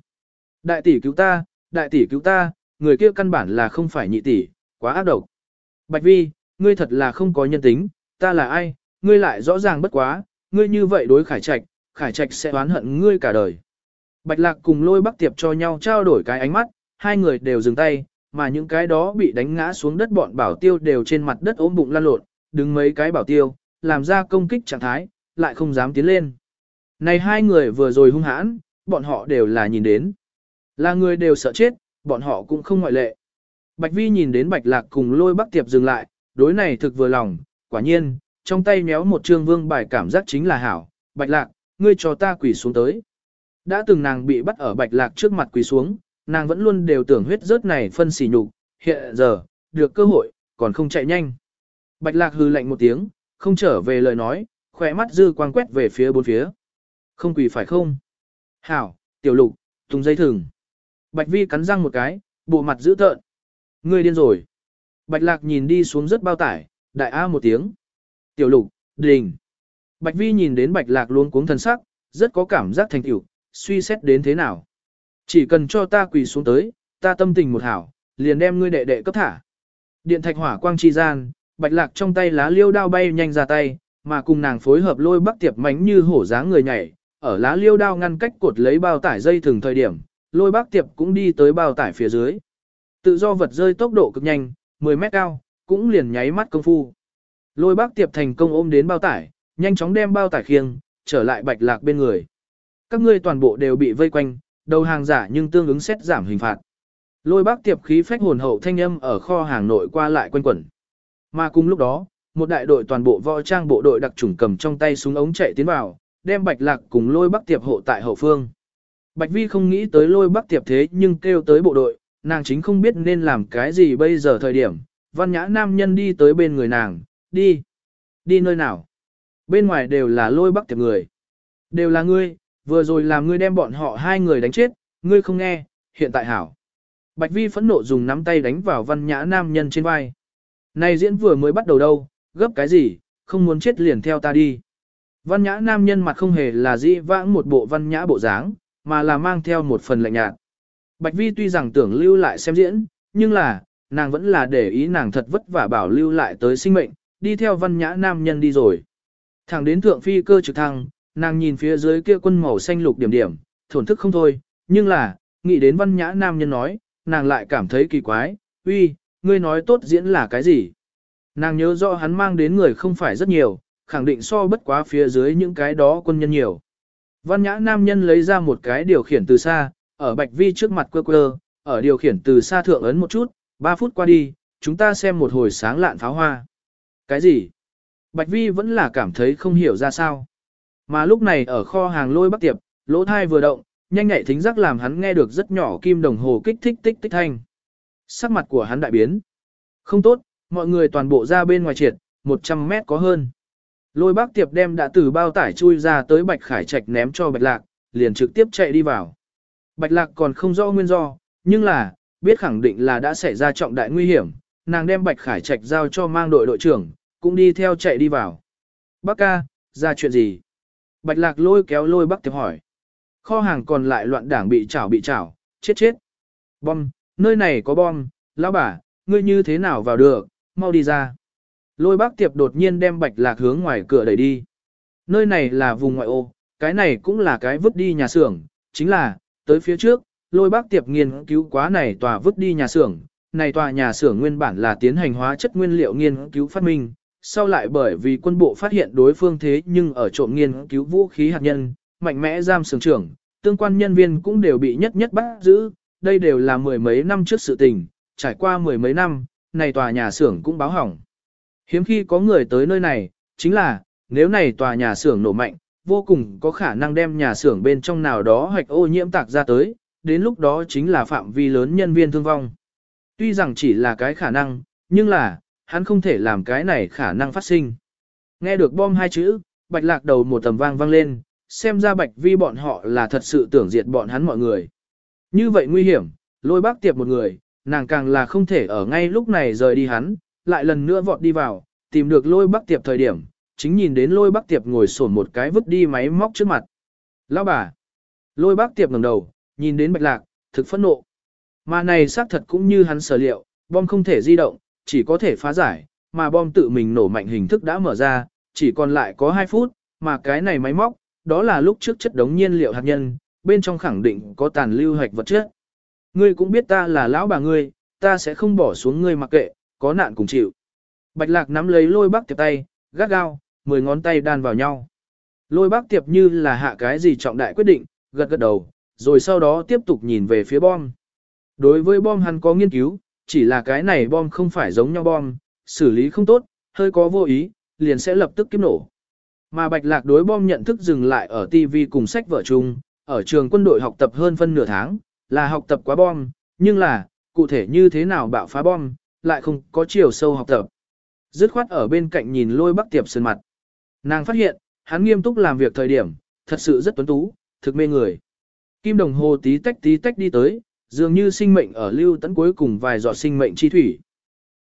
Đại tỷ cứu ta, đại tỷ cứu ta, người kia căn bản là không phải nhị tỷ, quá ác độc. Bạch Vi, ngươi thật là không có nhân tính, ta là ai, ngươi lại rõ ràng bất quá, ngươi như vậy đối Khải Trạch, Khải Trạch sẽ oán hận ngươi cả đời. Bạch Lạc cùng lôi bắc tiệp cho nhau trao đổi cái ánh mắt, hai người đều dừng tay, mà những cái đó bị đánh ngã xuống đất bọn bảo tiêu đều trên mặt đất ốm bụng lăn lộn, đứng mấy cái bảo tiêu, làm ra công kích trạng thái, lại không dám tiến lên. Này hai người vừa rồi hung hãn, bọn họ đều là nhìn đến. Là người đều sợ chết, bọn họ cũng không ngoại lệ. Bạch Vi nhìn đến Bạch Lạc cùng lôi bắc tiệp dừng lại, đối này thực vừa lòng, quả nhiên, trong tay méo một trương vương bài cảm giác chính là hảo. Bạch Lạc, ngươi cho ta quỳ xuống tới. Đã từng nàng bị bắt ở Bạch Lạc trước mặt quỳ xuống, nàng vẫn luôn đều tưởng huyết rớt này phân xỉ nhục, hiện giờ, được cơ hội, còn không chạy nhanh. Bạch lạc hư lạnh một tiếng, không trở về lời nói, khỏe mắt dư quang quét về phía bốn phía. Không quỳ phải không? Hảo, tiểu lục, tung dây thừng. Bạch vi cắn răng một cái, bộ mặt dữ tợn. Ngươi điên rồi. Bạch lạc nhìn đi xuống rất bao tải, đại a một tiếng. Tiểu lục, đình. Bạch vi nhìn đến bạch lạc luôn cuống thần sắc, rất có cảm giác thành tiểu, suy xét đến thế nào. Chỉ cần cho ta quỳ xuống tới, ta tâm tình một hảo, liền đem ngươi đệ đệ cấp thả. Điện thạch hỏa quang chi gian, bạch lạc trong tay lá liêu đao bay nhanh ra tay, mà cùng nàng phối hợp lôi bắc tiệp mánh như hổ dáng người nhảy, ở lá liêu đao ngăn cách cột lấy bao tải dây thường thời điểm, lôi bắc tiệp cũng đi tới bao tải phía dưới. Tự do vật rơi tốc độ cực nhanh, 10 mét cao, cũng liền nháy mắt công phu. Lôi bác tiệp thành công ôm đến bao tải, nhanh chóng đem bao tải khiêng, trở lại bạch lạc bên người. Các ngươi toàn bộ đều bị vây quanh, đầu hàng giả nhưng tương ứng xét giảm hình phạt. Lôi bác tiệp khí phách hồn hậu thanh âm ở kho hàng nội qua lại quanh quẩn. Mà cùng lúc đó, một đại đội toàn bộ võ trang bộ đội đặc trùng cầm trong tay súng ống chạy tiến vào, đem bạch lạc cùng lôi bác tiệp hộ tại hậu phương. Bạch vi không nghĩ tới lôi bác tiệp thế nhưng kêu tới bộ đội, nàng chính không biết nên làm cái gì bây giờ thời điểm. Văn nhã nam nhân đi tới bên người nàng, đi. Đi nơi nào? Bên ngoài đều là lôi bắc tiệp người. Đều là ngươi, vừa rồi làm ngươi đem bọn họ hai người đánh chết, ngươi không nghe, hiện tại hảo. Bạch Vi phẫn nộ dùng nắm tay đánh vào văn nhã nam nhân trên vai. Này diễn vừa mới bắt đầu đâu, gấp cái gì, không muốn chết liền theo ta đi. Văn nhã nam nhân mặt không hề là dĩ vãng một bộ văn nhã bộ dáng, mà là mang theo một phần lạnh nhạt. Bạch Vi tuy rằng tưởng lưu lại xem diễn, nhưng là, nàng vẫn là để ý nàng thật vất vả bảo lưu lại tới sinh mệnh, đi theo văn nhã nam nhân đi rồi. Thẳng đến thượng phi cơ trực thăng, nàng nhìn phía dưới kia quân màu xanh lục điểm điểm, thổn thức không thôi, nhưng là, nghĩ đến văn nhã nam nhân nói, nàng lại cảm thấy kỳ quái, uy, ngươi nói tốt diễn là cái gì? Nàng nhớ rõ hắn mang đến người không phải rất nhiều, khẳng định so bất quá phía dưới những cái đó quân nhân nhiều. Văn nhã nam nhân lấy ra một cái điều khiển từ xa, ở bạch vi trước mặt quơ quơ, ở điều khiển từ xa thượng ấn một chút, 3 phút qua đi, chúng ta xem một hồi sáng lạn pháo hoa. Cái gì? Bạch vi vẫn là cảm thấy không hiểu ra sao. Mà lúc này ở kho hàng lôi bắc tiệp, lỗ thai vừa động, nhanh nhạy thính giác làm hắn nghe được rất nhỏ kim đồng hồ kích thích tích tích thanh. Sắc mặt của hắn đại biến. Không tốt, mọi người toàn bộ ra bên ngoài triệt, 100 mét có hơn. Lôi bác tiệp đem đã từ bao tải chui ra tới bạch khải trạch ném cho bạch lạc, liền trực tiếp chạy đi vào. Bạch lạc còn không rõ nguyên do, nhưng là, biết khẳng định là đã xảy ra trọng đại nguy hiểm, nàng đem bạch khải trạch giao cho mang đội đội trưởng, cũng đi theo chạy đi vào. Bác ca, ra chuyện gì? Bạch lạc lôi kéo lôi bác tiệp hỏi. Kho hàng còn lại loạn đảng bị chảo bị chảo, chết chết. Bom, nơi này có bom, lão bà, ngươi như thế nào vào được, mau đi ra. Lôi bác tiệp đột nhiên đem bạch lạc hướng ngoài cửa đẩy đi. Nơi này là vùng ngoại ô, cái này cũng là cái vứt đi nhà xưởng, chính là, tới phía trước, lôi bác tiệp nghiên cứu quá này tòa vứt đi nhà xưởng, này tòa nhà xưởng nguyên bản là tiến hành hóa chất nguyên liệu nghiên cứu phát minh, sau lại bởi vì quân bộ phát hiện đối phương thế nhưng ở trộm nghiên cứu vũ khí hạt nhân, mạnh mẽ giam xưởng trưởng, tương quan nhân viên cũng đều bị nhất nhất bắt giữ, đây đều là mười mấy năm trước sự tình, trải qua mười mấy năm, này tòa nhà xưởng cũng báo hỏng. Hiếm khi có người tới nơi này, chính là, nếu này tòa nhà xưởng nổ mạnh, vô cùng có khả năng đem nhà xưởng bên trong nào đó hoạch ô nhiễm tạc ra tới, đến lúc đó chính là phạm vi lớn nhân viên thương vong. Tuy rằng chỉ là cái khả năng, nhưng là, hắn không thể làm cái này khả năng phát sinh. Nghe được bom hai chữ, bạch lạc đầu một tầm vang vang lên, xem ra bạch vi bọn họ là thật sự tưởng diệt bọn hắn mọi người. Như vậy nguy hiểm, lôi bác tiệp một người, nàng càng là không thể ở ngay lúc này rời đi hắn, lại lần nữa vọt đi vào, tìm được lôi bác tiệp thời điểm, chính nhìn đến lôi bác tiệp ngồi sổn một cái vứt đi máy móc trước mặt. Lão bà! Lôi bác tiệp ngẩng đầu, nhìn đến bạch lạc, thực phẫn nộ. Mà này xác thật cũng như hắn sở liệu, bom không thể di động, chỉ có thể phá giải, mà bom tự mình nổ mạnh hình thức đã mở ra, chỉ còn lại có 2 phút, mà cái này máy móc, đó là lúc trước chất đống nhiên liệu hạt nhân, bên trong khẳng định có tàn lưu hạch vật chất. Ngươi cũng biết ta là lão bà ngươi, ta sẽ không bỏ xuống ngươi mặc kệ, có nạn cùng chịu. Bạch lạc nắm lấy lôi bác tiệp tay, gắt gao, mười ngón tay đan vào nhau. Lôi bác tiệp như là hạ cái gì trọng đại quyết định, gật gật đầu, rồi sau đó tiếp tục nhìn về phía bom. Đối với bom hắn có nghiên cứu, chỉ là cái này bom không phải giống nhau bom, xử lý không tốt, hơi có vô ý, liền sẽ lập tức kiếp nổ. Mà bạch lạc đối bom nhận thức dừng lại ở TV cùng sách vở chung, ở trường quân đội học tập hơn phân nửa tháng, là học tập quá bom, nhưng là, cụ thể như thế nào bạo phá bom, lại không có chiều sâu học tập. Dứt khoát ở bên cạnh nhìn lôi bắc tiệp sơn mặt. Nàng phát hiện, hắn nghiêm túc làm việc thời điểm, thật sự rất tuấn tú, thực mê người. Kim đồng hồ tí tách tí tách đi tới, dường như sinh mệnh ở lưu tấn cuối cùng vài giọt sinh mệnh chi thủy.